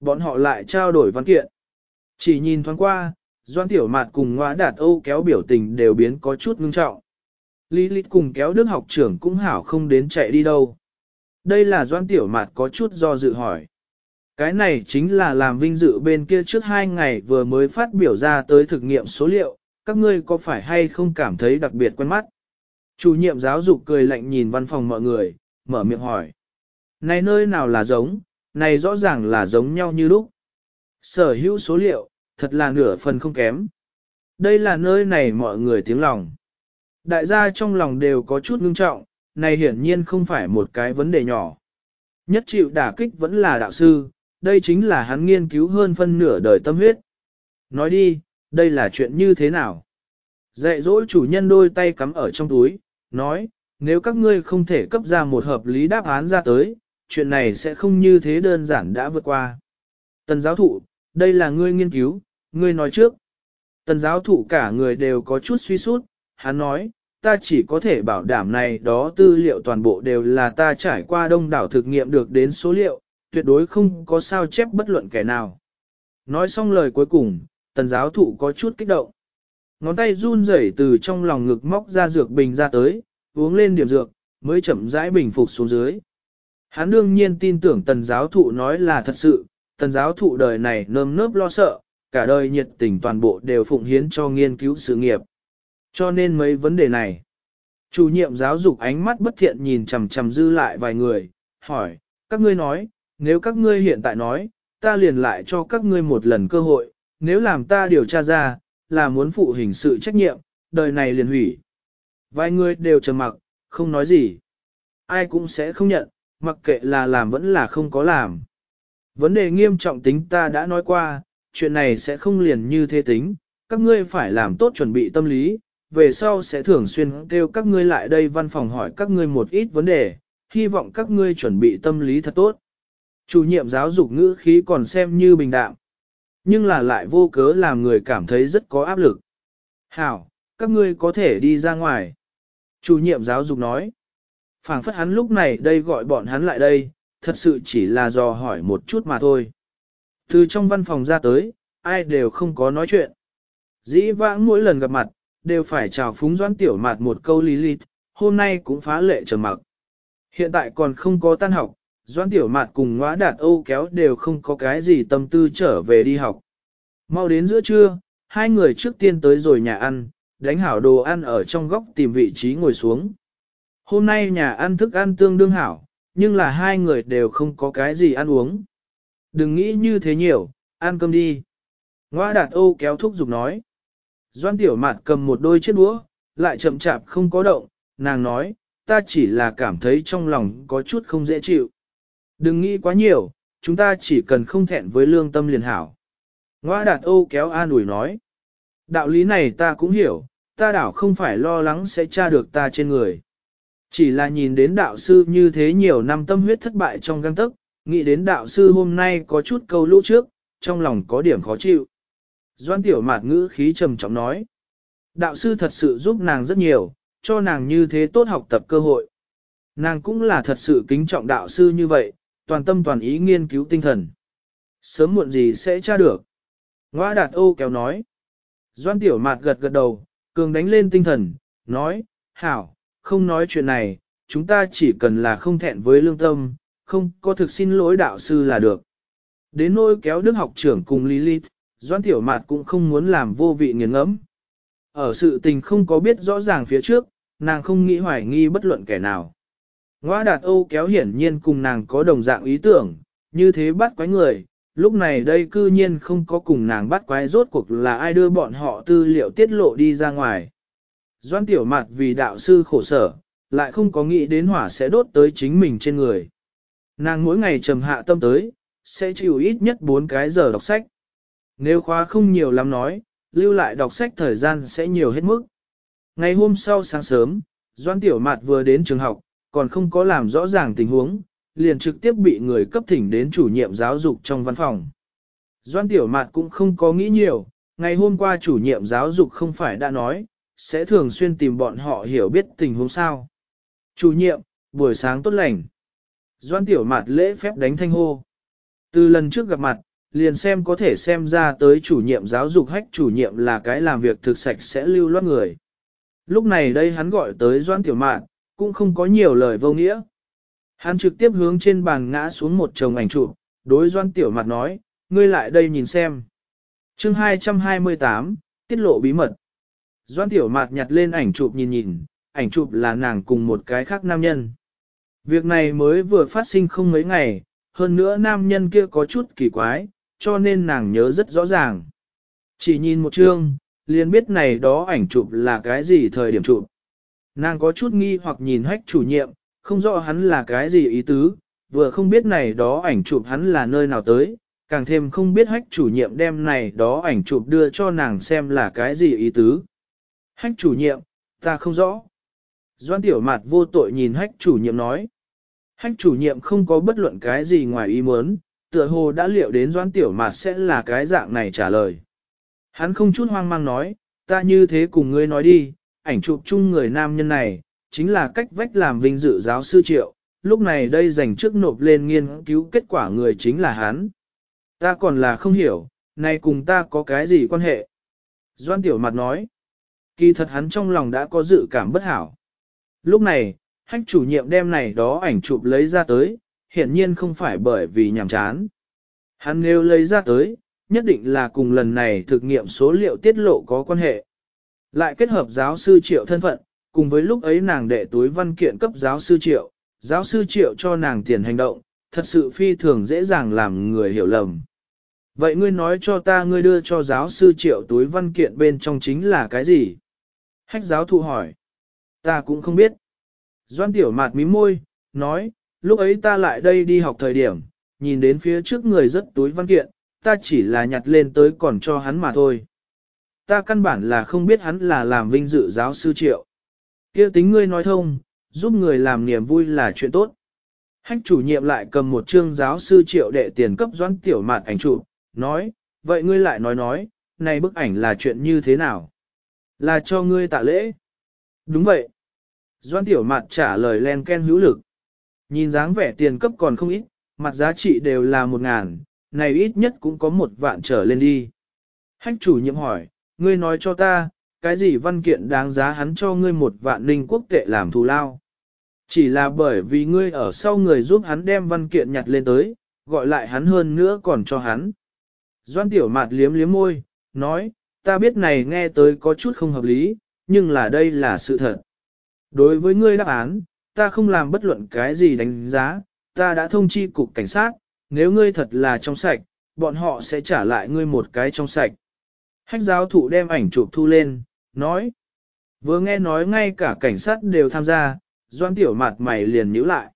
Speaker 1: Bọn họ lại trao đổi văn kiện. Chỉ nhìn thoáng qua, Doan Tiểu Mạt cùng Ngoã Đạt Âu kéo biểu tình đều biến có chút ngưng trọng. Lilith cùng kéo đức học trưởng cũng hảo không đến chạy đi đâu. Đây là Doan Tiểu Mạt có chút do dự hỏi. Cái này chính là làm vinh dự bên kia trước hai ngày vừa mới phát biểu ra tới thực nghiệm số liệu, các ngươi có phải hay không cảm thấy đặc biệt quen mắt? Chủ nhiệm giáo dục cười lạnh nhìn văn phòng mọi người, mở miệng hỏi. Này nơi nào là giống, này rõ ràng là giống nhau như lúc. Sở hữu số liệu, thật là nửa phần không kém. Đây là nơi này mọi người tiếng lòng. Đại gia trong lòng đều có chút ngưng trọng, này hiển nhiên không phải một cái vấn đề nhỏ. Nhất chịu đả kích vẫn là đạo sư, đây chính là hắn nghiên cứu hơn phân nửa đời tâm huyết. Nói đi, đây là chuyện như thế nào? Dạy dỗ chủ nhân đôi tay cắm ở trong túi, nói, nếu các ngươi không thể cấp ra một hợp lý đáp án ra tới, chuyện này sẽ không như thế đơn giản đã vượt qua. Tần giáo thụ, đây là ngươi nghiên cứu, ngươi nói trước. Tần giáo thụ cả người đều có chút suy sút, hắn nói, ta chỉ có thể bảo đảm này đó tư liệu toàn bộ đều là ta trải qua đông đảo thực nghiệm được đến số liệu, tuyệt đối không có sao chép bất luận kẻ nào. Nói xong lời cuối cùng, tần giáo thụ có chút kích động. Ngón tay run rẩy từ trong lòng ngực móc ra dược bình ra tới, uống lên điểm dược, mới chậm rãi bình phục xuống dưới. Hắn đương nhiên tin tưởng tần giáo thụ nói là thật sự, tần giáo thụ đời này nơm nớp lo sợ, cả đời nhiệt tình toàn bộ đều phụng hiến cho nghiên cứu sự nghiệp. Cho nên mấy vấn đề này, chủ nhiệm giáo dục ánh mắt bất thiện nhìn chằm chằm dư lại vài người, hỏi, các ngươi nói, nếu các ngươi hiện tại nói, ta liền lại cho các ngươi một lần cơ hội, nếu làm ta điều tra ra, là muốn phụ hình sự trách nhiệm, đời này liền hủy. Vài người đều trầm mặc, không nói gì. Ai cũng sẽ không nhận, mặc kệ là làm vẫn là không có làm. Vấn đề nghiêm trọng tính ta đã nói qua, chuyện này sẽ không liền như thế tính, các ngươi phải làm tốt chuẩn bị tâm lý, về sau sẽ thường xuyên kêu các ngươi lại đây văn phòng hỏi các ngươi một ít vấn đề, hy vọng các ngươi chuẩn bị tâm lý thật tốt. Chủ nhiệm giáo dục ngữ khí còn xem như bình đạm, nhưng là lại vô cớ làm người cảm thấy rất có áp lực. Hảo, các ngươi có thể đi ra ngoài. Chủ nhiệm giáo dục nói. phảng phất hắn lúc này đây gọi bọn hắn lại đây, thật sự chỉ là dò hỏi một chút mà thôi. Từ trong văn phòng ra tới, ai đều không có nói chuyện. Dĩ vãng mỗi lần gặp mặt, đều phải chào phúng doãn tiểu mạt một câu lý lít, hôm nay cũng phá lệ trầm mặc. Hiện tại còn không có tan học, doãn tiểu mạt cùng Ngoã đạt âu kéo đều không có cái gì tâm tư trở về đi học. Mau đến giữa trưa, hai người trước tiên tới rồi nhà ăn, đánh hảo đồ ăn ở trong góc tìm vị trí ngồi xuống. Hôm nay nhà ăn thức ăn tương đương hảo, nhưng là hai người đều không có cái gì ăn uống. Đừng nghĩ như thế nhiều, ăn cơm đi. Ngoa đạt Âu kéo thúc giục nói. Doan tiểu mạt cầm một đôi chiếc đũa, lại chậm chạp không có động, nàng nói, ta chỉ là cảm thấy trong lòng có chút không dễ chịu. Đừng nghĩ quá nhiều, chúng ta chỉ cần không thẹn với lương tâm liền hảo. Ngoa đạt ô kéo an ủi nói. Đạo lý này ta cũng hiểu, ta đảo không phải lo lắng sẽ tra được ta trên người. Chỉ là nhìn đến đạo sư như thế nhiều năm tâm huyết thất bại trong găng tức, nghĩ đến đạo sư hôm nay có chút câu lũ trước, trong lòng có điểm khó chịu. Doan tiểu mạt ngữ khí trầm trọng nói. Đạo sư thật sự giúp nàng rất nhiều, cho nàng như thế tốt học tập cơ hội. Nàng cũng là thật sự kính trọng đạo sư như vậy, toàn tâm toàn ý nghiên cứu tinh thần. Sớm muộn gì sẽ tra được. Ngoa đạt ô kéo nói. Doan tiểu mạt gật gật đầu, cường đánh lên tinh thần, nói, hảo, không nói chuyện này, chúng ta chỉ cần là không thẹn với lương tâm, không có thực xin lỗi đạo sư là được. Đến nỗi kéo đức học trưởng cùng Lilith, Doan Tiểu Mạt cũng không muốn làm vô vị nghiền ngẫm. Ở sự tình không có biết rõ ràng phía trước, nàng không nghĩ hoài nghi bất luận kẻ nào. Ngoa đạt Âu kéo hiển nhiên cùng nàng có đồng dạng ý tưởng, như thế bắt quái người, lúc này đây cư nhiên không có cùng nàng bắt quái rốt cuộc là ai đưa bọn họ tư liệu tiết lộ đi ra ngoài. Doan Tiểu Mạt vì đạo sư khổ sở, lại không có nghĩ đến hỏa sẽ đốt tới chính mình trên người. Nàng mỗi ngày trầm hạ tâm tới, sẽ chịu ít nhất 4 cái giờ đọc sách. Nếu khóa không nhiều lắm nói, lưu lại đọc sách thời gian sẽ nhiều hết mức. Ngày hôm sau sáng sớm, Doan Tiểu Mạt vừa đến trường học, còn không có làm rõ ràng tình huống, liền trực tiếp bị người cấp thỉnh đến chủ nhiệm giáo dục trong văn phòng. Doan Tiểu Mạt cũng không có nghĩ nhiều, ngày hôm qua chủ nhiệm giáo dục không phải đã nói, sẽ thường xuyên tìm bọn họ hiểu biết tình huống sao. Chủ nhiệm, buổi sáng tốt lành. Doan Tiểu Mạt lễ phép đánh thanh hô. Từ lần trước gặp mặt, liền xem có thể xem ra tới chủ nhiệm giáo dục hách chủ nhiệm là cái làm việc thực sạch sẽ lưu loát người. Lúc này đây hắn gọi tới Doan Tiểu Mạn, cũng không có nhiều lời vô nghĩa. Hắn trực tiếp hướng trên bàn ngã xuống một chồng ảnh chụp, đối Doan Tiểu mặt nói, ngươi lại đây nhìn xem. chương 228, tiết lộ bí mật. Doan Tiểu Mạt nhặt lên ảnh chụp nhìn nhìn, ảnh chụp là nàng cùng một cái khác nam nhân. Việc này mới vừa phát sinh không mấy ngày, hơn nữa nam nhân kia có chút kỳ quái, cho nên nàng nhớ rất rõ ràng. Chỉ nhìn một chương, liền biết này đó ảnh chụp là cái gì thời điểm chụp. Nàng có chút nghi hoặc nhìn hách chủ nhiệm, không rõ hắn là cái gì ý tứ, vừa không biết này đó ảnh chụp hắn là nơi nào tới, càng thêm không biết hách chủ nhiệm đem này đó ảnh chụp đưa cho nàng xem là cái gì ý tứ. Hách chủ nhiệm, ta không rõ. Doan tiểu mặt vô tội nhìn hách chủ nhiệm nói. Hách chủ nhiệm không có bất luận cái gì ngoài ý muốn, tựa hồ đã liệu đến doan tiểu mạt sẽ là cái dạng này trả lời. Hắn không chút hoang mang nói, ta như thế cùng ngươi nói đi, ảnh chụp chung người nam nhân này, chính là cách vách làm vinh dự giáo sư triệu, lúc này đây dành trước nộp lên nghiên cứu kết quả người chính là hắn. Ta còn là không hiểu, này cùng ta có cái gì quan hệ? Doan tiểu mặt nói, kỳ thật hắn trong lòng đã có dự cảm bất hảo. Lúc này, hách chủ nhiệm đem này đó ảnh chụp lấy ra tới, hiển nhiên không phải bởi vì nhàm chán. Hắn nếu lấy ra tới, nhất định là cùng lần này thực nghiệm số liệu tiết lộ có quan hệ. Lại kết hợp giáo sư triệu thân phận, cùng với lúc ấy nàng đệ túi văn kiện cấp giáo sư triệu, giáo sư triệu cho nàng tiền hành động, thật sự phi thường dễ dàng làm người hiểu lầm. Vậy ngươi nói cho ta ngươi đưa cho giáo sư triệu túi văn kiện bên trong chính là cái gì? Hách giáo thụ hỏi. Ta cũng không biết. Doan tiểu mạt mí môi, nói, lúc ấy ta lại đây đi học thời điểm, nhìn đến phía trước người rất túi văn kiện, ta chỉ là nhặt lên tới còn cho hắn mà thôi. Ta căn bản là không biết hắn là làm vinh dự giáo sư triệu. kia tính ngươi nói thông, giúp người làm niềm vui là chuyện tốt. Hách chủ nhiệm lại cầm một chương giáo sư triệu đệ tiền cấp doãn tiểu mạt ảnh chụp, nói, vậy ngươi lại nói nói, này bức ảnh là chuyện như thế nào? Là cho ngươi tạ lễ. Đúng vậy. Doan tiểu mặt trả lời len ken hữu lực. Nhìn dáng vẻ tiền cấp còn không ít, mặt giá trị đều là một ngàn, này ít nhất cũng có một vạn trở lên đi. Hách chủ nhiệm hỏi, ngươi nói cho ta, cái gì văn kiện đáng giá hắn cho ngươi một vạn ninh quốc tệ làm thù lao. Chỉ là bởi vì ngươi ở sau người giúp hắn đem văn kiện nhặt lên tới, gọi lại hắn hơn nữa còn cho hắn. Doan tiểu mạt liếm liếm môi, nói, ta biết này nghe tới có chút không hợp lý, nhưng là đây là sự thật. Đối với ngươi đáp án, ta không làm bất luận cái gì đánh giá, ta đã thông chi cục cảnh sát, nếu ngươi thật là trong sạch, bọn họ sẽ trả lại ngươi một cái trong sạch. Hách giáo thụ đem ảnh chụp thu lên, nói. Vừa nghe nói ngay cả cảnh sát đều tham gia, doan tiểu mặt mày liền nhíu lại.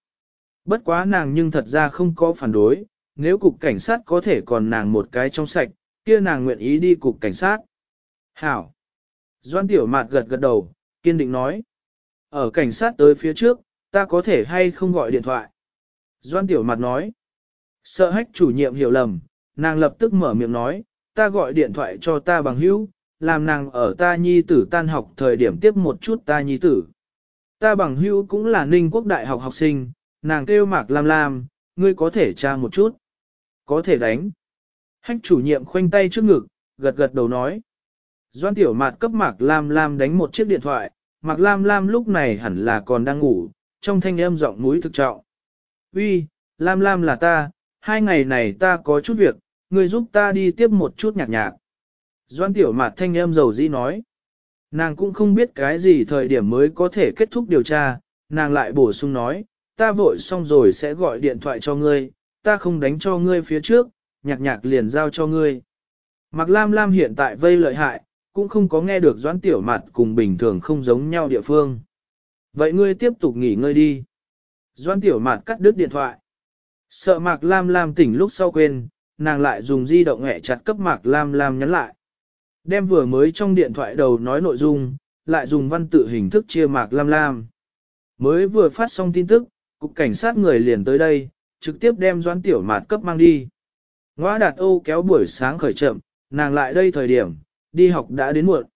Speaker 1: Bất quá nàng nhưng thật ra không có phản đối, nếu cục cảnh sát có thể còn nàng một cái trong sạch, kia nàng nguyện ý đi cục cảnh sát. Hảo. Doan tiểu mạt gật gật đầu, kiên định nói. Ở cảnh sát tới phía trước, ta có thể hay không gọi điện thoại. Doan tiểu mặt nói. Sợ hách chủ nhiệm hiểu lầm, nàng lập tức mở miệng nói, ta gọi điện thoại cho ta bằng hữu, làm nàng ở ta nhi tử tan học thời điểm tiếp một chút ta nhi tử. Ta bằng hữu cũng là ninh quốc đại học học sinh, nàng kêu mạc lam lam, ngươi có thể tra một chút. Có thể đánh. Hách chủ nhiệm khoanh tay trước ngực, gật gật đầu nói. Doan tiểu mạt cấp mạc lam lam đánh một chiếc điện thoại, mạc lam lam lúc này hẳn là còn đang ngủ, trong thanh âm giọng mũi thực trọng. Uy, Lam Lam là ta, hai ngày này ta có chút việc, ngươi giúp ta đi tiếp một chút nhạc nhạc. Doan tiểu mạt thanh âm dầu dĩ nói. Nàng cũng không biết cái gì thời điểm mới có thể kết thúc điều tra, nàng lại bổ sung nói, ta vội xong rồi sẽ gọi điện thoại cho ngươi, ta không đánh cho ngươi phía trước, nhạc nhạc liền giao cho ngươi. Mạc Lam Lam hiện tại vây lợi hại, cũng không có nghe được doãn tiểu mặt cùng bình thường không giống nhau địa phương. Vậy ngươi tiếp tục nghỉ ngơi đi. Doãn tiểu mặt cắt đứt điện thoại. Sợ Mạc Lam Lam tỉnh lúc sau quên, nàng lại dùng di động hẹ chặt cấp Mạc Lam Lam nhắn lại. Đem vừa mới trong điện thoại đầu nói nội dung, lại dùng văn tự hình thức chia Mạc Lam Lam. Mới vừa phát xong tin tức, cục cảnh sát người liền tới đây, trực tiếp đem doãn tiểu mạt cấp mang đi. Ngoa đạt ô kéo buổi sáng khởi chậm, nàng lại đây thời điểm, đi học đã đến muộn.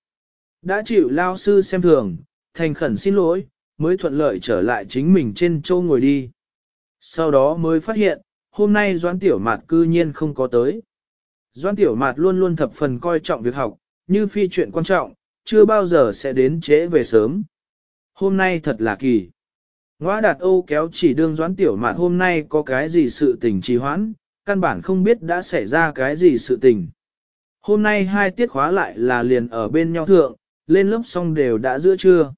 Speaker 1: Đã chịu lao sư xem thường, thành khẩn xin lỗi, mới thuận lợi trở lại chính mình trên châu ngồi đi. Sau đó mới phát hiện, hôm nay Doãn Tiểu Mạt cư nhiên không có tới. Doãn Tiểu Mạt luôn luôn thập phần coi trọng việc học, như phi chuyện quan trọng, chưa bao giờ sẽ đến trễ về sớm. Hôm nay thật là kỳ. Ngoã đạt Âu kéo chỉ đương Doãn Tiểu Mạt hôm nay có cái gì sự tình trì hoãn, căn bản không biết đã xảy ra cái gì sự tình. Hôm nay hai tiết khóa lại là liền ở bên nhau thượng, lên lớp xong đều đã giữa trưa.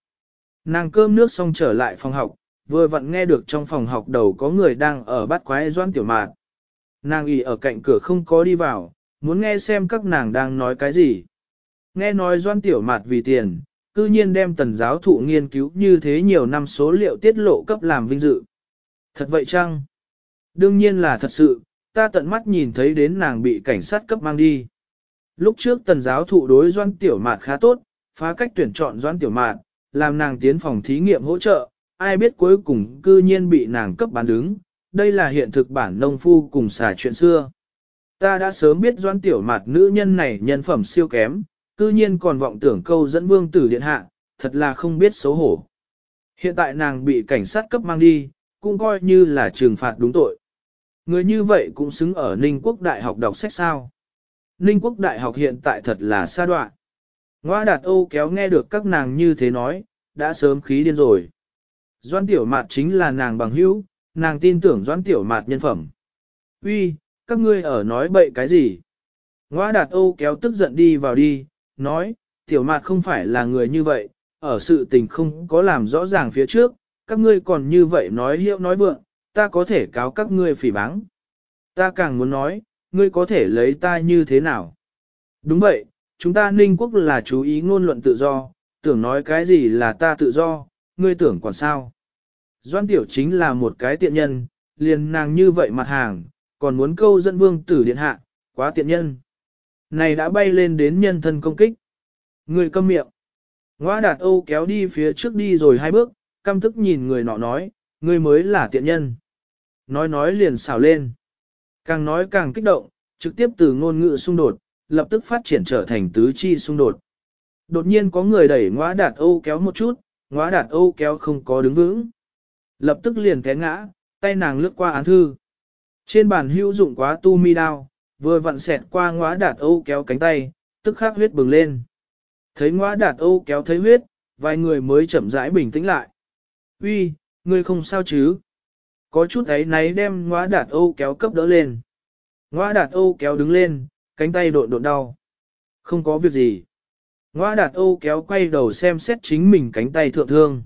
Speaker 1: Nàng cơm nước xong trở lại phòng học, vừa vặn nghe được trong phòng học đầu có người đang ở bắt quái doan tiểu mạt. Nàng ỉ ở cạnh cửa không có đi vào, muốn nghe xem các nàng đang nói cái gì. Nghe nói doan tiểu mạt vì tiền, cư nhiên đem tần giáo thụ nghiên cứu như thế nhiều năm số liệu tiết lộ cấp làm vinh dự. Thật vậy chăng? Đương nhiên là thật sự, ta tận mắt nhìn thấy đến nàng bị cảnh sát cấp mang đi. Lúc trước tần giáo thụ đối doan tiểu mạt khá tốt, phá cách tuyển chọn doan tiểu mạt, làm nàng tiến phòng thí nghiệm hỗ trợ, ai biết cuối cùng cư nhiên bị nàng cấp bán đứng, đây là hiện thực bản nông phu cùng xả chuyện xưa. Ta đã sớm biết doan tiểu mặt nữ nhân này nhân phẩm siêu kém, cư nhiên còn vọng tưởng câu dẫn vương tử điện hạ, thật là không biết xấu hổ. Hiện tại nàng bị cảnh sát cấp mang đi, cũng coi như là trừng phạt đúng tội. Người như vậy cũng xứng ở Ninh Quốc Đại học đọc sách sao. Ninh Quốc Đại học hiện tại thật là xa đoạn. Ngoa đạt Âu kéo nghe được các nàng như thế nói, đã sớm khí điên rồi. Doan Tiểu Mạt chính là nàng bằng hữu, nàng tin tưởng Doan Tiểu Mạt nhân phẩm. Uy, các ngươi ở nói bậy cái gì? Ngoa đạt Âu kéo tức giận đi vào đi, nói, Tiểu Mạt không phải là người như vậy, ở sự tình không có làm rõ ràng phía trước, các ngươi còn như vậy nói hiệu nói vượng, ta có thể cáo các ngươi phỉ báng. Ta càng muốn nói, ngươi có thể lấy ta như thế nào? Đúng vậy, chúng ta ninh quốc là chú ý ngôn luận tự do, tưởng nói cái gì là ta tự do, ngươi tưởng còn sao? Doan tiểu chính là một cái tiện nhân, liền nàng như vậy mặt hàng, còn muốn câu dẫn vương tử điện hạ, quá tiện nhân. Này đã bay lên đến nhân thân công kích. Người câm miệng. Ngoa đạt Âu kéo đi phía trước đi rồi hai bước, căm tức nhìn người nọ nói, người mới là tiện nhân. Nói nói liền xào lên. Càng nói càng kích động, trực tiếp từ ngôn ngữ xung đột, lập tức phát triển trở thành tứ chi xung đột. Đột nhiên có người đẩy ngõa đạt Âu kéo một chút, ngõa đạt Âu kéo không có đứng vững. Lập tức liền té ngã, tay nàng lướt qua án thư. Trên bàn hữu dụng quá tu mi đao, vừa vặn xẹt qua ngõa đạt Âu kéo cánh tay, tức khắc huyết bừng lên. Thấy ngõa đạt Âu kéo thấy huyết, vài người mới chậm rãi bình tĩnh lại. Uy, ngươi không sao chứ? Có chút ấy náy đem ngõa đạt Âu kéo cấp đỡ lên. Ngõa đạt Âu kéo đứng lên, cánh tay độn độn đau. Không có việc gì. Ngoa đạt Âu kéo quay đầu xem xét chính mình cánh tay thượng thương.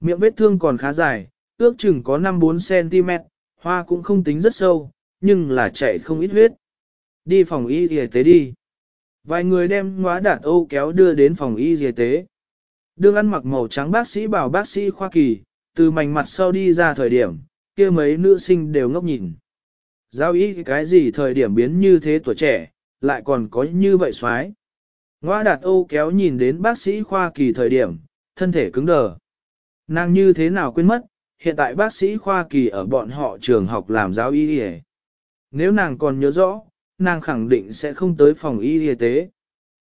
Speaker 1: Miệng vết thương còn khá dài, ước chừng có 5-4cm, hoa cũng không tính rất sâu, nhưng là chạy không ít huyết. Đi phòng y y tế đi. Vài người đem ngóa đạt Âu kéo đưa đến phòng y y tế. Đương ăn mặc màu trắng bác sĩ bảo bác sĩ khoa kỳ, từ mảnh mặt sau đi ra thời điểm, kia mấy nữ sinh đều ngốc nhìn. Giao ý cái gì thời điểm biến như thế tuổi trẻ, lại còn có như vậy xoái. Ngoa đạt Âu kéo nhìn đến bác sĩ khoa kỳ thời điểm, thân thể cứng đờ. Nàng như thế nào quên mất, hiện tại bác sĩ khoa kỳ ở bọn họ trường học làm giáo y y Nếu nàng còn nhớ rõ, nàng khẳng định sẽ không tới phòng y y tế.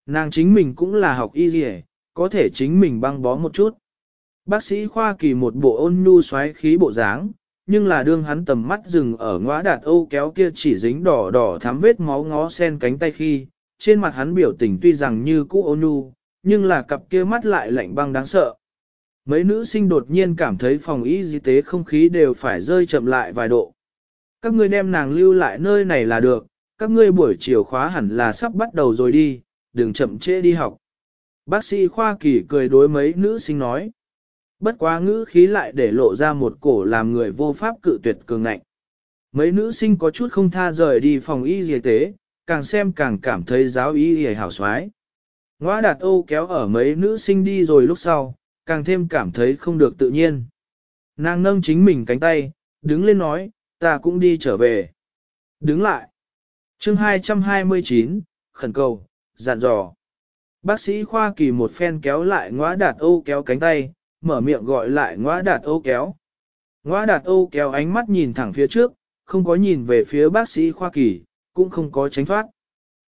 Speaker 1: Nàng chính mình cũng là học y y có thể chính mình băng bó một chút. Bác sĩ khoa kỳ một bộ ôn nhu xoáy khí bộ dáng, nhưng là đương hắn tầm mắt dừng ở ngõ đạt Âu kéo kia chỉ dính đỏ đỏ thắm vết máu ngó sen cánh tay khi, trên mặt hắn biểu tình tuy rằng như cũ ôn nhu, nhưng là cặp kia mắt lại lạnh băng đáng sợ. Mấy nữ sinh đột nhiên cảm thấy phòng y tế không khí đều phải rơi chậm lại vài độ. Các ngươi đem nàng lưu lại nơi này là được, các ngươi buổi chiều khóa hẳn là sắp bắt đầu rồi đi, đừng chậm trễ đi học. Bác sĩ Khoa Kỳ cười đối mấy nữ sinh nói. Bất quá ngữ khí lại để lộ ra một cổ làm người vô pháp cự tuyệt cường ngạnh. Mấy nữ sinh có chút không tha rời đi phòng y y tế, càng xem càng cảm thấy giáo y y hảo xoái. Ngoa đạt ô kéo ở mấy nữ sinh đi rồi lúc sau, càng thêm cảm thấy không được tự nhiên. Nàng nâng chính mình cánh tay, đứng lên nói, ta cũng đi trở về. Đứng lại. chương 229, khẩn cầu, dặn dò. Bác sĩ Khoa Kỳ một phen kéo lại ngõa đạt ô kéo cánh tay, mở miệng gọi lại ngõa đạt ô kéo. Ngõa đạt ô kéo ánh mắt nhìn thẳng phía trước, không có nhìn về phía bác sĩ Khoa Kỳ, cũng không có tránh thoát.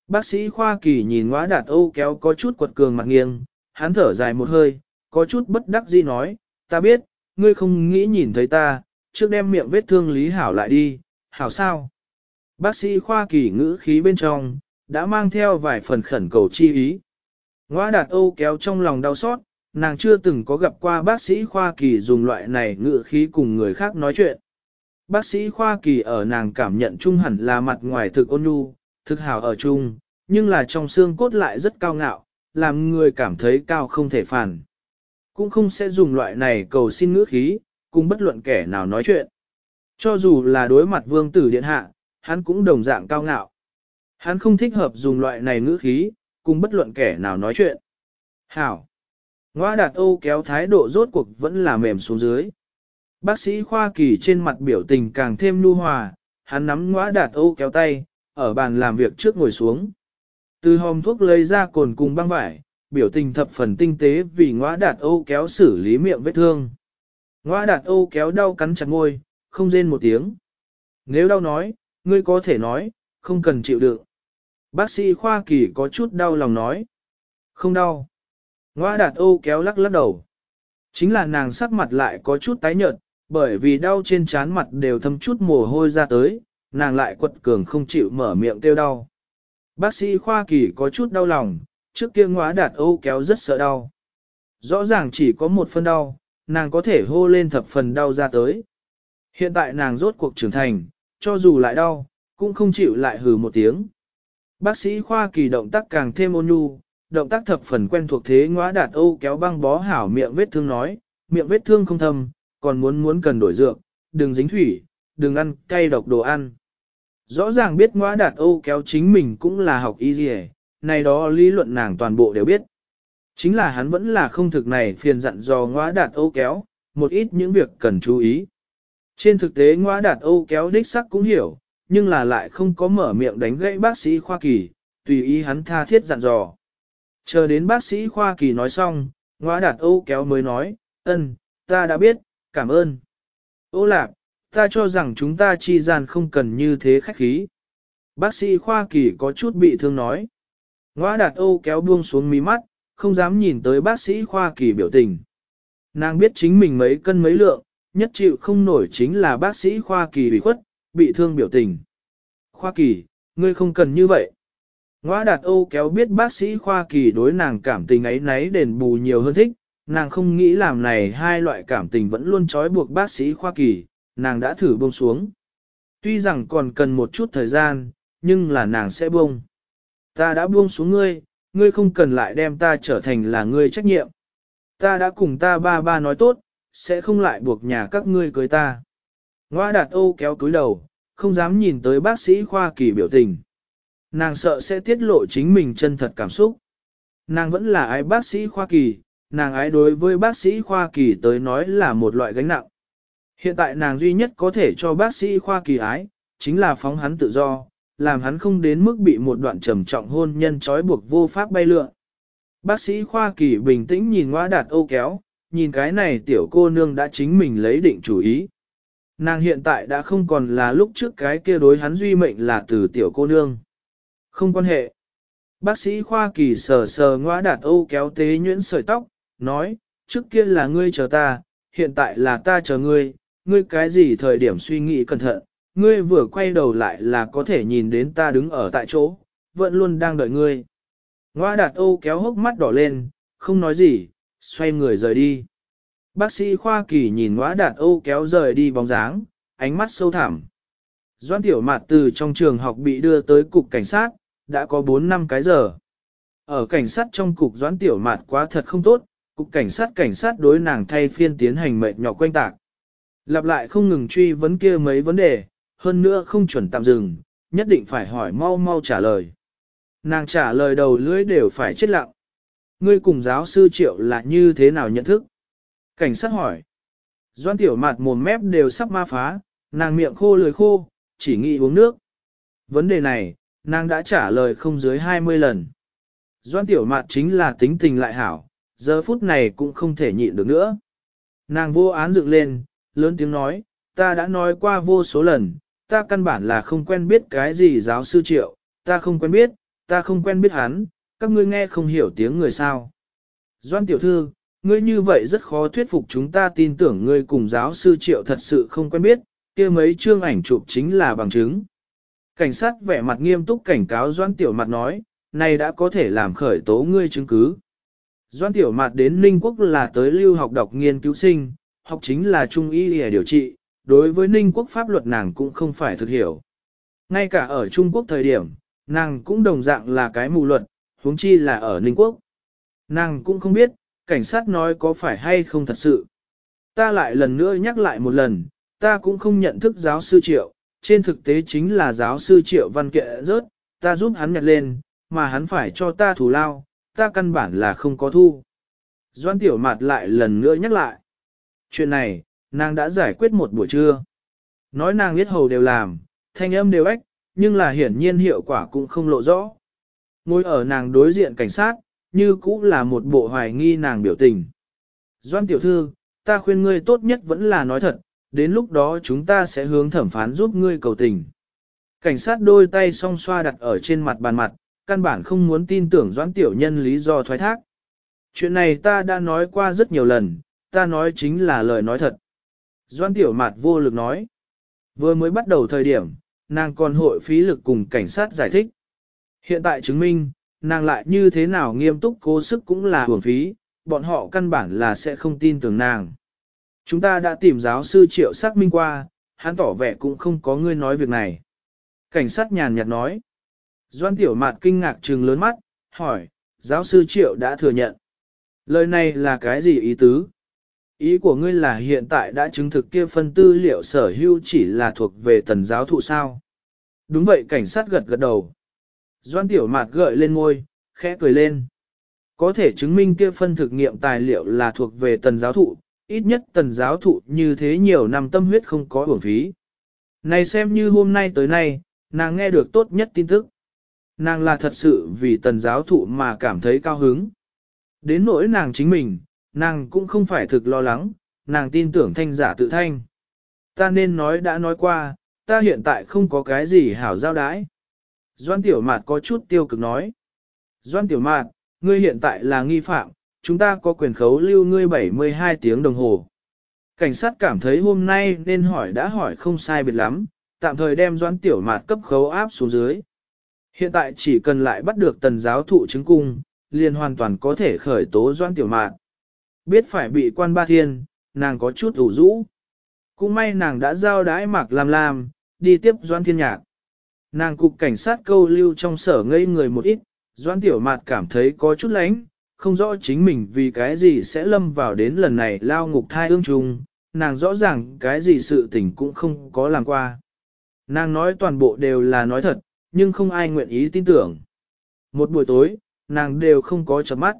Speaker 1: Bác sĩ Khoa Kỳ nhìn ngõa đạt ô kéo có chút quật cường mặt nghiêng, hắn thở dài một hơi, có chút bất đắc dĩ nói, ta biết, ngươi không nghĩ nhìn thấy ta, trước đem miệng vết thương lý hảo lại đi, hảo sao? Bác sĩ Khoa Kỳ ngữ khí bên trong, đã mang theo vài phần khẩn cầu chi ý. Ngoa đạt Âu kéo trong lòng đau xót, nàng chưa từng có gặp qua bác sĩ Khoa Kỳ dùng loại này ngữ khí cùng người khác nói chuyện. Bác sĩ Khoa Kỳ ở nàng cảm nhận chung hẳn là mặt ngoài thực ôn nhu, thực hảo ở chung, nhưng là trong xương cốt lại rất cao ngạo, làm người cảm thấy cao không thể phản. Cũng không sẽ dùng loại này cầu xin ngữ khí, cùng bất luận kẻ nào nói chuyện. Cho dù là đối mặt vương tử điện hạ, hắn cũng đồng dạng cao ngạo. Hắn không thích hợp dùng loại này ngữ khí, cùng bất luận kẻ nào nói chuyện. Hảo! Ngoa đạt Âu kéo thái độ rốt cuộc vẫn là mềm xuống dưới. Bác sĩ Khoa Kỳ trên mặt biểu tình càng thêm nhu hòa, hắn nắm ngõa đạt Âu kéo tay, ở bàn làm việc trước ngồi xuống. Từ hòm thuốc lấy ra cồn cùng băng vải, biểu tình thập phần tinh tế vì ngõa đạt Âu kéo xử lý miệng vết thương. Ngõa đạt Âu kéo đau cắn chặt ngôi, không rên một tiếng. Nếu đau nói, ngươi có thể nói, không cần chịu đựng. Bác sĩ Khoa Kỳ có chút đau lòng nói. Không đau. Ngoa đạt Âu kéo lắc lắc đầu. Chính là nàng sắc mặt lại có chút tái nhợt, bởi vì đau trên trán mặt đều thâm chút mồ hôi ra tới, nàng lại quật cường không chịu mở miệng kêu đau. Bác sĩ Khoa Kỳ có chút đau lòng, trước kia ngóa đạt Âu kéo rất sợ đau. Rõ ràng chỉ có một phần đau, nàng có thể hô lên thập phần đau ra tới. Hiện tại nàng rốt cuộc trưởng thành, cho dù lại đau, cũng không chịu lại hừ một tiếng. Bác sĩ Khoa Kỳ động tác càng thêm ôn nhu, động tác thập phần quen thuộc thế ngõa đạt Âu kéo băng bó hảo miệng vết thương nói, miệng vết thương không thâm, còn muốn muốn cần đổi dược, đừng dính thủy, đừng ăn cay độc đồ ăn. Rõ ràng biết ngõa đạt Âu kéo chính mình cũng là học y dì này đó lý luận nàng toàn bộ đều biết. Chính là hắn vẫn là không thực này phiền dặn dò ngõa đạt Âu kéo, một ít những việc cần chú ý. Trên thực tế ngõa đạt Âu kéo đích sắc cũng hiểu, nhưng là lại không có mở miệng đánh gãy bác sĩ Khoa Kỳ, tùy ý hắn tha thiết dặn dò. Chờ đến bác sĩ Khoa Kỳ nói xong, ngõa đạt Âu kéo mới nói, ân, ta đã biết, cảm ơn. Ô lạp, ta cho rằng chúng ta chi gian không cần như thế khách khí. Bác sĩ Khoa Kỳ có chút bị thương nói. Ngoa đạt Âu kéo buông xuống mí mắt, không dám nhìn tới bác sĩ Khoa Kỳ biểu tình. Nàng biết chính mình mấy cân mấy lượng, nhất chịu không nổi chính là bác sĩ Khoa Kỳ bị khuất, bị thương biểu tình. Khoa Kỳ, ngươi không cần như vậy. Ngoa đạt Âu kéo biết bác sĩ Khoa Kỳ đối nàng cảm tình ấy nấy đền bù nhiều hơn thích, nàng không nghĩ làm này hai loại cảm tình vẫn luôn trói buộc bác sĩ Khoa Kỳ, nàng đã thử buông xuống. Tuy rằng còn cần một chút thời gian, nhưng là nàng sẽ buông. Ta đã buông xuống ngươi, ngươi không cần lại đem ta trở thành là ngươi trách nhiệm. Ta đã cùng ta ba ba nói tốt, sẽ không lại buộc nhà các ngươi cưới ta. Ngoa đạt Âu kéo cúi đầu, không dám nhìn tới bác sĩ Khoa Kỳ biểu tình. Nàng sợ sẽ tiết lộ chính mình chân thật cảm xúc. Nàng vẫn là ái bác sĩ Khoa Kỳ, nàng ái đối với bác sĩ Khoa Kỳ tới nói là một loại gánh nặng. Hiện tại nàng duy nhất có thể cho bác sĩ Khoa Kỳ ái, chính là phóng hắn tự do, làm hắn không đến mức bị một đoạn trầm trọng hôn nhân trói buộc vô pháp bay lượn. Bác sĩ Khoa Kỳ bình tĩnh nhìn ngoa đạt ô kéo, nhìn cái này tiểu cô nương đã chính mình lấy định chủ ý. Nàng hiện tại đã không còn là lúc trước cái kia đối hắn duy mệnh là từ tiểu cô nương. Không quan hệ. Bác sĩ Khoa Kỳ sờ sờ ngoa đạt ô kéo tế nhuyễn sợi tóc, nói, trước kia là ngươi chờ ta, hiện tại là ta chờ ngươi, ngươi cái gì thời điểm suy nghĩ cẩn thận, ngươi vừa quay đầu lại là có thể nhìn đến ta đứng ở tại chỗ, vẫn luôn đang đợi ngươi. Ngoa đạt Âu kéo hốc mắt đỏ lên, không nói gì, xoay người rời đi. Bác sĩ Khoa Kỳ nhìn ngoa đạt Âu kéo rời đi bóng dáng, ánh mắt sâu thẳm. Doan tiểu mạt từ trong trường học bị đưa tới cục cảnh sát, đã có 4 năm cái giờ. Ở cảnh sát trong cục doãn tiểu mạt quá thật không tốt, cục cảnh sát cảnh sát đối nàng thay phiên tiến hành mệt nhọc quanh tạc. Lặp lại không ngừng truy vấn kia mấy vấn đề, hơn nữa không chuẩn tạm dừng, nhất định phải hỏi mau mau trả lời. Nàng trả lời đầu lưỡi đều phải chết lặng. Ngươi cùng giáo sư triệu là như thế nào nhận thức? Cảnh sát hỏi. Doan tiểu mặt mồm mép đều sắp ma phá, nàng miệng khô lưỡi khô, chỉ nghĩ uống nước. Vấn đề này, nàng đã trả lời không dưới 20 lần. Doan tiểu mạt chính là tính tình lại hảo, giờ phút này cũng không thể nhịn được nữa. Nàng vô án dựng lên, lớn tiếng nói, ta đã nói qua vô số lần, ta căn bản là không quen biết cái gì giáo sư triệu, ta không quen biết, ta không quen biết hắn, các ngươi nghe không hiểu tiếng người sao. Doan tiểu thư, ngươi như vậy rất khó thuyết phục chúng ta tin tưởng ngươi cùng giáo sư triệu thật sự không quen biết, kia mấy chương ảnh chụp chính là bằng chứng. Cảnh sát vẻ mặt nghiêm túc cảnh cáo Doan tiểu mặt nói, này đã có thể làm khởi tố ngươi chứng cứ. Doan tiểu mặt đến Ninh Quốc là tới lưu học đọc nghiên cứu sinh, học chính là trung y để điều trị, đối với Ninh Quốc pháp luật nàng cũng không phải thực hiểu. Ngay cả ở Trung Quốc thời điểm, nàng cũng đồng dạng là cái mù luật, huống chi là ở Ninh Quốc. Nàng cũng không biết, cảnh sát nói có phải hay không thật sự. Ta lại lần nữa nhắc lại một lần, ta cũng không nhận thức giáo sư Triệu, trên thực tế chính là giáo sư Triệu văn kệ rớt, ta giúp hắn nhặt lên, mà hắn phải cho ta thù lao, ta căn bản là không có thu. Doan tiểu mặt lại lần nữa nhắc lại. Chuyện này, nàng đã giải quyết một buổi trưa. Nói nàng biết hầu đều làm, thanh âm đều ếch, nhưng là hiển nhiên hiệu quả cũng không lộ rõ. Ngồi ở nàng đối diện cảnh sát, như cũng là một bộ hoài nghi nàng biểu tình. Doan tiểu thư, ta khuyên ngươi tốt nhất vẫn là nói thật, đến lúc đó chúng ta sẽ hướng thẩm phán giúp ngươi cầu tình. Cảnh sát đôi tay song xoa đặt ở trên mặt bàn mặt, căn bản không muốn tin tưởng doãn tiểu nhân lý do thoái thác. Chuyện này ta đã nói qua rất nhiều lần, ta nói chính là lời nói thật. Doan tiểu Mạt vô lực nói. Vừa mới bắt đầu thời điểm, nàng còn hội phí lực cùng cảnh sát giải thích. Hiện tại chứng minh, nàng lại như thế nào nghiêm túc cố sức cũng là hưởng phí, bọn họ căn bản là sẽ không tin tưởng nàng. Chúng ta đã tìm giáo sư triệu xác minh qua, hắn tỏ vẻ cũng không có ngươi nói việc này. Cảnh sát nhàn nhạt nói. Doan tiểu mạt kinh ngạc trừng lớn mắt, hỏi, giáo sư triệu đã thừa nhận. Lời này là cái gì ý tứ? Ý của ngươi là hiện tại đã chứng thực kia phân tư liệu sở hữu chỉ là thuộc về tần giáo thụ sao? Đúng vậy cảnh sát gật gật đầu. Doan tiểu mạt gợi lên ngôi, khẽ cười lên. Có thể chứng minh kia phân thực nghiệm tài liệu là thuộc về tần giáo thụ, ít nhất tần giáo thụ như thế nhiều năm tâm huyết không có uổng phí. Này xem như hôm nay tới nay, nàng nghe được tốt nhất tin tức. Nàng là thật sự vì tần giáo thụ mà cảm thấy cao hứng. Đến nỗi nàng chính mình, nàng cũng không phải thực lo lắng, nàng tin tưởng thanh giả tự thanh. Ta nên nói đã nói qua, ta hiện tại không có cái gì hảo giao đái. Doan Tiểu Mạt có chút tiêu cực nói. Doan Tiểu Mạt, ngươi hiện tại là nghi phạm, chúng ta có quyền khấu lưu ngươi 72 tiếng đồng hồ. Cảnh sát cảm thấy hôm nay nên hỏi đã hỏi không sai biệt lắm, tạm thời đem Doan Tiểu Mạt cấp khấu áp xuống dưới. Hiện tại chỉ cần lại bắt được tần giáo thụ chứng cung, liền hoàn toàn có thể khởi tố Doan Tiểu Mạt. Biết phải bị quan ba thiên, nàng có chút ủ rũ. Cũng may nàng đã giao đái mặc làm làm, đi tiếp Doan Thiên Nhạc. Nàng cục cảnh sát câu lưu trong sở ngây người một ít, Doan Tiểu Mạt cảm thấy có chút lánh, không rõ chính mình vì cái gì sẽ lâm vào đến lần này lao ngục thai ương trùng, nàng rõ ràng cái gì sự tình cũng không có làm qua. Nàng nói toàn bộ đều là nói thật, nhưng không ai nguyện ý tin tưởng. Một buổi tối, nàng đều không có chợp mắt.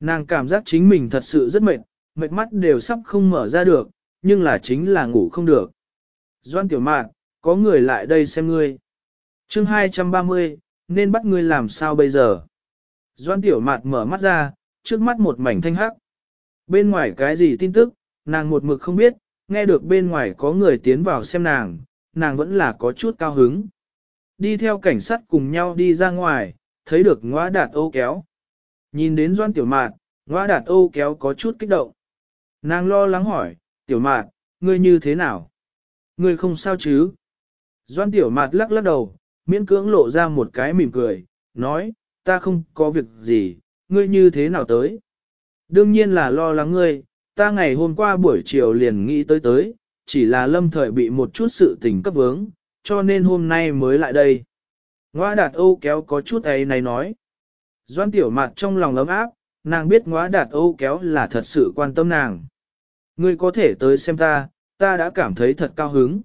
Speaker 1: Nàng cảm giác chính mình thật sự rất mệt, mệt mắt đều sắp không mở ra được, nhưng là chính là ngủ không được. Doan tiểu mạn, có người lại đây xem ngươi. chương 230, nên bắt ngươi làm sao bây giờ? Doan tiểu Mạn mở mắt ra, trước mắt một mảnh thanh hắc. Bên ngoài cái gì tin tức, nàng một mực không biết, nghe được bên ngoài có người tiến vào xem nàng, nàng vẫn là có chút cao hứng. Đi theo cảnh sát cùng nhau đi ra ngoài, thấy được ngõa đạt ô kéo. Nhìn đến doan tiểu mạt, ngoa đạt Âu kéo có chút kích động. Nàng lo lắng hỏi, tiểu mạt, ngươi như thế nào? Ngươi không sao chứ? Doan tiểu mạt lắc lắc đầu, miễn cưỡng lộ ra một cái mỉm cười, nói, ta không có việc gì, ngươi như thế nào tới? Đương nhiên là lo lắng ngươi, ta ngày hôm qua buổi chiều liền nghĩ tới tới, chỉ là lâm thời bị một chút sự tình cấp vướng, cho nên hôm nay mới lại đây. Ngoa đạt Âu kéo có chút ấy này nói. Doan tiểu mặt trong lòng lấm áp, nàng biết ngóa đạt Âu kéo là thật sự quan tâm nàng. Ngươi có thể tới xem ta, ta đã cảm thấy thật cao hứng.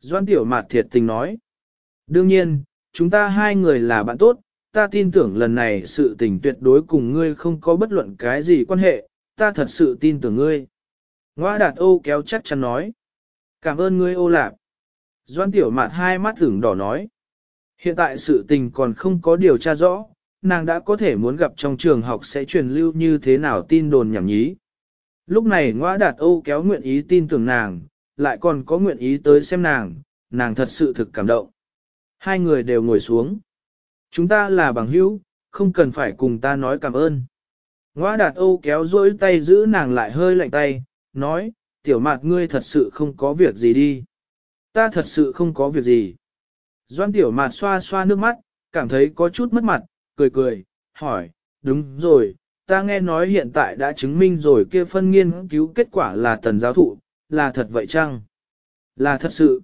Speaker 1: Doan tiểu mặt thiệt tình nói. Đương nhiên, chúng ta hai người là bạn tốt, ta tin tưởng lần này sự tình tuyệt đối cùng ngươi không có bất luận cái gì quan hệ, ta thật sự tin tưởng ngươi. Ngoa đạt ô kéo chắc chắn nói. Cảm ơn ngươi ô lạp. Doan tiểu mạt hai mắt tưởng đỏ nói. Hiện tại sự tình còn không có điều tra rõ, nàng đã có thể muốn gặp trong trường học sẽ truyền lưu như thế nào tin đồn nhảm nhí. Lúc này ngoa đạt Âu kéo nguyện ý tin tưởng nàng, lại còn có nguyện ý tới xem nàng, nàng thật sự thực cảm động. Hai người đều ngồi xuống. Chúng ta là bằng hữu, không cần phải cùng ta nói cảm ơn. Ngoa đạt Âu kéo dỗi tay giữ nàng lại hơi lạnh tay, nói, tiểu mạt ngươi thật sự không có việc gì đi. Ta thật sự không có việc gì. Doan tiểu mạt xoa xoa nước mắt, cảm thấy có chút mất mặt, cười cười, hỏi, đúng rồi, ta nghe nói hiện tại đã chứng minh rồi kia phân nghiên cứu kết quả là tần giáo thụ, là thật vậy chăng? Là thật sự.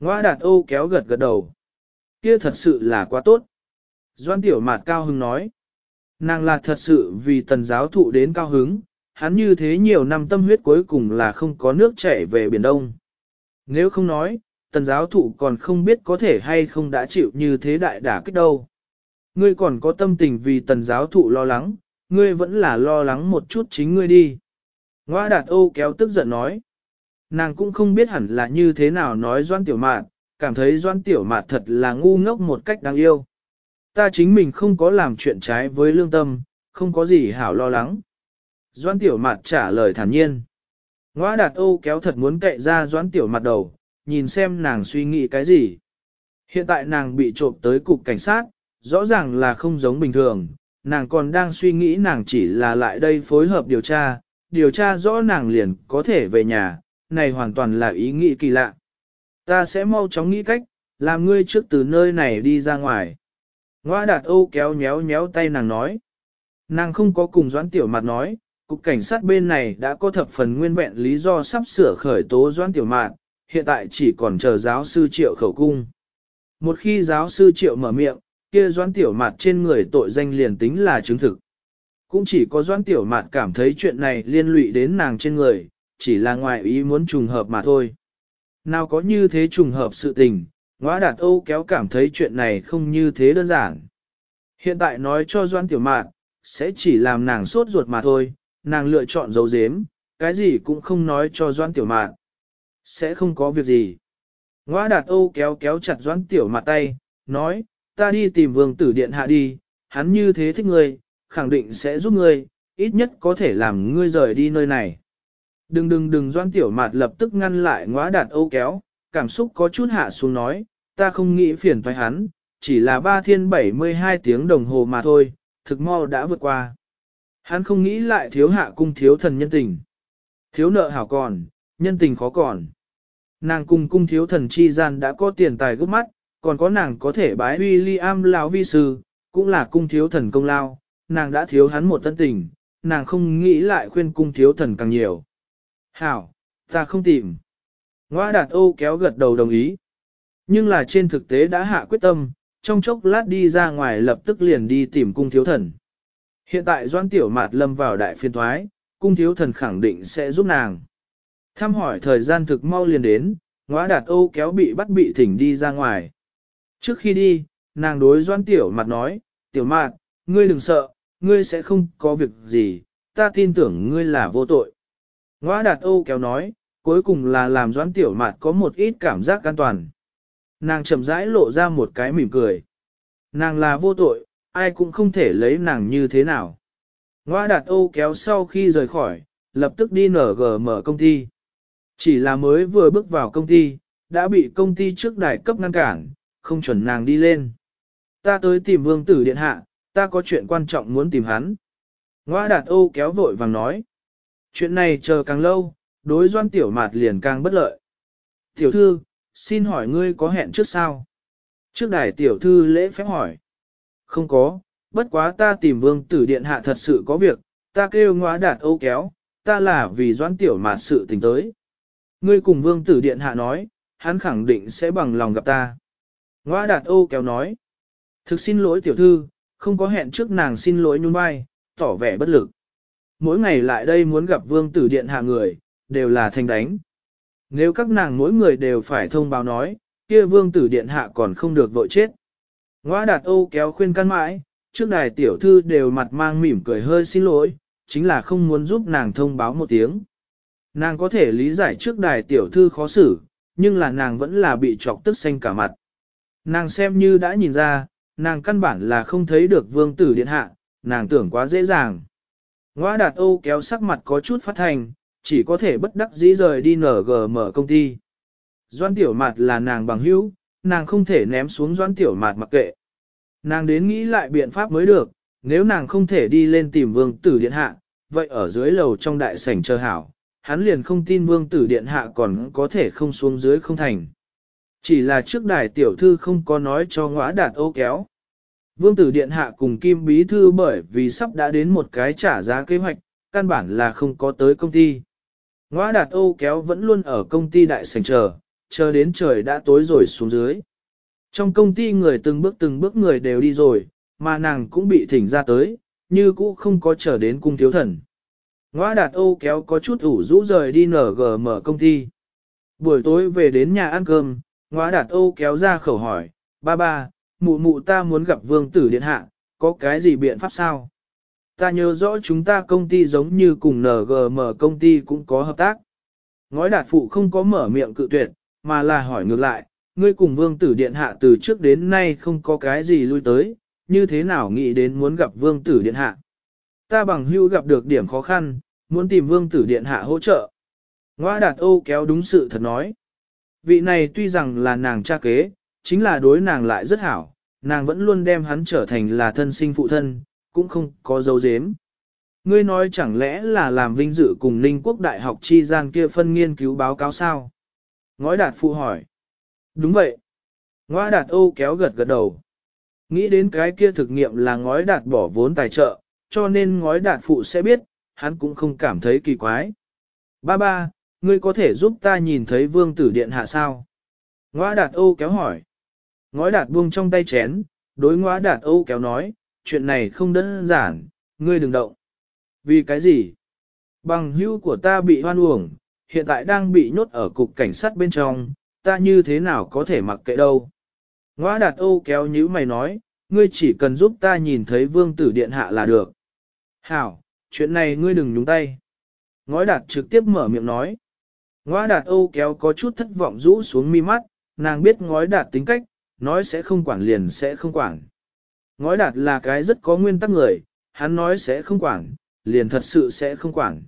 Speaker 1: Ngoa đạt Âu kéo gật gật đầu. Kia thật sự là quá tốt. Doan tiểu mạt cao hứng nói. Nàng là thật sự vì tần giáo thụ đến cao hứng, hắn như thế nhiều năm tâm huyết cuối cùng là không có nước chảy về Biển Đông. Nếu không nói, tần giáo thụ còn không biết có thể hay không đã chịu như thế đại đả kích đâu. Ngươi còn có tâm tình vì tần giáo thụ lo lắng, ngươi vẫn là lo lắng một chút chính ngươi đi. Ngoa đạt ô kéo tức giận nói. Nàng cũng không biết hẳn là như thế nào nói doan tiểu mạn, cảm thấy doan tiểu mạn thật là ngu ngốc một cách đáng yêu. Ta chính mình không có làm chuyện trái với lương tâm, không có gì hảo lo lắng. Doan tiểu Mạn trả lời thản nhiên. Ngoa đạt ô kéo thật muốn cậy ra doan tiểu Mạn đầu, nhìn xem nàng suy nghĩ cái gì. Hiện tại nàng bị trộm tới cục cảnh sát, rõ ràng là không giống bình thường, nàng còn đang suy nghĩ nàng chỉ là lại đây phối hợp điều tra, điều tra rõ nàng liền có thể về nhà, này hoàn toàn là ý nghĩ kỳ lạ. Ta sẽ mau chóng nghĩ cách, làm ngươi trước từ nơi này đi ra ngoài. Ngoa đạt Âu kéo nhéo nhéo tay nàng nói. Nàng không có cùng doãn tiểu mặt nói, cục cảnh sát bên này đã có thập phần nguyên vẹn lý do sắp sửa khởi tố doãn tiểu mạt, hiện tại chỉ còn chờ giáo sư triệu khẩu cung. Một khi giáo sư triệu mở miệng, kia doãn tiểu mạt trên người tội danh liền tính là chứng thực. Cũng chỉ có doãn tiểu mạt cảm thấy chuyện này liên lụy đến nàng trên người, chỉ là ngoài ý muốn trùng hợp mà thôi. Nào có như thế trùng hợp sự tình, ngõ đạt Âu kéo cảm thấy chuyện này không như thế đơn giản. Hiện tại nói cho Doan Tiểu Mạn, sẽ chỉ làm nàng sốt ruột mà thôi, nàng lựa chọn dấu dếm, cái gì cũng không nói cho Doan Tiểu Mạn. Sẽ không có việc gì. Ngoa đạt Âu kéo kéo chặt Doan Tiểu Mạn tay, nói, ta đi tìm vương tử điện hạ đi, hắn như thế thích ngươi, khẳng định sẽ giúp ngươi, ít nhất có thể làm ngươi rời đi nơi này. Đừng đừng đừng Doan Tiểu Mạt lập tức ngăn lại ngóa đạt Âu kéo, cảm xúc có chút hạ xuống nói, ta không nghĩ phiền thoái hắn, chỉ là ba thiên 72 tiếng đồng hồ mà thôi, thực mau đã vượt qua. Hắn không nghĩ lại thiếu hạ cung thiếu thần nhân tình. Thiếu nợ hảo còn, nhân tình khó còn. Nàng cùng cung thiếu thần chi gian đã có tiền tài gấp mắt, còn có nàng có thể bái William lão vi sư, cũng là cung thiếu thần công lao, nàng đã thiếu hắn một tân tình, nàng không nghĩ lại khuyên cung thiếu thần càng nhiều. Hảo, ta không tìm. Ngoa đạt ô kéo gật đầu đồng ý. Nhưng là trên thực tế đã hạ quyết tâm, trong chốc lát đi ra ngoài lập tức liền đi tìm cung thiếu thần. Hiện tại doan tiểu mạt lâm vào đại phiên thoái, cung thiếu thần khẳng định sẽ giúp nàng. Thăm hỏi thời gian thực mau liền đến, ngóa đạt ô kéo bị bắt bị thỉnh đi ra ngoài. Trước khi đi, nàng đối doan tiểu mặt nói, tiểu mạn, ngươi đừng sợ, ngươi sẽ không có việc gì, ta tin tưởng ngươi là vô tội. Ngoa đạt ô kéo nói, cuối cùng là làm doãn tiểu mạt có một ít cảm giác an toàn. Nàng chậm rãi lộ ra một cái mỉm cười. Nàng là vô tội, ai cũng không thể lấy nàng như thế nào. Ngoa đạt Âu kéo sau khi rời khỏi, lập tức đi nở gờ mở công ty. Chỉ là mới vừa bước vào công ty, đã bị công ty trước đài cấp ngăn cản, không chuẩn nàng đi lên. Ta tới tìm vương tử điện hạ, ta có chuyện quan trọng muốn tìm hắn. Ngoa đạt Âu kéo vội vàng nói. Chuyện này chờ càng lâu, đối doan tiểu mạt liền càng bất lợi. Tiểu thư, xin hỏi ngươi có hẹn trước sao? Trước đài tiểu thư lễ phép hỏi. Không có, bất quá ta tìm vương tử điện hạ thật sự có việc, ta kêu ngoa đạt âu kéo, ta là vì Doan tiểu mạt sự tình tới. Ngươi cùng vương tử điện hạ nói, hắn khẳng định sẽ bằng lòng gặp ta. Ngoa đạt ô kéo nói. Thực xin lỗi tiểu thư, không có hẹn trước nàng xin lỗi nhún vai, tỏ vẻ bất lực. Mỗi ngày lại đây muốn gặp vương tử điện hạ người, đều là thành đánh. Nếu các nàng mỗi người đều phải thông báo nói, kia vương tử điện hạ còn không được vội chết. Ngoa đạt ô kéo khuyên can mãi, trước đài tiểu thư đều mặt mang mỉm cười hơi xin lỗi, chính là không muốn giúp nàng thông báo một tiếng. Nàng có thể lý giải trước đài tiểu thư khó xử, nhưng là nàng vẫn là bị chọc tức xanh cả mặt. Nàng xem như đã nhìn ra, nàng căn bản là không thấy được vương tử điện hạ, nàng tưởng quá dễ dàng. Ngoa đạt ô kéo sắc mặt có chút phát thành, chỉ có thể bất đắc dĩ rời đi nở g mở công ty. Doan tiểu mặt là nàng bằng hữu, nàng không thể ném xuống doan tiểu mặt mặc kệ. Nàng đến nghĩ lại biện pháp mới được, nếu nàng không thể đi lên tìm vương tử điện hạ, vậy ở dưới lầu trong đại sảnh chờ hảo, hắn liền không tin vương tử điện hạ còn có thể không xuống dưới không thành. Chỉ là trước đài tiểu thư không có nói cho ngõa đạt ô kéo. Vương tử điện hạ cùng Kim Bí Thư bởi vì sắp đã đến một cái trả giá kế hoạch, căn bản là không có tới công ty. Ngoa đạt ô kéo vẫn luôn ở công ty đại sảnh chờ, chờ đến trời đã tối rồi xuống dưới. Trong công ty người từng bước từng bước người đều đi rồi, mà nàng cũng bị thỉnh ra tới, như cũ không có chờ đến cung thiếu thần. Ngoa đạt ô kéo có chút ủ rũ rời đi nở g mở công ty. Buổi tối về đến nhà ăn cơm, Ngoá đạt ô kéo ra khẩu hỏi, ba ba, mụ mụ ta muốn gặp vương tử điện hạ, có cái gì biện pháp sao? Ta nhớ rõ chúng ta công ty giống như cùng NGM công ty cũng có hợp tác. Ngói đạt phụ không có mở miệng cự tuyệt, mà là hỏi ngược lại, ngươi cùng vương tử điện hạ từ trước đến nay không có cái gì lui tới, như thế nào nghĩ đến muốn gặp vương tử điện hạ. Ta bằng hưu gặp được điểm khó khăn, muốn tìm vương tử điện hạ hỗ trợ. Ngoa đạt ô kéo đúng sự thật nói. Vị này tuy rằng là nàng cha kế, chính là đối nàng lại rất hảo, nàng vẫn luôn đem hắn trở thành là thân sinh phụ thân, cũng không có dấu dếm. Ngươi nói chẳng lẽ là làm vinh dự cùng Ninh Quốc Đại học chi gian kia phân nghiên cứu báo cáo sao? Ngói đạt phụ hỏi. Đúng vậy. Ngói đạt ô kéo gật gật đầu. Nghĩ đến cái kia thực nghiệm là ngói đạt bỏ vốn tài trợ, cho nên ngói đạt phụ sẽ biết, hắn cũng không cảm thấy kỳ quái. Ba ba, ngươi có thể giúp ta nhìn thấy vương tử điện hạ sao? Ngói đạt ô kéo hỏi. Ngói đạt buông trong tay chén, đối ngói đạt ô kéo nói, chuyện này không đơn giản, ngươi đừng động. Vì cái gì? Bằng hữu của ta bị hoan uổng, hiện tại đang bị nhốt ở cục cảnh sát bên trong, ta như thế nào có thể mặc kệ đâu. Ngoa đạt ô kéo nhíu mày nói, ngươi chỉ cần giúp ta nhìn thấy vương tử điện hạ là được. Hảo, chuyện này ngươi đừng nhúng tay. Ngói đạt trực tiếp mở miệng nói. Ngoa đạt âu kéo có chút thất vọng rũ xuống mi mắt, nàng biết ngói đạt tính cách, nói sẽ không quản liền sẽ không quản. Ngói đạt là cái rất có nguyên tắc người, hắn nói sẽ không quản, liền thật sự sẽ không quản.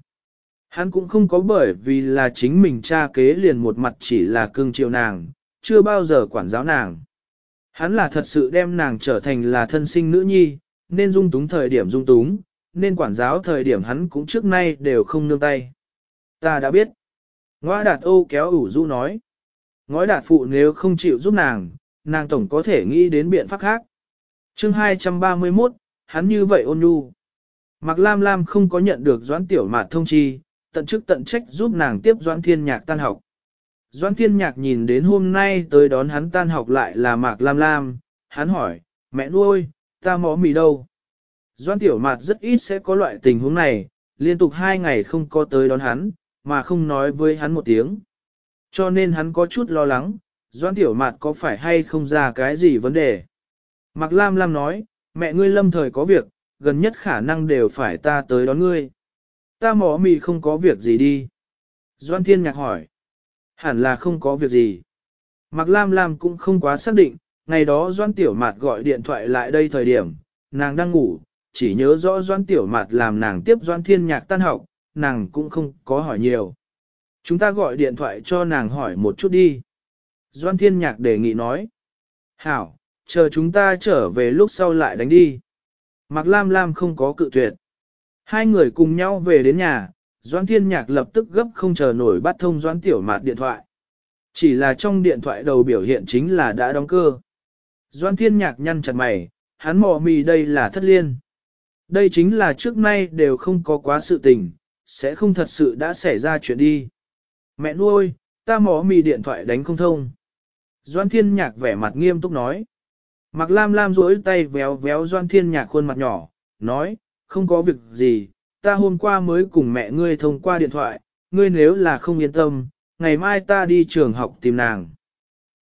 Speaker 1: Hắn cũng không có bởi vì là chính mình cha kế liền một mặt chỉ là cưng chiều nàng, chưa bao giờ quản giáo nàng. Hắn là thật sự đem nàng trở thành là thân sinh nữ nhi, nên dung túng thời điểm dung túng, nên quản giáo thời điểm hắn cũng trước nay đều không nương tay. Ta đã biết. Ngoa đạt ô kéo ủ rũ nói. Ngói đạt phụ nếu không chịu giúp nàng, nàng tổng có thể nghĩ đến biện pháp khác. chương 231, hắn như vậy ôn nhu. Mạc Lam Lam không có nhận được Doãn Tiểu Mạt thông chi, tận chức tận trách giúp nàng tiếp Doãn Thiên Nhạc tan học. Doãn Thiên Nhạc nhìn đến hôm nay tới đón hắn tan học lại là Mạc Lam Lam, hắn hỏi, mẹ nuôi, ta mỏ mì đâu? Doãn Tiểu Mạt rất ít sẽ có loại tình huống này, liên tục hai ngày không có tới đón hắn, mà không nói với hắn một tiếng. Cho nên hắn có chút lo lắng, Doãn Tiểu Mạt có phải hay không ra cái gì vấn đề? Mạc Lam Lam nói, mẹ ngươi lâm thời có việc, gần nhất khả năng đều phải ta tới đón ngươi. Ta mỏ mì không có việc gì đi. Doan Thiên Nhạc hỏi. Hẳn là không có việc gì. Mạc Lam Lam cũng không quá xác định, ngày đó Doan Tiểu Mạt gọi điện thoại lại đây thời điểm, nàng đang ngủ, chỉ nhớ rõ Doan Tiểu Mạt làm nàng tiếp Doan Thiên Nhạc tan học, nàng cũng không có hỏi nhiều. Chúng ta gọi điện thoại cho nàng hỏi một chút đi. Doan Thiên Nhạc đề nghị nói. Hảo, chờ chúng ta trở về lúc sau lại đánh đi. Mạc Lam Lam không có cự tuyệt. Hai người cùng nhau về đến nhà, Doan Thiên Nhạc lập tức gấp không chờ nổi bắt thông Doãn Tiểu Mạt điện thoại. Chỉ là trong điện thoại đầu biểu hiện chính là đã đóng cơ. Doan Thiên Nhạc nhăn chặt mày, hắn mò mì đây là thất liên. Đây chính là trước nay đều không có quá sự tình, sẽ không thật sự đã xảy ra chuyện đi. Mẹ nuôi, ta mỏ mì điện thoại đánh không thông. Doan Thiên Nhạc vẻ mặt nghiêm túc nói. Mặc Lam Lam duỗi tay véo véo Doan Thiên Nhạc khuôn mặt nhỏ, nói, không có việc gì, ta hôm qua mới cùng mẹ ngươi thông qua điện thoại, ngươi nếu là không yên tâm, ngày mai ta đi trường học tìm nàng.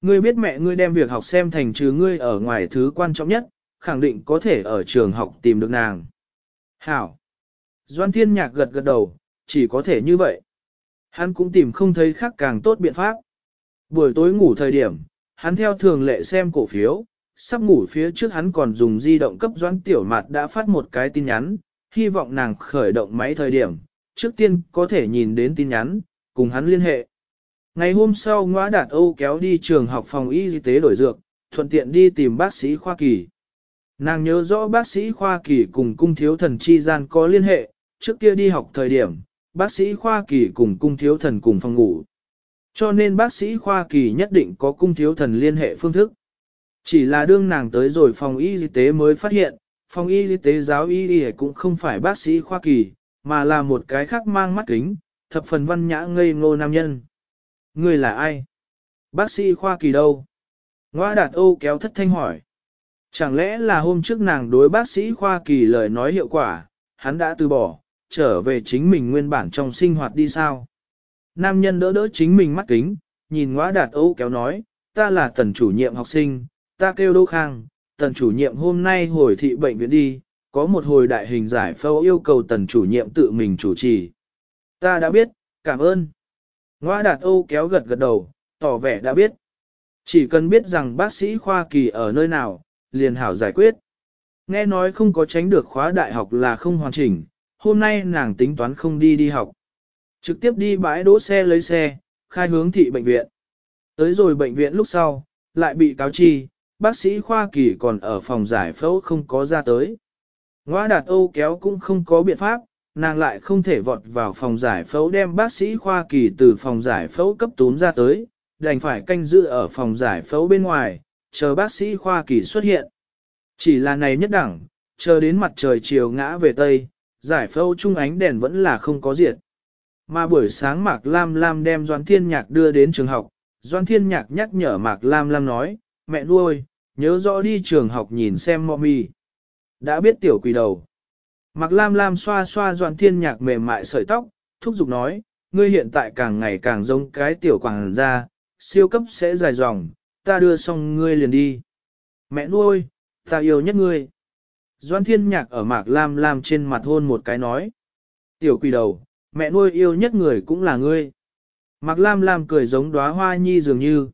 Speaker 1: Ngươi biết mẹ ngươi đem việc học xem thành trừ ngươi ở ngoài thứ quan trọng nhất, khẳng định có thể ở trường học tìm được nàng. Hảo! Doan Thiên Nhạc gật gật đầu, chỉ có thể như vậy. Hắn cũng tìm không thấy khác càng tốt biện pháp. Buổi tối ngủ thời điểm, hắn theo thường lệ xem cổ phiếu, sắp ngủ phía trước hắn còn dùng di động cấp doãn tiểu mặt đã phát một cái tin nhắn, hy vọng nàng khởi động máy thời điểm, trước tiên có thể nhìn đến tin nhắn, cùng hắn liên hệ. Ngày hôm sau ngõ đạt Âu kéo đi trường học phòng y tế đổi dược, thuận tiện đi tìm bác sĩ khoa kỳ. Nàng nhớ rõ bác sĩ khoa kỳ cùng cung thiếu thần chi gian có liên hệ, trước kia đi học thời điểm, bác sĩ khoa kỳ cùng cung thiếu thần cùng phòng ngủ. Cho nên bác sĩ khoa kỳ nhất định có cung thiếu thần liên hệ phương thức. Chỉ là đương nàng tới rồi phòng y tế mới phát hiện, phòng y tế giáo y y cũng không phải bác sĩ khoa kỳ, mà là một cái khác mang mắt kính, thập phần văn nhã ngây ngô nam nhân. Người là ai? Bác sĩ khoa kỳ đâu? Ngoa đạt ô kéo thất thanh hỏi. Chẳng lẽ là hôm trước nàng đối bác sĩ khoa kỳ lời nói hiệu quả, hắn đã từ bỏ, trở về chính mình nguyên bản trong sinh hoạt đi sao? Nam nhân đỡ đỡ chính mình mắt kính, nhìn ngõ đạt ấu kéo nói, ta là tần chủ nhiệm học sinh, ta kêu Đô Khang, tần chủ nhiệm hôm nay hồi thị bệnh viện đi, có một hồi đại hình giải phẫu yêu cầu tần chủ nhiệm tự mình chủ trì. Ta đã biết, cảm ơn. Ngoa đạt ô kéo gật gật đầu, tỏ vẻ đã biết. Chỉ cần biết rằng bác sĩ khoa kỳ ở nơi nào, liền hảo giải quyết. Nghe nói không có tránh được khóa đại học là không hoàn chỉnh, hôm nay nàng tính toán không đi đi học. Trực tiếp đi bãi đỗ xe lấy xe, khai hướng thị bệnh viện. Tới rồi bệnh viện lúc sau, lại bị cáo chi, bác sĩ khoa kỳ còn ở phòng giải phẫu không có ra tới. Ngoa đạt Âu kéo cũng không có biện pháp, nàng lại không thể vọt vào phòng giải phẫu đem bác sĩ khoa kỳ từ phòng giải phẫu cấp tún ra tới, đành phải canh giữ ở phòng giải phẫu bên ngoài, chờ bác sĩ khoa kỳ xuất hiện. Chỉ là này nhất đẳng, chờ đến mặt trời chiều ngã về Tây, giải phẫu chung ánh đèn vẫn là không có diệt. Mà buổi sáng Mạc Lam Lam đem Doan Thiên Nhạc đưa đến trường học, Doan Thiên Nhạc nhắc nhở Mạc Lam Lam nói, mẹ nuôi, nhớ rõ đi trường học nhìn xem mommy. mì. Đã biết tiểu quỷ đầu. Mạc Lam Lam xoa xoa Doan Thiên Nhạc mềm mại sợi tóc, thúc giục nói, ngươi hiện tại càng ngày càng giống cái tiểu quảng ra, siêu cấp sẽ dài dòng, ta đưa xong ngươi liền đi. Mẹ nuôi, ta yêu nhất ngươi. Doan Thiên Nhạc ở Mạc Lam Lam trên mặt hôn một cái nói. Tiểu quỷ đầu, mẹ nuôi yêu nhất người cũng là ngươi. Mạc Lam Lam cười giống đóa hoa nhi dường như.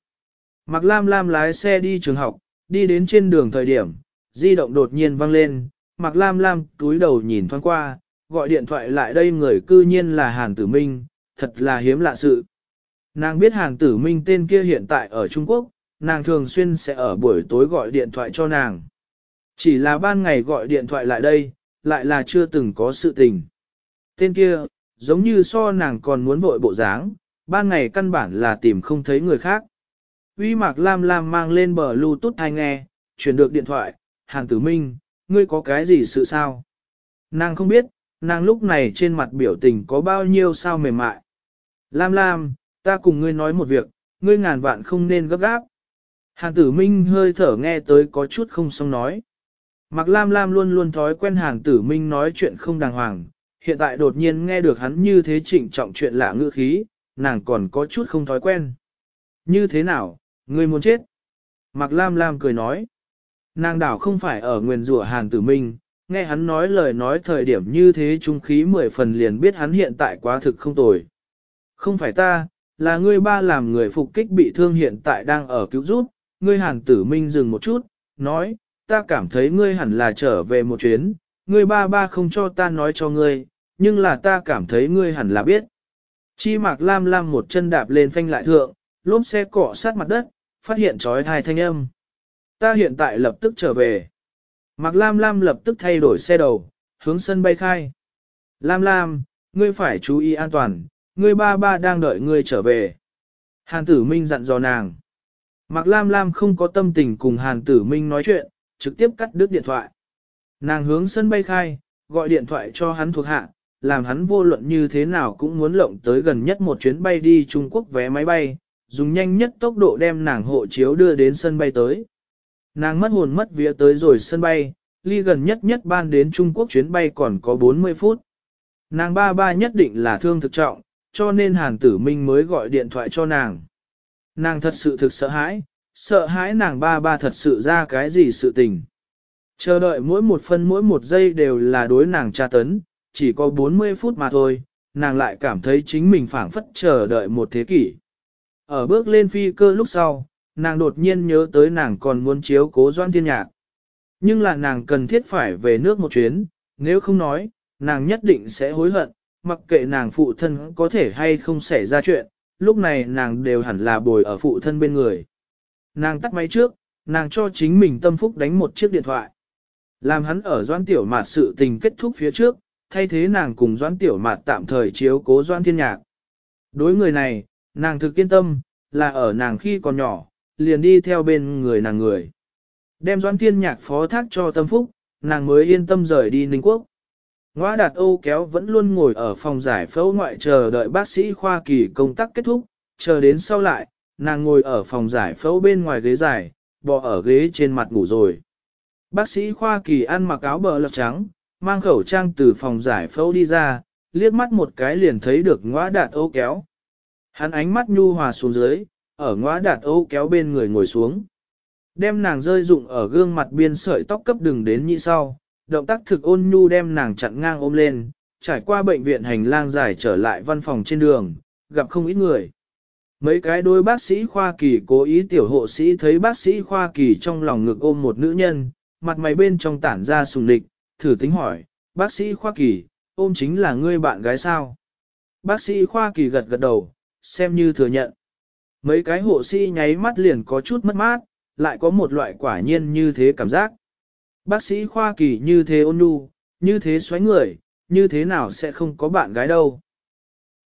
Speaker 1: Mạc Lam Lam lái xe đi trường học, đi đến trên đường thời điểm, di động đột nhiên vang lên, Mạc Lam Lam túi đầu nhìn thoáng qua, gọi điện thoại lại đây người cư nhiên là Hàn Tử Minh, thật là hiếm lạ sự. Nàng biết Hàn Tử Minh tên kia hiện tại ở Trung Quốc, nàng thường xuyên sẽ ở buổi tối gọi điện thoại cho nàng. Chỉ là ban ngày gọi điện thoại lại đây, lại là chưa từng có sự tình. Tên kia, giống như so nàng còn muốn vội bộ dáng, ban ngày căn bản là tìm không thấy người khác. Uy Mạc Lam Lam mang lên bờ Bluetooth hay nghe, chuyển được điện thoại, Hàn Tử Minh, ngươi có cái gì sự sao? Nàng không biết, nàng lúc này trên mặt biểu tình có bao nhiêu sao mềm mại. Lam Lam, ta cùng ngươi nói một việc, ngươi ngàn vạn không nên gấp gáp. Hàn Tử Minh hơi thở nghe tới có chút không xong nói. Mạc Lam Lam luôn luôn thói quen Hàn Tử Minh nói chuyện không đàng hoàng, hiện tại đột nhiên nghe được hắn như thế trịnh trọng chuyện lạ ngữ khí, nàng còn có chút không thói quen. Như thế nào, ngươi muốn chết? Mạc Lam Lam cười nói. Nàng đảo không phải ở nguyền rủa Hàn Tử Minh, nghe hắn nói lời nói thời điểm như thế trung khí mười phần liền biết hắn hiện tại quá thực không tồi. Không phải ta, là ngươi ba làm người phục kích bị thương hiện tại đang ở cứu giúp, ngươi Hàn Tử Minh dừng một chút, nói, ta cảm thấy ngươi hẳn là trở về một chuyến, ngươi ba ba không cho ta nói cho ngươi, nhưng là ta cảm thấy ngươi hẳn là biết. Chi mạc lam lam một chân đạp lên phanh lại thượng, lốp xe cọ sát mặt đất, phát hiện trói thai thanh âm. Ta hiện tại lập tức trở về. Mạc lam lam lập tức thay đổi xe đầu, hướng sân bay khai. Lam lam, ngươi phải chú ý an toàn, ngươi ba ba đang đợi ngươi trở về. Hàn tử minh dặn dò nàng. Mạc lam lam không có tâm tình cùng hàn tử minh nói chuyện, trực tiếp cắt đứt điện thoại. Nàng hướng sân bay khai, gọi điện thoại cho hắn thuộc hạ, làm hắn vô luận như thế nào cũng muốn lộng tới gần nhất một chuyến bay đi Trung Quốc vé máy bay, dùng nhanh nhất tốc độ đem nàng hộ chiếu đưa đến sân bay tới. Nàng mất hồn mất vía tới rồi sân bay, ly gần nhất nhất ban đến Trung Quốc chuyến bay còn có 40 phút. Nàng ba ba nhất định là thương thực trọng, cho nên Hàn Tử Minh mới gọi điện thoại cho nàng. Nàng thật sự thực sợ hãi, sợ hãi nàng ba ba thật sự ra cái gì sự tình. Chờ đợi mỗi một phân mỗi một giây đều là đối nàng tra tấn, chỉ có 40 phút mà thôi, nàng lại cảm thấy chính mình phảng phất chờ đợi một thế kỷ. Ở bước lên phi cơ lúc sau, nàng đột nhiên nhớ tới nàng còn muốn chiếu cố doan thiên nhạc. Nhưng là nàng cần thiết phải về nước một chuyến, nếu không nói, nàng nhất định sẽ hối hận, mặc kệ nàng phụ thân có thể hay không xảy ra chuyện, lúc này nàng đều hẳn là bồi ở phụ thân bên người. Nàng tắt máy trước, nàng cho chính mình tâm phúc đánh một chiếc điện thoại. Làm hắn ở doan tiểu mạt sự tình kết thúc phía trước, thay thế nàng cùng doan tiểu mạt tạm thời chiếu cố doan thiên nhạc. Đối người này, nàng thực kiên tâm, là ở nàng khi còn nhỏ, liền đi theo bên người nàng người. Đem doan thiên nhạc phó thác cho tâm phúc, nàng mới yên tâm rời đi Ninh Quốc. Ngoa đạt Âu kéo vẫn luôn ngồi ở phòng giải phẫu ngoại chờ đợi bác sĩ khoa kỳ công tác kết thúc, chờ đến sau lại, nàng ngồi ở phòng giải phẫu bên ngoài ghế dài, bò ở ghế trên mặt ngủ rồi. Bác sĩ khoa kỳ ăn mặc áo bờ lọc trắng, mang khẩu trang từ phòng giải phẫu đi ra, liếc mắt một cái liền thấy được ngõa đạt ô kéo. Hắn ánh mắt nhu hòa xuống dưới, ở ngõa đạt ô kéo bên người ngồi xuống. Đem nàng rơi rụng ở gương mặt biên sợi tóc cấp đừng đến như sau, động tác thực ôn nhu đem nàng chặn ngang ôm lên, trải qua bệnh viện hành lang dài trở lại văn phòng trên đường, gặp không ít người. Mấy cái đôi bác sĩ khoa kỳ cố ý tiểu hộ sĩ thấy bác sĩ khoa kỳ trong lòng ngực ôm một nữ nhân, mặt mày bên trong tản ra sùng địch, thử tính hỏi, bác sĩ khoa kỳ, ôm chính là ngươi bạn gái sao? Bác sĩ khoa kỳ gật gật đầu, xem như thừa nhận. Mấy cái hộ sĩ nháy mắt liền có chút mất mát, lại có một loại quả nhiên như thế cảm giác. Bác sĩ khoa kỳ như thế ôn nhu, như thế xoáy người, như thế nào sẽ không có bạn gái đâu.